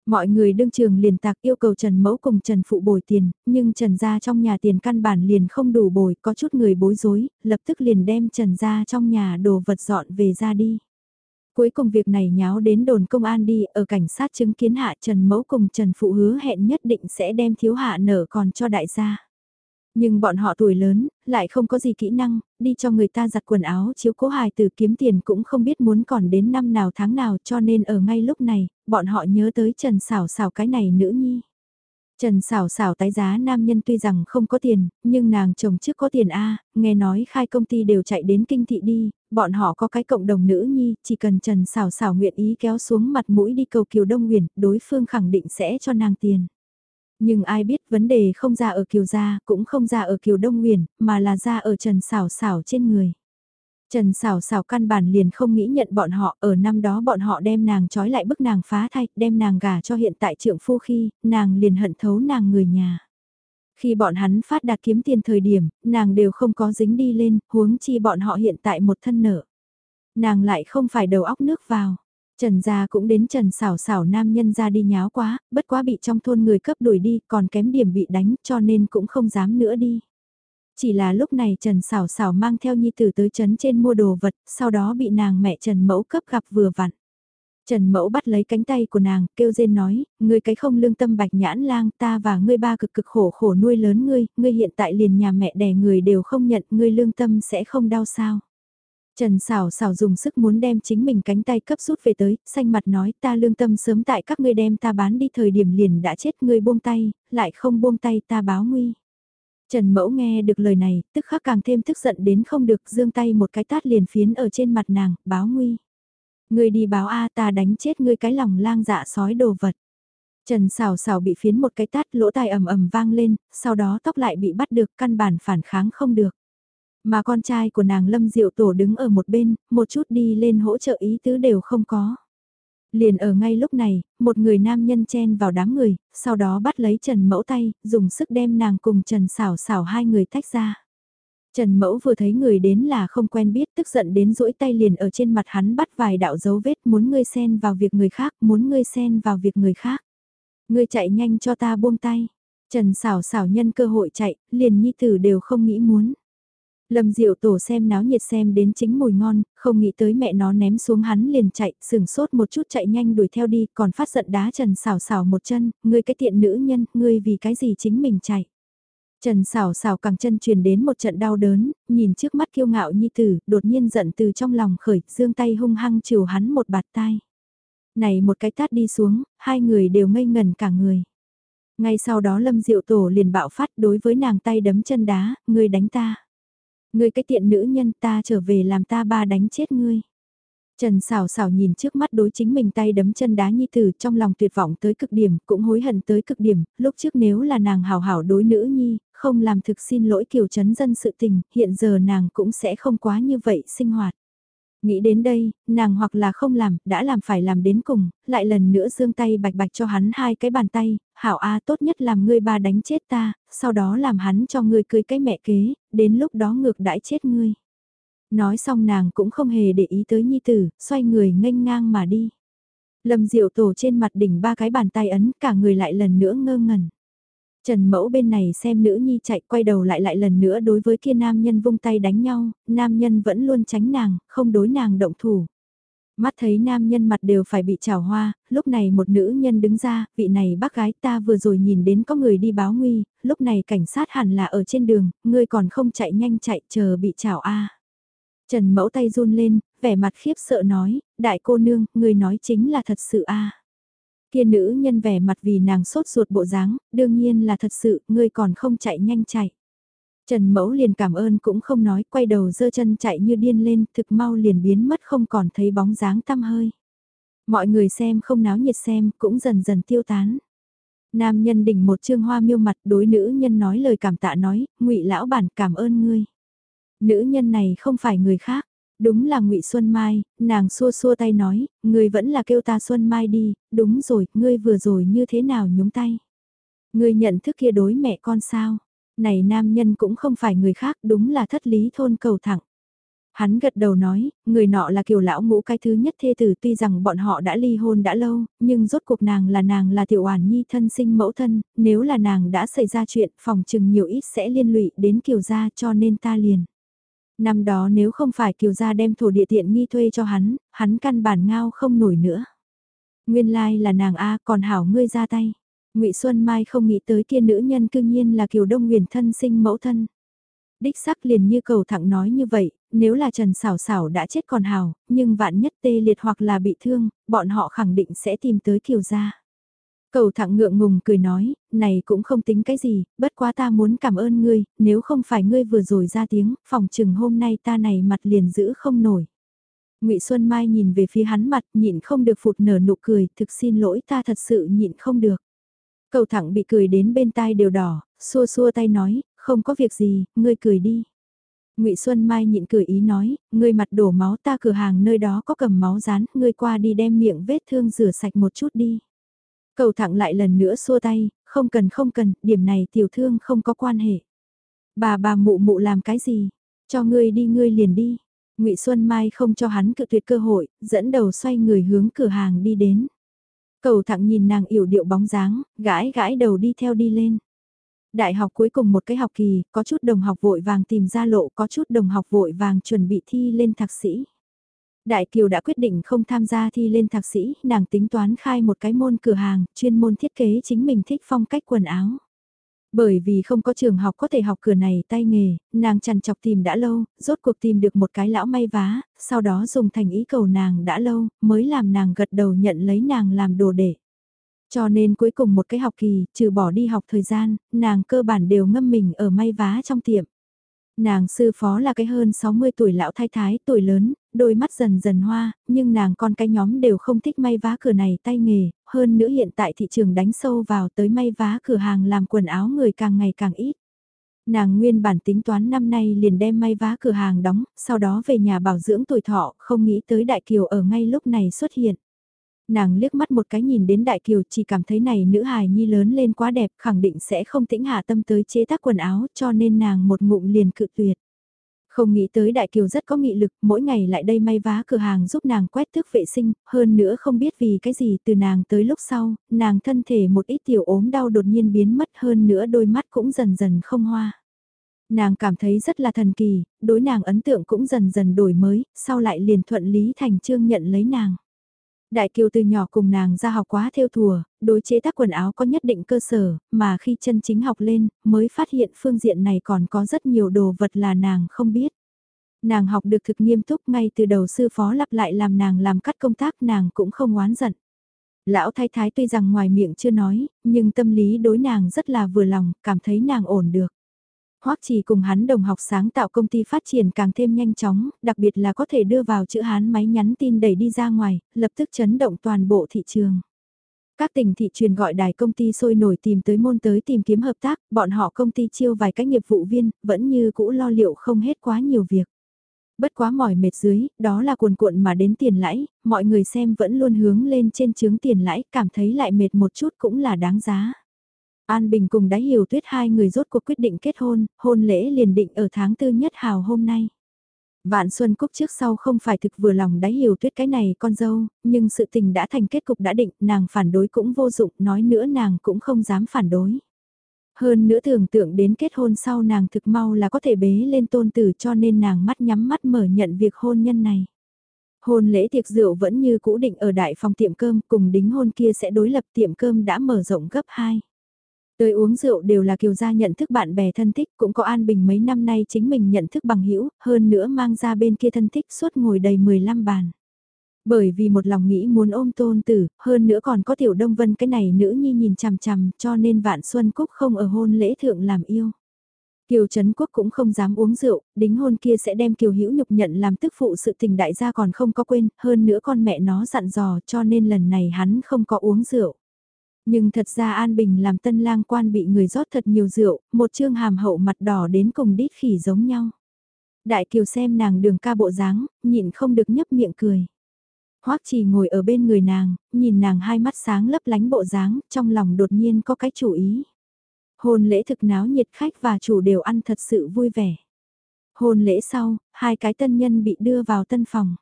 Mọi người đương trường liền tạc yêu cầu Trần Mẫu cùng Trần Phụ bồi tiền, nhưng Trần gia trong nhà tiền căn bản liền không đủ bồi, có chút người bối rối, lập tức liền đem Trần gia trong nhà đồ vật dọn về ra đi. Cuối cùng việc này nháo đến đồn công an đi, ở cảnh sát chứng kiến hạ Trần Mẫu cùng Trần Phụ hứa hẹn nhất định sẽ đem thiếu hạ nở còn cho đại gia. Nhưng bọn họ tuổi lớn, lại không có gì kỹ năng, đi cho người ta giặt quần áo chiếu cố hài từ kiếm tiền cũng không biết muốn còn đến năm nào tháng nào cho nên ở ngay lúc này, bọn họ nhớ tới Trần Sảo Sảo cái này nữ nhi. Trần xảo xảo tái giá nam nhân tuy rằng không có tiền, nhưng nàng chồng trước có tiền A, nghe nói khai công ty đều chạy đến kinh thị đi, bọn họ có cái cộng đồng nữ nhi, chỉ cần Trần xảo xảo nguyện ý kéo xuống mặt mũi đi cầu Kiều Đông Nguyền, đối phương khẳng định sẽ cho nàng tiền. Nhưng ai biết vấn đề không ra ở Kiều Gia, cũng không ra ở Kiều Đông Nguyền, mà là ra ở Trần xảo xảo trên người. Trần xảo xảo căn bản liền không nghĩ nhận bọn họ, ở năm đó bọn họ đem nàng trói lại bức nàng phá thai, đem nàng gả cho hiện tại trượng phu khi, nàng liền hận thấu nàng người nhà. Khi bọn hắn phát đạt kiếm tiền thời điểm, nàng đều không có dính đi lên, huống chi bọn họ hiện tại một thân nợ. Nàng lại không phải đầu óc nước vào. Trần gia cũng đến Trần xảo xảo nam nhân ra đi nháo quá, bất quá bị trong thôn người cấp đuổi đi, còn kém điểm bị đánh cho nên cũng không dám nữa đi. Chỉ là lúc này Trần xảo xảo mang theo nhi tử tới trấn trên mua đồ vật, sau đó bị nàng mẹ Trần mẫu cấp gặp vừa vặn. Trần Mẫu bắt lấy cánh tay của nàng, kêu rên nói, ngươi cái không lương tâm bạch nhãn lang ta và ngươi ba cực cực khổ khổ nuôi lớn ngươi, ngươi hiện tại liền nhà mẹ đẻ người đều không nhận, ngươi lương tâm sẽ không đau sao. Trần xảo xảo dùng sức muốn đem chính mình cánh tay cấp rút về tới, xanh mặt nói ta lương tâm sớm tại các ngươi đem ta bán đi thời điểm liền đã chết ngươi buông tay, lại không buông tay ta báo nguy. Trần Mẫu nghe được lời này, tức khắc càng thêm tức giận đến không được, giương tay một cái tát liền phiến ở trên mặt nàng, báo nguy. Ngươi đi báo A ta đánh chết ngươi cái lòng lang dạ sói đồ vật. Trần xào xào bị phiến một cái tát lỗ tai ầm ầm vang lên, sau đó tóc lại bị bắt được căn bản phản kháng không được. Mà con trai của nàng Lâm Diệu Tổ đứng ở một bên, một chút đi lên hỗ trợ ý tứ đều không có. Liền ở ngay lúc này, một người nam nhân chen vào đám người, sau đó bắt lấy Trần Mẫu tay, dùng sức đem nàng cùng Trần xảo xảo hai người tách ra. Trần Mẫu vừa thấy người đến là không quen biết tức giận đến rỗi tay liền ở trên mặt hắn bắt vài đạo dấu vết muốn ngươi xen vào việc người khác, muốn ngươi xen vào việc người khác. Ngươi chạy nhanh cho ta buông tay. Trần xảo xảo nhân cơ hội chạy, liền nhi tử đều không nghĩ muốn. Lâm Diệu Tổ xem náo nhiệt xem đến chính mùi ngon, không nghĩ tới mẹ nó ném xuống hắn liền chạy, sừng sốt một chút chạy nhanh đuổi theo đi, còn phát giận đá Trần xảo xảo một chân, ngươi cái tiện nữ nhân, ngươi vì cái gì chính mình chạy. Trần xảo xảo càng chân truyền đến một trận đau đớn, nhìn trước mắt kiêu ngạo nhi tử, đột nhiên giận từ trong lòng khởi, dương tay hung hăng chiều hắn một bạt tai. Này một cái tát đi xuống, hai người đều ngây ngần cả người. Ngay sau đó Lâm Diệu Tổ liền bạo phát đối với nàng tay đấm chân đá, ngươi đánh ta. Ngươi cái tiện nữ nhân ta trở về làm ta ba đánh chết ngươi. Trần xảo xảo nhìn trước mắt đối chính mình tay đấm chân đá nhi tử trong lòng tuyệt vọng tới cực điểm, cũng hối hận tới cực điểm, lúc trước nếu là nàng hào hảo đối nữ nhi, không làm thực xin lỗi kiều chấn dân sự tình, hiện giờ nàng cũng sẽ không quá như vậy sinh hoạt. Nghĩ đến đây, nàng hoặc là không làm, đã làm phải làm đến cùng, lại lần nữa dương tay bạch bạch cho hắn hai cái bàn tay, hảo A tốt nhất làm ngươi ba đánh chết ta, sau đó làm hắn cho ngươi cưới cái mẹ kế, đến lúc đó ngược đãi chết ngươi. Nói xong nàng cũng không hề để ý tới nhi tử, xoay người nghênh ngang mà đi. Lâm diệu tổ trên mặt đỉnh ba cái bàn tay ấn cả người lại lần nữa ngơ ngẩn. Trần mẫu bên này xem nữ nhi chạy quay đầu lại lại lần nữa đối với kia nam nhân vung tay đánh nhau, nam nhân vẫn luôn tránh nàng, không đối nàng động thủ. Mắt thấy nam nhân mặt đều phải bị trào hoa, lúc này một nữ nhân đứng ra, vị này bác gái ta vừa rồi nhìn đến có người đi báo nguy, lúc này cảnh sát hẳn là ở trên đường, ngươi còn không chạy nhanh chạy chờ bị trào a. Trần mẫu tay run lên, vẻ mặt khiếp sợ nói, đại cô nương, người nói chính là thật sự a. Kia nữ nhân vẻ mặt vì nàng sốt ruột bộ dáng, đương nhiên là thật sự, ngươi còn không chạy nhanh chạy. Trần mẫu liền cảm ơn cũng không nói, quay đầu dơ chân chạy như điên lên, thực mau liền biến mất không còn thấy bóng dáng tăm hơi. Mọi người xem không náo nhiệt xem, cũng dần dần tiêu tán. Nam nhân đỉnh một trương hoa miêu mặt đối nữ nhân nói lời cảm tạ nói, ngụy lão bản cảm ơn ngươi. Nữ nhân này không phải người khác, đúng là ngụy Xuân Mai, nàng xua xua tay nói, ngươi vẫn là kêu ta Xuân Mai đi, đúng rồi, ngươi vừa rồi như thế nào nhúng tay. Ngươi nhận thức kia đối mẹ con sao, này nam nhân cũng không phải người khác, đúng là thất lý thôn cầu thẳng. Hắn gật đầu nói, người nọ là kiều lão ngũ cái thứ nhất thê tử tuy rằng bọn họ đã ly hôn đã lâu, nhưng rốt cuộc nàng là nàng là tiểu oản nhi thân sinh mẫu thân, nếu là nàng đã xảy ra chuyện phòng chừng nhiều ít sẽ liên lụy đến kiều gia cho nên ta liền. Năm đó nếu không phải kiều gia đem thổ địa tiện nghi thuê cho hắn, hắn căn bản ngao không nổi nữa. Nguyên lai là nàng A còn hảo ngươi ra tay. ngụy Xuân Mai không nghĩ tới kia nữ nhân cương nhiên là kiều đông huyền thân sinh mẫu thân. Đích sắc liền như cầu thẳng nói như vậy, nếu là Trần Sảo Sảo đã chết còn hào, nhưng vạn nhất tê liệt hoặc là bị thương, bọn họ khẳng định sẽ tìm tới kiều gia. Cầu thẳng ngượng ngùng cười nói, này cũng không tính cái gì, bất quá ta muốn cảm ơn ngươi, nếu không phải ngươi vừa rồi ra tiếng, phòng chừng hôm nay ta này mặt liền giữ không nổi. ngụy Xuân Mai nhìn về phía hắn mặt nhịn không được phụt nở nụ cười, thực xin lỗi ta thật sự nhịn không được. Cầu thẳng bị cười đến bên tai đều đỏ, xua xua tay nói, không có việc gì, ngươi cười đi. ngụy Xuân Mai nhịn cười ý nói, ngươi mặt đổ máu ta cửa hàng nơi đó có cầm máu rán, ngươi qua đi đem miệng vết thương rửa sạch một chút đi. Cầu thẳng lại lần nữa xua tay, không cần không cần, điểm này tiểu thương không có quan hệ. Bà bà mụ mụ làm cái gì? Cho ngươi đi ngươi liền đi. ngụy Xuân Mai không cho hắn cự tuyệt cơ hội, dẫn đầu xoay người hướng cửa hàng đi đến. Cầu thẳng nhìn nàng yểu điệu bóng dáng, gãi gãi đầu đi theo đi lên. Đại học cuối cùng một cái học kỳ, có chút đồng học vội vàng tìm ra lộ, có chút đồng học vội vàng chuẩn bị thi lên thạc sĩ. Đại Kiều đã quyết định không tham gia thi lên thạc sĩ, nàng tính toán khai một cái môn cửa hàng, chuyên môn thiết kế chính mình thích phong cách quần áo. Bởi vì không có trường học có thể học cửa này tay nghề, nàng chằn chọc tìm đã lâu, rốt cuộc tìm được một cái lão may vá, sau đó dùng thành ý cầu nàng đã lâu, mới làm nàng gật đầu nhận lấy nàng làm đồ để. Cho nên cuối cùng một cái học kỳ, trừ bỏ đi học thời gian, nàng cơ bản đều ngâm mình ở may vá trong tiệm. Nàng sư phó là cái hơn 60 tuổi lão thái thái, tuổi lớn, đôi mắt dần dần hoa, nhưng nàng con cái nhóm đều không thích may vá cửa này tay nghề, hơn nữa hiện tại thị trường đánh sâu vào tới may vá cửa hàng làm quần áo người càng ngày càng ít. Nàng nguyên bản tính toán năm nay liền đem may vá cửa hàng đóng, sau đó về nhà bảo dưỡng tuổi thọ, không nghĩ tới Đại Kiều ở ngay lúc này xuất hiện. Nàng liếc mắt một cái nhìn đến Đại Kiều chỉ cảm thấy này nữ hài nhi lớn lên quá đẹp khẳng định sẽ không tĩnh hạ tâm tới chế tác quần áo cho nên nàng một ngụm liền cự tuyệt. Không nghĩ tới Đại Kiều rất có nghị lực, mỗi ngày lại đây may vá cửa hàng giúp nàng quét thức vệ sinh, hơn nữa không biết vì cái gì từ nàng tới lúc sau, nàng thân thể một ít tiểu ốm đau đột nhiên biến mất hơn nữa đôi mắt cũng dần dần không hoa. Nàng cảm thấy rất là thần kỳ, đối nàng ấn tượng cũng dần dần đổi mới, sau lại liền thuận lý thành trương nhận lấy nàng. Đại Kiều từ nhỏ cùng nàng ra học quá theo thùa, đối chế tác quần áo có nhất định cơ sở, mà khi chân chính học lên, mới phát hiện phương diện này còn có rất nhiều đồ vật là nàng không biết. Nàng học được thực nghiêm túc ngay từ đầu sư phó lặp lại làm nàng làm cắt công tác nàng cũng không oán giận. Lão thái thái tuy rằng ngoài miệng chưa nói, nhưng tâm lý đối nàng rất là vừa lòng, cảm thấy nàng ổn được. Hoắc Trì cùng hắn đồng học sáng tạo công ty phát triển càng thêm nhanh chóng, đặc biệt là có thể đưa vào chữ Hán máy nhắn tin đẩy đi ra ngoài, lập tức chấn động toàn bộ thị trường. Các tỉnh thị truyền gọi đài công ty sôi nổi tìm tới môn tới tìm kiếm hợp tác, bọn họ công ty chiêu vài cái nghiệp vụ viên, vẫn như cũ lo liệu không hết quá nhiều việc. Bất quá mỏi mệt dưới, đó là cuồn cuộn mà đến tiền lãi, mọi người xem vẫn luôn hướng lên trên chướng tiền lãi, cảm thấy lại mệt một chút cũng là đáng giá. An Bình cùng Đái Hiểu Tuyết hai người rốt cuộc quyết định kết hôn, hôn lễ liền định ở tháng tư nhất hào hôm nay. Vạn Xuân Cúc trước sau không phải thực vừa lòng Đái Hiểu Tuyết cái này con dâu, nhưng sự tình đã thành kết cục đã định, nàng phản đối cũng vô dụng, nói nữa nàng cũng không dám phản đối. Hơn nữa tưởng tượng đến kết hôn sau nàng thực mau là có thể bế lên tôn tử cho nên nàng mắt nhắm mắt mở nhận việc hôn nhân này. Hôn lễ tiệc rượu vẫn như cũ định ở đại phòng tiệm cơm cùng đính hôn kia sẽ đối lập tiệm cơm đã mở rộng gấp 2. Tới uống rượu đều là kiều gia nhận thức bạn bè thân thích, cũng có an bình mấy năm nay chính mình nhận thức bằng hữu hơn nữa mang ra bên kia thân thích suốt ngồi đầy 15 bàn. Bởi vì một lòng nghĩ muốn ôm tôn tử, hơn nữa còn có tiểu đông vân cái này nữ nhi nhìn chằm chằm cho nên vạn xuân cúc không ở hôn lễ thượng làm yêu. Kiều Trấn Quốc cũng không dám uống rượu, đính hôn kia sẽ đem Kiều Hữu nhục nhận làm tức phụ sự tình đại gia còn không có quên, hơn nữa con mẹ nó dặn dò cho nên lần này hắn không có uống rượu. Nhưng thật ra An Bình làm tân lang quan bị người rót thật nhiều rượu, một chương hàm hậu mặt đỏ đến cùng đít khỉ giống nhau. Đại Kiều xem nàng đường ca bộ dáng, nhịn không được nhấp miệng cười. Hoắc chỉ ngồi ở bên người nàng, nhìn nàng hai mắt sáng lấp lánh bộ dáng, trong lòng đột nhiên có cái chủ ý. Hôn lễ thực náo nhiệt khách và chủ đều ăn thật sự vui vẻ. Hôn lễ sau, hai cái tân nhân bị đưa vào tân phòng.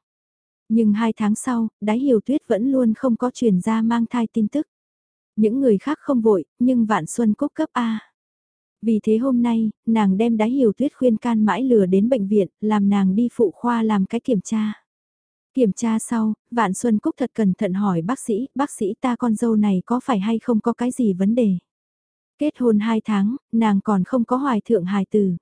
Nhưng hai tháng sau, đáy hiểu tuyết vẫn luôn không có truyền ra mang thai tin tức. Những người khác không vội, nhưng vạn xuân cúc cấp A. Vì thế hôm nay, nàng đem đái hiểu tuyết khuyên can mãi lừa đến bệnh viện, làm nàng đi phụ khoa làm cái kiểm tra. Kiểm tra sau, Vạn Xuân Cúc thật cẩn thận hỏi bác sĩ, bác sĩ ta con dâu này có phải hay không có cái gì vấn đề. Kết hôn 2 tháng, nàng còn không có hoài thượng hài tử.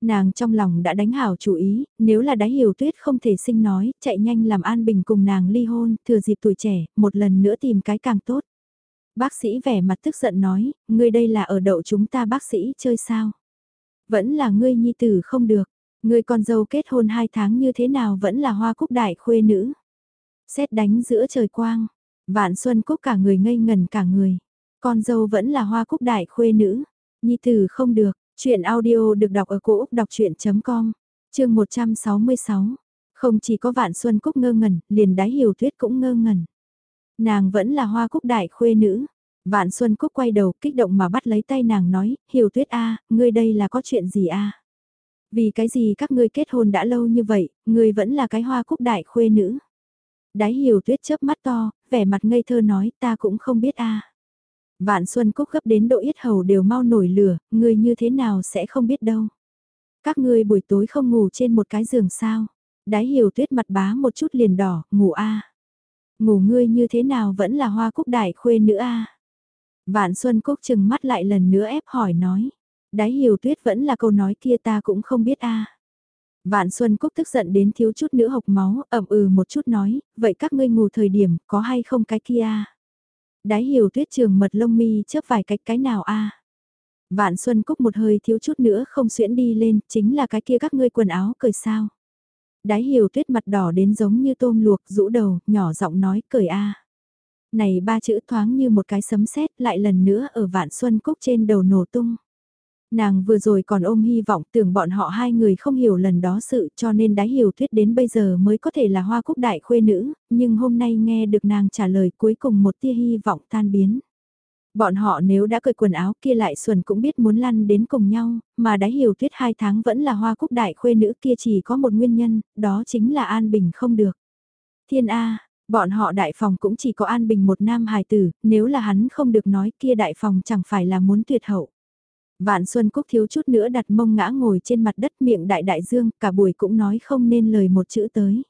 Nàng trong lòng đã đánh hảo chủ ý, nếu là đáy hiểu tuyết không thể sinh nói, chạy nhanh làm an bình cùng nàng ly hôn, thừa dịp tuổi trẻ, một lần nữa tìm cái càng tốt. Bác sĩ vẻ mặt tức giận nói, ngươi đây là ở đậu chúng ta bác sĩ chơi sao? Vẫn là ngươi nhi tử không được, ngươi con dâu kết hôn hai tháng như thế nào vẫn là hoa cúc đại khuê nữ. Xét đánh giữa trời quang, vạn xuân cúc cả người ngây ngần cả người. Con dâu vẫn là hoa cúc đại khuê nữ, nhi tử không được, chuyện audio được đọc ở cổ Úc đọc chuyện.com, chương 166. Không chỉ có vạn xuân cúc ngơ ngẩn, liền đáy hiểu thuyết cũng ngơ ngẩn. Nàng vẫn là hoa cúc đại khuê nữ. Vạn Xuân Cúc quay đầu kích động mà bắt lấy tay nàng nói, hiểu tuyết a ngươi đây là có chuyện gì a Vì cái gì các ngươi kết hôn đã lâu như vậy, ngươi vẫn là cái hoa cúc đại khuê nữ. Đái hiểu tuyết chớp mắt to, vẻ mặt ngây thơ nói ta cũng không biết a. Vạn Xuân Cúc gấp đến độ yết hầu đều mau nổi lửa, ngươi như thế nào sẽ không biết đâu. Các ngươi buổi tối không ngủ trên một cái giường sao. Đái hiểu tuyết mặt bá một chút liền đỏ, ngủ a. Ngủ ngươi như thế nào vẫn là hoa cúc đại khuê nữa a. Vạn Xuân Cúc chừng mắt lại lần nữa ép hỏi nói. Đái hiểu tuyết vẫn là câu nói kia ta cũng không biết a. Vạn Xuân Cúc tức giận đến thiếu chút nữa hộc máu, ẩm ừ một chút nói, vậy các ngươi ngủ thời điểm, có hay không cái kia Đái hiểu tuyết trường mật lông mi chớp vài cách cái nào a Vạn Xuân Cúc một hơi thiếu chút nữa không xuyễn đi lên, chính là cái kia các ngươi quần áo cởi sao. Đái hiểu tuyết mặt đỏ đến giống như tôm luộc, rũ đầu, nhỏ giọng nói cười a Này ba chữ thoáng như một cái sấm sét lại lần nữa ở Vạn Xuân Cúc trên đầu nổ tung. Nàng vừa rồi còn ôm hy vọng tưởng bọn họ hai người không hiểu lần đó sự cho nên đái hiểu thuyết đến bây giờ mới có thể là hoa cúc đại khuê nữ, nhưng hôm nay nghe được nàng trả lời cuối cùng một tia hy vọng tan biến. Bọn họ nếu đã cởi quần áo kia lại xuân cũng biết muốn lăn đến cùng nhau, mà đáy hiểu tuyết hai tháng vẫn là hoa cúc đại khuê nữ kia chỉ có một nguyên nhân, đó chính là An Bình không được. Thiên A, bọn họ đại phòng cũng chỉ có An Bình một nam hài tử, nếu là hắn không được nói kia đại phòng chẳng phải là muốn tuyệt hậu. Vạn Xuân Cúc thiếu chút nữa đặt mông ngã ngồi trên mặt đất miệng đại đại dương, cả buổi cũng nói không nên lời một chữ tới.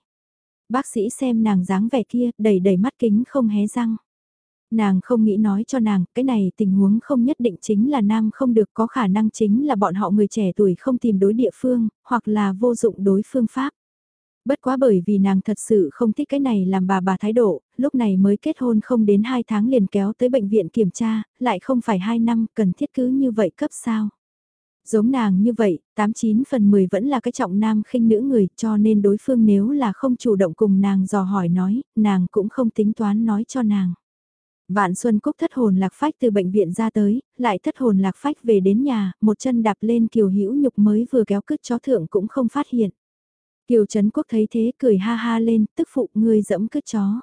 Bác sĩ xem nàng dáng vẻ kia, đầy đầy mắt kính không hé răng. Nàng không nghĩ nói cho nàng, cái này tình huống không nhất định chính là nam không được có khả năng chính là bọn họ người trẻ tuổi không tìm đối địa phương, hoặc là vô dụng đối phương pháp. Bất quá bởi vì nàng thật sự không thích cái này làm bà bà thái độ, lúc này mới kết hôn không đến 2 tháng liền kéo tới bệnh viện kiểm tra, lại không phải 2 năm cần thiết cứ như vậy cấp sao. Giống nàng như vậy, 89 phần 10 vẫn là cái trọng nam khinh nữ người cho nên đối phương nếu là không chủ động cùng nàng dò hỏi nói, nàng cũng không tính toán nói cho nàng. Vạn Xuân Cúc thất hồn lạc phách từ bệnh viện ra tới, lại thất hồn lạc phách về đến nhà, một chân đạp lên kiều hữu nhục mới vừa kéo cứt chó thượng cũng không phát hiện. Kiều Trấn Quốc thấy thế cười ha ha lên, tức phụ ngươi dẫm cứt chó.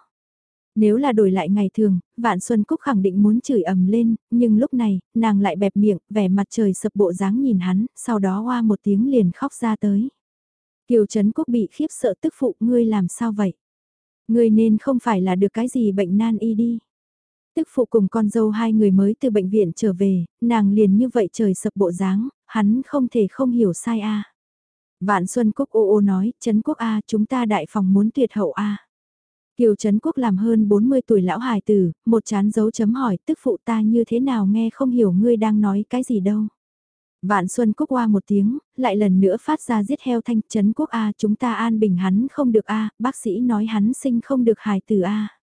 Nếu là đổi lại ngày thường, Vạn Xuân Cúc khẳng định muốn chửi ầm lên, nhưng lúc này, nàng lại bẹp miệng, vẻ mặt trời sập bộ dáng nhìn hắn, sau đó hoa một tiếng liền khóc ra tới. Kiều Trấn Quốc bị khiếp sợ tức phụ ngươi làm sao vậy? Ngươi nên không phải là được cái gì bệnh nan y đi. Tức phụ cùng con dâu hai người mới từ bệnh viện trở về, nàng liền như vậy trời sập bộ dáng, hắn không thể không hiểu sai a. Vạn Xuân Cúc ô ô nói, Trấn Quốc A chúng ta đại phòng muốn tuyệt hậu A. Kiều Trấn Quốc làm hơn 40 tuổi lão hài tử, một chán dấu chấm hỏi tức phụ ta như thế nào nghe không hiểu ngươi đang nói cái gì đâu. Vạn Xuân Cúc qua một tiếng, lại lần nữa phát ra giết heo thanh Trấn Quốc A chúng ta an bình hắn không được A, bác sĩ nói hắn sinh không được hài tử A.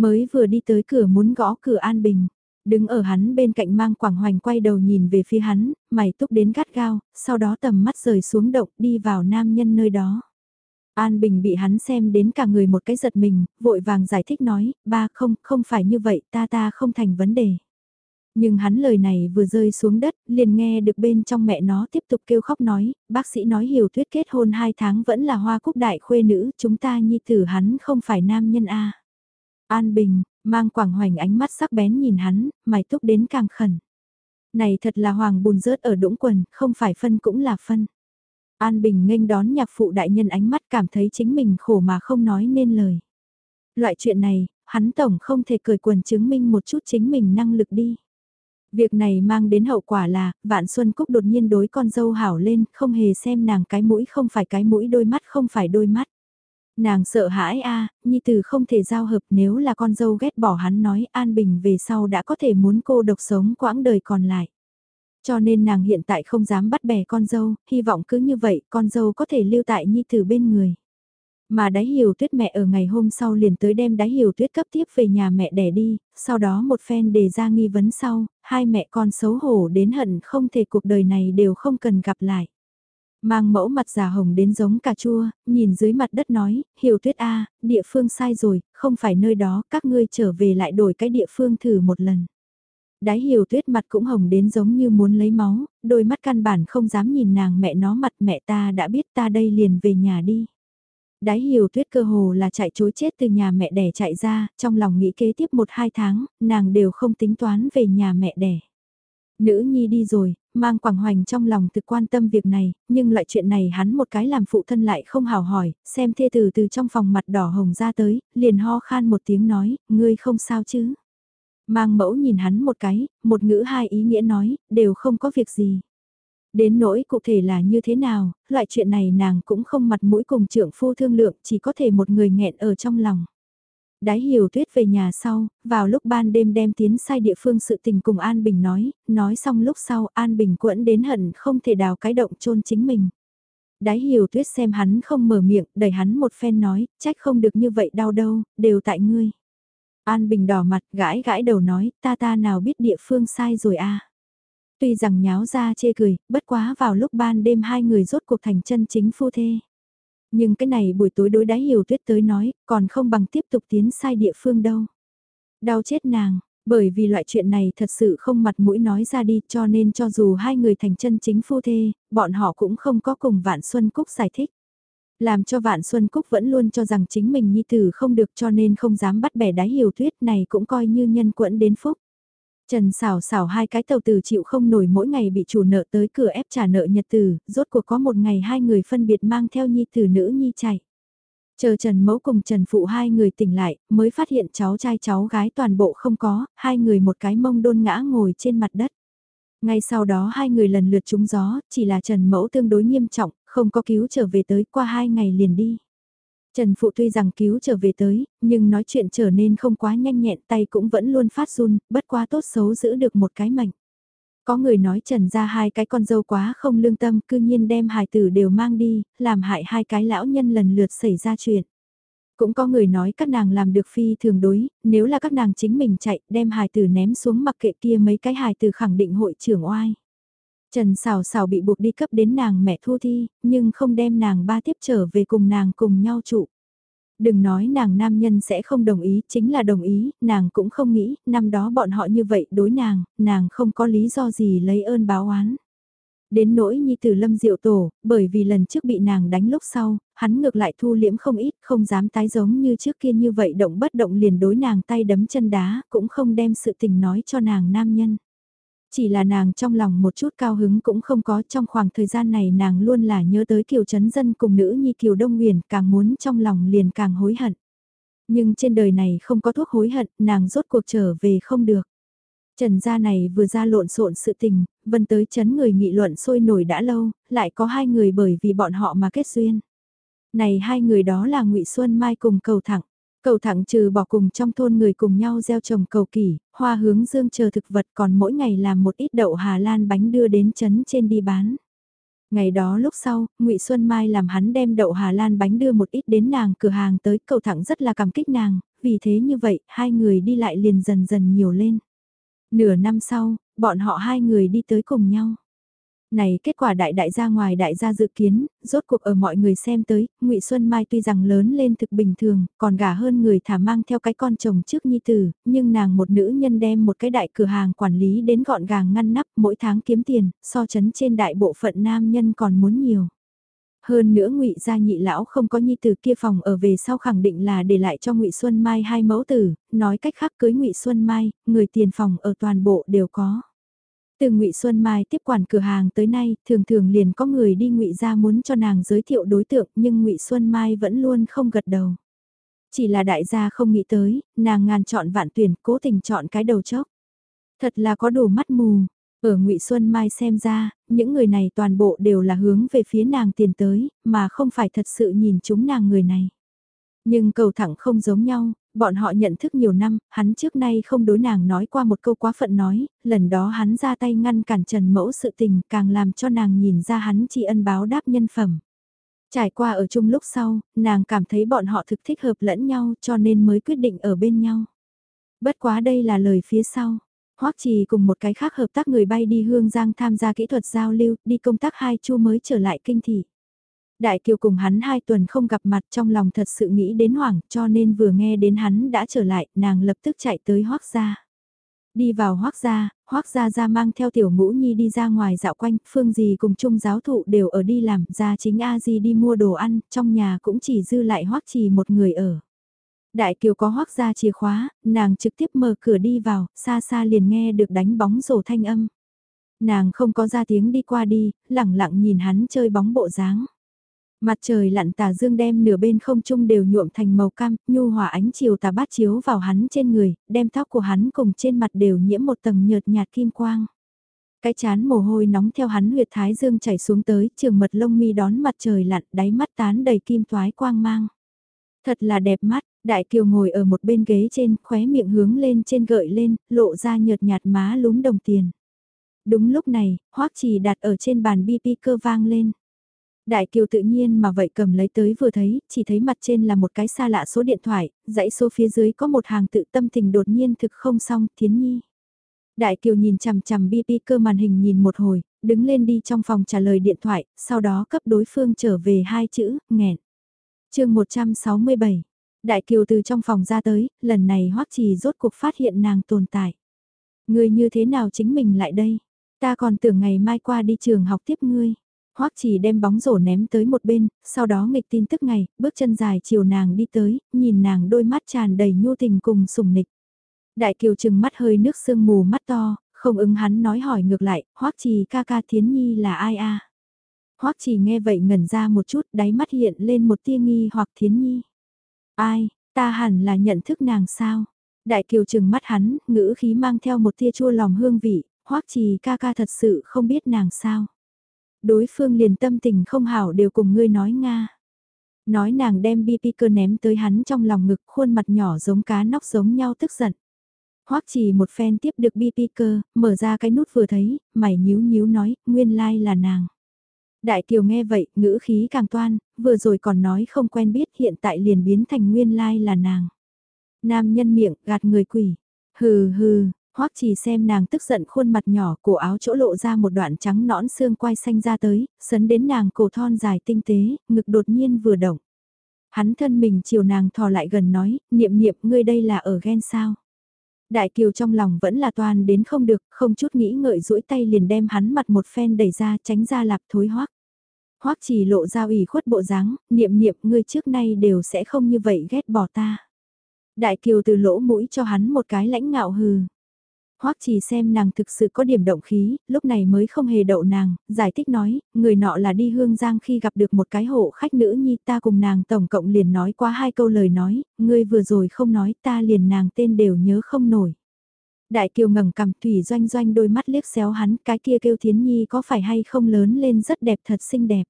Mới vừa đi tới cửa muốn gõ cửa an bình. Đứng ở hắn bên cạnh mang quảng hoành quay đầu nhìn về phía hắn, mày túc đến gắt gao, sau đó tầm mắt rời xuống động đi vào nam nhân nơi đó. An Bình bị hắn xem đến cả người một cái giật mình, vội vàng giải thích nói, ba không, không phải như vậy, ta ta không thành vấn đề. Nhưng hắn lời này vừa rơi xuống đất, liền nghe được bên trong mẹ nó tiếp tục kêu khóc nói, bác sĩ nói hiểu thuyết kết hôn 2 tháng vẫn là hoa cúc đại khuê nữ, chúng ta nhi tử hắn không phải nam nhân A. An Bình, mang quảng hoành ánh mắt sắc bén nhìn hắn, mày túc đến càng khẩn. Này thật là hoàng bùn rớt ở đũng quần, không phải phân cũng là phân. An Bình nghênh đón nhạc phụ đại nhân ánh mắt cảm thấy chính mình khổ mà không nói nên lời. Loại chuyện này, hắn tổng không thể cười quần chứng minh một chút chính mình năng lực đi. Việc này mang đến hậu quả là, Vạn Xuân Cúc đột nhiên đối con dâu hảo lên, không hề xem nàng cái mũi không phải cái mũi đôi mắt không phải đôi mắt. Nàng sợ hãi a Nhi Tử không thể giao hợp nếu là con dâu ghét bỏ hắn nói An Bình về sau đã có thể muốn cô độc sống quãng đời còn lại. Cho nên nàng hiện tại không dám bắt bè con dâu, hy vọng cứ như vậy con dâu có thể lưu tại Nhi Tử bên người. Mà đáy hiểu tuyết mẹ ở ngày hôm sau liền tới đem đáy hiểu tuyết cấp tiếp về nhà mẹ đẻ đi, sau đó một phen đề ra nghi vấn sau, hai mẹ con xấu hổ đến hận không thể cuộc đời này đều không cần gặp lại. Mang mẫu mặt già hồng đến giống cà chua, nhìn dưới mặt đất nói, hiểu tuyết A, địa phương sai rồi, không phải nơi đó, các ngươi trở về lại đổi cái địa phương thử một lần. Đái hiểu tuyết mặt cũng hồng đến giống như muốn lấy máu, đôi mắt căn bản không dám nhìn nàng mẹ nó mặt mẹ ta đã biết ta đây liền về nhà đi. Đái hiểu tuyết cơ hồ là chạy chối chết từ nhà mẹ đẻ chạy ra, trong lòng nghĩ kế tiếp một hai tháng, nàng đều không tính toán về nhà mẹ đẻ. Nữ nhi đi rồi, mang Quảng Hoành trong lòng thực quan tâm việc này, nhưng loại chuyện này hắn một cái làm phụ thân lại không hào hỏi, xem thê từ từ trong phòng mặt đỏ hồng ra tới, liền ho khan một tiếng nói, ngươi không sao chứ. Mang mẫu nhìn hắn một cái, một ngữ hai ý nghĩa nói, đều không có việc gì. Đến nỗi cụ thể là như thế nào, loại chuyện này nàng cũng không mặt mũi cùng trưởng phu thương lượng, chỉ có thể một người nghẹn ở trong lòng. Đái hiểu tuyết về nhà sau, vào lúc ban đêm đem tiến sai địa phương sự tình cùng An Bình nói, nói xong lúc sau An Bình quẫn đến hận không thể đào cái động chôn chính mình. Đái hiểu tuyết xem hắn không mở miệng, đẩy hắn một phen nói, trách không được như vậy đau đâu, đều tại ngươi. An Bình đỏ mặt, gãi gãi đầu nói, ta ta nào biết địa phương sai rồi à. Tuy rằng nháo ra chê cười, bất quá vào lúc ban đêm hai người rốt cuộc thành chân chính phu thê. Nhưng cái này buổi tối đối đáy hiểu tuyết tới nói, còn không bằng tiếp tục tiến sai địa phương đâu. Đau chết nàng, bởi vì loại chuyện này thật sự không mặt mũi nói ra đi cho nên cho dù hai người thành chân chính phu thê, bọn họ cũng không có cùng Vạn Xuân Cúc giải thích. Làm cho Vạn Xuân Cúc vẫn luôn cho rằng chính mình nhi tử không được cho nên không dám bắt bẻ đáy hiểu tuyết này cũng coi như nhân quẫn đến phúc. Trần xảo xảo hai cái tàu từ chịu không nổi mỗi ngày bị chủ nợ tới cửa ép trả nợ nhật tử, rốt cuộc có một ngày hai người phân biệt mang theo nhi tử nữ nhi chạy. Chờ Trần Mẫu cùng Trần Phụ hai người tỉnh lại, mới phát hiện cháu trai cháu gái toàn bộ không có, hai người một cái mông đôn ngã ngồi trên mặt đất. Ngay sau đó hai người lần lượt trúng gió, chỉ là Trần Mẫu tương đối nghiêm trọng, không có cứu trở về tới qua hai ngày liền đi. Trần Phụ tuy rằng cứu trở về tới, nhưng nói chuyện trở nên không quá nhanh nhẹn tay cũng vẫn luôn phát run, bất quá tốt xấu giữ được một cái mệnh. Có người nói Trần ra hai cái con dâu quá không lương tâm cư nhiên đem hài tử đều mang đi, làm hại hai cái lão nhân lần lượt xảy ra chuyện. Cũng có người nói các nàng làm được phi thường đối, nếu là các nàng chính mình chạy đem hài tử ném xuống mặc kệ kia mấy cái hài tử khẳng định hội trưởng oai. Trần xào xào bị buộc đi cấp đến nàng mẹ thu thi, nhưng không đem nàng ba tiếp trở về cùng nàng cùng nhau trụ. Đừng nói nàng nam nhân sẽ không đồng ý, chính là đồng ý, nàng cũng không nghĩ, năm đó bọn họ như vậy đối nàng, nàng không có lý do gì lấy ơn báo oán. Đến nỗi nhi tử lâm diệu tổ, bởi vì lần trước bị nàng đánh lúc sau, hắn ngược lại thu liễm không ít, không dám tái giống như trước kia như vậy động bất động liền đối nàng tay đấm chân đá, cũng không đem sự tình nói cho nàng nam nhân. Chỉ là nàng trong lòng một chút cao hứng cũng không có trong khoảng thời gian này nàng luôn là nhớ tới Kiều Trấn Dân cùng nữ nhi Kiều Đông Nguyền càng muốn trong lòng liền càng hối hận. Nhưng trên đời này không có thuốc hối hận, nàng rốt cuộc trở về không được. Trần gia này vừa ra lộn xộn sự tình, vân tới chấn người nghị luận sôi nổi đã lâu, lại có hai người bởi vì bọn họ mà kết duyên. Này hai người đó là ngụy Xuân Mai cùng cầu thẳng. Cầu thẳng trừ bỏ cùng trong thôn người cùng nhau gieo trồng cầu kỳ, hoa hướng dương chờ thực vật còn mỗi ngày làm một ít đậu Hà Lan bánh đưa đến chấn trên đi bán. Ngày đó lúc sau, ngụy Xuân Mai làm hắn đem đậu Hà Lan bánh đưa một ít đến nàng cửa hàng tới cầu thẳng rất là cảm kích nàng, vì thế như vậy hai người đi lại liền dần dần nhiều lên. Nửa năm sau, bọn họ hai người đi tới cùng nhau. Này kết quả đại đại gia ngoài đại gia dự kiến, rốt cuộc ở mọi người xem tới, ngụy Xuân Mai tuy rằng lớn lên thực bình thường, còn gả hơn người thả mang theo cái con chồng trước nhi tử, nhưng nàng một nữ nhân đem một cái đại cửa hàng quản lý đến gọn gàng ngăn nắp mỗi tháng kiếm tiền, so chấn trên đại bộ phận nam nhân còn muốn nhiều. Hơn nữa ngụy gia nhị lão không có nhi tử kia phòng ở về sau khẳng định là để lại cho ngụy Xuân Mai hai mẫu tử, nói cách khác cưới ngụy Xuân Mai, người tiền phòng ở toàn bộ đều có. Từ Ngụy Xuân Mai tiếp quản cửa hàng tới nay, thường thường liền có người đi Ngụy gia muốn cho nàng giới thiệu đối tượng, nhưng Ngụy Xuân Mai vẫn luôn không gật đầu. Chỉ là đại gia không nghĩ tới, nàng ngàn chọn vạn tuyển, cố tình chọn cái đầu chốc. Thật là có đủ mắt mù. Ở Ngụy Xuân Mai xem ra, những người này toàn bộ đều là hướng về phía nàng tiền tới, mà không phải thật sự nhìn chúng nàng người này. Nhưng cầu thẳng không giống nhau, bọn họ nhận thức nhiều năm, hắn trước nay không đối nàng nói qua một câu quá phận nói, lần đó hắn ra tay ngăn cản Trần Mẫu sự tình càng làm cho nàng nhìn ra hắn tri ân báo đáp nhân phẩm. Trải qua ở chung lúc sau, nàng cảm thấy bọn họ thực thích hợp lẫn nhau cho nên mới quyết định ở bên nhau. Bất quá đây là lời phía sau. Hoắc Trì cùng một cái khác hợp tác người bay đi Hương Giang tham gia kỹ thuật giao lưu, đi công tác hai chu mới trở lại kinh thị. Đại Kiều cùng hắn hai tuần không gặp mặt trong lòng thật sự nghĩ đến hoảng cho nên vừa nghe đến hắn đã trở lại nàng lập tức chạy tới hoác gia. Đi vào hoác gia, hoác gia ra mang theo tiểu ngũ nhi đi ra ngoài dạo quanh, phương gì cùng chung giáo thụ đều ở đi làm, ra chính A Di đi mua đồ ăn, trong nhà cũng chỉ dư lại hoác trì một người ở. Đại Kiều có hoác gia chìa khóa, nàng trực tiếp mở cửa đi vào, xa xa liền nghe được đánh bóng rổ thanh âm. Nàng không có ra tiếng đi qua đi, lẳng lặng nhìn hắn chơi bóng bộ dáng. Mặt trời lặn tà dương đem nửa bên không trung đều nhuộm thành màu cam, nhu hòa ánh chiều tà bát chiếu vào hắn trên người, đem tóc của hắn cùng trên mặt đều nhiễm một tầng nhợt nhạt kim quang. Cái chán mồ hôi nóng theo hắn huyệt thái dương chảy xuống tới, trường mật lông mi đón mặt trời lặn, đáy mắt tán đầy kim toái quang mang. Thật là đẹp mắt, đại kiều ngồi ở một bên ghế trên, khóe miệng hướng lên trên gợi lên, lộ ra nhợt nhạt má lúm đồng tiền. Đúng lúc này, hoắc trì đặt ở trên bàn bi cơ vang lên. Đại Kiều tự nhiên mà vậy cầm lấy tới vừa thấy, chỉ thấy mặt trên là một cái xa lạ số điện thoại, dãy số phía dưới có một hàng tự tâm tình đột nhiên thực không xong, Thiến Nhi. Đại Kiều nhìn chằm chằm BP cơ màn hình nhìn một hồi, đứng lên đi trong phòng trả lời điện thoại, sau đó cấp đối phương trở về hai chữ, nghẹn. chương 167, Đại Kiều từ trong phòng ra tới, lần này Hoắc Trì rốt cuộc phát hiện nàng tồn tại. Người như thế nào chính mình lại đây? Ta còn tưởng ngày mai qua đi trường học tiếp ngươi. Hoắc chỉ đem bóng rổ ném tới một bên, sau đó nghịch tin tức ngày, bước chân dài chiều nàng đi tới, nhìn nàng đôi mắt tràn đầy nhu tình cùng sùng nịch. Đại kiều trừng mắt hơi nước sương mù mắt to, không ứng hắn nói hỏi ngược lại, Hoắc chỉ ca ca thiến nhi là ai a? Hoắc chỉ nghe vậy ngẩn ra một chút, đáy mắt hiện lên một tia nghi hoặc thiến nhi. Ai, ta hẳn là nhận thức nàng sao? Đại kiều trừng mắt hắn, ngữ khí mang theo một tia chua lòng hương vị, Hoắc trì ca ca thật sự không biết nàng sao. Đối phương liền tâm tình không hảo đều cùng ngươi nói Nga. Nói nàng đem BP cơ ném tới hắn trong lòng ngực khuôn mặt nhỏ giống cá nóc giống nhau tức giận. Hoắc chỉ một phen tiếp được BP cơ, mở ra cái nút vừa thấy, mày nhíu nhíu nói, nguyên lai like là nàng. Đại Kiều nghe vậy, ngữ khí càng toan, vừa rồi còn nói không quen biết hiện tại liền biến thành nguyên lai like là nàng. Nam nhân miệng, gạt người quỷ. Hừ hừ, Hoắc chỉ xem nàng tức giận khuôn mặt nhỏ, cổ áo chỗ lộ ra một đoạn trắng nõn xương quai xanh ra tới, sấn đến nàng cổ thon dài tinh tế, ngực đột nhiên vừa động. Hắn thân mình chiều nàng thò lại gần nói, niệm niệm ngươi đây là ở ghen sao. Đại kiều trong lòng vẫn là toàn đến không được, không chút nghĩ ngợi duỗi tay liền đem hắn mặt một phen đẩy ra tránh ra lạp thối hoắc. Hoắc chỉ lộ ra ủy khuất bộ dáng, niệm niệm ngươi trước nay đều sẽ không như vậy ghét bỏ ta. Đại kiều từ lỗ mũi cho hắn một cái lãnh ngạo hừ. Hoắc chỉ xem nàng thực sự có điểm động khí, lúc này mới không hề đậu nàng, giải thích nói, người nọ là đi hương giang khi gặp được một cái hộ khách nữ nhi ta cùng nàng tổng cộng liền nói qua hai câu lời nói, ngươi vừa rồi không nói ta liền nàng tên đều nhớ không nổi. Đại kiều ngẩng cằm thủy doanh doanh đôi mắt liếc xéo hắn, cái kia kêu thiến nhi có phải hay không lớn lên rất đẹp thật xinh đẹp.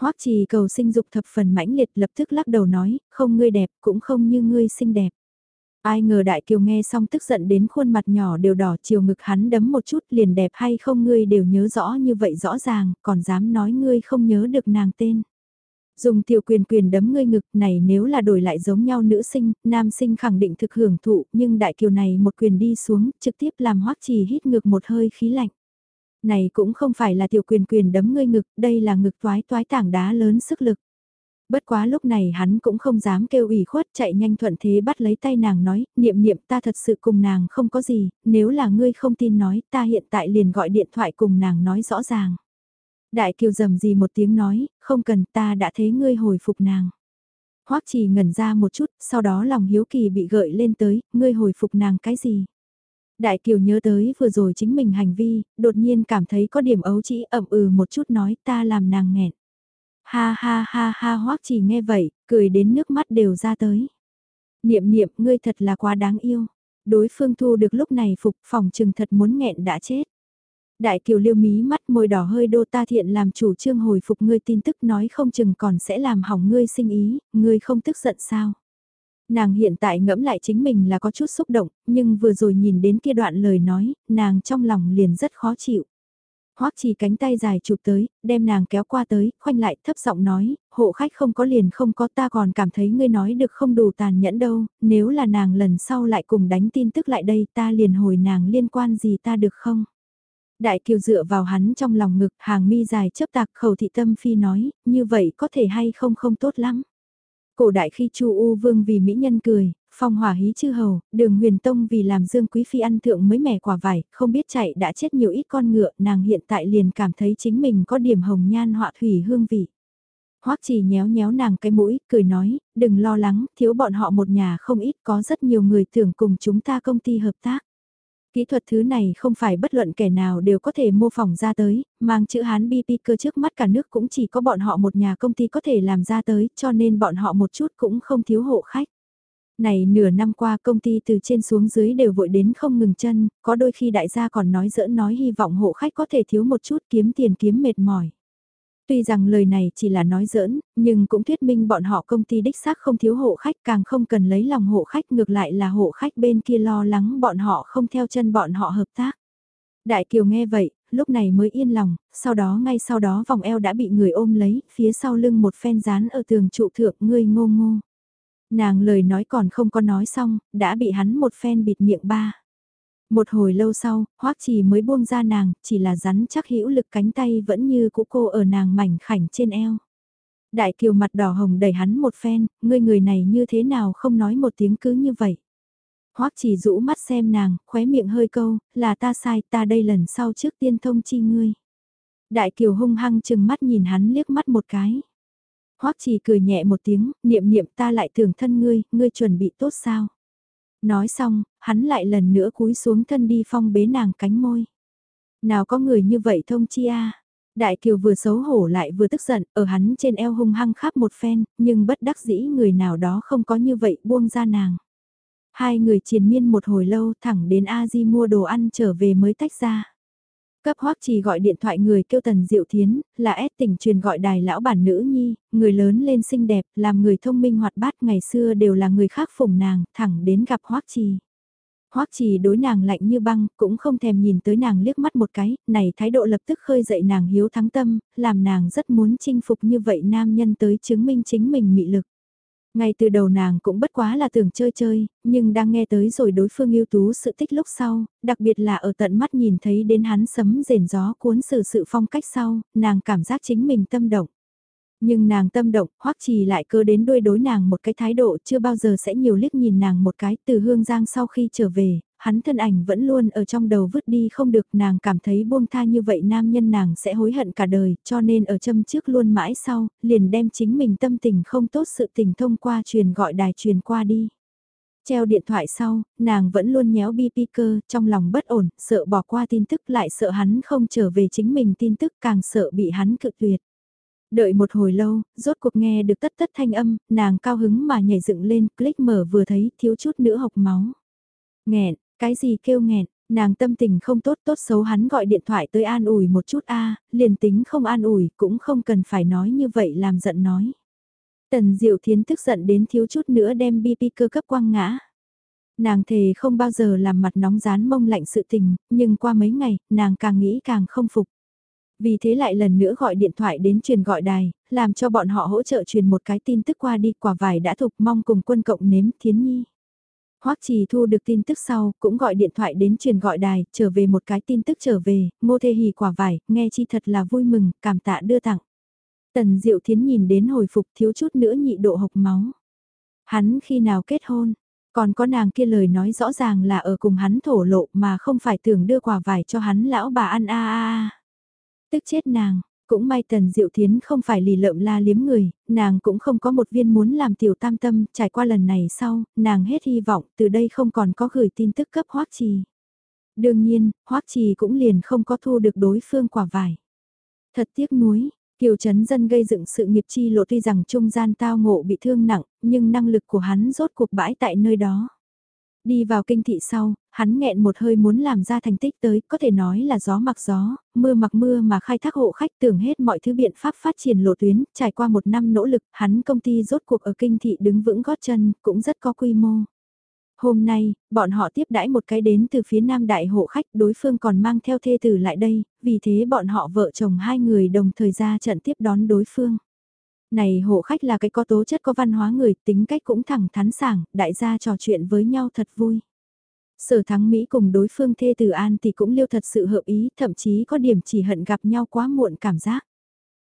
Hoắc trì cầu sinh dục thập phần mãnh liệt lập tức lắc đầu nói, không ngươi đẹp cũng không như ngươi xinh đẹp. Ai ngờ đại kiều nghe xong tức giận đến khuôn mặt nhỏ đều đỏ chiều ngực hắn đấm một chút liền đẹp hay không ngươi đều nhớ rõ như vậy rõ ràng, còn dám nói ngươi không nhớ được nàng tên. Dùng tiểu quyền quyền đấm ngươi ngực này nếu là đổi lại giống nhau nữ sinh, nam sinh khẳng định thực hưởng thụ, nhưng đại kiều này một quyền đi xuống, trực tiếp làm hoắc trì hít ngực một hơi khí lạnh. Này cũng không phải là tiểu quyền quyền đấm ngươi ngực, đây là ngực toái toái tảng đá lớn sức lực. Bất quá lúc này hắn cũng không dám kêu ủy khuất chạy nhanh thuận thế bắt lấy tay nàng nói, niệm niệm ta thật sự cùng nàng không có gì, nếu là ngươi không tin nói ta hiện tại liền gọi điện thoại cùng nàng nói rõ ràng. Đại kiều dầm gì một tiếng nói, không cần ta đã thấy ngươi hồi phục nàng. Hoắc chỉ ngẩn ra một chút, sau đó lòng hiếu kỳ bị gợi lên tới, ngươi hồi phục nàng cái gì? Đại kiều nhớ tới vừa rồi chính mình hành vi, đột nhiên cảm thấy có điểm ấu chỉ ẩm ừ một chút nói ta làm nàng nghẹn. Ha ha ha ha hoắc chỉ nghe vậy, cười đến nước mắt đều ra tới. Niệm niệm ngươi thật là quá đáng yêu. Đối phương thu được lúc này phục phòng trừng thật muốn nghẹn đã chết. Đại kiều liêu mí mắt môi đỏ hơi đô ta thiện làm chủ trương hồi phục ngươi tin tức nói không chừng còn sẽ làm hỏng ngươi sinh ý, ngươi không tức giận sao. Nàng hiện tại ngẫm lại chính mình là có chút xúc động, nhưng vừa rồi nhìn đến kia đoạn lời nói, nàng trong lòng liền rất khó chịu. Hoắc chỉ cánh tay dài chụp tới, đem nàng kéo qua tới, khoanh lại thấp giọng nói, hộ khách không có liền không có ta còn cảm thấy ngươi nói được không đủ tàn nhẫn đâu, nếu là nàng lần sau lại cùng đánh tin tức lại đây ta liền hồi nàng liên quan gì ta được không? Đại kiều dựa vào hắn trong lòng ngực hàng mi dài chấp tạc khẩu thị tâm phi nói, như vậy có thể hay không không tốt lắm. Cổ đại khi Chu U Vương vì mỹ nhân cười, phong hỏa hí chư hầu, đường huyền tông vì làm dương quý phi ăn thượng mới mẻ quả vải, không biết chạy đã chết nhiều ít con ngựa, nàng hiện tại liền cảm thấy chính mình có điểm hồng nhan họa thủy hương vị. Hoắc chỉ nhéo nhéo nàng cái mũi, cười nói, đừng lo lắng, thiếu bọn họ một nhà không ít có rất nhiều người tưởng cùng chúng ta công ty hợp tác. Kỹ thuật thứ này không phải bất luận kẻ nào đều có thể mô phỏng ra tới, mang chữ Hán BP cơ trước mắt cả nước cũng chỉ có bọn họ một nhà công ty có thể làm ra tới, cho nên bọn họ một chút cũng không thiếu hộ khách. Này nửa năm qua công ty từ trên xuống dưới đều vội đến không ngừng chân, có đôi khi đại gia còn nói dỡ nói hy vọng hộ khách có thể thiếu một chút kiếm tiền kiếm mệt mỏi. Tuy rằng lời này chỉ là nói giỡn, nhưng cũng thuyết minh bọn họ công ty đích xác không thiếu hộ khách càng không cần lấy lòng hộ khách ngược lại là hộ khách bên kia lo lắng bọn họ không theo chân bọn họ hợp tác. Đại Kiều nghe vậy, lúc này mới yên lòng, sau đó ngay sau đó vòng eo đã bị người ôm lấy, phía sau lưng một phen dán ở tường trụ thượng ngươi ngô ngô. Nàng lời nói còn không có nói xong, đã bị hắn một phen bịt miệng ba. Một hồi lâu sau, hoắc trì mới buông ra nàng, chỉ là rắn chắc hữu lực cánh tay vẫn như cũ cô ở nàng mảnh khảnh trên eo. Đại kiều mặt đỏ hồng đẩy hắn một phen, ngươi người này như thế nào không nói một tiếng cứ như vậy. Hoắc chỉ rũ mắt xem nàng, khóe miệng hơi câu, là ta sai, ta đây lần sau trước tiên thông chi ngươi. Đại kiều hung hăng chừng mắt nhìn hắn liếc mắt một cái. Hoắc chỉ cười nhẹ một tiếng, niệm niệm ta lại tưởng thân ngươi, ngươi chuẩn bị tốt sao? Nói xong, hắn lại lần nữa cúi xuống thân đi phong bế nàng cánh môi. Nào có người như vậy thông chi a Đại Kiều vừa xấu hổ lại vừa tức giận, ở hắn trên eo hung hăng khắp một phen, nhưng bất đắc dĩ người nào đó không có như vậy buông ra nàng. Hai người triền miên một hồi lâu thẳng đến A Di mua đồ ăn trở về mới tách ra. Cấp hoắc trì gọi điện thoại người kêu Tần Diệu Thiến, là S tỉnh truyền gọi đài lão bản nữ nhi, người lớn lên xinh đẹp, làm người thông minh hoạt bát ngày xưa đều là người khác phụng nàng, thẳng đến gặp hoắc trì. Hoắc trì đối nàng lạnh như băng, cũng không thèm nhìn tới nàng liếc mắt một cái, này thái độ lập tức khơi dậy nàng hiếu thắng tâm, làm nàng rất muốn chinh phục như vậy nam nhân tới chứng minh chính mình mị lực. Ngay từ đầu nàng cũng bất quá là tưởng chơi chơi, nhưng đang nghe tới rồi đối phương yêu tú sự tích lúc sau, đặc biệt là ở tận mắt nhìn thấy đến hắn sấm rền gió cuốn xử sự phong cách sau, nàng cảm giác chính mình tâm động. Nhưng nàng tâm động, hoắc trì lại cơ đến đuôi đối nàng một cái thái độ chưa bao giờ sẽ nhiều liếc nhìn nàng một cái từ hương giang sau khi trở về, hắn thân ảnh vẫn luôn ở trong đầu vứt đi không được nàng cảm thấy buông tha như vậy nam nhân nàng sẽ hối hận cả đời cho nên ở châm trước luôn mãi sau, liền đem chính mình tâm tình không tốt sự tình thông qua truyền gọi đài truyền qua đi. Treo điện thoại sau, nàng vẫn luôn nhéo bi cơ, trong lòng bất ổn, sợ bỏ qua tin tức lại sợ hắn không trở về chính mình tin tức càng sợ bị hắn cự tuyệt. Đợi một hồi lâu, rốt cuộc nghe được tất tất thanh âm, nàng cao hứng mà nhảy dựng lên, click mở vừa thấy, thiếu chút nữa học máu. Nghẹn, cái gì kêu nghẹn, nàng tâm tình không tốt tốt xấu hắn gọi điện thoại tới an ủi một chút a liền tính không an ủi cũng không cần phải nói như vậy làm giận nói. Tần Diệu Thiến tức giận đến thiếu chút nữa đem BP cơ cấp quăng ngã. Nàng thề không bao giờ làm mặt nóng rán mông lạnh sự tình, nhưng qua mấy ngày, nàng càng nghĩ càng không phục. Vì thế lại lần nữa gọi điện thoại đến truyền gọi đài, làm cho bọn họ hỗ trợ truyền một cái tin tức qua đi quả vải đã thục mong cùng quân cộng nếm thiến nhi. Hoắc Trì thu được tin tức sau, cũng gọi điện thoại đến truyền gọi đài, trở về một cái tin tức trở về, ngô thê hỉ quả vải, nghe chi thật là vui mừng, cảm tạ đưa tặng. Tần Diệu Thiến nhìn đến hồi phục thiếu chút nữa nhị độ hộc máu. Hắn khi nào kết hôn, còn có nàng kia lời nói rõ ràng là ở cùng hắn thổ lộ mà không phải tưởng đưa quả vải cho hắn lão bà ăn a a a. Tức chết nàng, cũng may Tần Diệu Thiến không phải lì lợm la liếm người, nàng cũng không có một viên muốn làm tiểu tam tâm, trải qua lần này sau, nàng hết hy vọng từ đây không còn có gửi tin tức cấp Hoắc Trì. Đương nhiên, Hoắc Trì cũng liền không có thu được đối phương quả vải. Thật tiếc nuối, Kiều Trấn Dân gây dựng sự nghiệp chi lộ tuy rằng trung gian tao ngộ bị thương nặng, nhưng năng lực của hắn rốt cuộc bãi tại nơi đó. Đi vào kinh thị sau, hắn nghẹn một hơi muốn làm ra thành tích tới, có thể nói là gió mặc gió, mưa mặc mưa mà khai thác hộ khách tưởng hết mọi thứ biện pháp phát triển lộ tuyến, trải qua một năm nỗ lực, hắn công ty rốt cuộc ở kinh thị đứng vững gót chân, cũng rất có quy mô. Hôm nay, bọn họ tiếp đãi một cái đến từ phía nam đại hộ khách, đối phương còn mang theo thê tử lại đây, vì thế bọn họ vợ chồng hai người đồng thời ra trận tiếp đón đối phương. Này hộ khách là cái có tố chất có văn hóa người, tính cách cũng thẳng thắn sảng, đại gia trò chuyện với nhau thật vui. Sở thắng Mỹ cùng đối phương thê từ An thì cũng liêu thật sự hợp ý, thậm chí có điểm chỉ hận gặp nhau quá muộn cảm giác.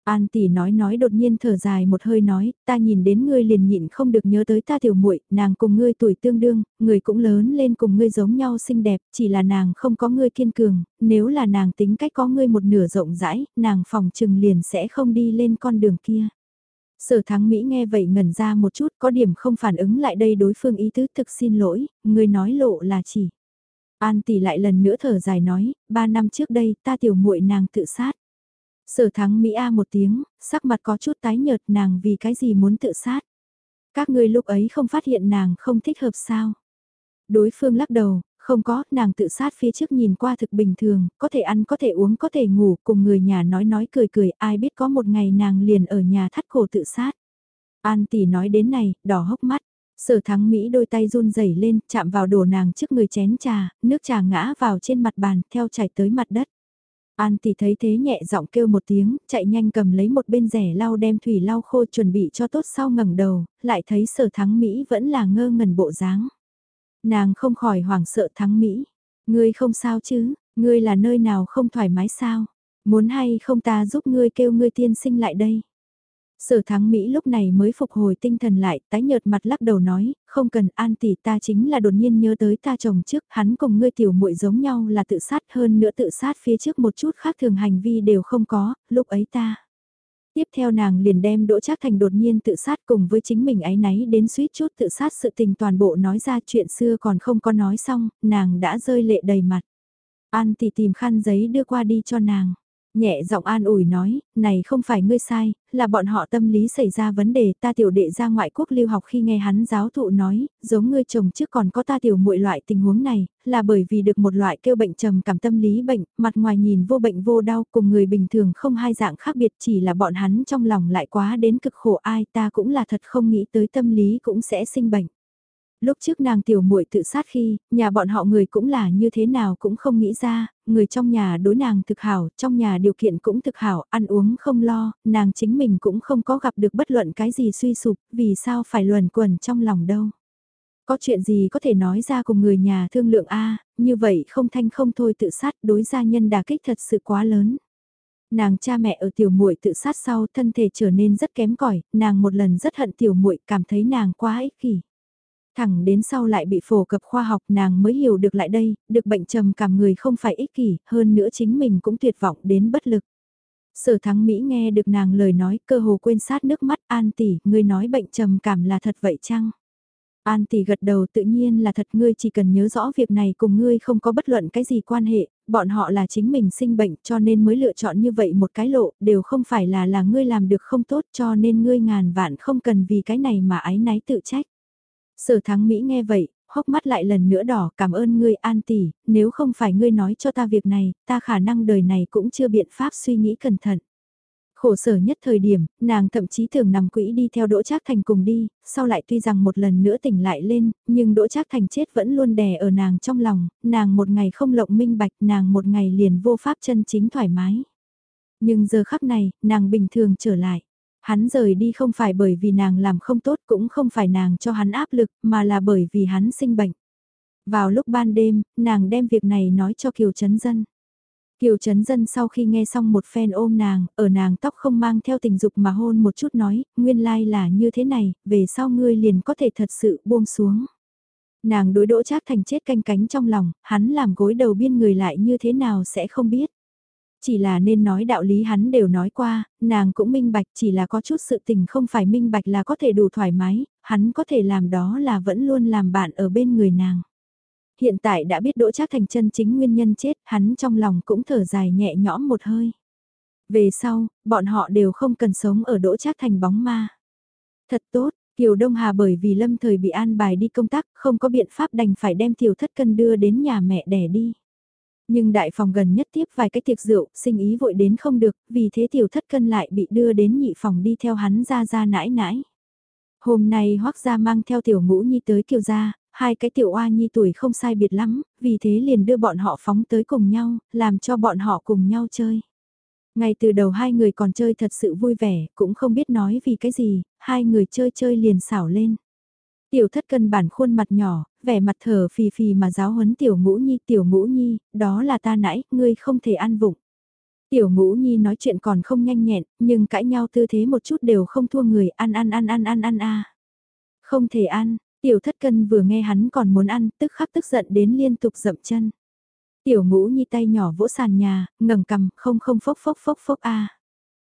An tỷ nói nói đột nhiên thở dài một hơi nói, ta nhìn đến ngươi liền nhịn không được nhớ tới ta tiểu muội, nàng cùng ngươi tuổi tương đương, người cũng lớn lên cùng ngươi giống nhau xinh đẹp, chỉ là nàng không có ngươi kiên cường, nếu là nàng tính cách có ngươi một nửa rộng rãi, nàng phòng trừng liền sẽ không đi lên con đường kia. Sở thắng Mỹ nghe vậy ngẩn ra một chút có điểm không phản ứng lại đây đối phương ý tứ thực xin lỗi, người nói lộ là chỉ. An tỷ lại lần nữa thở dài nói, ba năm trước đây ta tiểu muội nàng tự sát. Sở thắng Mỹ A một tiếng, sắc mặt có chút tái nhợt nàng vì cái gì muốn tự sát. Các ngươi lúc ấy không phát hiện nàng không thích hợp sao. Đối phương lắc đầu, không có, nàng tự sát phía trước nhìn qua thực bình thường, có thể ăn, có thể uống, có thể ngủ, cùng người nhà nói nói cười cười, ai biết có một ngày nàng liền ở nhà thắt cổ tự sát. An tỷ nói đến này, đỏ hốc mắt, sở thắng Mỹ đôi tay run rẩy lên, chạm vào đổ nàng trước người chén trà, nước trà ngã vào trên mặt bàn, theo chảy tới mặt đất. An tỷ thấy thế nhẹ giọng kêu một tiếng, chạy nhanh cầm lấy một bên rẻ lau đem thủy lau khô chuẩn bị cho tốt sau ngẩng đầu, lại thấy sở thắng Mỹ vẫn là ngơ ngẩn bộ dáng. Nàng không khỏi hoảng sợ thắng Mỹ. Ngươi không sao chứ, ngươi là nơi nào không thoải mái sao? Muốn hay không ta giúp ngươi kêu ngươi tiên sinh lại đây? Sở thắng Mỹ lúc này mới phục hồi tinh thần lại, tái nhợt mặt lắc đầu nói, không cần an tỷ ta chính là đột nhiên nhớ tới ta chồng trước, hắn cùng ngươi tiểu muội giống nhau là tự sát hơn nữa tự sát phía trước một chút khác thường hành vi đều không có, lúc ấy ta. Tiếp theo nàng liền đem Đỗ Trác Thành đột nhiên tự sát cùng với chính mình ấy náy đến suýt chút tự sát sự tình toàn bộ nói ra chuyện xưa còn không có nói xong, nàng đã rơi lệ đầy mặt. An thì tìm khăn giấy đưa qua đi cho nàng. Nhẹ giọng an ủi nói, này không phải ngươi sai, là bọn họ tâm lý xảy ra vấn đề ta tiểu đệ ra ngoại quốc lưu học khi nghe hắn giáo thụ nói, giống ngươi chồng trước còn có ta tiểu muội loại tình huống này, là bởi vì được một loại kêu bệnh trầm cảm tâm lý bệnh, mặt ngoài nhìn vô bệnh vô đau cùng người bình thường không hai dạng khác biệt chỉ là bọn hắn trong lòng lại quá đến cực khổ ai ta cũng là thật không nghĩ tới tâm lý cũng sẽ sinh bệnh. Lúc trước nàng tiểu muội tự sát khi, nhà bọn họ người cũng là như thế nào cũng không nghĩ ra, người trong nhà đối nàng thực hảo, trong nhà điều kiện cũng thực hảo, ăn uống không lo, nàng chính mình cũng không có gặp được bất luận cái gì suy sụp, vì sao phải luẩn quẩn trong lòng đâu. Có chuyện gì có thể nói ra cùng người nhà thương lượng A, như vậy không thanh không thôi tự sát đối gia nhân đà kích thật sự quá lớn nàng cha mẹ ở tiểu muội tự sát sau thân thể trở nên rất kém cỏi nàng một lần rất hận tiểu muội cảm thấy nàng quá ích kỷ Thẳng đến sau lại bị phổ cập khoa học nàng mới hiểu được lại đây, được bệnh trầm cảm người không phải ích kỷ, hơn nữa chính mình cũng tuyệt vọng đến bất lực. Sở thắng Mỹ nghe được nàng lời nói cơ hồ quên sát nước mắt An tỷ, ngươi nói bệnh trầm cảm là thật vậy chăng? An tỷ gật đầu tự nhiên là thật ngươi chỉ cần nhớ rõ việc này cùng ngươi không có bất luận cái gì quan hệ, bọn họ là chính mình sinh bệnh cho nên mới lựa chọn như vậy một cái lộ, đều không phải là là ngươi làm được không tốt cho nên ngươi ngàn vạn không cần vì cái này mà ái náy tự trách. Sở thắng Mỹ nghe vậy, hốc mắt lại lần nữa đỏ cảm ơn ngươi an tỷ, nếu không phải ngươi nói cho ta việc này, ta khả năng đời này cũng chưa biện pháp suy nghĩ cẩn thận. Khổ sở nhất thời điểm, nàng thậm chí thường nằm quỹ đi theo Đỗ Trác Thành cùng đi, sau lại tuy rằng một lần nữa tỉnh lại lên, nhưng Đỗ Trác Thành chết vẫn luôn đè ở nàng trong lòng, nàng một ngày không lộng minh bạch, nàng một ngày liền vô pháp chân chính thoải mái. Nhưng giờ khắc này, nàng bình thường trở lại. Hắn rời đi không phải bởi vì nàng làm không tốt cũng không phải nàng cho hắn áp lực mà là bởi vì hắn sinh bệnh. Vào lúc ban đêm, nàng đem việc này nói cho Kiều Trấn Dân. Kiều Trấn Dân sau khi nghe xong một phen ôm nàng, ở nàng tóc không mang theo tình dục mà hôn một chút nói, nguyên lai là như thế này, về sau ngươi liền có thể thật sự buông xuống. Nàng đối đỗ chát thành chết canh cánh trong lòng, hắn làm gối đầu biên người lại như thế nào sẽ không biết. Chỉ là nên nói đạo lý hắn đều nói qua, nàng cũng minh bạch chỉ là có chút sự tình không phải minh bạch là có thể đủ thoải mái, hắn có thể làm đó là vẫn luôn làm bạn ở bên người nàng. Hiện tại đã biết Đỗ Trác Thành chân chính nguyên nhân chết, hắn trong lòng cũng thở dài nhẹ nhõm một hơi. Về sau, bọn họ đều không cần sống ở Đỗ Trác Thành bóng ma. Thật tốt, Kiều Đông Hà bởi vì lâm thời bị an bài đi công tác, không có biện pháp đành phải đem tiểu thất cân đưa đến nhà mẹ đẻ đi. Nhưng đại phòng gần nhất tiếp vài cái tiệc rượu, sinh ý vội đến không được, vì thế tiểu thất cân lại bị đưa đến nhị phòng đi theo hắn ra ra nãi nãi. Hôm nay hoắc gia mang theo tiểu ngũ nhi tới kiều gia, hai cái tiểu oa nhi tuổi không sai biệt lắm, vì thế liền đưa bọn họ phóng tới cùng nhau, làm cho bọn họ cùng nhau chơi. Ngay từ đầu hai người còn chơi thật sự vui vẻ, cũng không biết nói vì cái gì, hai người chơi chơi liền xảo lên. Tiểu thất cân bản khuôn mặt nhỏ, vẻ mặt thở phì phì mà giáo huấn tiểu ngũ nhi, tiểu ngũ nhi, đó là ta nãy, ngươi không thể ăn vụng. Tiểu ngũ nhi nói chuyện còn không nhanh nhẹn, nhưng cãi nhau tư thế một chút đều không thua người, ăn ăn ăn ăn ăn ăn a. Không thể ăn, tiểu thất cân vừa nghe hắn còn muốn ăn, tức khắc tức giận đến liên tục dậm chân. Tiểu ngũ nhi tay nhỏ vỗ sàn nhà, ngẩng cầm, không không phốc phốc phốc phốc a.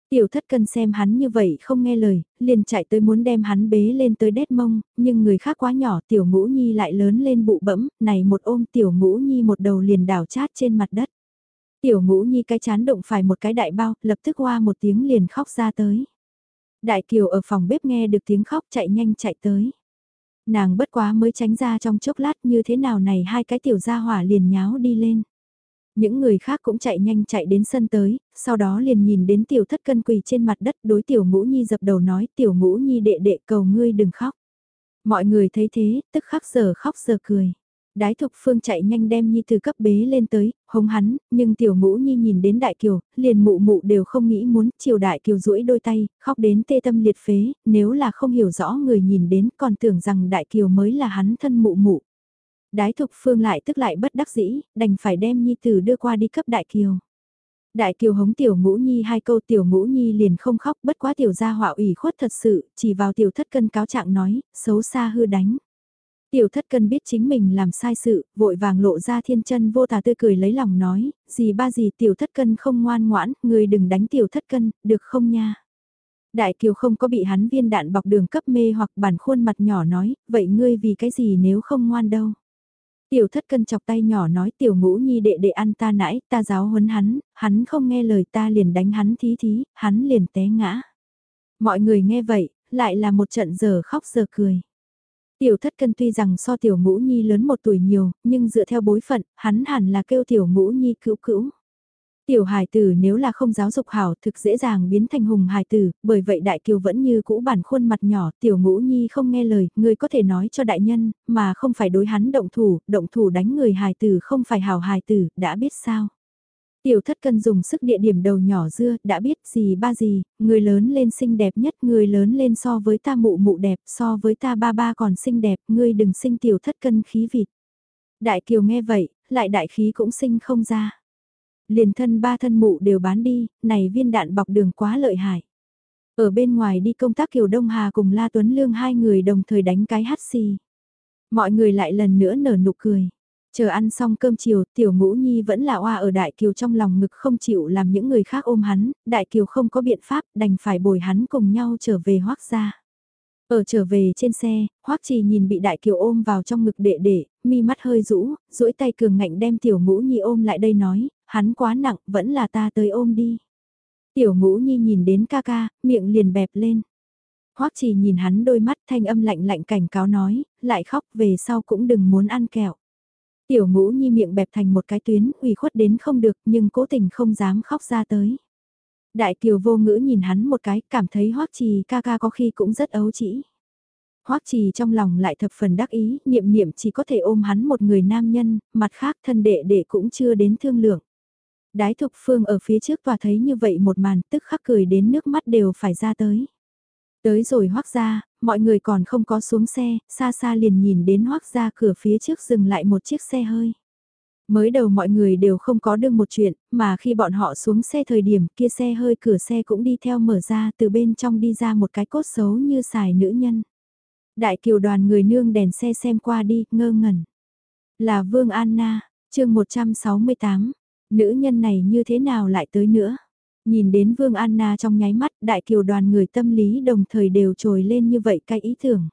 Tiểu thất cân xem hắn như vậy không nghe lời, liền chạy tới muốn đem hắn bế lên tới đét mông, nhưng người khác quá nhỏ tiểu ngũ nhi lại lớn lên bụ bẫm, này một ôm tiểu ngũ nhi một đầu liền đảo chát trên mặt đất. Tiểu ngũ nhi cái chán động phải một cái đại bao, lập tức hoa một tiếng liền khóc ra tới. Đại kiều ở phòng bếp nghe được tiếng khóc chạy nhanh chạy tới. Nàng bất quá mới tránh ra trong chốc lát như thế nào này hai cái tiểu gia hỏa liền nháo đi lên. Những người khác cũng chạy nhanh chạy đến sân tới, sau đó liền nhìn đến tiểu thất cân quỳ trên mặt đất đối tiểu ngũ nhi dập đầu nói tiểu ngũ nhi đệ đệ cầu ngươi đừng khóc. Mọi người thấy thế, tức khắc giờ khóc giờ cười. Đái thục phương chạy nhanh đem nhi từ cấp bế lên tới, hống hắn, nhưng tiểu ngũ nhi nhìn đến đại kiều, liền mụ mụ đều không nghĩ muốn, chiều đại kiều duỗi đôi tay, khóc đến tê tâm liệt phế, nếu là không hiểu rõ người nhìn đến còn tưởng rằng đại kiều mới là hắn thân mụ mụ. Đái thục phương lại tức lại bất đắc dĩ, đành phải đem nhi tử đưa qua đi cấp đại kiều. Đại kiều hống tiểu ngũ nhi hai câu tiểu ngũ nhi liền không khóc bất quá tiểu gia họa ủy khuất thật sự, chỉ vào tiểu thất cân cáo trạng nói, xấu xa hư đánh. Tiểu thất cân biết chính mình làm sai sự, vội vàng lộ ra thiên chân vô tà tươi cười lấy lòng nói, gì ba gì tiểu thất cân không ngoan ngoãn, người đừng đánh tiểu thất cân, được không nha. Đại kiều không có bị hắn viên đạn bọc đường cấp mê hoặc bản khuôn mặt nhỏ nói, vậy ngươi vì cái gì nếu không ngoan đâu. Tiểu thất cân chọc tay nhỏ nói tiểu ngũ nhi đệ đệ ăn ta nãy, ta giáo huấn hắn, hắn không nghe lời ta liền đánh hắn thí thí, hắn liền té ngã. Mọi người nghe vậy, lại là một trận giờ khóc giờ cười. Tiểu thất cân tuy rằng so tiểu ngũ nhi lớn một tuổi nhiều, nhưng dựa theo bối phận, hắn hẳn là kêu tiểu ngũ nhi cữu cữu. Tiểu hài tử nếu là không giáo dục hảo thực dễ dàng biến thành hùng hài tử, bởi vậy đại kiều vẫn như cũ bản khuôn mặt nhỏ, tiểu ngũ nhi không nghe lời, người có thể nói cho đại nhân, mà không phải đối hắn động thủ, động thủ đánh người hài tử không phải hảo hài tử, đã biết sao. Tiểu thất cân dùng sức địa điểm đầu nhỏ dưa, đã biết gì ba gì, người lớn lên xinh đẹp nhất, người lớn lên so với ta mụ mụ đẹp, so với ta ba ba còn xinh đẹp, ngươi đừng sinh tiểu thất cân khí vịt. Đại kiều nghe vậy, lại đại khí cũng sinh không ra liền thân ba thân mụ đều bán đi, này viên đạn bọc đường quá lợi hại. Ở bên ngoài đi công tác Kiều Đông Hà cùng La Tuấn Lương hai người đồng thời đánh cái hát xì. Mọi người lại lần nữa nở nụ cười. Chờ ăn xong cơm chiều, tiểu ngũ nhi vẫn là oa ở Đại Kiều trong lòng ngực không chịu làm những người khác ôm hắn, Đại Kiều không có biện pháp đành phải bồi hắn cùng nhau trở về hoác ra. Ở trở về trên xe, Hoắc Trì nhìn bị Đại Kiều ôm vào trong ngực đệ đệ, mi mắt hơi rũ, duỗi tay cường ngạnh đem tiểu ngũ nhi ôm lại đây nói, hắn quá nặng, vẫn là ta tới ôm đi. Tiểu ngũ nhi nhìn đến ca ca, miệng liền bẹp lên. Hoắc Trì nhìn hắn đôi mắt thanh âm lạnh lạnh cảnh cáo nói, lại khóc về sau cũng đừng muốn ăn kẹo. Tiểu ngũ nhi miệng bẹp thành một cái tuyến, ủy khuất đến không được nhưng cố tình không dám khóc ra tới. Đại kiều vô ngữ nhìn hắn một cái, cảm thấy hoắc trì ca ca có khi cũng rất ấu trĩ. Hoắc trì trong lòng lại thập phần đắc ý, niệm niệm chỉ có thể ôm hắn một người nam nhân, mặt khác thân đệ đệ cũng chưa đến thương lượng. Đái thục phương ở phía trước tòa thấy như vậy một màn tức khắc cười đến nước mắt đều phải ra tới. Tới rồi hoắc ra, mọi người còn không có xuống xe, xa xa liền nhìn đến hoắc ra cửa phía trước dừng lại một chiếc xe hơi. Mới đầu mọi người đều không có đương một chuyện, mà khi bọn họ xuống xe thời điểm kia xe hơi cửa xe cũng đi theo mở ra từ bên trong đi ra một cái cốt xấu như xài nữ nhân. Đại kiều đoàn người nương đèn xe xem qua đi, ngơ ngẩn. Là Vương Anna, chương 168, nữ nhân này như thế nào lại tới nữa? Nhìn đến Vương Anna trong nháy mắt, đại kiều đoàn người tâm lý đồng thời đều trồi lên như vậy cái ý tưởng.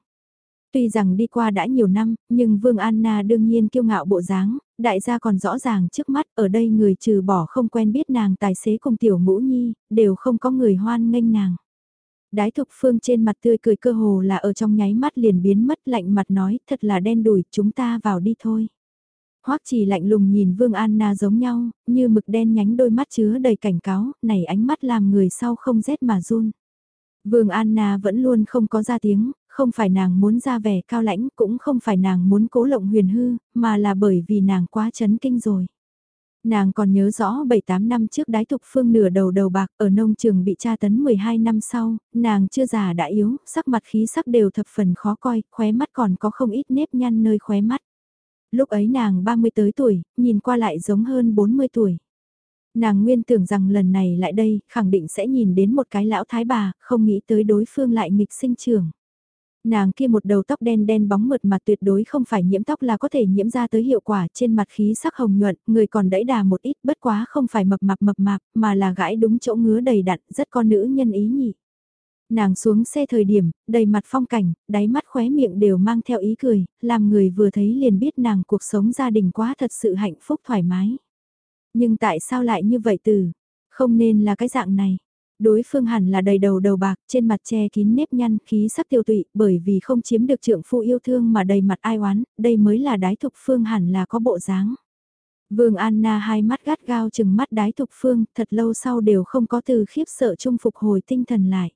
Tuy rằng đi qua đã nhiều năm, nhưng Vương Anna đương nhiên kiêu ngạo bộ dáng, đại gia còn rõ ràng trước mắt ở đây người trừ bỏ không quen biết nàng tài xế cùng tiểu ngũ nhi, đều không có người hoan nghênh nàng. Đái thục phương trên mặt tươi cười cơ hồ là ở trong nháy mắt liền biến mất lạnh mặt nói thật là đen đủi chúng ta vào đi thôi. Hoắc chỉ lạnh lùng nhìn Vương Anna giống nhau, như mực đen nhánh đôi mắt chứa đầy cảnh cáo, này ánh mắt làm người sau không rét mà run. Vương Anna vẫn luôn không có ra tiếng, không phải nàng muốn ra vẻ cao lãnh, cũng không phải nàng muốn cố lộng huyền hư, mà là bởi vì nàng quá chấn kinh rồi. Nàng còn nhớ rõ 7-8 năm trước đái thục phương nửa đầu đầu bạc ở nông trường bị tra tấn 12 năm sau, nàng chưa già đã yếu, sắc mặt khí sắc đều thập phần khó coi, khóe mắt còn có không ít nếp nhăn nơi khóe mắt. Lúc ấy nàng 30 tới tuổi, nhìn qua lại giống hơn 40 tuổi. Nàng nguyên tưởng rằng lần này lại đây, khẳng định sẽ nhìn đến một cái lão thái bà, không nghĩ tới đối phương lại nghịch sinh trưởng. Nàng kia một đầu tóc đen đen bóng mượt mà tuyệt đối không phải nhiễm tóc là có thể nhiễm ra tới hiệu quả trên mặt khí sắc hồng nhuận, người còn đẫy đà một ít bất quá không phải mập mạp mập mạp mà là gãi đúng chỗ ngứa đầy đặn rất con nữ nhân ý nhỉ. Nàng xuống xe thời điểm, đầy mặt phong cảnh, đáy mắt khóe miệng đều mang theo ý cười, làm người vừa thấy liền biết nàng cuộc sống gia đình quá thật sự hạnh phúc thoải mái. Nhưng tại sao lại như vậy từ? Không nên là cái dạng này. Đối phương hẳn là đầy đầu đầu bạc, trên mặt che kín nếp nhăn, khí sắc tiêu tụy, bởi vì không chiếm được trượng phu yêu thương mà đầy mặt ai oán, đây mới là đái thục phương hẳn là có bộ dáng. Vương Anna hai mắt gắt gao chừng mắt đái thục phương, thật lâu sau đều không có từ khiếp sợ chung phục hồi tinh thần lại.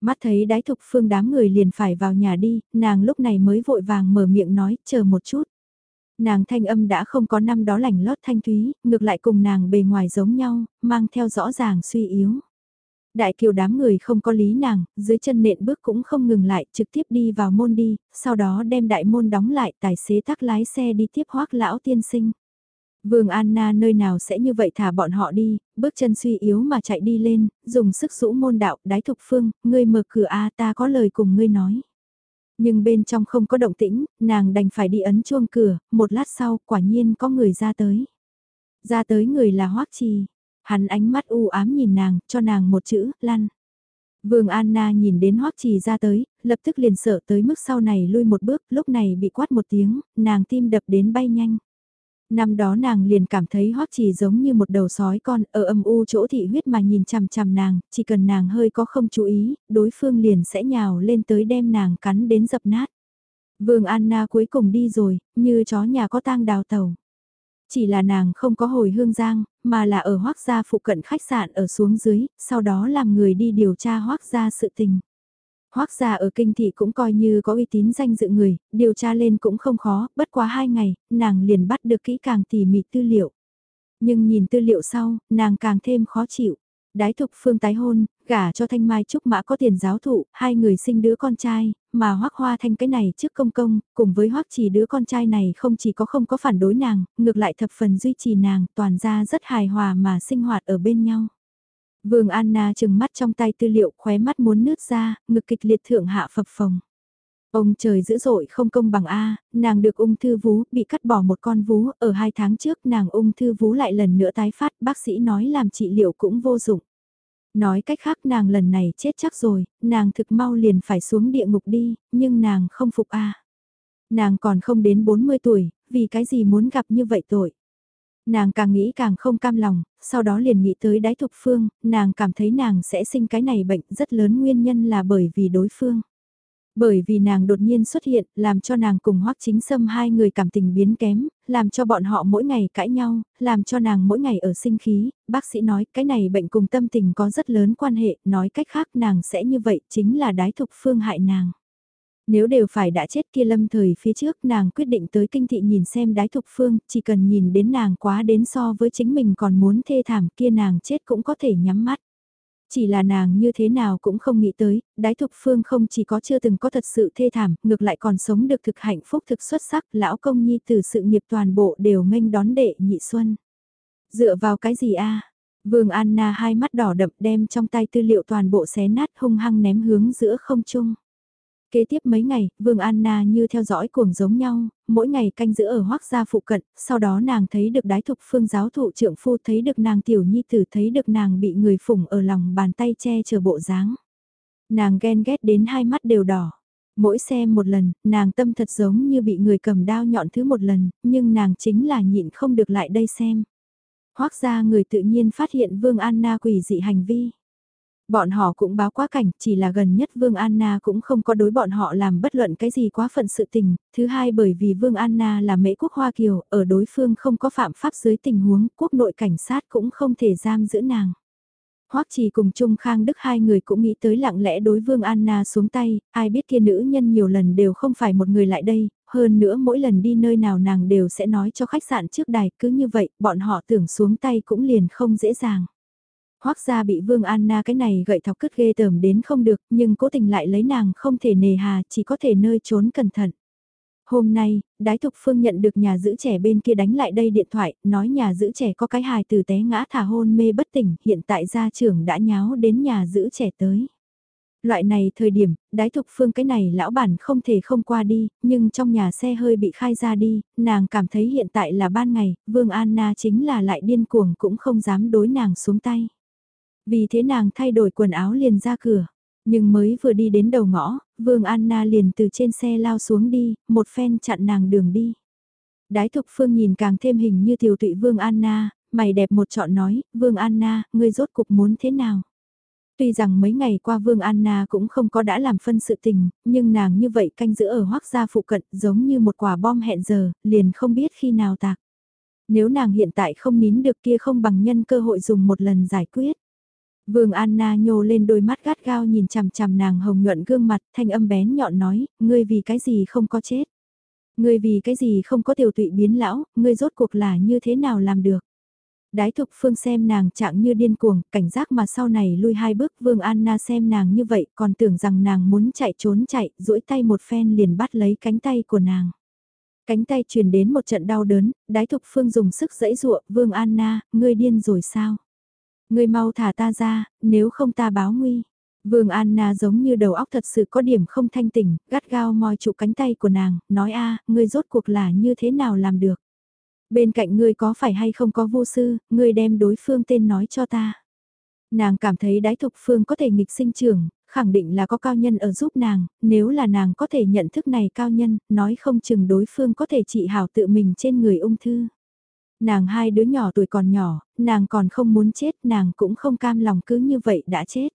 Mắt thấy đái thục phương đám người liền phải vào nhà đi, nàng lúc này mới vội vàng mở miệng nói, chờ một chút. Nàng thanh âm đã không có năm đó lành lót thanh thúy, ngược lại cùng nàng bề ngoài giống nhau, mang theo rõ ràng suy yếu. Đại kiều đám người không có lý nàng, dưới chân nện bước cũng không ngừng lại, trực tiếp đi vào môn đi, sau đó đem đại môn đóng lại, tài xế tắc lái xe đi tiếp hoác lão tiên sinh. Vương Anna nơi nào sẽ như vậy thả bọn họ đi, bước chân suy yếu mà chạy đi lên, dùng sức rũ môn đạo, đái thục phương, ngươi mở cửa a ta có lời cùng ngươi nói. Nhưng bên trong không có động tĩnh, nàng đành phải đi ấn chuông cửa, một lát sau quả nhiên có người ra tới. Ra tới người là Hoắc Trì, hắn ánh mắt u ám nhìn nàng, cho nàng một chữ, lăn. Vương Anna nhìn đến Hoắc Trì ra tới, lập tức liền sợ tới mức sau này lui một bước, lúc này bị quát một tiếng, nàng tim đập đến bay nhanh. Năm đó nàng liền cảm thấy hoắc chỉ giống như một đầu sói con ở âm u chỗ thị huyết mà nhìn chằm chằm nàng, chỉ cần nàng hơi có không chú ý, đối phương liền sẽ nhào lên tới đem nàng cắn đến dập nát. Vương Anna cuối cùng đi rồi, như chó nhà có tang đào tàu. Chỉ là nàng không có hồi hương giang, mà là ở hoác gia phụ cận khách sạn ở xuống dưới, sau đó làm người đi điều tra hoác gia sự tình. Hoác gia ở kinh thị cũng coi như có uy tín danh dự người, điều tra lên cũng không khó, bất quá hai ngày, nàng liền bắt được kỹ càng tỉ mỉ tư liệu. Nhưng nhìn tư liệu sau, nàng càng thêm khó chịu. Đái thục phương tái hôn, gả cho thanh mai trúc mã có tiền giáo thụ, hai người sinh đứa con trai, mà hoác hoa thanh cái này trước công công, cùng với hoác chỉ đứa con trai này không chỉ có không có phản đối nàng, ngược lại thập phần duy trì nàng, toàn ra rất hài hòa mà sinh hoạt ở bên nhau. Vương Anna chừng mắt trong tay tư liệu khóe mắt muốn nứt ra, ngực kịch liệt thượng hạ phập phồng. Ông trời dữ dội không công bằng A, nàng được ung thư vú, bị cắt bỏ một con vú, ở hai tháng trước nàng ung thư vú lại lần nữa tái phát, bác sĩ nói làm trị liệu cũng vô dụng. Nói cách khác nàng lần này chết chắc rồi, nàng thực mau liền phải xuống địa ngục đi, nhưng nàng không phục A. Nàng còn không đến 40 tuổi, vì cái gì muốn gặp như vậy tội. Nàng càng nghĩ càng không cam lòng, sau đó liền nghĩ tới đái thục phương, nàng cảm thấy nàng sẽ sinh cái này bệnh rất lớn nguyên nhân là bởi vì đối phương. Bởi vì nàng đột nhiên xuất hiện, làm cho nàng cùng hoắc chính sâm hai người cảm tình biến kém, làm cho bọn họ mỗi ngày cãi nhau, làm cho nàng mỗi ngày ở sinh khí, bác sĩ nói cái này bệnh cùng tâm tình có rất lớn quan hệ, nói cách khác nàng sẽ như vậy chính là đái thục phương hại nàng. Nếu đều phải đã chết kia lâm thời phía trước nàng quyết định tới kinh thị nhìn xem đái thục phương, chỉ cần nhìn đến nàng quá đến so với chính mình còn muốn thê thảm kia nàng chết cũng có thể nhắm mắt. Chỉ là nàng như thế nào cũng không nghĩ tới, đái thục phương không chỉ có chưa từng có thật sự thê thảm, ngược lại còn sống được thực hạnh phúc thực xuất sắc, lão công nhi từ sự nghiệp toàn bộ đều nghênh đón đệ nhị xuân. Dựa vào cái gì a Vương Anna hai mắt đỏ đậm đem trong tay tư liệu toàn bộ xé nát hung hăng ném hướng giữa không trung. Kế tiếp mấy ngày, Vương Anna như theo dõi cuồng giống nhau, mỗi ngày canh giữ ở hoác gia phụ cận, sau đó nàng thấy được đái thục phương giáo thụ trưởng phu thấy được nàng tiểu nhi tử thấy được nàng bị người phủng ở lòng bàn tay che chở bộ dáng. Nàng ghen ghét đến hai mắt đều đỏ. Mỗi xem một lần, nàng tâm thật giống như bị người cầm đao nhọn thứ một lần, nhưng nàng chính là nhịn không được lại đây xem. Hoác gia người tự nhiên phát hiện Vương Anna quỷ dị hành vi. Bọn họ cũng báo quá cảnh, chỉ là gần nhất Vương Anna cũng không có đối bọn họ làm bất luận cái gì quá phận sự tình. Thứ hai bởi vì Vương Anna là mễ quốc Hoa Kiều, ở đối phương không có phạm pháp dưới tình huống, quốc nội cảnh sát cũng không thể giam giữ nàng. Hoắc Trì cùng Trung Khang Đức hai người cũng nghĩ tới lặng lẽ đối Vương Anna xuống tay, ai biết kia nữ nhân nhiều lần đều không phải một người lại đây, hơn nữa mỗi lần đi nơi nào nàng đều sẽ nói cho khách sạn trước đài, cứ như vậy, bọn họ tưởng xuống tay cũng liền không dễ dàng. Hoác gia bị Vương Anna cái này gậy thọc cứt ghê tởm đến không được, nhưng cố tình lại lấy nàng không thể nề hà, chỉ có thể nơi trốn cẩn thận. Hôm nay, Đái Thục Phương nhận được nhà giữ trẻ bên kia đánh lại đây điện thoại, nói nhà giữ trẻ có cái hài từ té ngã thả hôn mê bất tỉnh, hiện tại gia trưởng đã nháo đến nhà giữ trẻ tới. Loại này thời điểm, đái thục phương cái này lão bản không thể không qua đi, nhưng trong nhà xe hơi bị khai ra đi, nàng cảm thấy hiện tại là ban ngày, Vương Anna chính là lại điên cuồng cũng không dám đối nàng xuống tay. Vì thế nàng thay đổi quần áo liền ra cửa, nhưng mới vừa đi đến đầu ngõ, Vương Anna liền từ trên xe lao xuống đi, một phen chặn nàng đường đi. Đái thục phương nhìn càng thêm hình như tiểu tụy Vương Anna, mày đẹp một chọn nói, Vương Anna, ngươi rốt cục muốn thế nào? Tuy rằng mấy ngày qua Vương Anna cũng không có đã làm phân sự tình, nhưng nàng như vậy canh giữ ở hoác gia phụ cận giống như một quả bom hẹn giờ, liền không biết khi nào tạc. Nếu nàng hiện tại không nín được kia không bằng nhân cơ hội dùng một lần giải quyết. Vương Anna nhô lên đôi mắt gắt gao nhìn chằm chằm nàng hồng nhuận gương mặt, thanh âm bén nhọn nói, ngươi vì cái gì không có chết. Ngươi vì cái gì không có tiểu tụy biến lão, ngươi rốt cuộc là như thế nào làm được. Đái thục phương xem nàng trạng như điên cuồng, cảnh giác mà sau này lui hai bước Vương Anna xem nàng như vậy còn tưởng rằng nàng muốn chạy trốn chạy, duỗi tay một phen liền bắt lấy cánh tay của nàng. Cánh tay truyền đến một trận đau đớn, đái thục phương dùng sức dẫy dụa, Vương Anna, ngươi điên rồi sao? Ngươi mau thả ta ra, nếu không ta báo nguy. Vương Anna giống như đầu óc thật sự có điểm không thanh tỉnh, gắt gao moi trụ cánh tay của nàng, nói a, ngươi rốt cuộc là như thế nào làm được. Bên cạnh ngươi có phải hay không có vô sư, ngươi đem đối phương tên nói cho ta. Nàng cảm thấy đái thục phương có thể nghịch sinh trưởng, khẳng định là có cao nhân ở giúp nàng, nếu là nàng có thể nhận thức này cao nhân, nói không chừng đối phương có thể trị hảo tự mình trên người ung thư. Nàng hai đứa nhỏ tuổi còn nhỏ, nàng còn không muốn chết, nàng cũng không cam lòng cứ như vậy đã chết.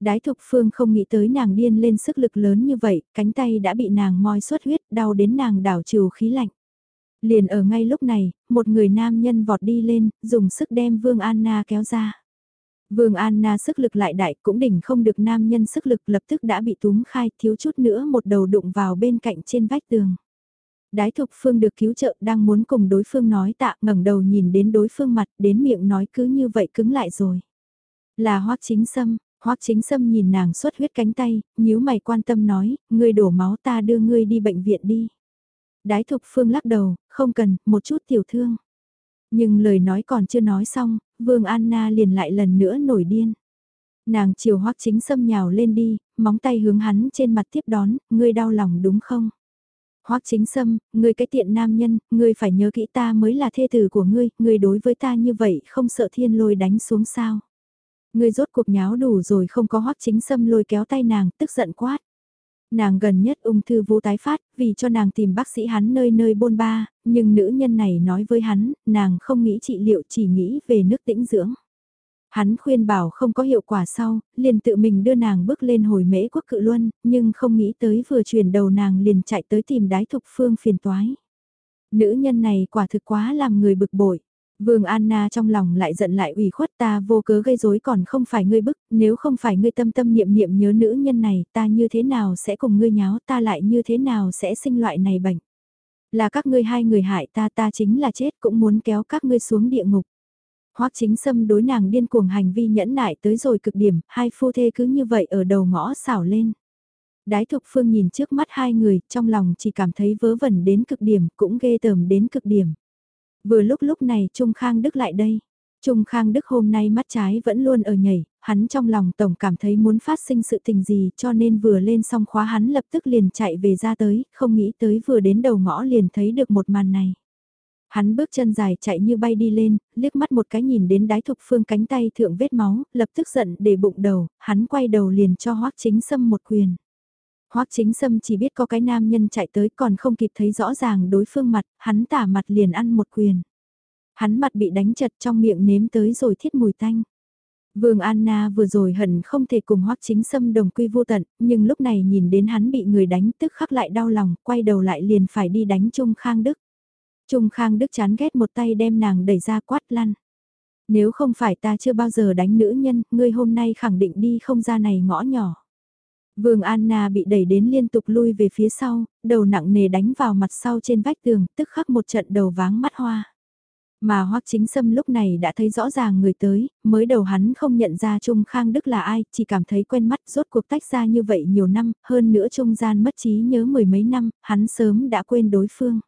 Đái thục phương không nghĩ tới nàng điên lên sức lực lớn như vậy, cánh tay đã bị nàng moi suốt huyết, đau đến nàng đảo trừ khí lạnh. Liền ở ngay lúc này, một người nam nhân vọt đi lên, dùng sức đem Vương Anna kéo ra. Vương Anna sức lực lại đại cũng đỉnh không được nam nhân sức lực lập tức đã bị túm khai thiếu chút nữa một đầu đụng vào bên cạnh trên vách tường. Đái thục phương được cứu trợ đang muốn cùng đối phương nói tạ ngẩng đầu nhìn đến đối phương mặt đến miệng nói cứ như vậy cứng lại rồi. Là hoác chính sâm, hoác chính sâm nhìn nàng xuất huyết cánh tay, nhíu mày quan tâm nói, ngươi đổ máu ta đưa ngươi đi bệnh viện đi. Đái thục phương lắc đầu, không cần, một chút tiểu thương. Nhưng lời nói còn chưa nói xong, Vương Anna liền lại lần nữa nổi điên. Nàng chiều hoắc chính xâm nhào lên đi, móng tay hướng hắn trên mặt tiếp đón, ngươi đau lòng đúng không? Hoắc chính sâm, ngươi cái tiện nam nhân, ngươi phải nhớ kỹ ta mới là thê tử của ngươi, ngươi đối với ta như vậy không sợ thiên lôi đánh xuống sao. Ngươi rốt cuộc nháo đủ rồi không có Hoắc chính sâm lôi kéo tay nàng, tức giận quát. Nàng gần nhất ung thư vú tái phát, vì cho nàng tìm bác sĩ hắn nơi nơi bôn ba, nhưng nữ nhân này nói với hắn, nàng không nghĩ trị liệu chỉ nghĩ về nước tĩnh dưỡng. Hắn khuyên bảo không có hiệu quả sau, liền tự mình đưa nàng bước lên hồi mễ quốc cự luân, nhưng không nghĩ tới vừa chuyển đầu nàng liền chạy tới tìm đái thục phương phiền toái. Nữ nhân này quả thực quá làm người bực bội. Vương Anna trong lòng lại giận lại ủy khuất ta vô cớ gây rối còn không phải ngươi bức, nếu không phải ngươi tâm tâm niệm niệm nhớ nữ nhân này ta như thế nào sẽ cùng ngươi nháo ta lại như thế nào sẽ sinh loại này bệnh. Là các ngươi hai người hại ta ta chính là chết cũng muốn kéo các ngươi xuống địa ngục. Hoắc chính xâm đối nàng điên cuồng hành vi nhẫn nại tới rồi cực điểm, hai phu thê cứ như vậy ở đầu ngõ xảo lên. Đái thục phương nhìn trước mắt hai người, trong lòng chỉ cảm thấy vớ vẩn đến cực điểm, cũng ghê tởm đến cực điểm. Vừa lúc lúc này Trung Khang Đức lại đây. Trung Khang Đức hôm nay mắt trái vẫn luôn ở nhảy, hắn trong lòng tổng cảm thấy muốn phát sinh sự tình gì cho nên vừa lên xong khóa hắn lập tức liền chạy về ra tới, không nghĩ tới vừa đến đầu ngõ liền thấy được một màn này. Hắn bước chân dài chạy như bay đi lên, liếc mắt một cái nhìn đến đái thục phương cánh tay thượng vết máu, lập tức giận để bụng đầu, hắn quay đầu liền cho hoác chính sâm một quyền. Hoắc chính sâm chỉ biết có cái nam nhân chạy tới còn không kịp thấy rõ ràng đối phương mặt, hắn tả mặt liền ăn một quyền. Hắn mặt bị đánh chật trong miệng nếm tới rồi thiết mùi tanh. Vương Anna vừa rồi hận không thể cùng Hoắc Chính Sâm đồng quy vô tận, nhưng lúc này nhìn đến hắn bị người đánh tức khắc lại đau lòng, quay đầu lại liền phải đi đánh Trung Khang Đức. Trung Khang Đức chán ghét một tay đem nàng đẩy ra quát lăn. Nếu không phải ta chưa bao giờ đánh nữ nhân, ngươi hôm nay khẳng định đi không ra này ngõ nhỏ. Vương Anna bị đẩy đến liên tục lui về phía sau, đầu nặng nề đánh vào mặt sau trên vách tường, tức khắc một trận đầu váng mắt hoa. Mà Hoắc Chính Sâm lúc này đã thấy rõ ràng người tới, mới đầu hắn không nhận ra Trung Khang Đức là ai, chỉ cảm thấy quen mắt rốt cuộc tách ra như vậy nhiều năm, hơn nữa trung gian mất trí nhớ mười mấy năm, hắn sớm đã quên đối phương.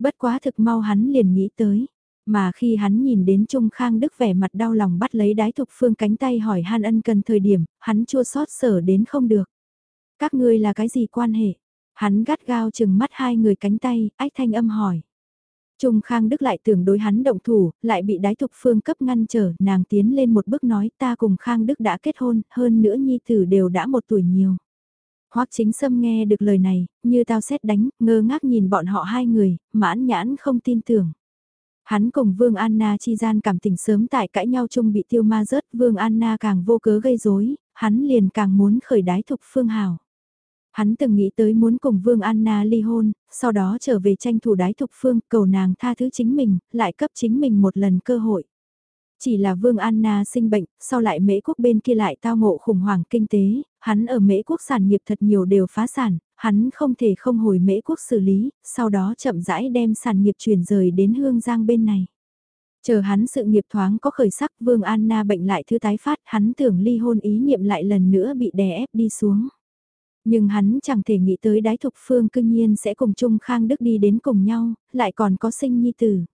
Bất quá thực mau hắn liền nghĩ tới, Mà khi hắn nhìn đến Trung Khang Đức vẻ mặt đau lòng bắt lấy đái thục phương cánh tay hỏi han ân cần thời điểm, hắn chua xót sở đến không được. Các ngươi là cái gì quan hệ? Hắn gắt gao chừng mắt hai người cánh tay, ách thanh âm hỏi. Trung Khang Đức lại tưởng đối hắn động thủ, lại bị đái thục phương cấp ngăn trở, nàng tiến lên một bước nói ta cùng Khang Đức đã kết hôn, hơn nữa nhi tử đều đã một tuổi nhiều. Hoắc chính sâm nghe được lời này, như tao xét đánh, ngơ ngác nhìn bọn họ hai người, mãn nhãn không tin tưởng. Hắn cùng Vương Anna chi gian cảm tình sớm tại cãi nhau chung bị tiêu ma rớt, Vương Anna càng vô cớ gây rối, hắn liền càng muốn khởi đái thục phương hào. Hắn từng nghĩ tới muốn cùng Vương Anna ly hôn, sau đó trở về tranh thủ đái thục phương, cầu nàng tha thứ chính mình, lại cấp chính mình một lần cơ hội. Chỉ là Vương Anna sinh bệnh, sau lại mễ quốc bên kia lại tao ngộ khủng hoảng kinh tế, hắn ở mễ quốc sản nghiệp thật nhiều đều phá sản, hắn không thể không hồi mễ quốc xử lý, sau đó chậm rãi đem sản nghiệp chuyển rời đến hương giang bên này. Chờ hắn sự nghiệp thoáng có khởi sắc Vương Anna bệnh lại thứ tái phát, hắn tưởng ly hôn ý niệm lại lần nữa bị đè ép đi xuống. Nhưng hắn chẳng thể nghĩ tới đái thục phương cương nhiên sẽ cùng chung Khang Đức đi đến cùng nhau, lại còn có sinh nhi tử.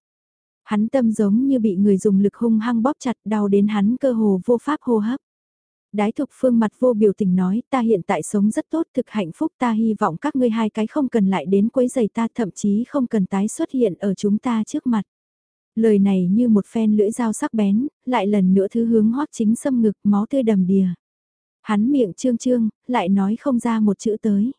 Hắn tâm giống như bị người dùng lực hung hăng bóp chặt đau đến hắn cơ hồ vô pháp hô hấp. Đái thục phương mặt vô biểu tình nói ta hiện tại sống rất tốt thực hạnh phúc ta hy vọng các ngươi hai cái không cần lại đến quấy giày ta thậm chí không cần tái xuất hiện ở chúng ta trước mặt. Lời này như một phen lưỡi dao sắc bén, lại lần nữa thứ hướng hót chính xâm ngực máu tươi đầm đìa. Hắn miệng trương trương, lại nói không ra một chữ tới.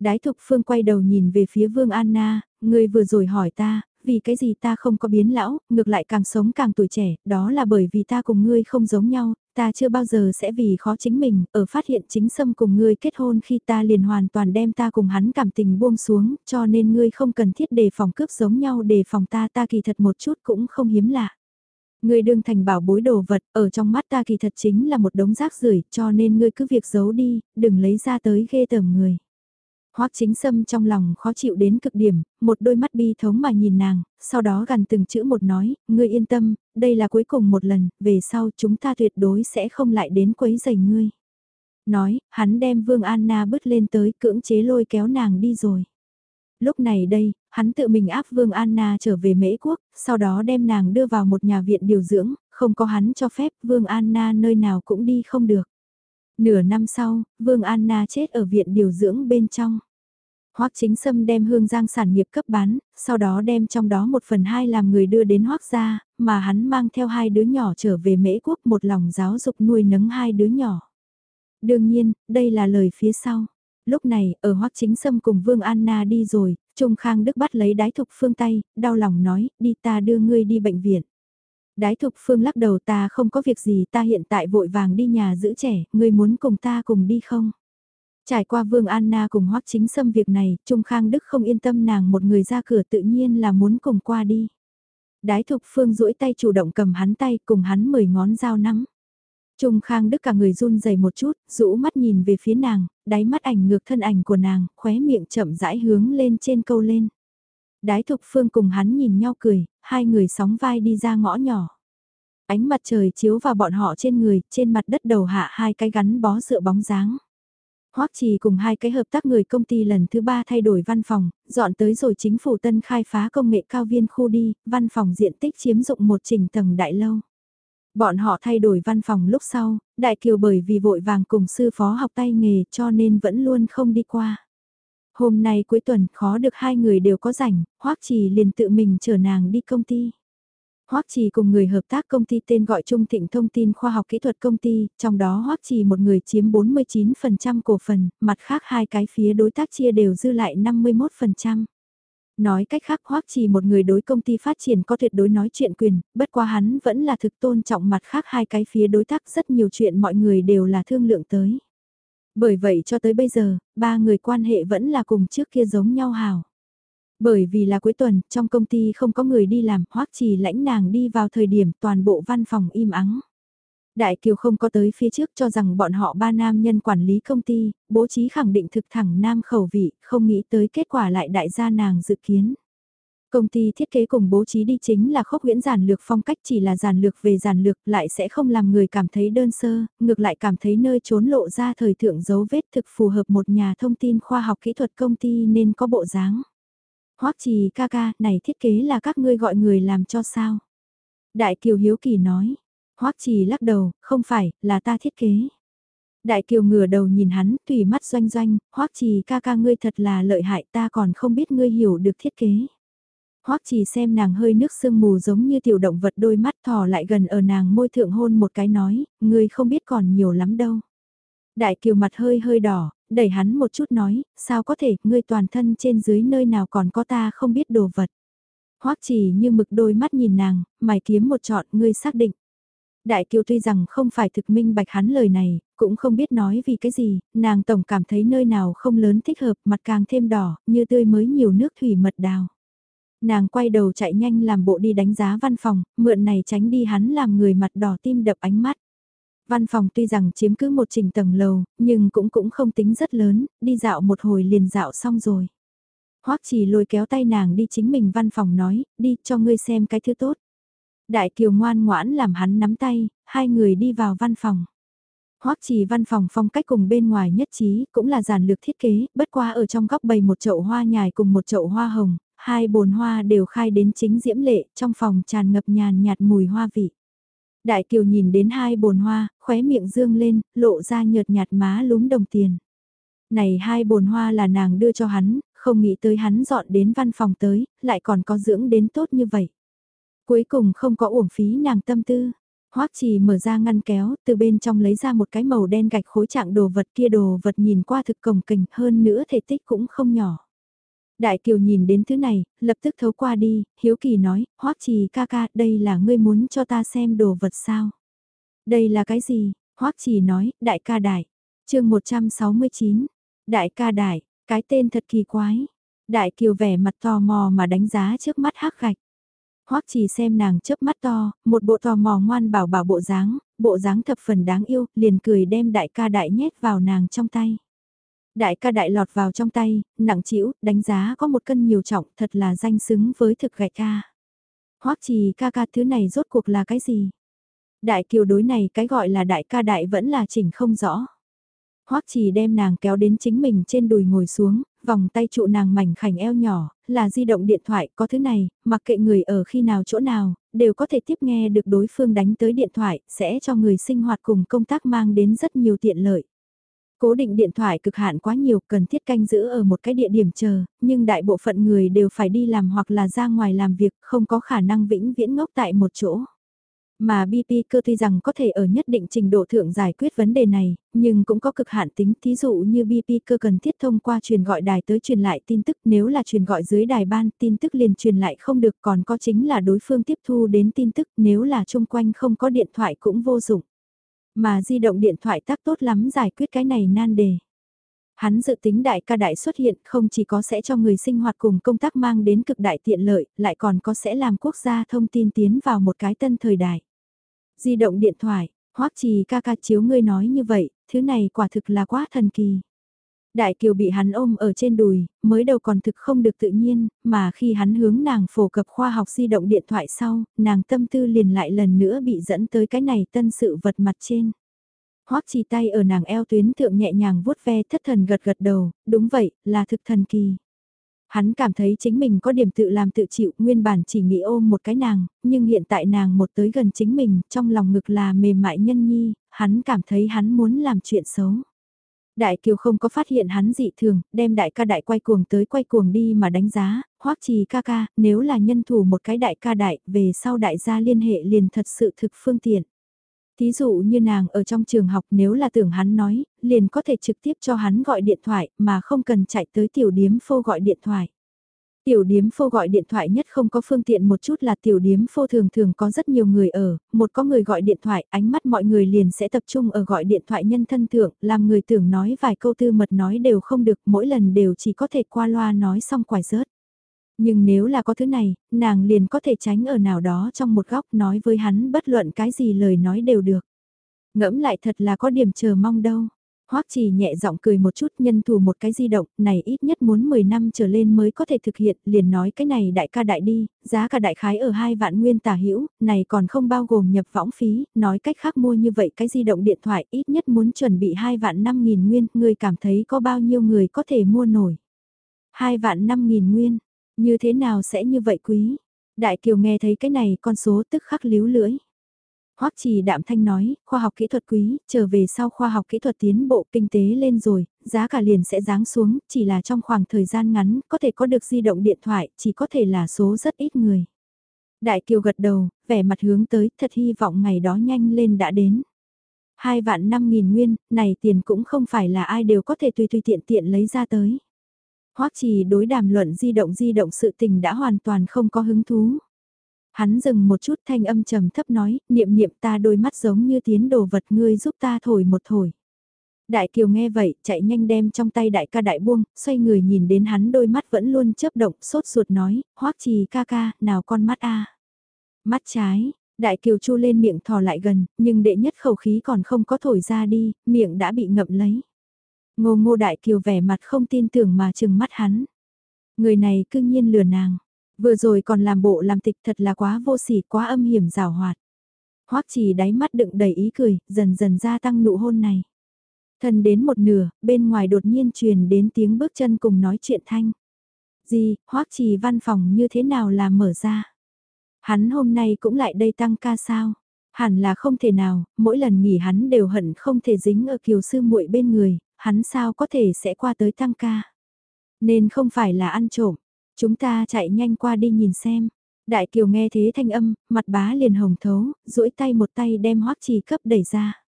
Đái thục phương quay đầu nhìn về phía vương Anna, người vừa rồi hỏi ta, vì cái gì ta không có biến lão, ngược lại càng sống càng tuổi trẻ, đó là bởi vì ta cùng ngươi không giống nhau, ta chưa bao giờ sẽ vì khó chính mình, ở phát hiện chính xâm cùng ngươi kết hôn khi ta liền hoàn toàn đem ta cùng hắn cảm tình buông xuống, cho nên ngươi không cần thiết đề phòng cướp giống nhau đề phòng ta ta kỳ thật một chút cũng không hiếm lạ. Ngươi đương thành bảo bối đồ vật, ở trong mắt ta kỳ thật chính là một đống rác rưởi cho nên ngươi cứ việc giấu đi, đừng lấy ra tới ghê tởm người. Hoắc chính sâm trong lòng khó chịu đến cực điểm, một đôi mắt bi thống mà nhìn nàng, sau đó gần từng chữ một nói, ngươi yên tâm, đây là cuối cùng một lần, về sau chúng ta tuyệt đối sẽ không lại đến quấy giày ngươi. Nói, hắn đem Vương Anna bước lên tới cưỡng chế lôi kéo nàng đi rồi. Lúc này đây, hắn tự mình áp Vương Anna trở về Mễ Quốc, sau đó đem nàng đưa vào một nhà viện điều dưỡng, không có hắn cho phép Vương Anna nơi nào cũng đi không được. Nửa năm sau, Vương Anna chết ở viện điều dưỡng bên trong. Hoắc Chính Sâm đem Hương Giang sản nghiệp cấp bán, sau đó đem trong đó một phần hai làm người đưa đến Hoắc gia, mà hắn mang theo hai đứa nhỏ trở về Mễ Quốc một lòng giáo dục nuôi nấng hai đứa nhỏ. Đương nhiên, đây là lời phía sau. Lúc này, ở Hoắc Chính Sâm cùng Vương Anna đi rồi, Trung Khang Đức bắt lấy đái thục phương tay, đau lòng nói, đi ta đưa ngươi đi bệnh viện. Đái thục phương lắc đầu ta không có việc gì ta hiện tại vội vàng đi nhà giữ trẻ, ngươi muốn cùng ta cùng đi không? Trải qua Vương Anna cùng Hoắc Chính Sâm việc này, Trung Khang Đức không yên tâm nàng một người ra cửa tự nhiên là muốn cùng qua đi. Đái Thục Phương duỗi tay chủ động cầm hắn tay cùng hắn mười ngón dao nắm. Trung Khang Đức cả người run rẩy một chút, rũ mắt nhìn về phía nàng, đáy mắt ảnh ngược thân ảnh của nàng, khóe miệng chậm rãi hướng lên trên câu lên. Đái Thục Phương cùng hắn nhìn nhau cười, hai người sóng vai đi ra ngõ nhỏ. Ánh mặt trời chiếu vào bọn họ trên người, trên mặt đất đầu hạ hai cái gắn bó dựa bóng dáng. Hoắc Trì cùng hai cái hợp tác người công ty lần thứ ba thay đổi văn phòng, dọn tới rồi chính phủ tân khai phá công nghệ cao viên khu đi, văn phòng diện tích chiếm dụng một trình tầng đại lâu. Bọn họ thay đổi văn phòng lúc sau, Đại Kiều bởi vì vội vàng cùng sư phó học tay nghề cho nên vẫn luôn không đi qua. Hôm nay cuối tuần khó được hai người đều có rảnh, Hoắc Trì liền tự mình chở nàng đi công ty. Hoắc Trì cùng người hợp tác công ty tên gọi Trung Thịnh Thông tin Khoa học Kỹ thuật Công ty, trong đó Hoắc Trì một người chiếm 49% cổ phần, mặt khác hai cái phía đối tác chia đều dư lại 51%. Nói cách khác Hoắc Trì một người đối công ty phát triển có tuyệt đối nói chuyện quyền, bất quá hắn vẫn là thực tôn trọng mặt khác hai cái phía đối tác rất nhiều chuyện mọi người đều là thương lượng tới. Bởi vậy cho tới bây giờ, ba người quan hệ vẫn là cùng trước kia giống nhau hào. Bởi vì là cuối tuần, trong công ty không có người đi làm, hoắc chỉ lãnh nàng đi vào thời điểm toàn bộ văn phòng im ắng. Đại Kiều không có tới phía trước cho rằng bọn họ ba nam nhân quản lý công ty, bố trí khẳng định thực thẳng nam khẩu vị, không nghĩ tới kết quả lại đại gia nàng dự kiến. Công ty thiết kế cùng bố trí đi chính là khốc huyễn giản lược phong cách chỉ là giản lược về giản lược lại sẽ không làm người cảm thấy đơn sơ, ngược lại cảm thấy nơi trốn lộ ra thời thượng dấu vết thực phù hợp một nhà thông tin khoa học kỹ thuật công ty nên có bộ dáng. Hoắc trì ca ca, này thiết kế là các ngươi gọi người làm cho sao? Đại Kiều Hiếu Kỳ nói. Hoắc trì lắc đầu, không phải, là ta thiết kế. Đại Kiều ngửa đầu nhìn hắn, tùy mắt doanh doanh, Hoắc trì ca ca ngươi thật là lợi hại ta còn không biết ngươi hiểu được thiết kế. Hoắc trì xem nàng hơi nước sương mù giống như tiểu động vật đôi mắt thò lại gần ở nàng môi thượng hôn một cái nói, ngươi không biết còn nhiều lắm đâu. Đại Kiều mặt hơi hơi đỏ, đẩy hắn một chút nói, sao có thể, ngươi toàn thân trên dưới nơi nào còn có ta không biết đồ vật. Hoắc chỉ như mực đôi mắt nhìn nàng, mày kiếm một chọn, ngươi xác định. Đại kiều tuy rằng không phải thực minh bạch hắn lời này, cũng không biết nói vì cái gì, nàng tổng cảm thấy nơi nào không lớn thích hợp, mặt càng thêm đỏ, như tươi mới nhiều nước thủy mật đào. Nàng quay đầu chạy nhanh làm bộ đi đánh giá văn phòng, mượn này tránh đi hắn làm người mặt đỏ tim đập ánh mắt. Văn phòng tuy rằng chiếm cứ một trình tầng lầu, nhưng cũng cũng không tính rất lớn, đi dạo một hồi liền dạo xong rồi. Hoắc chỉ lôi kéo tay nàng đi chính mình văn phòng nói, đi cho ngươi xem cái thứ tốt. Đại kiều ngoan ngoãn làm hắn nắm tay, hai người đi vào văn phòng. Hoắc chỉ văn phòng phong cách cùng bên ngoài nhất trí, cũng là giản lược thiết kế, bất qua ở trong góc bày một chậu hoa nhài cùng một chậu hoa hồng, hai bồn hoa đều khai đến chính diễm lệ, trong phòng tràn ngập nhàn nhạt mùi hoa vị. Đại kiều nhìn đến hai bồn hoa, khóe miệng dương lên, lộ ra nhợt nhạt má lúm đồng tiền. Này hai bồn hoa là nàng đưa cho hắn, không nghĩ tới hắn dọn đến văn phòng tới, lại còn có dưỡng đến tốt như vậy. Cuối cùng không có uổng phí nàng tâm tư. Hoắc trì mở ra ngăn kéo, từ bên trong lấy ra một cái màu đen gạch khối trạng đồ vật kia đồ vật nhìn qua thực cồng kềnh hơn nữa thể tích cũng không nhỏ. Đại Kiều nhìn đến thứ này, lập tức thấu qua đi, Hiếu Kỳ nói, Hoắc Trì ca ca, đây là ngươi muốn cho ta xem đồ vật sao? Đây là cái gì? Hoắc Trì nói, đại ca đại. chương 169, đại ca đại, cái tên thật kỳ quái. Đại Kiều vẻ mặt tò mò mà đánh giá trước mắt hắc gạch. Hoắc Trì xem nàng chớp mắt to, một bộ tò mò ngoan bảo bảo bộ dáng, bộ dáng thập phần đáng yêu, liền cười đem đại ca đại nhét vào nàng trong tay. Đại ca đại lọt vào trong tay, nặng chịu, đánh giá có một cân nhiều trọng, thật là danh xứng với thực gạch ca. Hoắc trì ca ca thứ này rốt cuộc là cái gì? Đại kiều đối này cái gọi là đại ca đại vẫn là chỉnh không rõ. Hoắc trì đem nàng kéo đến chính mình trên đùi ngồi xuống, vòng tay trụ nàng mảnh khảnh eo nhỏ, là di động điện thoại, có thứ này, mặc kệ người ở khi nào chỗ nào, đều có thể tiếp nghe được đối phương đánh tới điện thoại, sẽ cho người sinh hoạt cùng công tác mang đến rất nhiều tiện lợi. Cố định điện thoại cực hạn quá nhiều cần thiết canh giữ ở một cái địa điểm chờ, nhưng đại bộ phận người đều phải đi làm hoặc là ra ngoài làm việc, không có khả năng vĩnh viễn ngốc tại một chỗ. Mà BP cơ tuy rằng có thể ở nhất định trình độ thượng giải quyết vấn đề này, nhưng cũng có cực hạn tính, thí dụ như BP cơ cần thiết thông qua truyền gọi đài tới truyền lại tin tức, nếu là truyền gọi dưới đài ban, tin tức liền truyền lại không được, còn có chính là đối phương tiếp thu đến tin tức, nếu là chung quanh không có điện thoại cũng vô dụng. Mà di động điện thoại tác tốt lắm giải quyết cái này nan đề. Hắn dự tính đại ca đại xuất hiện không chỉ có sẽ cho người sinh hoạt cùng công tác mang đến cực đại tiện lợi, lại còn có sẽ làm quốc gia thông tin tiến vào một cái tân thời đại. Di động điện thoại, hoắc trì ca ca chiếu ngươi nói như vậy, thứ này quả thực là quá thần kỳ. Đại Kiều bị hắn ôm ở trên đùi, mới đầu còn thực không được tự nhiên, mà khi hắn hướng nàng phổ cập khoa học di động điện thoại sau, nàng tâm tư liền lại lần nữa bị dẫn tới cái này tân sự vật mặt trên. Hoắc chỉ tay ở nàng eo tuyến thượng nhẹ nhàng vuốt ve thất thần gật gật đầu, đúng vậy, là thực thần kỳ. Hắn cảm thấy chính mình có điểm tự làm tự chịu, nguyên bản chỉ nghĩ ôm một cái nàng, nhưng hiện tại nàng một tới gần chính mình, trong lòng ngực là mềm mại nhân nhi, hắn cảm thấy hắn muốn làm chuyện xấu. Đại Kiều không có phát hiện hắn dị thường, đem đại ca đại quay cuồng tới quay cuồng đi mà đánh giá, hoắc trì ca ca, nếu là nhân thủ một cái đại ca đại, về sau đại gia liên hệ liền thật sự thực phương tiện. Thí dụ như nàng ở trong trường học nếu là tưởng hắn nói, liền có thể trực tiếp cho hắn gọi điện thoại mà không cần chạy tới tiểu điếm phô gọi điện thoại. Tiểu điếm phô gọi điện thoại nhất không có phương tiện một chút là tiểu điếm phô thường thường có rất nhiều người ở, một có người gọi điện thoại, ánh mắt mọi người liền sẽ tập trung ở gọi điện thoại nhân thân thượng, làm người tưởng nói vài câu tư mật nói đều không được, mỗi lần đều chỉ có thể qua loa nói xong quải rớt. Nhưng nếu là có thứ này, nàng liền có thể tránh ở nào đó trong một góc nói với hắn bất luận cái gì lời nói đều được. Ngẫm lại thật là có điểm chờ mong đâu. Hoắc Trì nhẹ giọng cười một chút nhân thủ một cái di động, này ít nhất muốn 10 năm trở lên mới có thể thực hiện, liền nói cái này đại ca đại đi, giá cả đại khái ở hai vạn nguyên tả hữu, này còn không bao gồm nhập võng phí, nói cách khác mua như vậy cái di động điện thoại ít nhất muốn chuẩn bị hai vạn năm nghìn nguyên, người cảm thấy có bao nhiêu người có thể mua nổi. hai vạn năm nghìn nguyên, Như thế nào sẽ như vậy quý? Đại Kiều nghe thấy cái này con số tức khắc líu lưỡi. Hoắc Trì đạm thanh nói, khoa học kỹ thuật quý, trở về sau khoa học kỹ thuật tiến bộ kinh tế lên rồi, giá cả liền sẽ giáng xuống, chỉ là trong khoảng thời gian ngắn, có thể có được di động điện thoại, chỉ có thể là số rất ít người. Đại Kiều gật đầu, vẻ mặt hướng tới, thật hy vọng ngày đó nhanh lên đã đến. Hai vạn năm nghìn nguyên, này tiền cũng không phải là ai đều có thể tùy tùy tiện tiện lấy ra tới. Hoắc Trì đối đàm luận di động di động sự tình đã hoàn toàn không có hứng thú. Hắn dừng một chút thanh âm trầm thấp nói, niệm niệm ta đôi mắt giống như tiến đồ vật ngươi giúp ta thổi một thổi. Đại Kiều nghe vậy, chạy nhanh đem trong tay đại ca đại buông, xoay người nhìn đến hắn đôi mắt vẫn luôn chớp động, sốt ruột nói, hoắc trì ca ca, nào con mắt a Mắt trái, đại kiều chu lên miệng thò lại gần, nhưng đệ nhất khẩu khí còn không có thổi ra đi, miệng đã bị ngậm lấy. Ngô ngô đại kiều vẻ mặt không tin tưởng mà chừng mắt hắn. Người này cương nhiên lừa nàng. Vừa rồi còn làm bộ làm tịch thật là quá vô sỉ, quá âm hiểm rào hoạt. Hoắc chỉ đáy mắt đựng đầy ý cười, dần dần gia tăng nụ hôn này. Thân đến một nửa, bên ngoài đột nhiên truyền đến tiếng bước chân cùng nói chuyện thanh. Gì, Hoắc chỉ văn phòng như thế nào là mở ra? Hắn hôm nay cũng lại đây tăng ca sao? Hẳn là không thể nào, mỗi lần nghỉ hắn đều hận không thể dính ở kiều sư muội bên người, hắn sao có thể sẽ qua tới tăng ca? Nên không phải là ăn trộm, Chúng ta chạy nhanh qua đi nhìn xem. Đại Kiều nghe thế thanh âm, mặt bá liền hồng thấu, duỗi tay một tay đem hoắc trì cấp đẩy ra.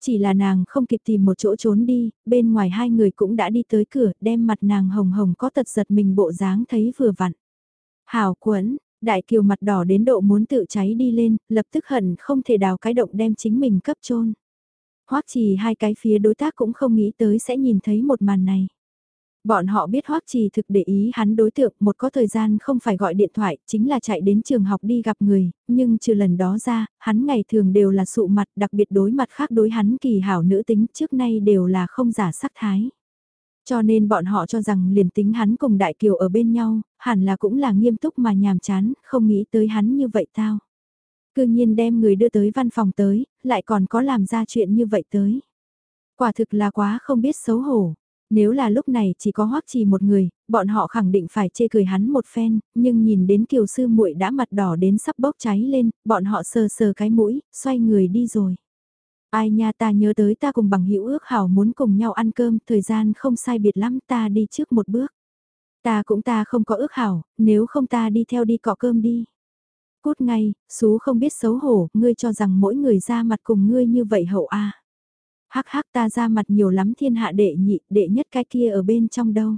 Chỉ là nàng không kịp tìm một chỗ trốn đi, bên ngoài hai người cũng đã đi tới cửa, đem mặt nàng hồng hồng có tật giật mình bộ dáng thấy vừa vặn. hảo quẫn, đại kiều mặt đỏ đến độ muốn tự cháy đi lên, lập tức hận không thể đào cái động đem chính mình cấp trôn. Hoắc trì hai cái phía đối tác cũng không nghĩ tới sẽ nhìn thấy một màn này. Bọn họ biết Hoắc Trì thực để ý hắn đối tượng một có thời gian không phải gọi điện thoại, chính là chạy đến trường học đi gặp người, nhưng trừ lần đó ra, hắn ngày thường đều là sụ mặt đặc biệt đối mặt khác đối hắn kỳ hảo nữ tính trước nay đều là không giả sắc thái. Cho nên bọn họ cho rằng liền tính hắn cùng Đại Kiều ở bên nhau, hẳn là cũng là nghiêm túc mà nhàm chán, không nghĩ tới hắn như vậy tao. Cư nhiên đem người đưa tới văn phòng tới, lại còn có làm ra chuyện như vậy tới. Quả thực là quá không biết xấu hổ. Nếu là lúc này chỉ có hoắc trì một người, bọn họ khẳng định phải chê cười hắn một phen, nhưng nhìn đến kiều sư muội đã mặt đỏ đến sắp bốc cháy lên, bọn họ sờ sờ cái mũi, xoay người đi rồi. Ai nha ta nhớ tới ta cùng bằng hữu ước hảo muốn cùng nhau ăn cơm, thời gian không sai biệt lắm ta đi trước một bước. Ta cũng ta không có ước hảo, nếu không ta đi theo đi cọ cơm đi. Cút ngay, xú không biết xấu hổ, ngươi cho rằng mỗi người ra mặt cùng ngươi như vậy hậu a hắc hắc ta ra mặt nhiều lắm thiên hạ đệ nhị, đệ nhất cái kia ở bên trong đâu.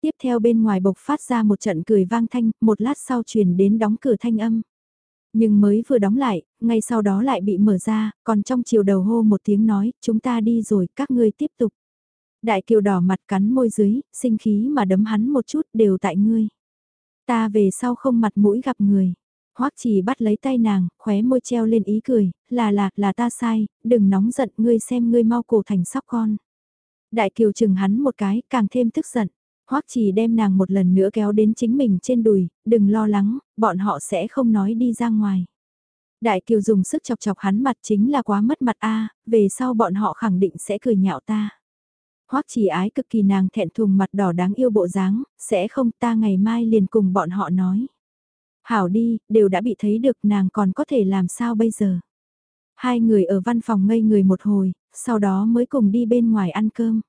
Tiếp theo bên ngoài bộc phát ra một trận cười vang thanh, một lát sau truyền đến đóng cửa thanh âm. Nhưng mới vừa đóng lại, ngay sau đó lại bị mở ra, còn trong chiều đầu hô một tiếng nói, chúng ta đi rồi, các ngươi tiếp tục. Đại kiều đỏ mặt cắn môi dưới, sinh khí mà đấm hắn một chút đều tại ngươi. Ta về sau không mặt mũi gặp người. Hoắc chỉ bắt lấy tay nàng, khóe môi treo lên ý cười, là là, là ta sai, đừng nóng giận ngươi xem ngươi mau cổ thành sóc con. Đại kiều chừng hắn một cái, càng thêm tức giận. Hoắc chỉ đem nàng một lần nữa kéo đến chính mình trên đùi, đừng lo lắng, bọn họ sẽ không nói đi ra ngoài. Đại kiều dùng sức chọc chọc hắn mặt chính là quá mất mặt a về sau bọn họ khẳng định sẽ cười nhạo ta. Hoắc chỉ ái cực kỳ nàng thẹn thùng mặt đỏ đáng yêu bộ dáng, sẽ không ta ngày mai liền cùng bọn họ nói. Hảo đi, đều đã bị thấy được nàng còn có thể làm sao bây giờ. Hai người ở văn phòng ngây người một hồi, sau đó mới cùng đi bên ngoài ăn cơm.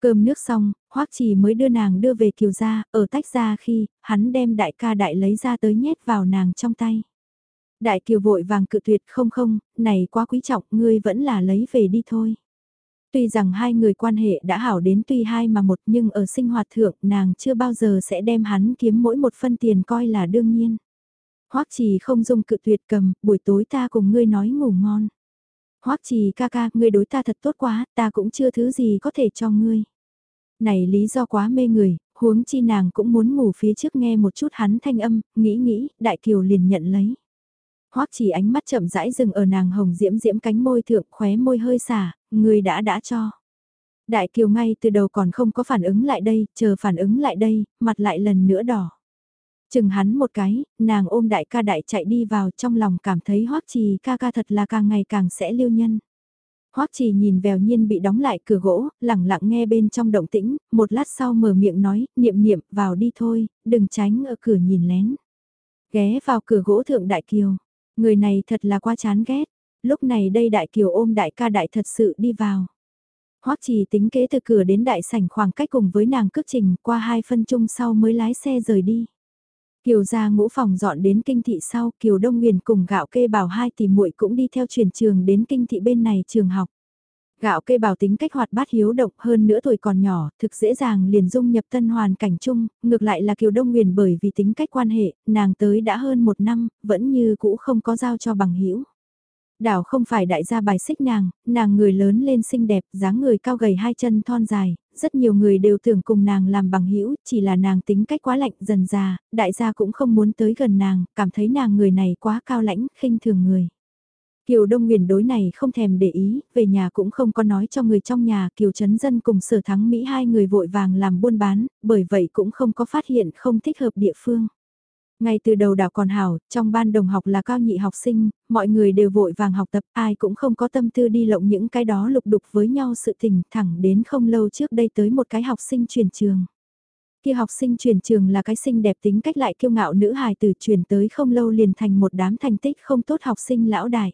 Cơm nước xong, Hoắc Trì mới đưa nàng đưa về kiều gia, ở tách ra khi, hắn đem đại ca đại lấy ra tới nhét vào nàng trong tay. Đại kiều vội vàng cự tuyệt không không, này quá quý trọng, ngươi vẫn là lấy về đi thôi. Tuy rằng hai người quan hệ đã hảo đến tuy hai mà một nhưng ở sinh hoạt thượng nàng chưa bao giờ sẽ đem hắn kiếm mỗi một phân tiền coi là đương nhiên. Hoắc trì không dung cự tuyệt cầm, buổi tối ta cùng ngươi nói ngủ ngon. Hoắc trì ca ca, ngươi đối ta thật tốt quá, ta cũng chưa thứ gì có thể cho ngươi. Này lý do quá mê người, huống chi nàng cũng muốn ngủ phía trước nghe một chút hắn thanh âm, nghĩ nghĩ, đại kiều liền nhận lấy. Hoắc chỉ ánh mắt chậm rãi dừng ở nàng hồng diễm diễm cánh môi thượng khóe môi hơi xả, người đã đã cho. Đại kiều ngay từ đầu còn không có phản ứng lại đây, chờ phản ứng lại đây, mặt lại lần nữa đỏ. Chừng hắn một cái, nàng ôm đại ca đại chạy đi vào trong lòng cảm thấy hoắc trì ca ca thật là càng ngày càng sẽ lưu nhân. Hoắc Trì nhìn vèo nhiên bị đóng lại cửa gỗ, lẳng lặng nghe bên trong động tĩnh, một lát sau mở miệng nói, niệm niệm, vào đi thôi, đừng tránh ở cửa nhìn lén. Ghé vào cửa gỗ thượng đại kiều, người này thật là quá chán ghét, lúc này đây đại kiều ôm đại ca đại thật sự đi vào. Hoắc Trì tính kế từ cửa đến đại sảnh khoảng cách cùng với nàng cước trình qua hai phân chung sau mới lái xe rời đi. Kiều gia ngũ phòng dọn đến kinh thị sau, Kiều Đông Nguyền cùng gạo kê bảo hai tỷ muội cũng đi theo chuyển trường đến kinh thị bên này trường học. Gạo cây bảo tính cách hoạt bát hiếu động hơn nữa tuổi còn nhỏ, thực dễ dàng liền dung nhập tân hoàn cảnh chung, ngược lại là Kiều Đông Nguyền bởi vì tính cách quan hệ, nàng tới đã hơn một năm, vẫn như cũ không có giao cho bằng hữu Đảo không phải đại gia bài xích nàng, nàng người lớn lên xinh đẹp, dáng người cao gầy hai chân thon dài, rất nhiều người đều tưởng cùng nàng làm bằng hữu chỉ là nàng tính cách quá lạnh dần già, đại gia cũng không muốn tới gần nàng, cảm thấy nàng người này quá cao lãnh, khinh thường người. Kiều Đông Nguyền đối này không thèm để ý, về nhà cũng không có nói cho người trong nhà Kiều Trấn Dân cùng sở thắng Mỹ hai người vội vàng làm buôn bán, bởi vậy cũng không có phát hiện không thích hợp địa phương. Ngay từ đầu đảo còn hảo, trong ban đồng học là cao nhị học sinh, mọi người đều vội vàng học tập, ai cũng không có tâm tư đi lộng những cái đó lục đục với nhau sự tình, thẳng đến không lâu trước đây tới một cái học sinh chuyển trường. Kia học sinh chuyển trường là cái sinh đẹp tính cách lại kiêu ngạo nữ hài từ chuyển tới không lâu liền thành một đám thành tích không tốt học sinh lão đại.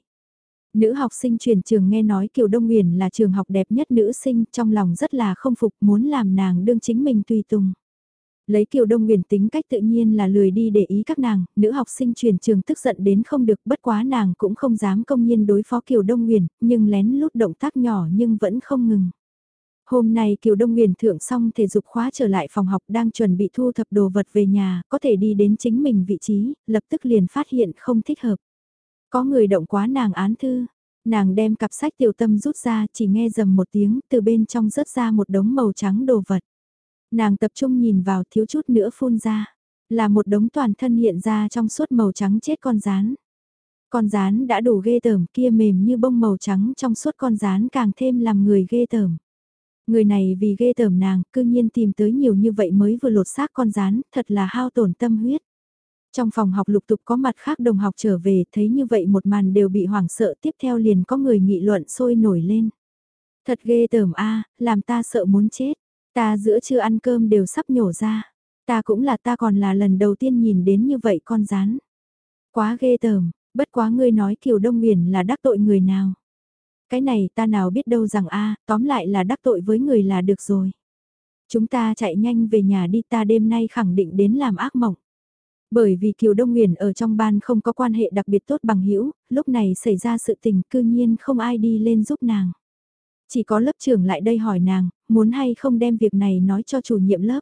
Nữ học sinh chuyển trường nghe nói Kiều Đông Nguyền là trường học đẹp nhất nữ sinh trong lòng rất là không phục muốn làm nàng đương chính mình tùy tùng. Lấy Kiều Đông Nguyền tính cách tự nhiên là lười đi để ý các nàng, nữ học sinh truyền trường tức giận đến không được bất quá nàng cũng không dám công nhiên đối phó Kiều Đông Nguyền, nhưng lén lút động tác nhỏ nhưng vẫn không ngừng. Hôm nay Kiều Đông Nguyền thượng xong thể dục khóa trở lại phòng học đang chuẩn bị thu thập đồ vật về nhà, có thể đi đến chính mình vị trí, lập tức liền phát hiện không thích hợp. Có người động quá nàng án thư, nàng đem cặp sách tiểu tâm rút ra chỉ nghe dầm một tiếng từ bên trong rớt ra một đống màu trắng đồ vật. Nàng tập trung nhìn vào thiếu chút nữa phun ra, là một đống toàn thân hiện ra trong suốt màu trắng chết con rán. Con rán đã đủ ghê tởm kia mềm như bông màu trắng trong suốt con rán càng thêm làm người ghê tởm. Người này vì ghê tởm nàng, cư nhiên tìm tới nhiều như vậy mới vừa lột xác con rán, thật là hao tổn tâm huyết. Trong phòng học lục tục có mặt khác đồng học trở về, thấy như vậy một màn đều bị hoảng sợ tiếp theo liền có người nghị luận sôi nổi lên. Thật ghê tởm a làm ta sợ muốn chết. Ta giữa trưa ăn cơm đều sắp nhổ ra. Ta cũng là ta còn là lần đầu tiên nhìn đến như vậy con rán. Quá ghê tởm, bất quá ngươi nói Kiều Đông Nguyền là đắc tội người nào. Cái này ta nào biết đâu rằng a tóm lại là đắc tội với người là được rồi. Chúng ta chạy nhanh về nhà đi ta đêm nay khẳng định đến làm ác mộng. Bởi vì Kiều Đông Nguyền ở trong ban không có quan hệ đặc biệt tốt bằng hữu lúc này xảy ra sự tình cư nhiên không ai đi lên giúp nàng. Chỉ có lớp trưởng lại đây hỏi nàng, muốn hay không đem việc này nói cho chủ nhiệm lớp.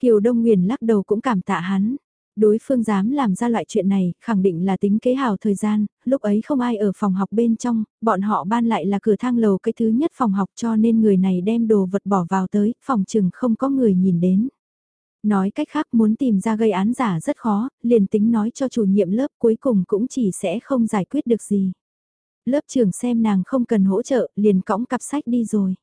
Kiều Đông Nguyền lắc đầu cũng cảm tạ hắn. Đối phương dám làm ra loại chuyện này, khẳng định là tính kế hào thời gian, lúc ấy không ai ở phòng học bên trong, bọn họ ban lại là cửa thang lầu cái thứ nhất phòng học cho nên người này đem đồ vật bỏ vào tới, phòng chừng không có người nhìn đến. Nói cách khác muốn tìm ra gây án giả rất khó, liền tính nói cho chủ nhiệm lớp cuối cùng cũng chỉ sẽ không giải quyết được gì. Lớp trưởng xem nàng không cần hỗ trợ, liền cõng cặp sách đi rồi.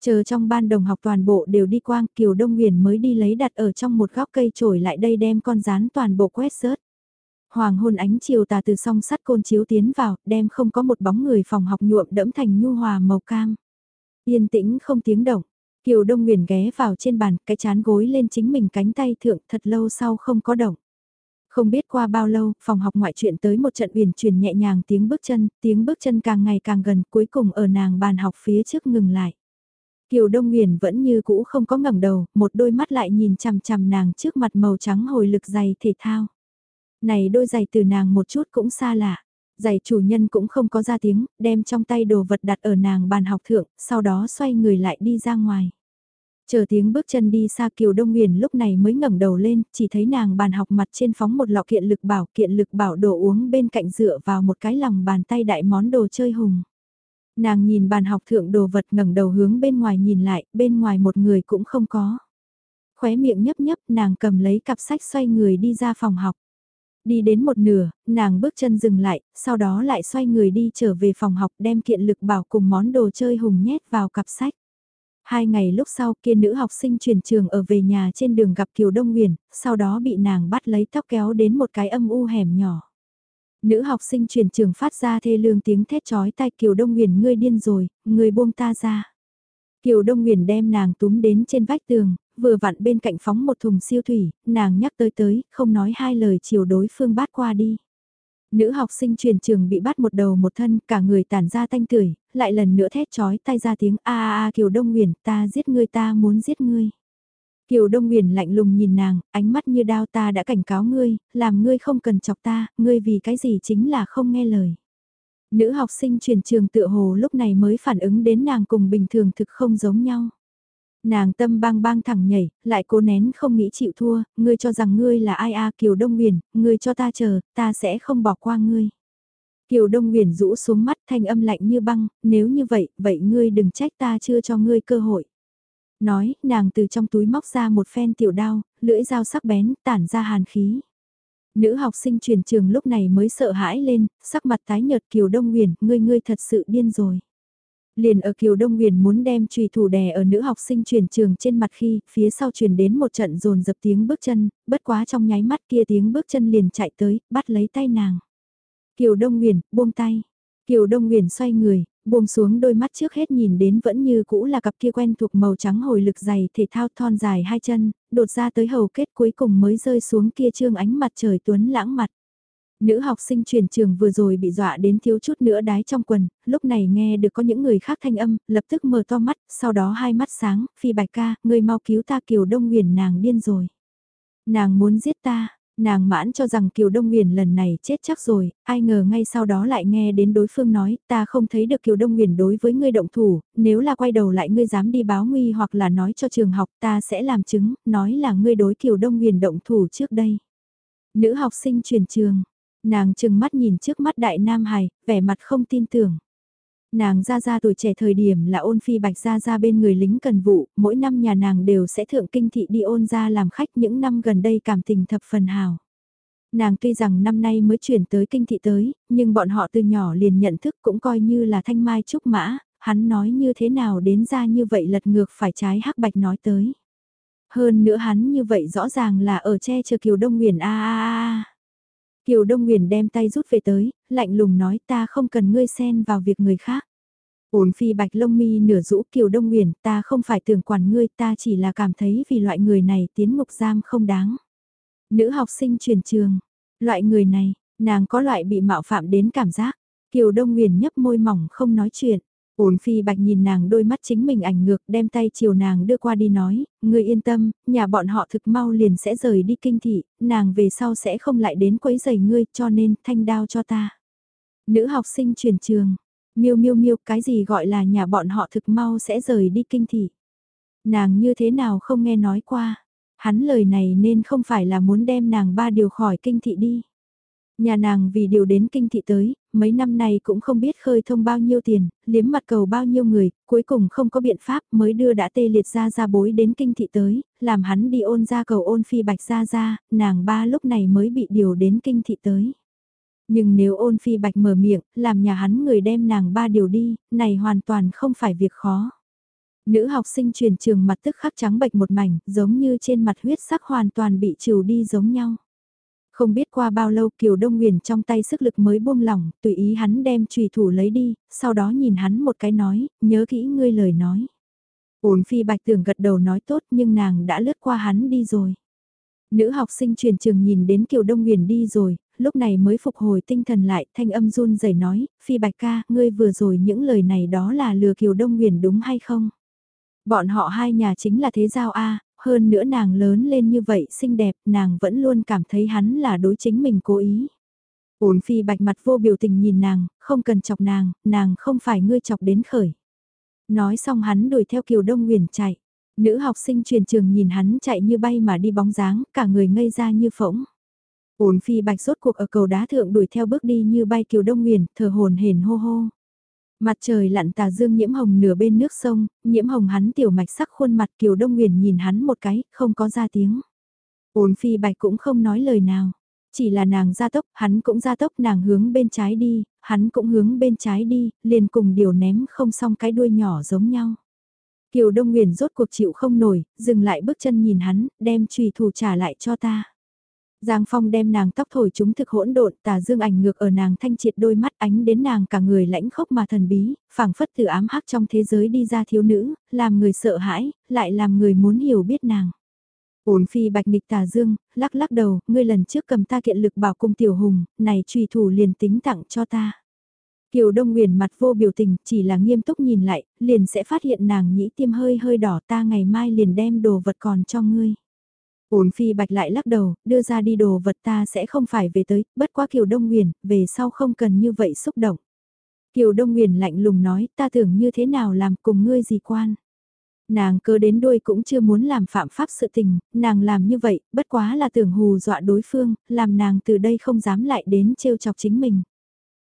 Chờ trong ban đồng học toàn bộ đều đi quang, Kiều Đông Nguyền mới đi lấy đặt ở trong một góc cây trổi lại đây đem con rán toàn bộ quét rớt. Hoàng hôn ánh chiều tà từ song sắt côn chiếu tiến vào, đem không có một bóng người phòng học nhuộm đẫm thành nhu hòa màu cam. Yên tĩnh không tiếng động, Kiều Đông Nguyền ghé vào trên bàn, cái chán gối lên chính mình cánh tay thượng thật lâu sau không có động. Không biết qua bao lâu, phòng học ngoại chuyện tới một trận uyển chuyển nhẹ nhàng tiếng bước chân, tiếng bước chân càng ngày càng gần, cuối cùng ở nàng bàn học phía trước ngừng lại. Kiều Đông Nguyền vẫn như cũ không có ngẩng đầu, một đôi mắt lại nhìn chằm chằm nàng trước mặt màu trắng hồi lực dày thể thao. Này đôi giày từ nàng một chút cũng xa lạ. Giày chủ nhân cũng không có ra tiếng, đem trong tay đồ vật đặt ở nàng bàn học thượng, sau đó xoay người lại đi ra ngoài. Chờ tiếng bước chân đi xa Kiều Đông Nguyền lúc này mới ngẩng đầu lên, chỉ thấy nàng bàn học mặt trên phóng một lọ kiện lực bảo, kiện lực bảo đồ uống bên cạnh dựa vào một cái lòng bàn tay đại món đồ chơi hùng. Nàng nhìn bàn học thượng đồ vật ngẩng đầu hướng bên ngoài nhìn lại, bên ngoài một người cũng không có. Khóe miệng nhấp nhấp, nàng cầm lấy cặp sách xoay người đi ra phòng học. Đi đến một nửa, nàng bước chân dừng lại, sau đó lại xoay người đi trở về phòng học đem kiện lực bảo cùng món đồ chơi hùng nhét vào cặp sách. Hai ngày lúc sau kia nữ học sinh chuyển trường ở về nhà trên đường gặp Kiều Đông Nguyền, sau đó bị nàng bắt lấy tóc kéo đến một cái âm u hẻm nhỏ. Nữ học sinh chuyển trường phát ra thê lương tiếng thét chói tai Kiều Đông Nguyền ngươi điên rồi, ngươi buông ta ra. Kiều Đông Nguyền đem nàng túm đến trên vách tường, vừa vặn bên cạnh phóng một thùng siêu thủy, nàng nhắc tới tới, không nói hai lời chiều đối phương bát qua đi. Nữ học sinh truyền trường bị bắt một đầu một thân, cả người tản ra thanh tưởi, lại lần nữa thét chói tay ra tiếng a a a Kiều Đông Nguyền, ta giết ngươi ta muốn giết ngươi. Kiều Đông Nguyền lạnh lùng nhìn nàng, ánh mắt như đao ta đã cảnh cáo ngươi, làm ngươi không cần chọc ta, ngươi vì cái gì chính là không nghe lời. Nữ học sinh truyền trường tựa hồ lúc này mới phản ứng đến nàng cùng bình thường thực không giống nhau. Nàng tâm bang bang thẳng nhảy, lại cố nén không nghĩ chịu thua, ngươi cho rằng ngươi là ai a Kiều Đông Nguyền, ngươi cho ta chờ, ta sẽ không bỏ qua ngươi. Kiều Đông Nguyền rũ xuống mắt thanh âm lạnh như băng, nếu như vậy, vậy ngươi đừng trách ta chưa cho ngươi cơ hội. Nói, nàng từ trong túi móc ra một phen tiểu đao, lưỡi dao sắc bén, tản ra hàn khí. Nữ học sinh truyền trường lúc này mới sợ hãi lên, sắc mặt tái nhợt Kiều Đông Nguyền, ngươi ngươi thật sự điên rồi. Liền ở Kiều Đông Nguyền muốn đem trùy thủ đè ở nữ học sinh truyền trường trên mặt khi, phía sau truyền đến một trận rồn dập tiếng bước chân, bất quá trong nháy mắt kia tiếng bước chân liền chạy tới, bắt lấy tay nàng. Kiều Đông Nguyền, buông tay. Kiều Đông Nguyền xoay người, buông xuống đôi mắt trước hết nhìn đến vẫn như cũ là cặp kia quen thuộc màu trắng hồi lực dày thể thao thon dài hai chân, đột ra tới hầu kết cuối cùng mới rơi xuống kia trương ánh mặt trời tuấn lãng mặt. Nữ học sinh chuyển trường vừa rồi bị dọa đến thiếu chút nữa đái trong quần, lúc này nghe được có những người khác thanh âm, lập tức mở to mắt, sau đó hai mắt sáng, phi bạch ca, người mau cứu ta kiều đông Nguyền nàng điên rồi. Nàng muốn giết ta, Nàng mãn cho rằng Kiều Đông Nguyền lần này chết chắc rồi, ai ngờ ngay sau đó lại nghe đến đối phương nói, ta không thấy được Kiều Đông Nguyền đối với ngươi động thủ, nếu là quay đầu lại ngươi dám đi báo nguy hoặc là nói cho trường học ta sẽ làm chứng, nói là ngươi đối Kiều Đông Nguyền động thủ trước đây. Nữ học sinh truyền trường, nàng chừng mắt nhìn trước mắt đại nam hài, vẻ mặt không tin tưởng. Nàng ra ra tuổi trẻ thời điểm là ôn phi bạch ra ra bên người lính cần vụ, mỗi năm nhà nàng đều sẽ thượng kinh thị đi ôn ra làm khách những năm gần đây cảm tình thập phần hào. Nàng tuy rằng năm nay mới chuyển tới kinh thị tới, nhưng bọn họ từ nhỏ liền nhận thức cũng coi như là thanh mai trúc mã, hắn nói như thế nào đến ra như vậy lật ngược phải trái hắc bạch nói tới. Hơn nữa hắn như vậy rõ ràng là ở che chờ Kiều Đông Nguyền a a a. Kiều Đông Nguyền đem tay rút về tới, lạnh lùng nói ta không cần ngươi xen vào việc người khác. Ổn phi bạch lông mi nửa rũ Kiều Đông Nguyền ta không phải tưởng quản ngươi ta chỉ là cảm thấy vì loại người này tiến ngục giam không đáng. Nữ học sinh truyền trường, loại người này, nàng có loại bị mạo phạm đến cảm giác. Kiều Đông Nguyền nhấp môi mỏng không nói chuyện. Ổn phi bạch nhìn nàng đôi mắt chính mình ảnh ngược đem tay chiều nàng đưa qua đi nói, người yên tâm, nhà bọn họ thực mau liền sẽ rời đi kinh thị, nàng về sau sẽ không lại đến quấy giày ngươi cho nên thanh đao cho ta. Nữ học sinh truyền trường, miêu miêu miêu cái gì gọi là nhà bọn họ thực mau sẽ rời đi kinh thị. Nàng như thế nào không nghe nói qua, hắn lời này nên không phải là muốn đem nàng ba điều khỏi kinh thị đi. Nhà nàng vì điều đến kinh thị tới, mấy năm nay cũng không biết khơi thông bao nhiêu tiền, liếm mặt cầu bao nhiêu người, cuối cùng không có biện pháp mới đưa đã tê liệt ra ra bối đến kinh thị tới, làm hắn đi ôn ra cầu ôn phi bạch ra ra, nàng ba lúc này mới bị điều đến kinh thị tới. Nhưng nếu ôn phi bạch mở miệng, làm nhà hắn người đem nàng ba điều đi, này hoàn toàn không phải việc khó. Nữ học sinh truyền trường mặt tức khắc trắng bệch một mảnh, giống như trên mặt huyết sắc hoàn toàn bị trừ đi giống nhau. Không biết qua bao lâu Kiều Đông Nguyền trong tay sức lực mới buông lỏng, tùy ý hắn đem trùy thủ lấy đi, sau đó nhìn hắn một cái nói, nhớ kỹ ngươi lời nói. Ổn phi bạch tưởng gật đầu nói tốt nhưng nàng đã lướt qua hắn đi rồi. Nữ học sinh truyền trường nhìn đến Kiều Đông Nguyền đi rồi, lúc này mới phục hồi tinh thần lại, thanh âm run rẩy nói, phi bạch ca, ngươi vừa rồi những lời này đó là lừa Kiều Đông Nguyền đúng hay không? Bọn họ hai nhà chính là thế giao A, hơn nữa nàng lớn lên như vậy xinh đẹp, nàng vẫn luôn cảm thấy hắn là đối chính mình cố ý. Ổn phi bạch mặt vô biểu tình nhìn nàng, không cần chọc nàng, nàng không phải ngươi chọc đến khởi. Nói xong hắn đuổi theo Kiều Đông Nguyền chạy. Nữ học sinh truyền trường nhìn hắn chạy như bay mà đi bóng dáng, cả người ngây ra như phỗng. Ổn phi bạch rốt cuộc ở cầu đá thượng đuổi theo bước đi như bay Kiều Đông Nguyền, thở hồn hển hô hô. Mặt trời lặn tà dương nhiễm hồng nửa bên nước sông, nhiễm hồng hắn tiểu mạch sắc khuôn mặt Kiều Đông Nguyền nhìn hắn một cái, không có ra tiếng. Ôn phi bạch cũng không nói lời nào. Chỉ là nàng ra tốc, hắn cũng ra tốc nàng hướng bên trái đi, hắn cũng hướng bên trái đi, liền cùng điều ném không xong cái đuôi nhỏ giống nhau. Kiều Đông Nguyền rốt cuộc chịu không nổi, dừng lại bước chân nhìn hắn, đem trùy thủ trả lại cho ta. Giang Phong đem nàng tóc thổi chúng thực hỗn độn, tà dương ảnh ngược ở nàng thanh triệt đôi mắt ánh đến nàng cả người lãnh khốc mà thần bí, phảng phất từ ám hắc trong thế giới đi ra thiếu nữ, làm người sợ hãi, lại làm người muốn hiểu biết nàng. Ổn phi bạch nghịch tà dương, lắc lắc đầu, ngươi lần trước cầm ta kiện lực bảo cung tiểu hùng, này trùy thủ liền tính tặng cho ta. Kiều Đông Nguyền mặt vô biểu tình, chỉ là nghiêm túc nhìn lại, liền sẽ phát hiện nàng nhĩ tiêm hơi hơi đỏ ta ngày mai liền đem đồ vật còn cho ngươi. Ổn phi bạch lại lắc đầu, đưa ra đi đồ vật ta sẽ không phải về tới, bất quá Kiều Đông Nguyền, về sau không cần như vậy xúc động. Kiều Đông Nguyền lạnh lùng nói, ta tưởng như thế nào làm cùng ngươi gì quan. Nàng cơ đến đôi cũng chưa muốn làm phạm pháp sự tình, nàng làm như vậy, bất quá là tưởng hù dọa đối phương, làm nàng từ đây không dám lại đến trêu chọc chính mình.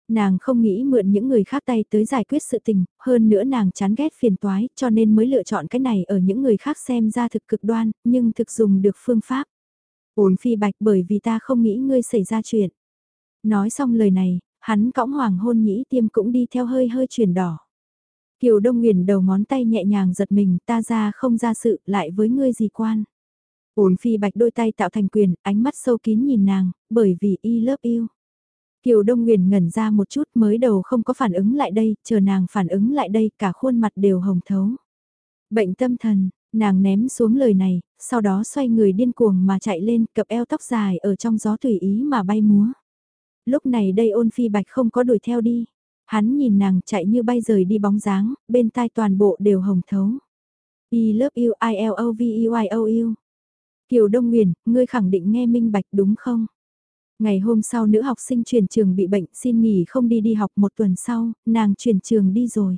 Nàng không nghĩ mượn những người khác tay tới giải quyết sự tình, hơn nữa nàng chán ghét phiền toái, cho nên mới lựa chọn cái này ở những người khác xem ra thực cực đoan, nhưng thực dùng được phương pháp. Ổn phi bạch bởi vì ta không nghĩ ngươi xảy ra chuyện. Nói xong lời này, hắn cõng hoàng hôn nhĩ tiêm cũng đi theo hơi hơi chuyển đỏ. Kiều Đông Nguyền đầu ngón tay nhẹ nhàng giật mình, ta ra không ra sự, lại với ngươi gì quan. Ổn phi bạch đôi tay tạo thành quyền, ánh mắt sâu kín nhìn nàng, bởi vì y love you. Kiều Đông Nguyền ngẩn ra một chút mới đầu không có phản ứng lại đây, chờ nàng phản ứng lại đây cả khuôn mặt đều hồng thấu. Bệnh tâm thần, nàng ném xuống lời này, sau đó xoay người điên cuồng mà chạy lên cập eo tóc dài ở trong gió tùy ý mà bay múa. Lúc này đây ôn phi bạch không có đuổi theo đi. Hắn nhìn nàng chạy như bay rời đi bóng dáng, bên tai toàn bộ đều hồng thấu. I love you I L O V E Y O U. Kiều Đông Nguyền, ngươi khẳng định nghe minh bạch đúng không? Ngày hôm sau nữ học sinh chuyển trường bị bệnh xin nghỉ không đi đi học một tuần sau, nàng chuyển trường đi rồi.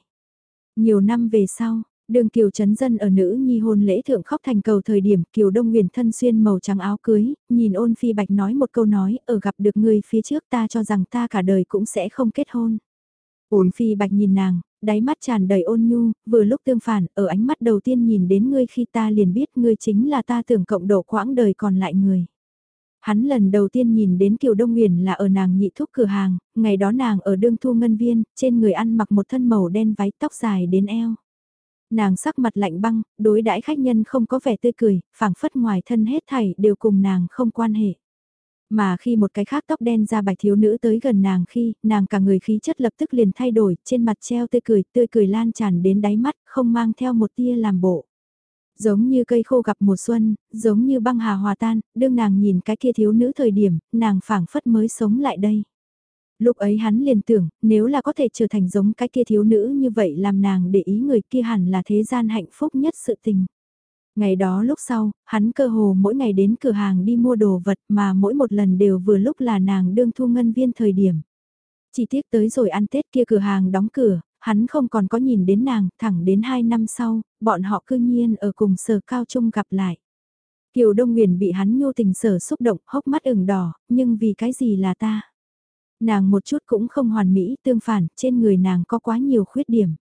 Nhiều năm về sau, đường Kiều Trấn Dân ở nữ nhi hôn lễ thượng khóc thành cầu thời điểm Kiều Đông Nguyền thân xuyên màu trắng áo cưới, nhìn ôn phi bạch nói một câu nói, ở gặp được người phía trước ta cho rằng ta cả đời cũng sẽ không kết hôn. Ôn phi bạch nhìn nàng, đáy mắt tràn đầy ôn nhu, vừa lúc tương phản, ở ánh mắt đầu tiên nhìn đến ngươi khi ta liền biết ngươi chính là ta tưởng cộng độ quãng đời còn lại người. Hắn lần đầu tiên nhìn đến Kiều Đông Nguyền là ở nàng nhị thúc cửa hàng, ngày đó nàng ở đương thu ngân viên, trên người ăn mặc một thân màu đen váy tóc dài đến eo. Nàng sắc mặt lạnh băng, đối đãi khách nhân không có vẻ tươi cười, phảng phất ngoài thân hết thảy đều cùng nàng không quan hệ. Mà khi một cái khác tóc đen da bạch thiếu nữ tới gần nàng khi, nàng cả người khí chất lập tức liền thay đổi, trên mặt treo tươi cười, tươi cười lan tràn đến đáy mắt, không mang theo một tia làm bộ. Giống như cây khô gặp mùa xuân, giống như băng hà hòa tan, đương nàng nhìn cái kia thiếu nữ thời điểm, nàng phảng phất mới sống lại đây. Lúc ấy hắn liền tưởng, nếu là có thể trở thành giống cái kia thiếu nữ như vậy làm nàng để ý người kia hẳn là thế gian hạnh phúc nhất sự tình. Ngày đó lúc sau, hắn cơ hồ mỗi ngày đến cửa hàng đi mua đồ vật mà mỗi một lần đều vừa lúc là nàng đương thu ngân viên thời điểm. Chỉ tiếc tới rồi ăn Tết kia cửa hàng đóng cửa, hắn không còn có nhìn đến nàng, thẳng đến 2 năm sau, bọn họ cư nhiên ở cùng sở cao trung gặp lại. Kiều Đông Nguyền bị hắn nhô tình sở xúc động, hốc mắt ửng đỏ, nhưng vì cái gì là ta? Nàng một chút cũng không hoàn mỹ, tương phản, trên người nàng có quá nhiều khuyết điểm.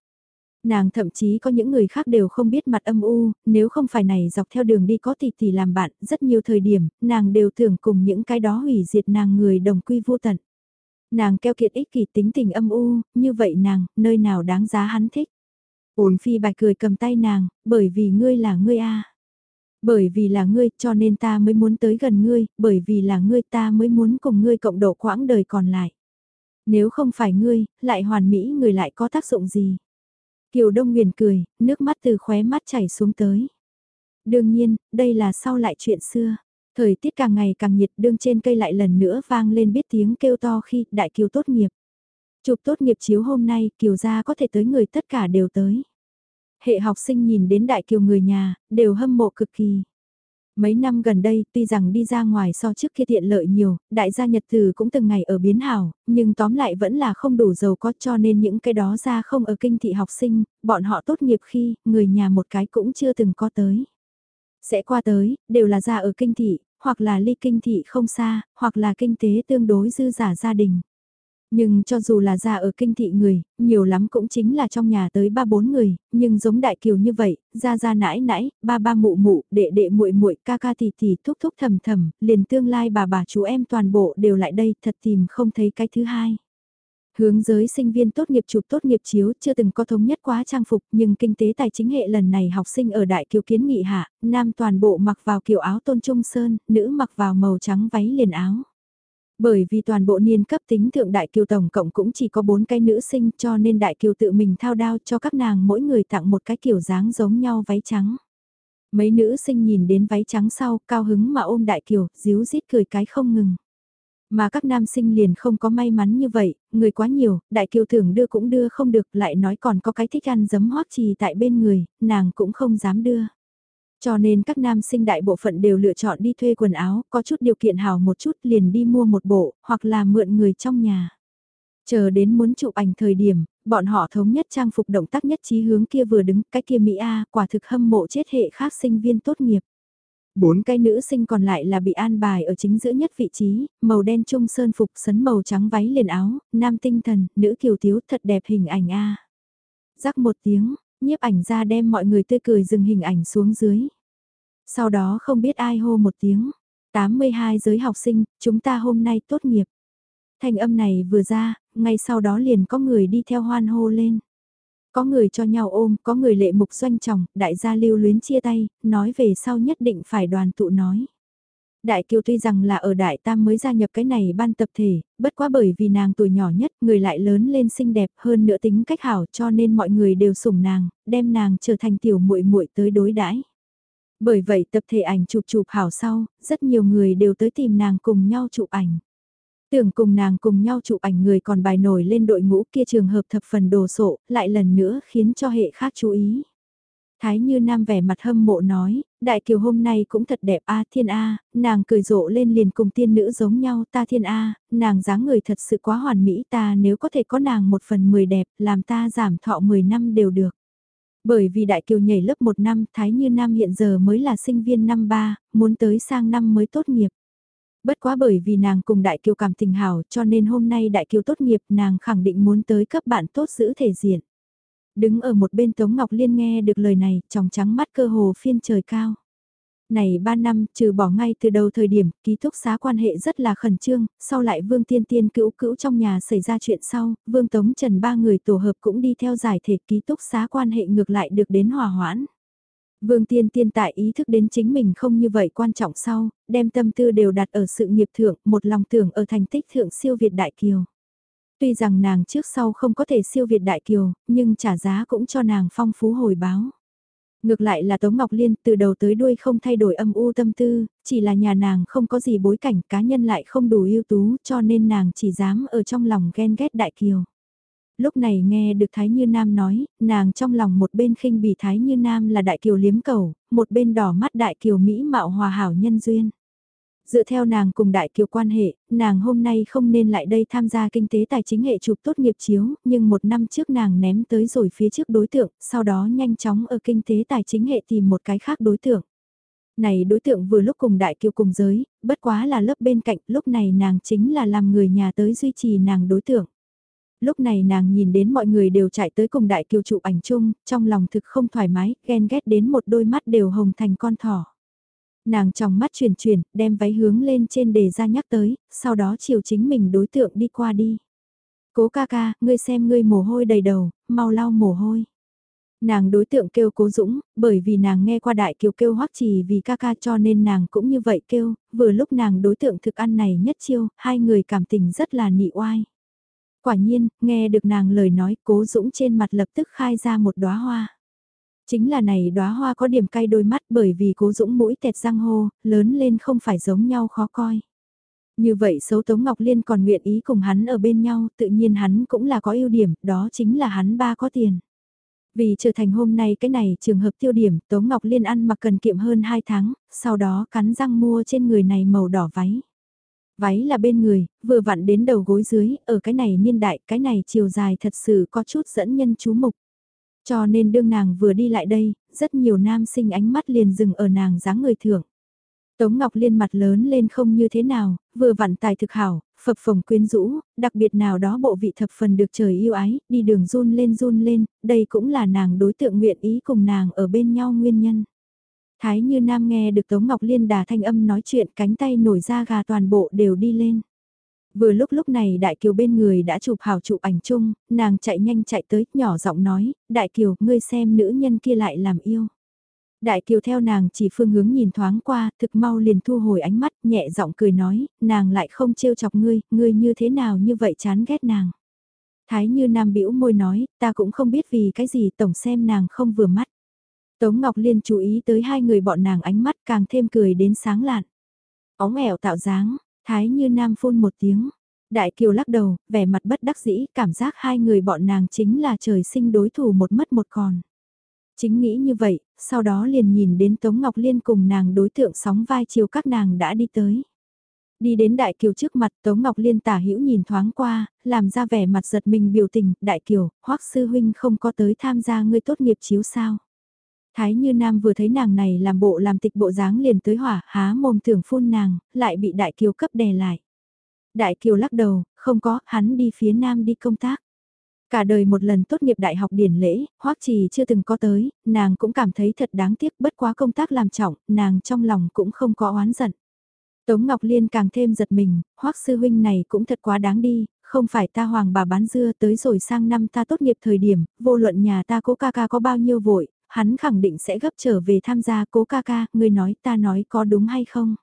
Nàng thậm chí có những người khác đều không biết mặt âm u, nếu không phải này dọc theo đường đi có tỷ tỷ làm bạn, rất nhiều thời điểm, nàng đều tưởng cùng những cái đó hủy diệt nàng người đồng quy vô tận. Nàng keo kiệt ích kỷ tính tình âm u, như vậy nàng, nơi nào đáng giá hắn thích. Ôn phi bạch cười cầm tay nàng, bởi vì ngươi là ngươi a Bởi vì là ngươi cho nên ta mới muốn tới gần ngươi, bởi vì là ngươi ta mới muốn cùng ngươi cộng độ quãng đời còn lại. Nếu không phải ngươi, lại hoàn mỹ người lại có tác dụng gì? Kiều Đông Nguyền cười, nước mắt từ khóe mắt chảy xuống tới. Đương nhiên, đây là sau lại chuyện xưa. Thời tiết càng ngày càng nhiệt đương trên cây lại lần nữa vang lên biết tiếng kêu to khi đại kiều tốt nghiệp. Chụp tốt nghiệp chiếu hôm nay kiều gia có thể tới người tất cả đều tới. Hệ học sinh nhìn đến đại kiều người nhà, đều hâm mộ cực kỳ. Mấy năm gần đây, tuy rằng đi ra ngoài so trước kia tiện lợi nhiều, đại gia nhật từ cũng từng ngày ở biến hảo, nhưng tóm lại vẫn là không đủ giàu có cho nên những cái đó ra không ở kinh thị học sinh, bọn họ tốt nghiệp khi, người nhà một cái cũng chưa từng có tới. Sẽ qua tới, đều là ra ở kinh thị, hoặc là ly kinh thị không xa, hoặc là kinh tế tương đối dư giả gia đình. Nhưng cho dù là già ở kinh thị người, nhiều lắm cũng chính là trong nhà tới ba bốn người, nhưng giống đại kiều như vậy, ra ra nãi nãi, ba ba mụ mụ, đệ đệ muội muội, ca ca tỷ tỷ, thúc thúc thầm thầm, liền tương lai bà bà chú em toàn bộ đều lại đây, thật tìm không thấy cái thứ hai. Hướng giới sinh viên tốt nghiệp chụp tốt nghiệp chiếu chưa từng có thống nhất quá trang phục nhưng kinh tế tài chính hệ lần này học sinh ở Đại Kiều Kiến Nghị Hạ, nam toàn bộ mặc vào kiểu áo tôn trung sơn, nữ mặc vào màu trắng váy liền áo. Bởi vì toàn bộ niên cấp tính thượng Đại Kiều Tổng cộng cũng chỉ có 4 cái nữ sinh cho nên Đại Kiều tự mình thao đao cho các nàng mỗi người tặng một cái kiểu dáng giống nhau váy trắng. Mấy nữ sinh nhìn đến váy trắng sau, cao hứng mà ôm Đại Kiều, díu rít cười cái không ngừng. Mà các nam sinh liền không có may mắn như vậy, người quá nhiều, đại kiều thưởng đưa cũng đưa không được, lại nói còn có cái thích ăn giấm hót trì tại bên người, nàng cũng không dám đưa. Cho nên các nam sinh đại bộ phận đều lựa chọn đi thuê quần áo, có chút điều kiện hào một chút liền đi mua một bộ, hoặc là mượn người trong nhà. Chờ đến muốn chụp ảnh thời điểm, bọn họ thống nhất trang phục động tác nhất trí hướng kia vừa đứng, cái kia Mỹ A, quả thực hâm mộ chết hệ khác sinh viên tốt nghiệp. Bốn cái nữ sinh còn lại là bị an bài ở chính giữa nhất vị trí, màu đen trung sơn phục sấn màu trắng váy liền áo, nam tinh thần, nữ kiều thiếu thật đẹp hình ảnh A. Rắc một tiếng, nhiếp ảnh ra đem mọi người tươi cười dừng hình ảnh xuống dưới. Sau đó không biết ai hô một tiếng, 82 giới học sinh, chúng ta hôm nay tốt nghiệp. Thanh âm này vừa ra, ngay sau đó liền có người đi theo hoan hô lên. Có người cho nhau ôm, có người lệ mục doanh chồng đại gia lưu luyến chia tay, nói về sau nhất định phải đoàn tụ nói. Đại Kiều tuy rằng là ở Đại Tam mới gia nhập cái này ban tập thể, bất quá bởi vì nàng tuổi nhỏ nhất, người lại lớn lên xinh đẹp hơn nữa tính cách hảo cho nên mọi người đều sủng nàng, đem nàng trở thành tiểu muội muội tới đối đãi. Bởi vậy tập thể ảnh chụp chụp hảo sau, rất nhiều người đều tới tìm nàng cùng nhau chụp ảnh. Tưởng cùng nàng cùng nhau chụp ảnh người còn bài nổi lên đội ngũ kia trường hợp thập phần đồ sộ, lại lần nữa khiến cho hệ khác chú ý. Thái như nam vẻ mặt hâm mộ nói, đại kiều hôm nay cũng thật đẹp a thiên a, nàng cười rộ lên liền cùng tiên nữ giống nhau ta thiên a, nàng dáng người thật sự quá hoàn mỹ ta nếu có thể có nàng một phần mười đẹp, làm ta giảm thọ 10 năm đều được. Bởi vì đại kiều nhảy lớp một năm, Thái như nam hiện giờ mới là sinh viên năm ba, muốn tới sang năm mới tốt nghiệp. Bất quá bởi vì nàng cùng Đại Kiều cảm tình hảo cho nên hôm nay Đại Kiều tốt nghiệp nàng khẳng định muốn tới cấp bạn tốt giữ thể diện. Đứng ở một bên Tống Ngọc Liên nghe được lời này, tròng trắng mắt cơ hồ phiên trời cao. Này ba năm, trừ bỏ ngay từ đầu thời điểm, ký túc xá quan hệ rất là khẩn trương, sau lại Vương Tiên Tiên cữu cữu trong nhà xảy ra chuyện sau, Vương Tống Trần ba người tổ hợp cũng đi theo giải thể ký túc xá quan hệ ngược lại được đến hòa hoãn. Vương Tiên Tiên tại ý thức đến chính mình không như vậy quan trọng sau, đem tâm tư đều đặt ở sự nghiệp thượng, một lòng tưởng ở thành tích thượng siêu Việt Đại Kiều. Tuy rằng nàng trước sau không có thể siêu Việt Đại Kiều, nhưng trả giá cũng cho nàng phong phú hồi báo. Ngược lại là Tống Ngọc Liên từ đầu tới đuôi không thay đổi âm u tâm tư, chỉ là nhà nàng không có gì bối cảnh cá nhân lại không đủ ưu tú cho nên nàng chỉ dám ở trong lòng ghen ghét Đại Kiều lúc này nghe được Thái Như Nam nói, nàng trong lòng một bên khinh bỉ Thái Như Nam là đại kiều liếm cầu, một bên đỏ mắt đại kiều Mỹ mạo hòa hảo nhân duyên. Dựa theo nàng cùng đại kiều quan hệ, nàng hôm nay không nên lại đây tham gia kinh tế tài chính hệ chụp tốt nghiệp chiếu, nhưng một năm trước nàng ném tới rồi phía trước đối tượng, sau đó nhanh chóng ở kinh tế tài chính hệ tìm một cái khác đối tượng. Này đối tượng vừa lúc cùng đại kiều cùng giới, bất quá là lớp bên cạnh, lúc này nàng chính là làm người nhà tới duy trì nàng đối tượng. Lúc này nàng nhìn đến mọi người đều chạy tới cùng đại kiều chụp ảnh chung, trong lòng thực không thoải mái, ghen ghét đến một đôi mắt đều hồng thành con thỏ. Nàng trong mắt chuyển chuyển, đem váy hướng lên trên đề ra nhắc tới, sau đó chiều chính mình đối tượng đi qua đi. Cố ca ca, ngươi xem ngươi mồ hôi đầy đầu, mau lau mồ hôi. Nàng đối tượng kêu cố dũng, bởi vì nàng nghe qua đại kiều kêu hoắc trì vì ca ca cho nên nàng cũng như vậy kêu, vừa lúc nàng đối tượng thực ăn này nhất chiêu, hai người cảm tình rất là nị oai. Quả nhiên, nghe được nàng lời nói, cố dũng trên mặt lập tức khai ra một đóa hoa. Chính là này đóa hoa có điểm cay đôi mắt bởi vì cố dũng mũi tẹt răng hô, lớn lên không phải giống nhau khó coi. Như vậy xấu Tống Ngọc Liên còn nguyện ý cùng hắn ở bên nhau, tự nhiên hắn cũng là có ưu điểm, đó chính là hắn ba có tiền. Vì trở thành hôm nay cái này trường hợp tiêu điểm, Tống Ngọc Liên ăn mặc cần kiệm hơn 2 tháng, sau đó cắn răng mua trên người này màu đỏ váy. Váy là bên người, vừa vặn đến đầu gối dưới, ở cái này niên đại, cái này chiều dài thật sự có chút dẫn nhân chú mục. Cho nên đương nàng vừa đi lại đây, rất nhiều nam sinh ánh mắt liền dừng ở nàng dáng người thưởng. Tống Ngọc Liên mặt lớn lên không như thế nào, vừa vặn tài thực hảo, phập phồng quyến rũ, đặc biệt nào đó bộ vị thập phần được trời yêu ái, đi đường run lên run lên, đây cũng là nàng đối tượng nguyện ý cùng nàng ở bên nhau nguyên nhân. Thái như Nam nghe được Tống Ngọc Liên đà thanh âm nói chuyện cánh tay nổi ra gà toàn bộ đều đi lên. Vừa lúc lúc này Đại Kiều bên người đã chụp hào chụp ảnh chung, nàng chạy nhanh chạy tới, nhỏ giọng nói, Đại Kiều, ngươi xem nữ nhân kia lại làm yêu. Đại Kiều theo nàng chỉ phương hướng nhìn thoáng qua, thực mau liền thu hồi ánh mắt, nhẹ giọng cười nói, nàng lại không trêu chọc ngươi, ngươi như thế nào như vậy chán ghét nàng. Thái như nam bĩu môi nói, ta cũng không biết vì cái gì tổng xem nàng không vừa mắt. Tống Ngọc Liên chú ý tới hai người bọn nàng ánh mắt càng thêm cười đến sáng lạn. Óng ẻo tạo dáng, Thái như nam phun một tiếng. Đại Kiều lắc đầu, vẻ mặt bất đắc dĩ, cảm giác hai người bọn nàng chính là trời sinh đối thủ một mất một còn. Chính nghĩ như vậy, sau đó liền nhìn đến Tống Ngọc Liên cùng nàng đối tượng sóng vai chiều các nàng đã đi tới. Đi đến Đại Kiều trước mặt Tống Ngọc Liên tả hữu nhìn thoáng qua, làm ra vẻ mặt giật mình biểu tình, Đại Kiều, hoắc sư huynh không có tới tham gia ngươi tốt nghiệp chiếu sao. Thái Như Nam vừa thấy nàng này làm bộ làm tịch bộ dáng liền tới hỏa, há mồm tưởng phun nàng, lại bị Đại Kiều cấp đè lại. Đại Kiều lắc đầu, không có, hắn đi phía Nam đi công tác. Cả đời một lần tốt nghiệp đại học điển lễ, hoắc trì chưa từng có tới, nàng cũng cảm thấy thật đáng tiếc bất quá công tác làm trọng, nàng trong lòng cũng không có oán giận. Tống Ngọc Liên càng thêm giật mình, hoắc sư huynh này cũng thật quá đáng đi, không phải ta hoàng bà bán dưa tới rồi sang năm ta tốt nghiệp thời điểm, vô luận nhà ta cố ca ca có bao nhiêu vội, hắn khẳng định sẽ gấp trở về tham gia cố ca ca, người nói ta nói có đúng hay không?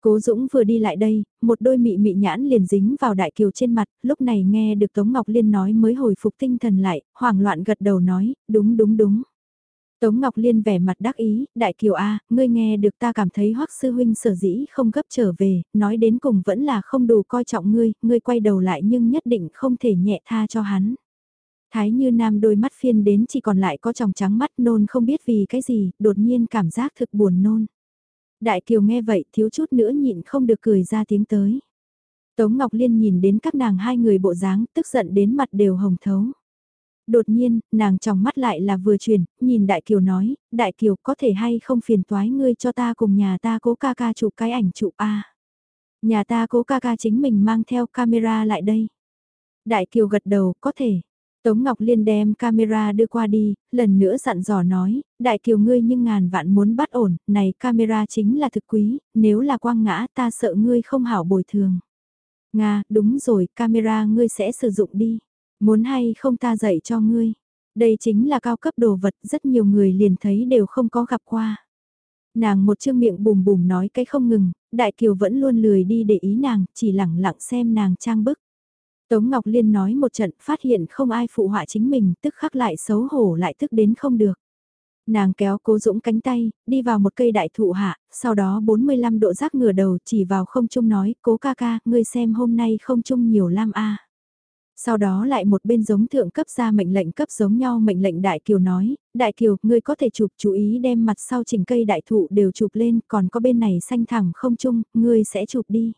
Cố Dũng vừa đi lại đây, một đôi mị mị nhãn liền dính vào đại kiều trên mặt, lúc này nghe được Tống Ngọc Liên nói mới hồi phục tinh thần lại, hoảng loạn gật đầu nói, đúng đúng đúng. Tống Ngọc Liên vẻ mặt đắc ý, đại kiều A, ngươi nghe được ta cảm thấy hoắc sư huynh sở dĩ không gấp trở về, nói đến cùng vẫn là không đủ coi trọng ngươi, ngươi quay đầu lại nhưng nhất định không thể nhẹ tha cho hắn. Thái như nam đôi mắt phiên đến chỉ còn lại có tròng trắng mắt nôn không biết vì cái gì, đột nhiên cảm giác thực buồn nôn. Đại Kiều nghe vậy thiếu chút nữa nhịn không được cười ra tiếng tới. Tống Ngọc Liên nhìn đến các nàng hai người bộ dáng tức giận đến mặt đều hồng thấu. Đột nhiên, nàng tròng mắt lại là vừa chuyển, nhìn Đại Kiều nói, Đại Kiều có thể hay không phiền toái ngươi cho ta cùng nhà ta cố ca ca chụp cái ảnh chụp A. Nhà ta cố ca ca chính mình mang theo camera lại đây. Đại Kiều gật đầu, có thể. Tống Ngọc Liên đem camera đưa qua đi, lần nữa dặn dò nói, đại kiều ngươi nhưng ngàn vạn muốn bắt ổn, này camera chính là thực quý, nếu là quang ngã ta sợ ngươi không hảo bồi thường. Nga, đúng rồi, camera ngươi sẽ sử dụng đi. Muốn hay không ta dạy cho ngươi. Đây chính là cao cấp đồ vật, rất nhiều người liền thấy đều không có gặp qua. Nàng một chương miệng bùm bùm nói cái không ngừng, đại kiều vẫn luôn lười đi để ý nàng, chỉ lẳng lặng xem nàng trang bức. Tống Ngọc Liên nói một trận phát hiện không ai phụ họa chính mình tức khắc lại xấu hổ lại tức đến không được. Nàng kéo cố dũng cánh tay, đi vào một cây đại thụ hạ, sau đó 45 độ rác ngửa đầu chỉ vào không trung nói, cố ca ca, ngươi xem hôm nay không trung nhiều lam a. Sau đó lại một bên giống thượng cấp ra mệnh lệnh cấp giống nhau mệnh lệnh Đại Kiều nói, Đại Kiều, ngươi có thể chụp chú ý đem mặt sau chỉnh cây đại thụ đều chụp lên, còn có bên này xanh thẳng không trung, ngươi sẽ chụp đi.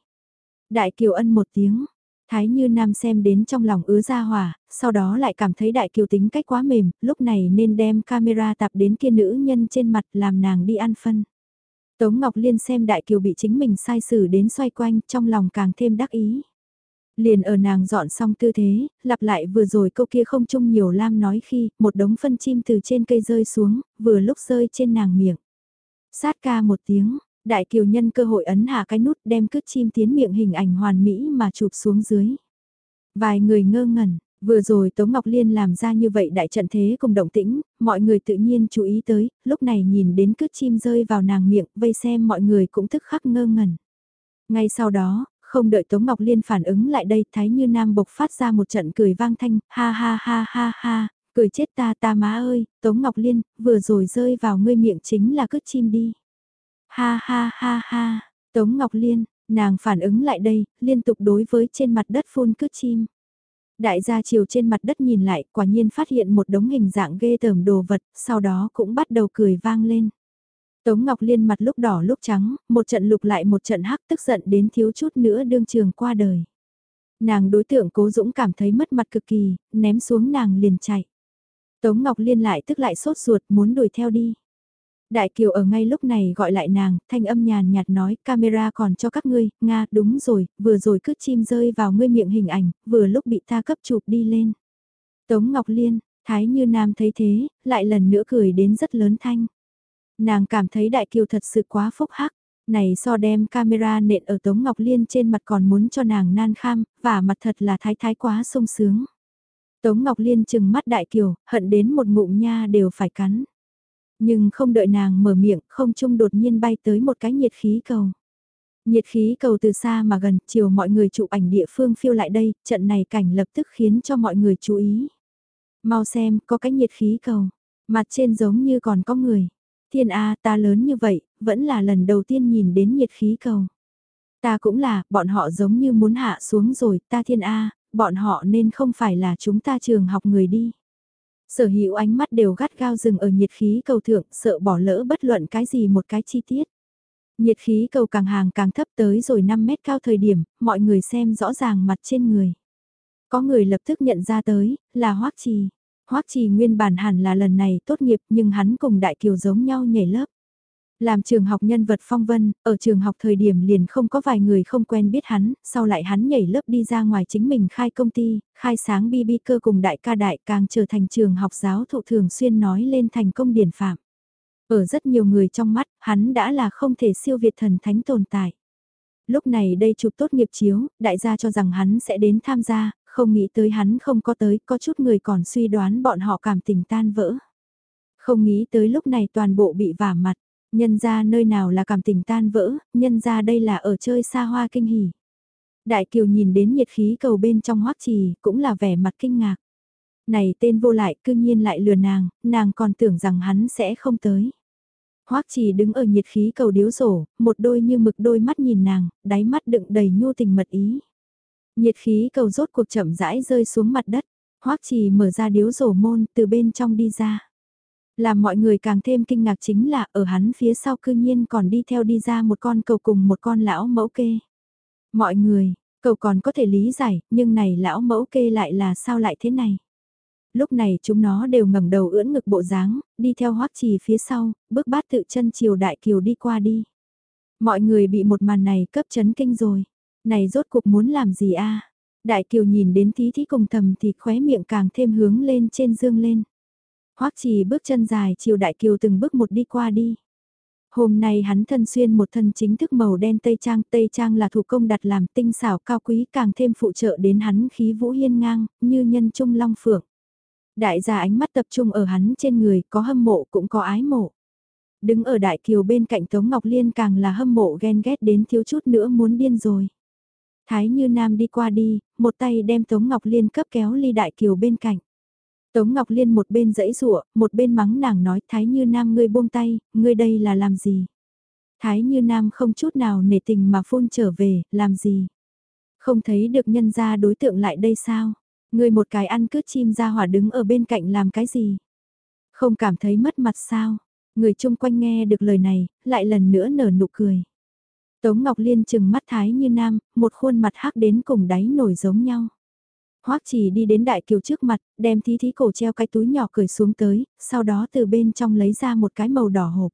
Đại Kiều ân một tiếng, Thái như nam xem đến trong lòng ứa ra hỏa, sau đó lại cảm thấy đại kiều tính cách quá mềm, lúc này nên đem camera tạp đến kia nữ nhân trên mặt làm nàng đi ăn phân. Tống Ngọc Liên xem đại kiều bị chính mình sai xử đến xoay quanh, trong lòng càng thêm đắc ý. Liền ở nàng dọn xong tư thế, lặp lại vừa rồi câu kia không chung nhiều lam nói khi, một đống phân chim từ trên cây rơi xuống, vừa lúc rơi trên nàng miệng. Sát ca một tiếng, Đại kiều nhân cơ hội ấn hạ cái nút đem cứt chim tiến miệng hình ảnh hoàn mỹ mà chụp xuống dưới. Vài người ngơ ngẩn, vừa rồi Tống Ngọc Liên làm ra như vậy đại trận thế cùng động tĩnh, mọi người tự nhiên chú ý tới, lúc này nhìn đến cứt chim rơi vào nàng miệng, vây xem mọi người cũng thức khắc ngơ ngẩn. Ngay sau đó, không đợi Tống Ngọc Liên phản ứng lại đây, Thái Như Nam bộc phát ra một trận cười vang thanh, ha ha ha ha ha, cười chết ta ta má ơi, Tống Ngọc Liên, vừa rồi rơi vào ngươi miệng chính là cứt chim đi. Ha ha ha ha, Tống Ngọc Liên, nàng phản ứng lại đây, liên tục đối với trên mặt đất phun cứ chim. Đại gia chiều trên mặt đất nhìn lại, quả nhiên phát hiện một đống hình dạng ghê tởm đồ vật, sau đó cũng bắt đầu cười vang lên. Tống Ngọc Liên mặt lúc đỏ lúc trắng, một trận lục lại một trận hắc tức giận đến thiếu chút nữa đương trường qua đời. Nàng đối tượng cố dũng cảm thấy mất mặt cực kỳ, ném xuống nàng liền chạy. Tống Ngọc Liên lại tức lại sốt ruột muốn đuổi theo đi. Đại Kiều ở ngay lúc này gọi lại nàng, thanh âm nhàn nhạt nói, camera còn cho các ngươi, Nga, đúng rồi, vừa rồi cứ chim rơi vào ngươi miệng hình ảnh, vừa lúc bị ta cấp chụp đi lên. Tống Ngọc Liên, Thái Như Nam thấy thế, lại lần nữa cười đến rất lớn thanh. Nàng cảm thấy Đại Kiều thật sự quá phúc hắc, Này so đem camera nện ở Tống Ngọc Liên trên mặt còn muốn cho nàng nan kham, và mặt thật là thái thái quá sung sướng. Tống Ngọc Liên chừng mắt đại kiều, hận đến một ngụm nha đều phải cắn. Nhưng không đợi nàng mở miệng, không trung đột nhiên bay tới một cái nhiệt khí cầu. Nhiệt khí cầu từ xa mà gần, chiều mọi người chụp ảnh địa phương phiêu lại đây, trận này cảnh lập tức khiến cho mọi người chú ý. Mau xem, có cái nhiệt khí cầu, mặt trên giống như còn có người. Thiên A ta lớn như vậy, vẫn là lần đầu tiên nhìn đến nhiệt khí cầu. Ta cũng là, bọn họ giống như muốn hạ xuống rồi, ta thiên A, bọn họ nên không phải là chúng ta trường học người đi. Sở hữu ánh mắt đều gắt gao dừng ở nhiệt khí cầu thượng, sợ bỏ lỡ bất luận cái gì một cái chi tiết. Nhiệt khí cầu càng hàng càng thấp tới rồi 5 mét cao thời điểm, mọi người xem rõ ràng mặt trên người. Có người lập tức nhận ra tới, là Hoắc Trì. Hoắc Trì nguyên bản hẳn là lần này tốt nghiệp nhưng hắn cùng Đại Kiều giống nhau nhảy lớp. Làm trường học nhân vật phong vân, ở trường học thời điểm liền không có vài người không quen biết hắn, sau lại hắn nhảy lớp đi ra ngoài chính mình khai công ty, khai sáng BB cơ cùng đại ca đại càng trở thành trường học giáo thụ thường xuyên nói lên thành công điển phạm. Ở rất nhiều người trong mắt, hắn đã là không thể siêu việt thần thánh tồn tại. Lúc này đây chụp tốt nghiệp chiếu, đại gia cho rằng hắn sẽ đến tham gia, không nghĩ tới hắn không có tới, có chút người còn suy đoán bọn họ cảm tình tan vỡ. Không nghĩ tới lúc này toàn bộ bị vả mặt, nhân ra nơi nào là cảm tình tan vỡ, nhân ra đây là ở chơi xa hoa kinh hỉ. Đại Kiều nhìn đến nhiệt khí cầu bên trong hoắc trì, cũng là vẻ mặt kinh ngạc. Này tên vô lại cư nhiên lại lừa nàng, nàng còn tưởng rằng hắn sẽ không tới. Hoắc Trì đứng ở nhiệt khí cầu điếu rổ, một đôi như mực đôi mắt nhìn nàng, đáy mắt đựng đầy nhu tình mật ý. Nhiệt khí cầu rốt cuộc chậm rãi rơi xuống mặt đất, Hoắc Trì mở ra điếu rổ môn từ bên trong đi ra. Làm mọi người càng thêm kinh ngạc chính là ở hắn phía sau cư nhiên còn đi theo đi ra một con cầu cùng một con lão mẫu kê. Mọi người, cầu còn có thể lý giải, nhưng này lão mẫu kê lại là sao lại thế này? Lúc này chúng nó đều ngẩng đầu ưỡn ngực bộ dáng, đi theo hoắc trì phía sau, bước bát tự chân chiều đại kiều đi qua đi. Mọi người bị một màn này cấp chấn kinh rồi. Này rốt cuộc muốn làm gì a? Đại kiều nhìn đến thí thí cùng thầm thì khóe miệng càng thêm hướng lên trên dương lên. Hoắc trì bước chân dài chiều đại kiều từng bước một đi qua đi. Hôm nay hắn thân xuyên một thân chính thức màu đen tây trang, tây trang là thủ công đặt làm tinh xảo cao quý càng thêm phụ trợ đến hắn khí vũ hiên ngang, như nhân trung long phượng. Đại gia ánh mắt tập trung ở hắn trên người, có hâm mộ cũng có ái mộ. Đứng ở đại kiều bên cạnh Tống Ngọc Liên càng là hâm mộ ghen ghét đến thiếu chút nữa muốn điên rồi. Thái Như Nam đi qua đi, một tay đem Tống Ngọc Liên cấp kéo ly đại kiều bên cạnh. Tống Ngọc Liên một bên dẫy rụa, một bên mắng nàng nói Thái Như Nam ngươi buông tay, ngươi đây là làm gì? Thái Như Nam không chút nào nể tình mà phun trở về, làm gì? Không thấy được nhân ra đối tượng lại đây sao? Ngươi một cái ăn cướp chim ra hỏa đứng ở bên cạnh làm cái gì? Không cảm thấy mất mặt sao? Người chung quanh nghe được lời này, lại lần nữa nở nụ cười. Tống Ngọc Liên chừng mắt thái như nam, một khuôn mặt hắc đến cùng đáy nổi giống nhau. Hoắc chỉ đi đến đại kiều trước mặt, đem thí thí cổ treo cái túi nhỏ cười xuống tới, sau đó từ bên trong lấy ra một cái màu đỏ hộp.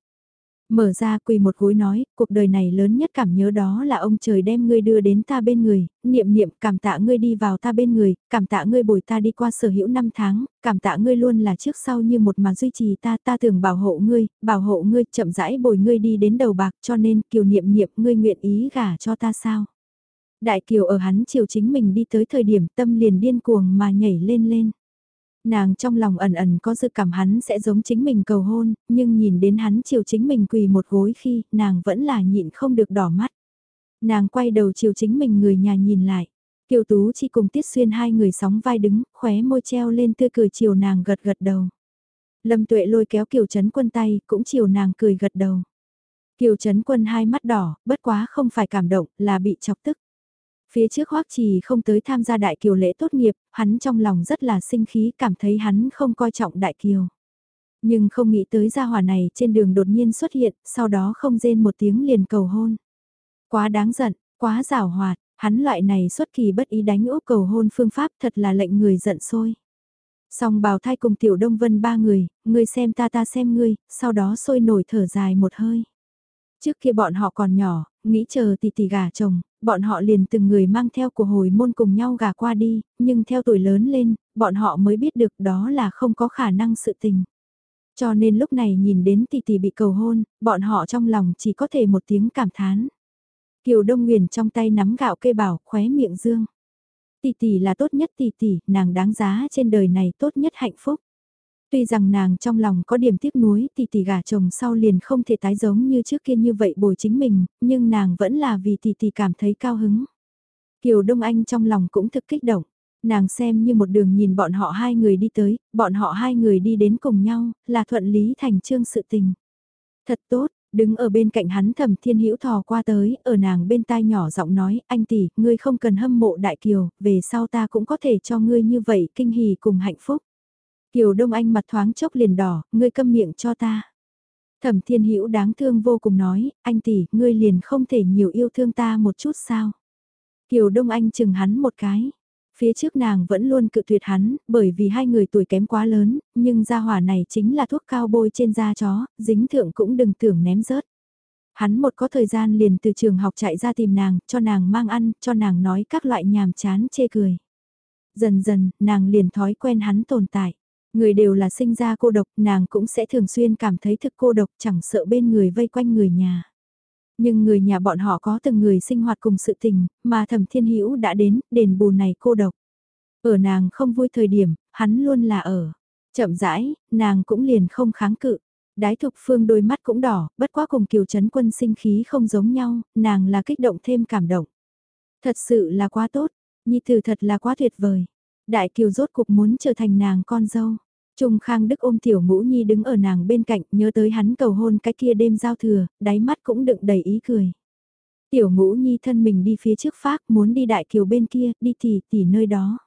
Mở ra quỳ một gối nói, cuộc đời này lớn nhất cảm nhớ đó là ông trời đem ngươi đưa đến ta bên người, niệm niệm cảm tạ ngươi đi vào ta bên người, cảm tạ ngươi bồi ta đi qua sở hữu năm tháng, cảm tạ ngươi luôn là trước sau như một mà duy trì ta, ta thường bảo hộ ngươi, bảo hộ ngươi, chậm rãi bồi ngươi đi đến đầu bạc cho nên kiều niệm niệm ngươi nguyện ý gả cho ta sao. Đại kiều ở hắn chiều chính mình đi tới thời điểm tâm liền điên cuồng mà nhảy lên lên. Nàng trong lòng ẩn ẩn có dự cảm hắn sẽ giống chính mình cầu hôn, nhưng nhìn đến hắn chiều chính mình quỳ một gối khi, nàng vẫn là nhịn không được đỏ mắt. Nàng quay đầu chiều chính mình người nhà nhìn lại. Kiều Tú chỉ cùng Tiết Xuyên hai người sóng vai đứng, khóe môi treo lên tươi cười chiều nàng gật gật đầu. Lâm Tuệ lôi kéo Kiều Trấn Quân tay, cũng chiều nàng cười gật đầu. Kiều Trấn Quân hai mắt đỏ, bất quá không phải cảm động, là bị chọc tức. Phía trước Hoắc Trì không tới tham gia đại kiều lễ tốt nghiệp, hắn trong lòng rất là sinh khí cảm thấy hắn không coi trọng đại kiều. Nhưng không nghĩ tới gia hỏa này trên đường đột nhiên xuất hiện, sau đó không rên một tiếng liền cầu hôn. Quá đáng giận, quá rào hoạt, hắn loại này xuất kỳ bất ý đánh úp cầu hôn phương pháp thật là lệnh người giận sôi. Song bào thai cùng tiểu đông vân ba người, người xem ta ta xem ngươi, sau đó sôi nổi thở dài một hơi. Trước kia bọn họ còn nhỏ, nghĩ chờ tỷ tỷ gà chồng, bọn họ liền từng người mang theo của hồi môn cùng nhau gà qua đi, nhưng theo tuổi lớn lên, bọn họ mới biết được đó là không có khả năng sự tình. Cho nên lúc này nhìn đến tỷ tỷ bị cầu hôn, bọn họ trong lòng chỉ có thể một tiếng cảm thán. Kiều Đông Nguyền trong tay nắm gạo kê bảo, khóe miệng dương. Tỷ tỷ là tốt nhất tỷ tỷ, nàng đáng giá trên đời này tốt nhất hạnh phúc. Tuy rằng nàng trong lòng có điểm tiếc nuối thì tỷ gả chồng sau liền không thể tái giống như trước kia như vậy bồi chính mình, nhưng nàng vẫn là vì tỷ tỷ cảm thấy cao hứng. Kiều Đông Anh trong lòng cũng thực kích động, nàng xem như một đường nhìn bọn họ hai người đi tới, bọn họ hai người đi đến cùng nhau, là thuận lý thành trương sự tình. Thật tốt, đứng ở bên cạnh hắn thầm thiên hữu thò qua tới, ở nàng bên tai nhỏ giọng nói, anh tỷ, ngươi không cần hâm mộ đại kiều, về sau ta cũng có thể cho ngươi như vậy kinh hỉ cùng hạnh phúc. Kiều Đông Anh mặt thoáng chốc liền đỏ, ngươi câm miệng cho ta. Thẩm Thiên Hữu đáng thương vô cùng nói, anh tỷ, ngươi liền không thể nhiều yêu thương ta một chút sao? Kiều Đông Anh chừng hắn một cái. Phía trước nàng vẫn luôn cự tuyệt hắn, bởi vì hai người tuổi kém quá lớn, nhưng gia hỏa này chính là thuốc cao bôi trên da chó, dính thượng cũng đừng tưởng ném rớt. Hắn một có thời gian liền từ trường học chạy ra tìm nàng, cho nàng mang ăn, cho nàng nói các loại nhàm chán chê cười. Dần dần, nàng liền thói quen hắn tồn tại. Người đều là sinh ra cô độc, nàng cũng sẽ thường xuyên cảm thấy thực cô độc chẳng sợ bên người vây quanh người nhà. Nhưng người nhà bọn họ có từng người sinh hoạt cùng sự tình, mà thẩm thiên hữu đã đến, đền bù này cô độc. Ở nàng không vui thời điểm, hắn luôn là ở. Chậm rãi, nàng cũng liền không kháng cự. Đái thục phương đôi mắt cũng đỏ, bất quá cùng kiều chấn quân sinh khí không giống nhau, nàng là kích động thêm cảm động. Thật sự là quá tốt, nhi tử thật là quá tuyệt vời. Đại kiều rốt cuộc muốn trở thành nàng con dâu. Trung Khang Đức ôm Tiểu Ngũ Nhi đứng ở nàng bên cạnh, nhớ tới hắn cầu hôn cái kia đêm giao thừa, đáy mắt cũng đựng đầy ý cười. Tiểu Ngũ Nhi thân mình đi phía trước phát, muốn đi đại kiều bên kia, đi tỉ tỉ nơi đó.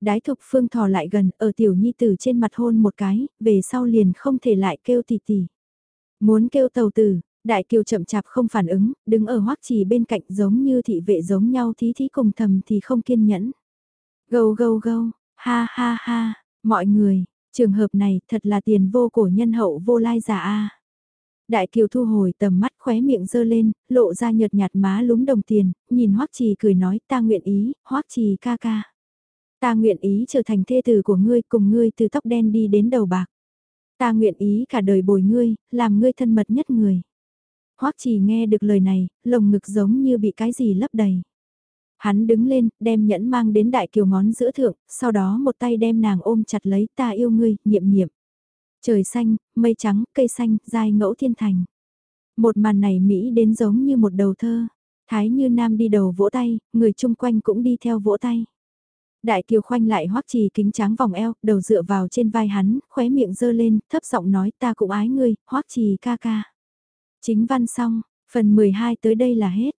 Đái thục phương thò lại gần, ở Tiểu Nhi tử trên mặt hôn một cái, về sau liền không thể lại kêu tỉ tỉ. Muốn kêu tàu tử, đại kiều chậm chạp không phản ứng, đứng ở hoắc trì bên cạnh giống như thị vệ giống nhau thí thí cùng thầm thì không kiên nhẫn. Gâu gâu gâu, ha ha ha, mọi người, Trường hợp này thật là tiền vô cổ nhân hậu vô lai giả a. Đại kiều thu hồi tầm mắt khóe miệng dơ lên, lộ ra nhợt nhạt má lúng đồng tiền, nhìn hoắc trì cười nói ta nguyện ý, hoắc trì ca ca. Ta nguyện ý trở thành thê tử của ngươi cùng ngươi từ tóc đen đi đến đầu bạc. Ta nguyện ý cả đời bồi ngươi, làm ngươi thân mật nhất người. Hoắc trì nghe được lời này, lồng ngực giống như bị cái gì lấp đầy. Hắn đứng lên, đem nhẫn mang đến đại kiều ngón giữa thượng, sau đó một tay đem nàng ôm chặt lấy ta yêu ngươi, niệm niệm. Trời xanh, mây trắng, cây xanh, dai ngẫu thiên thành. Một màn này Mỹ đến giống như một đầu thơ. Thái như nam đi đầu vỗ tay, người chung quanh cũng đi theo vỗ tay. Đại kiều khoanh lại hoắc trì kính tráng vòng eo, đầu dựa vào trên vai hắn, khóe miệng dơ lên, thấp giọng nói ta cũng ái ngươi, hoắc trì ca ca. Chính văn xong, phần 12 tới đây là hết.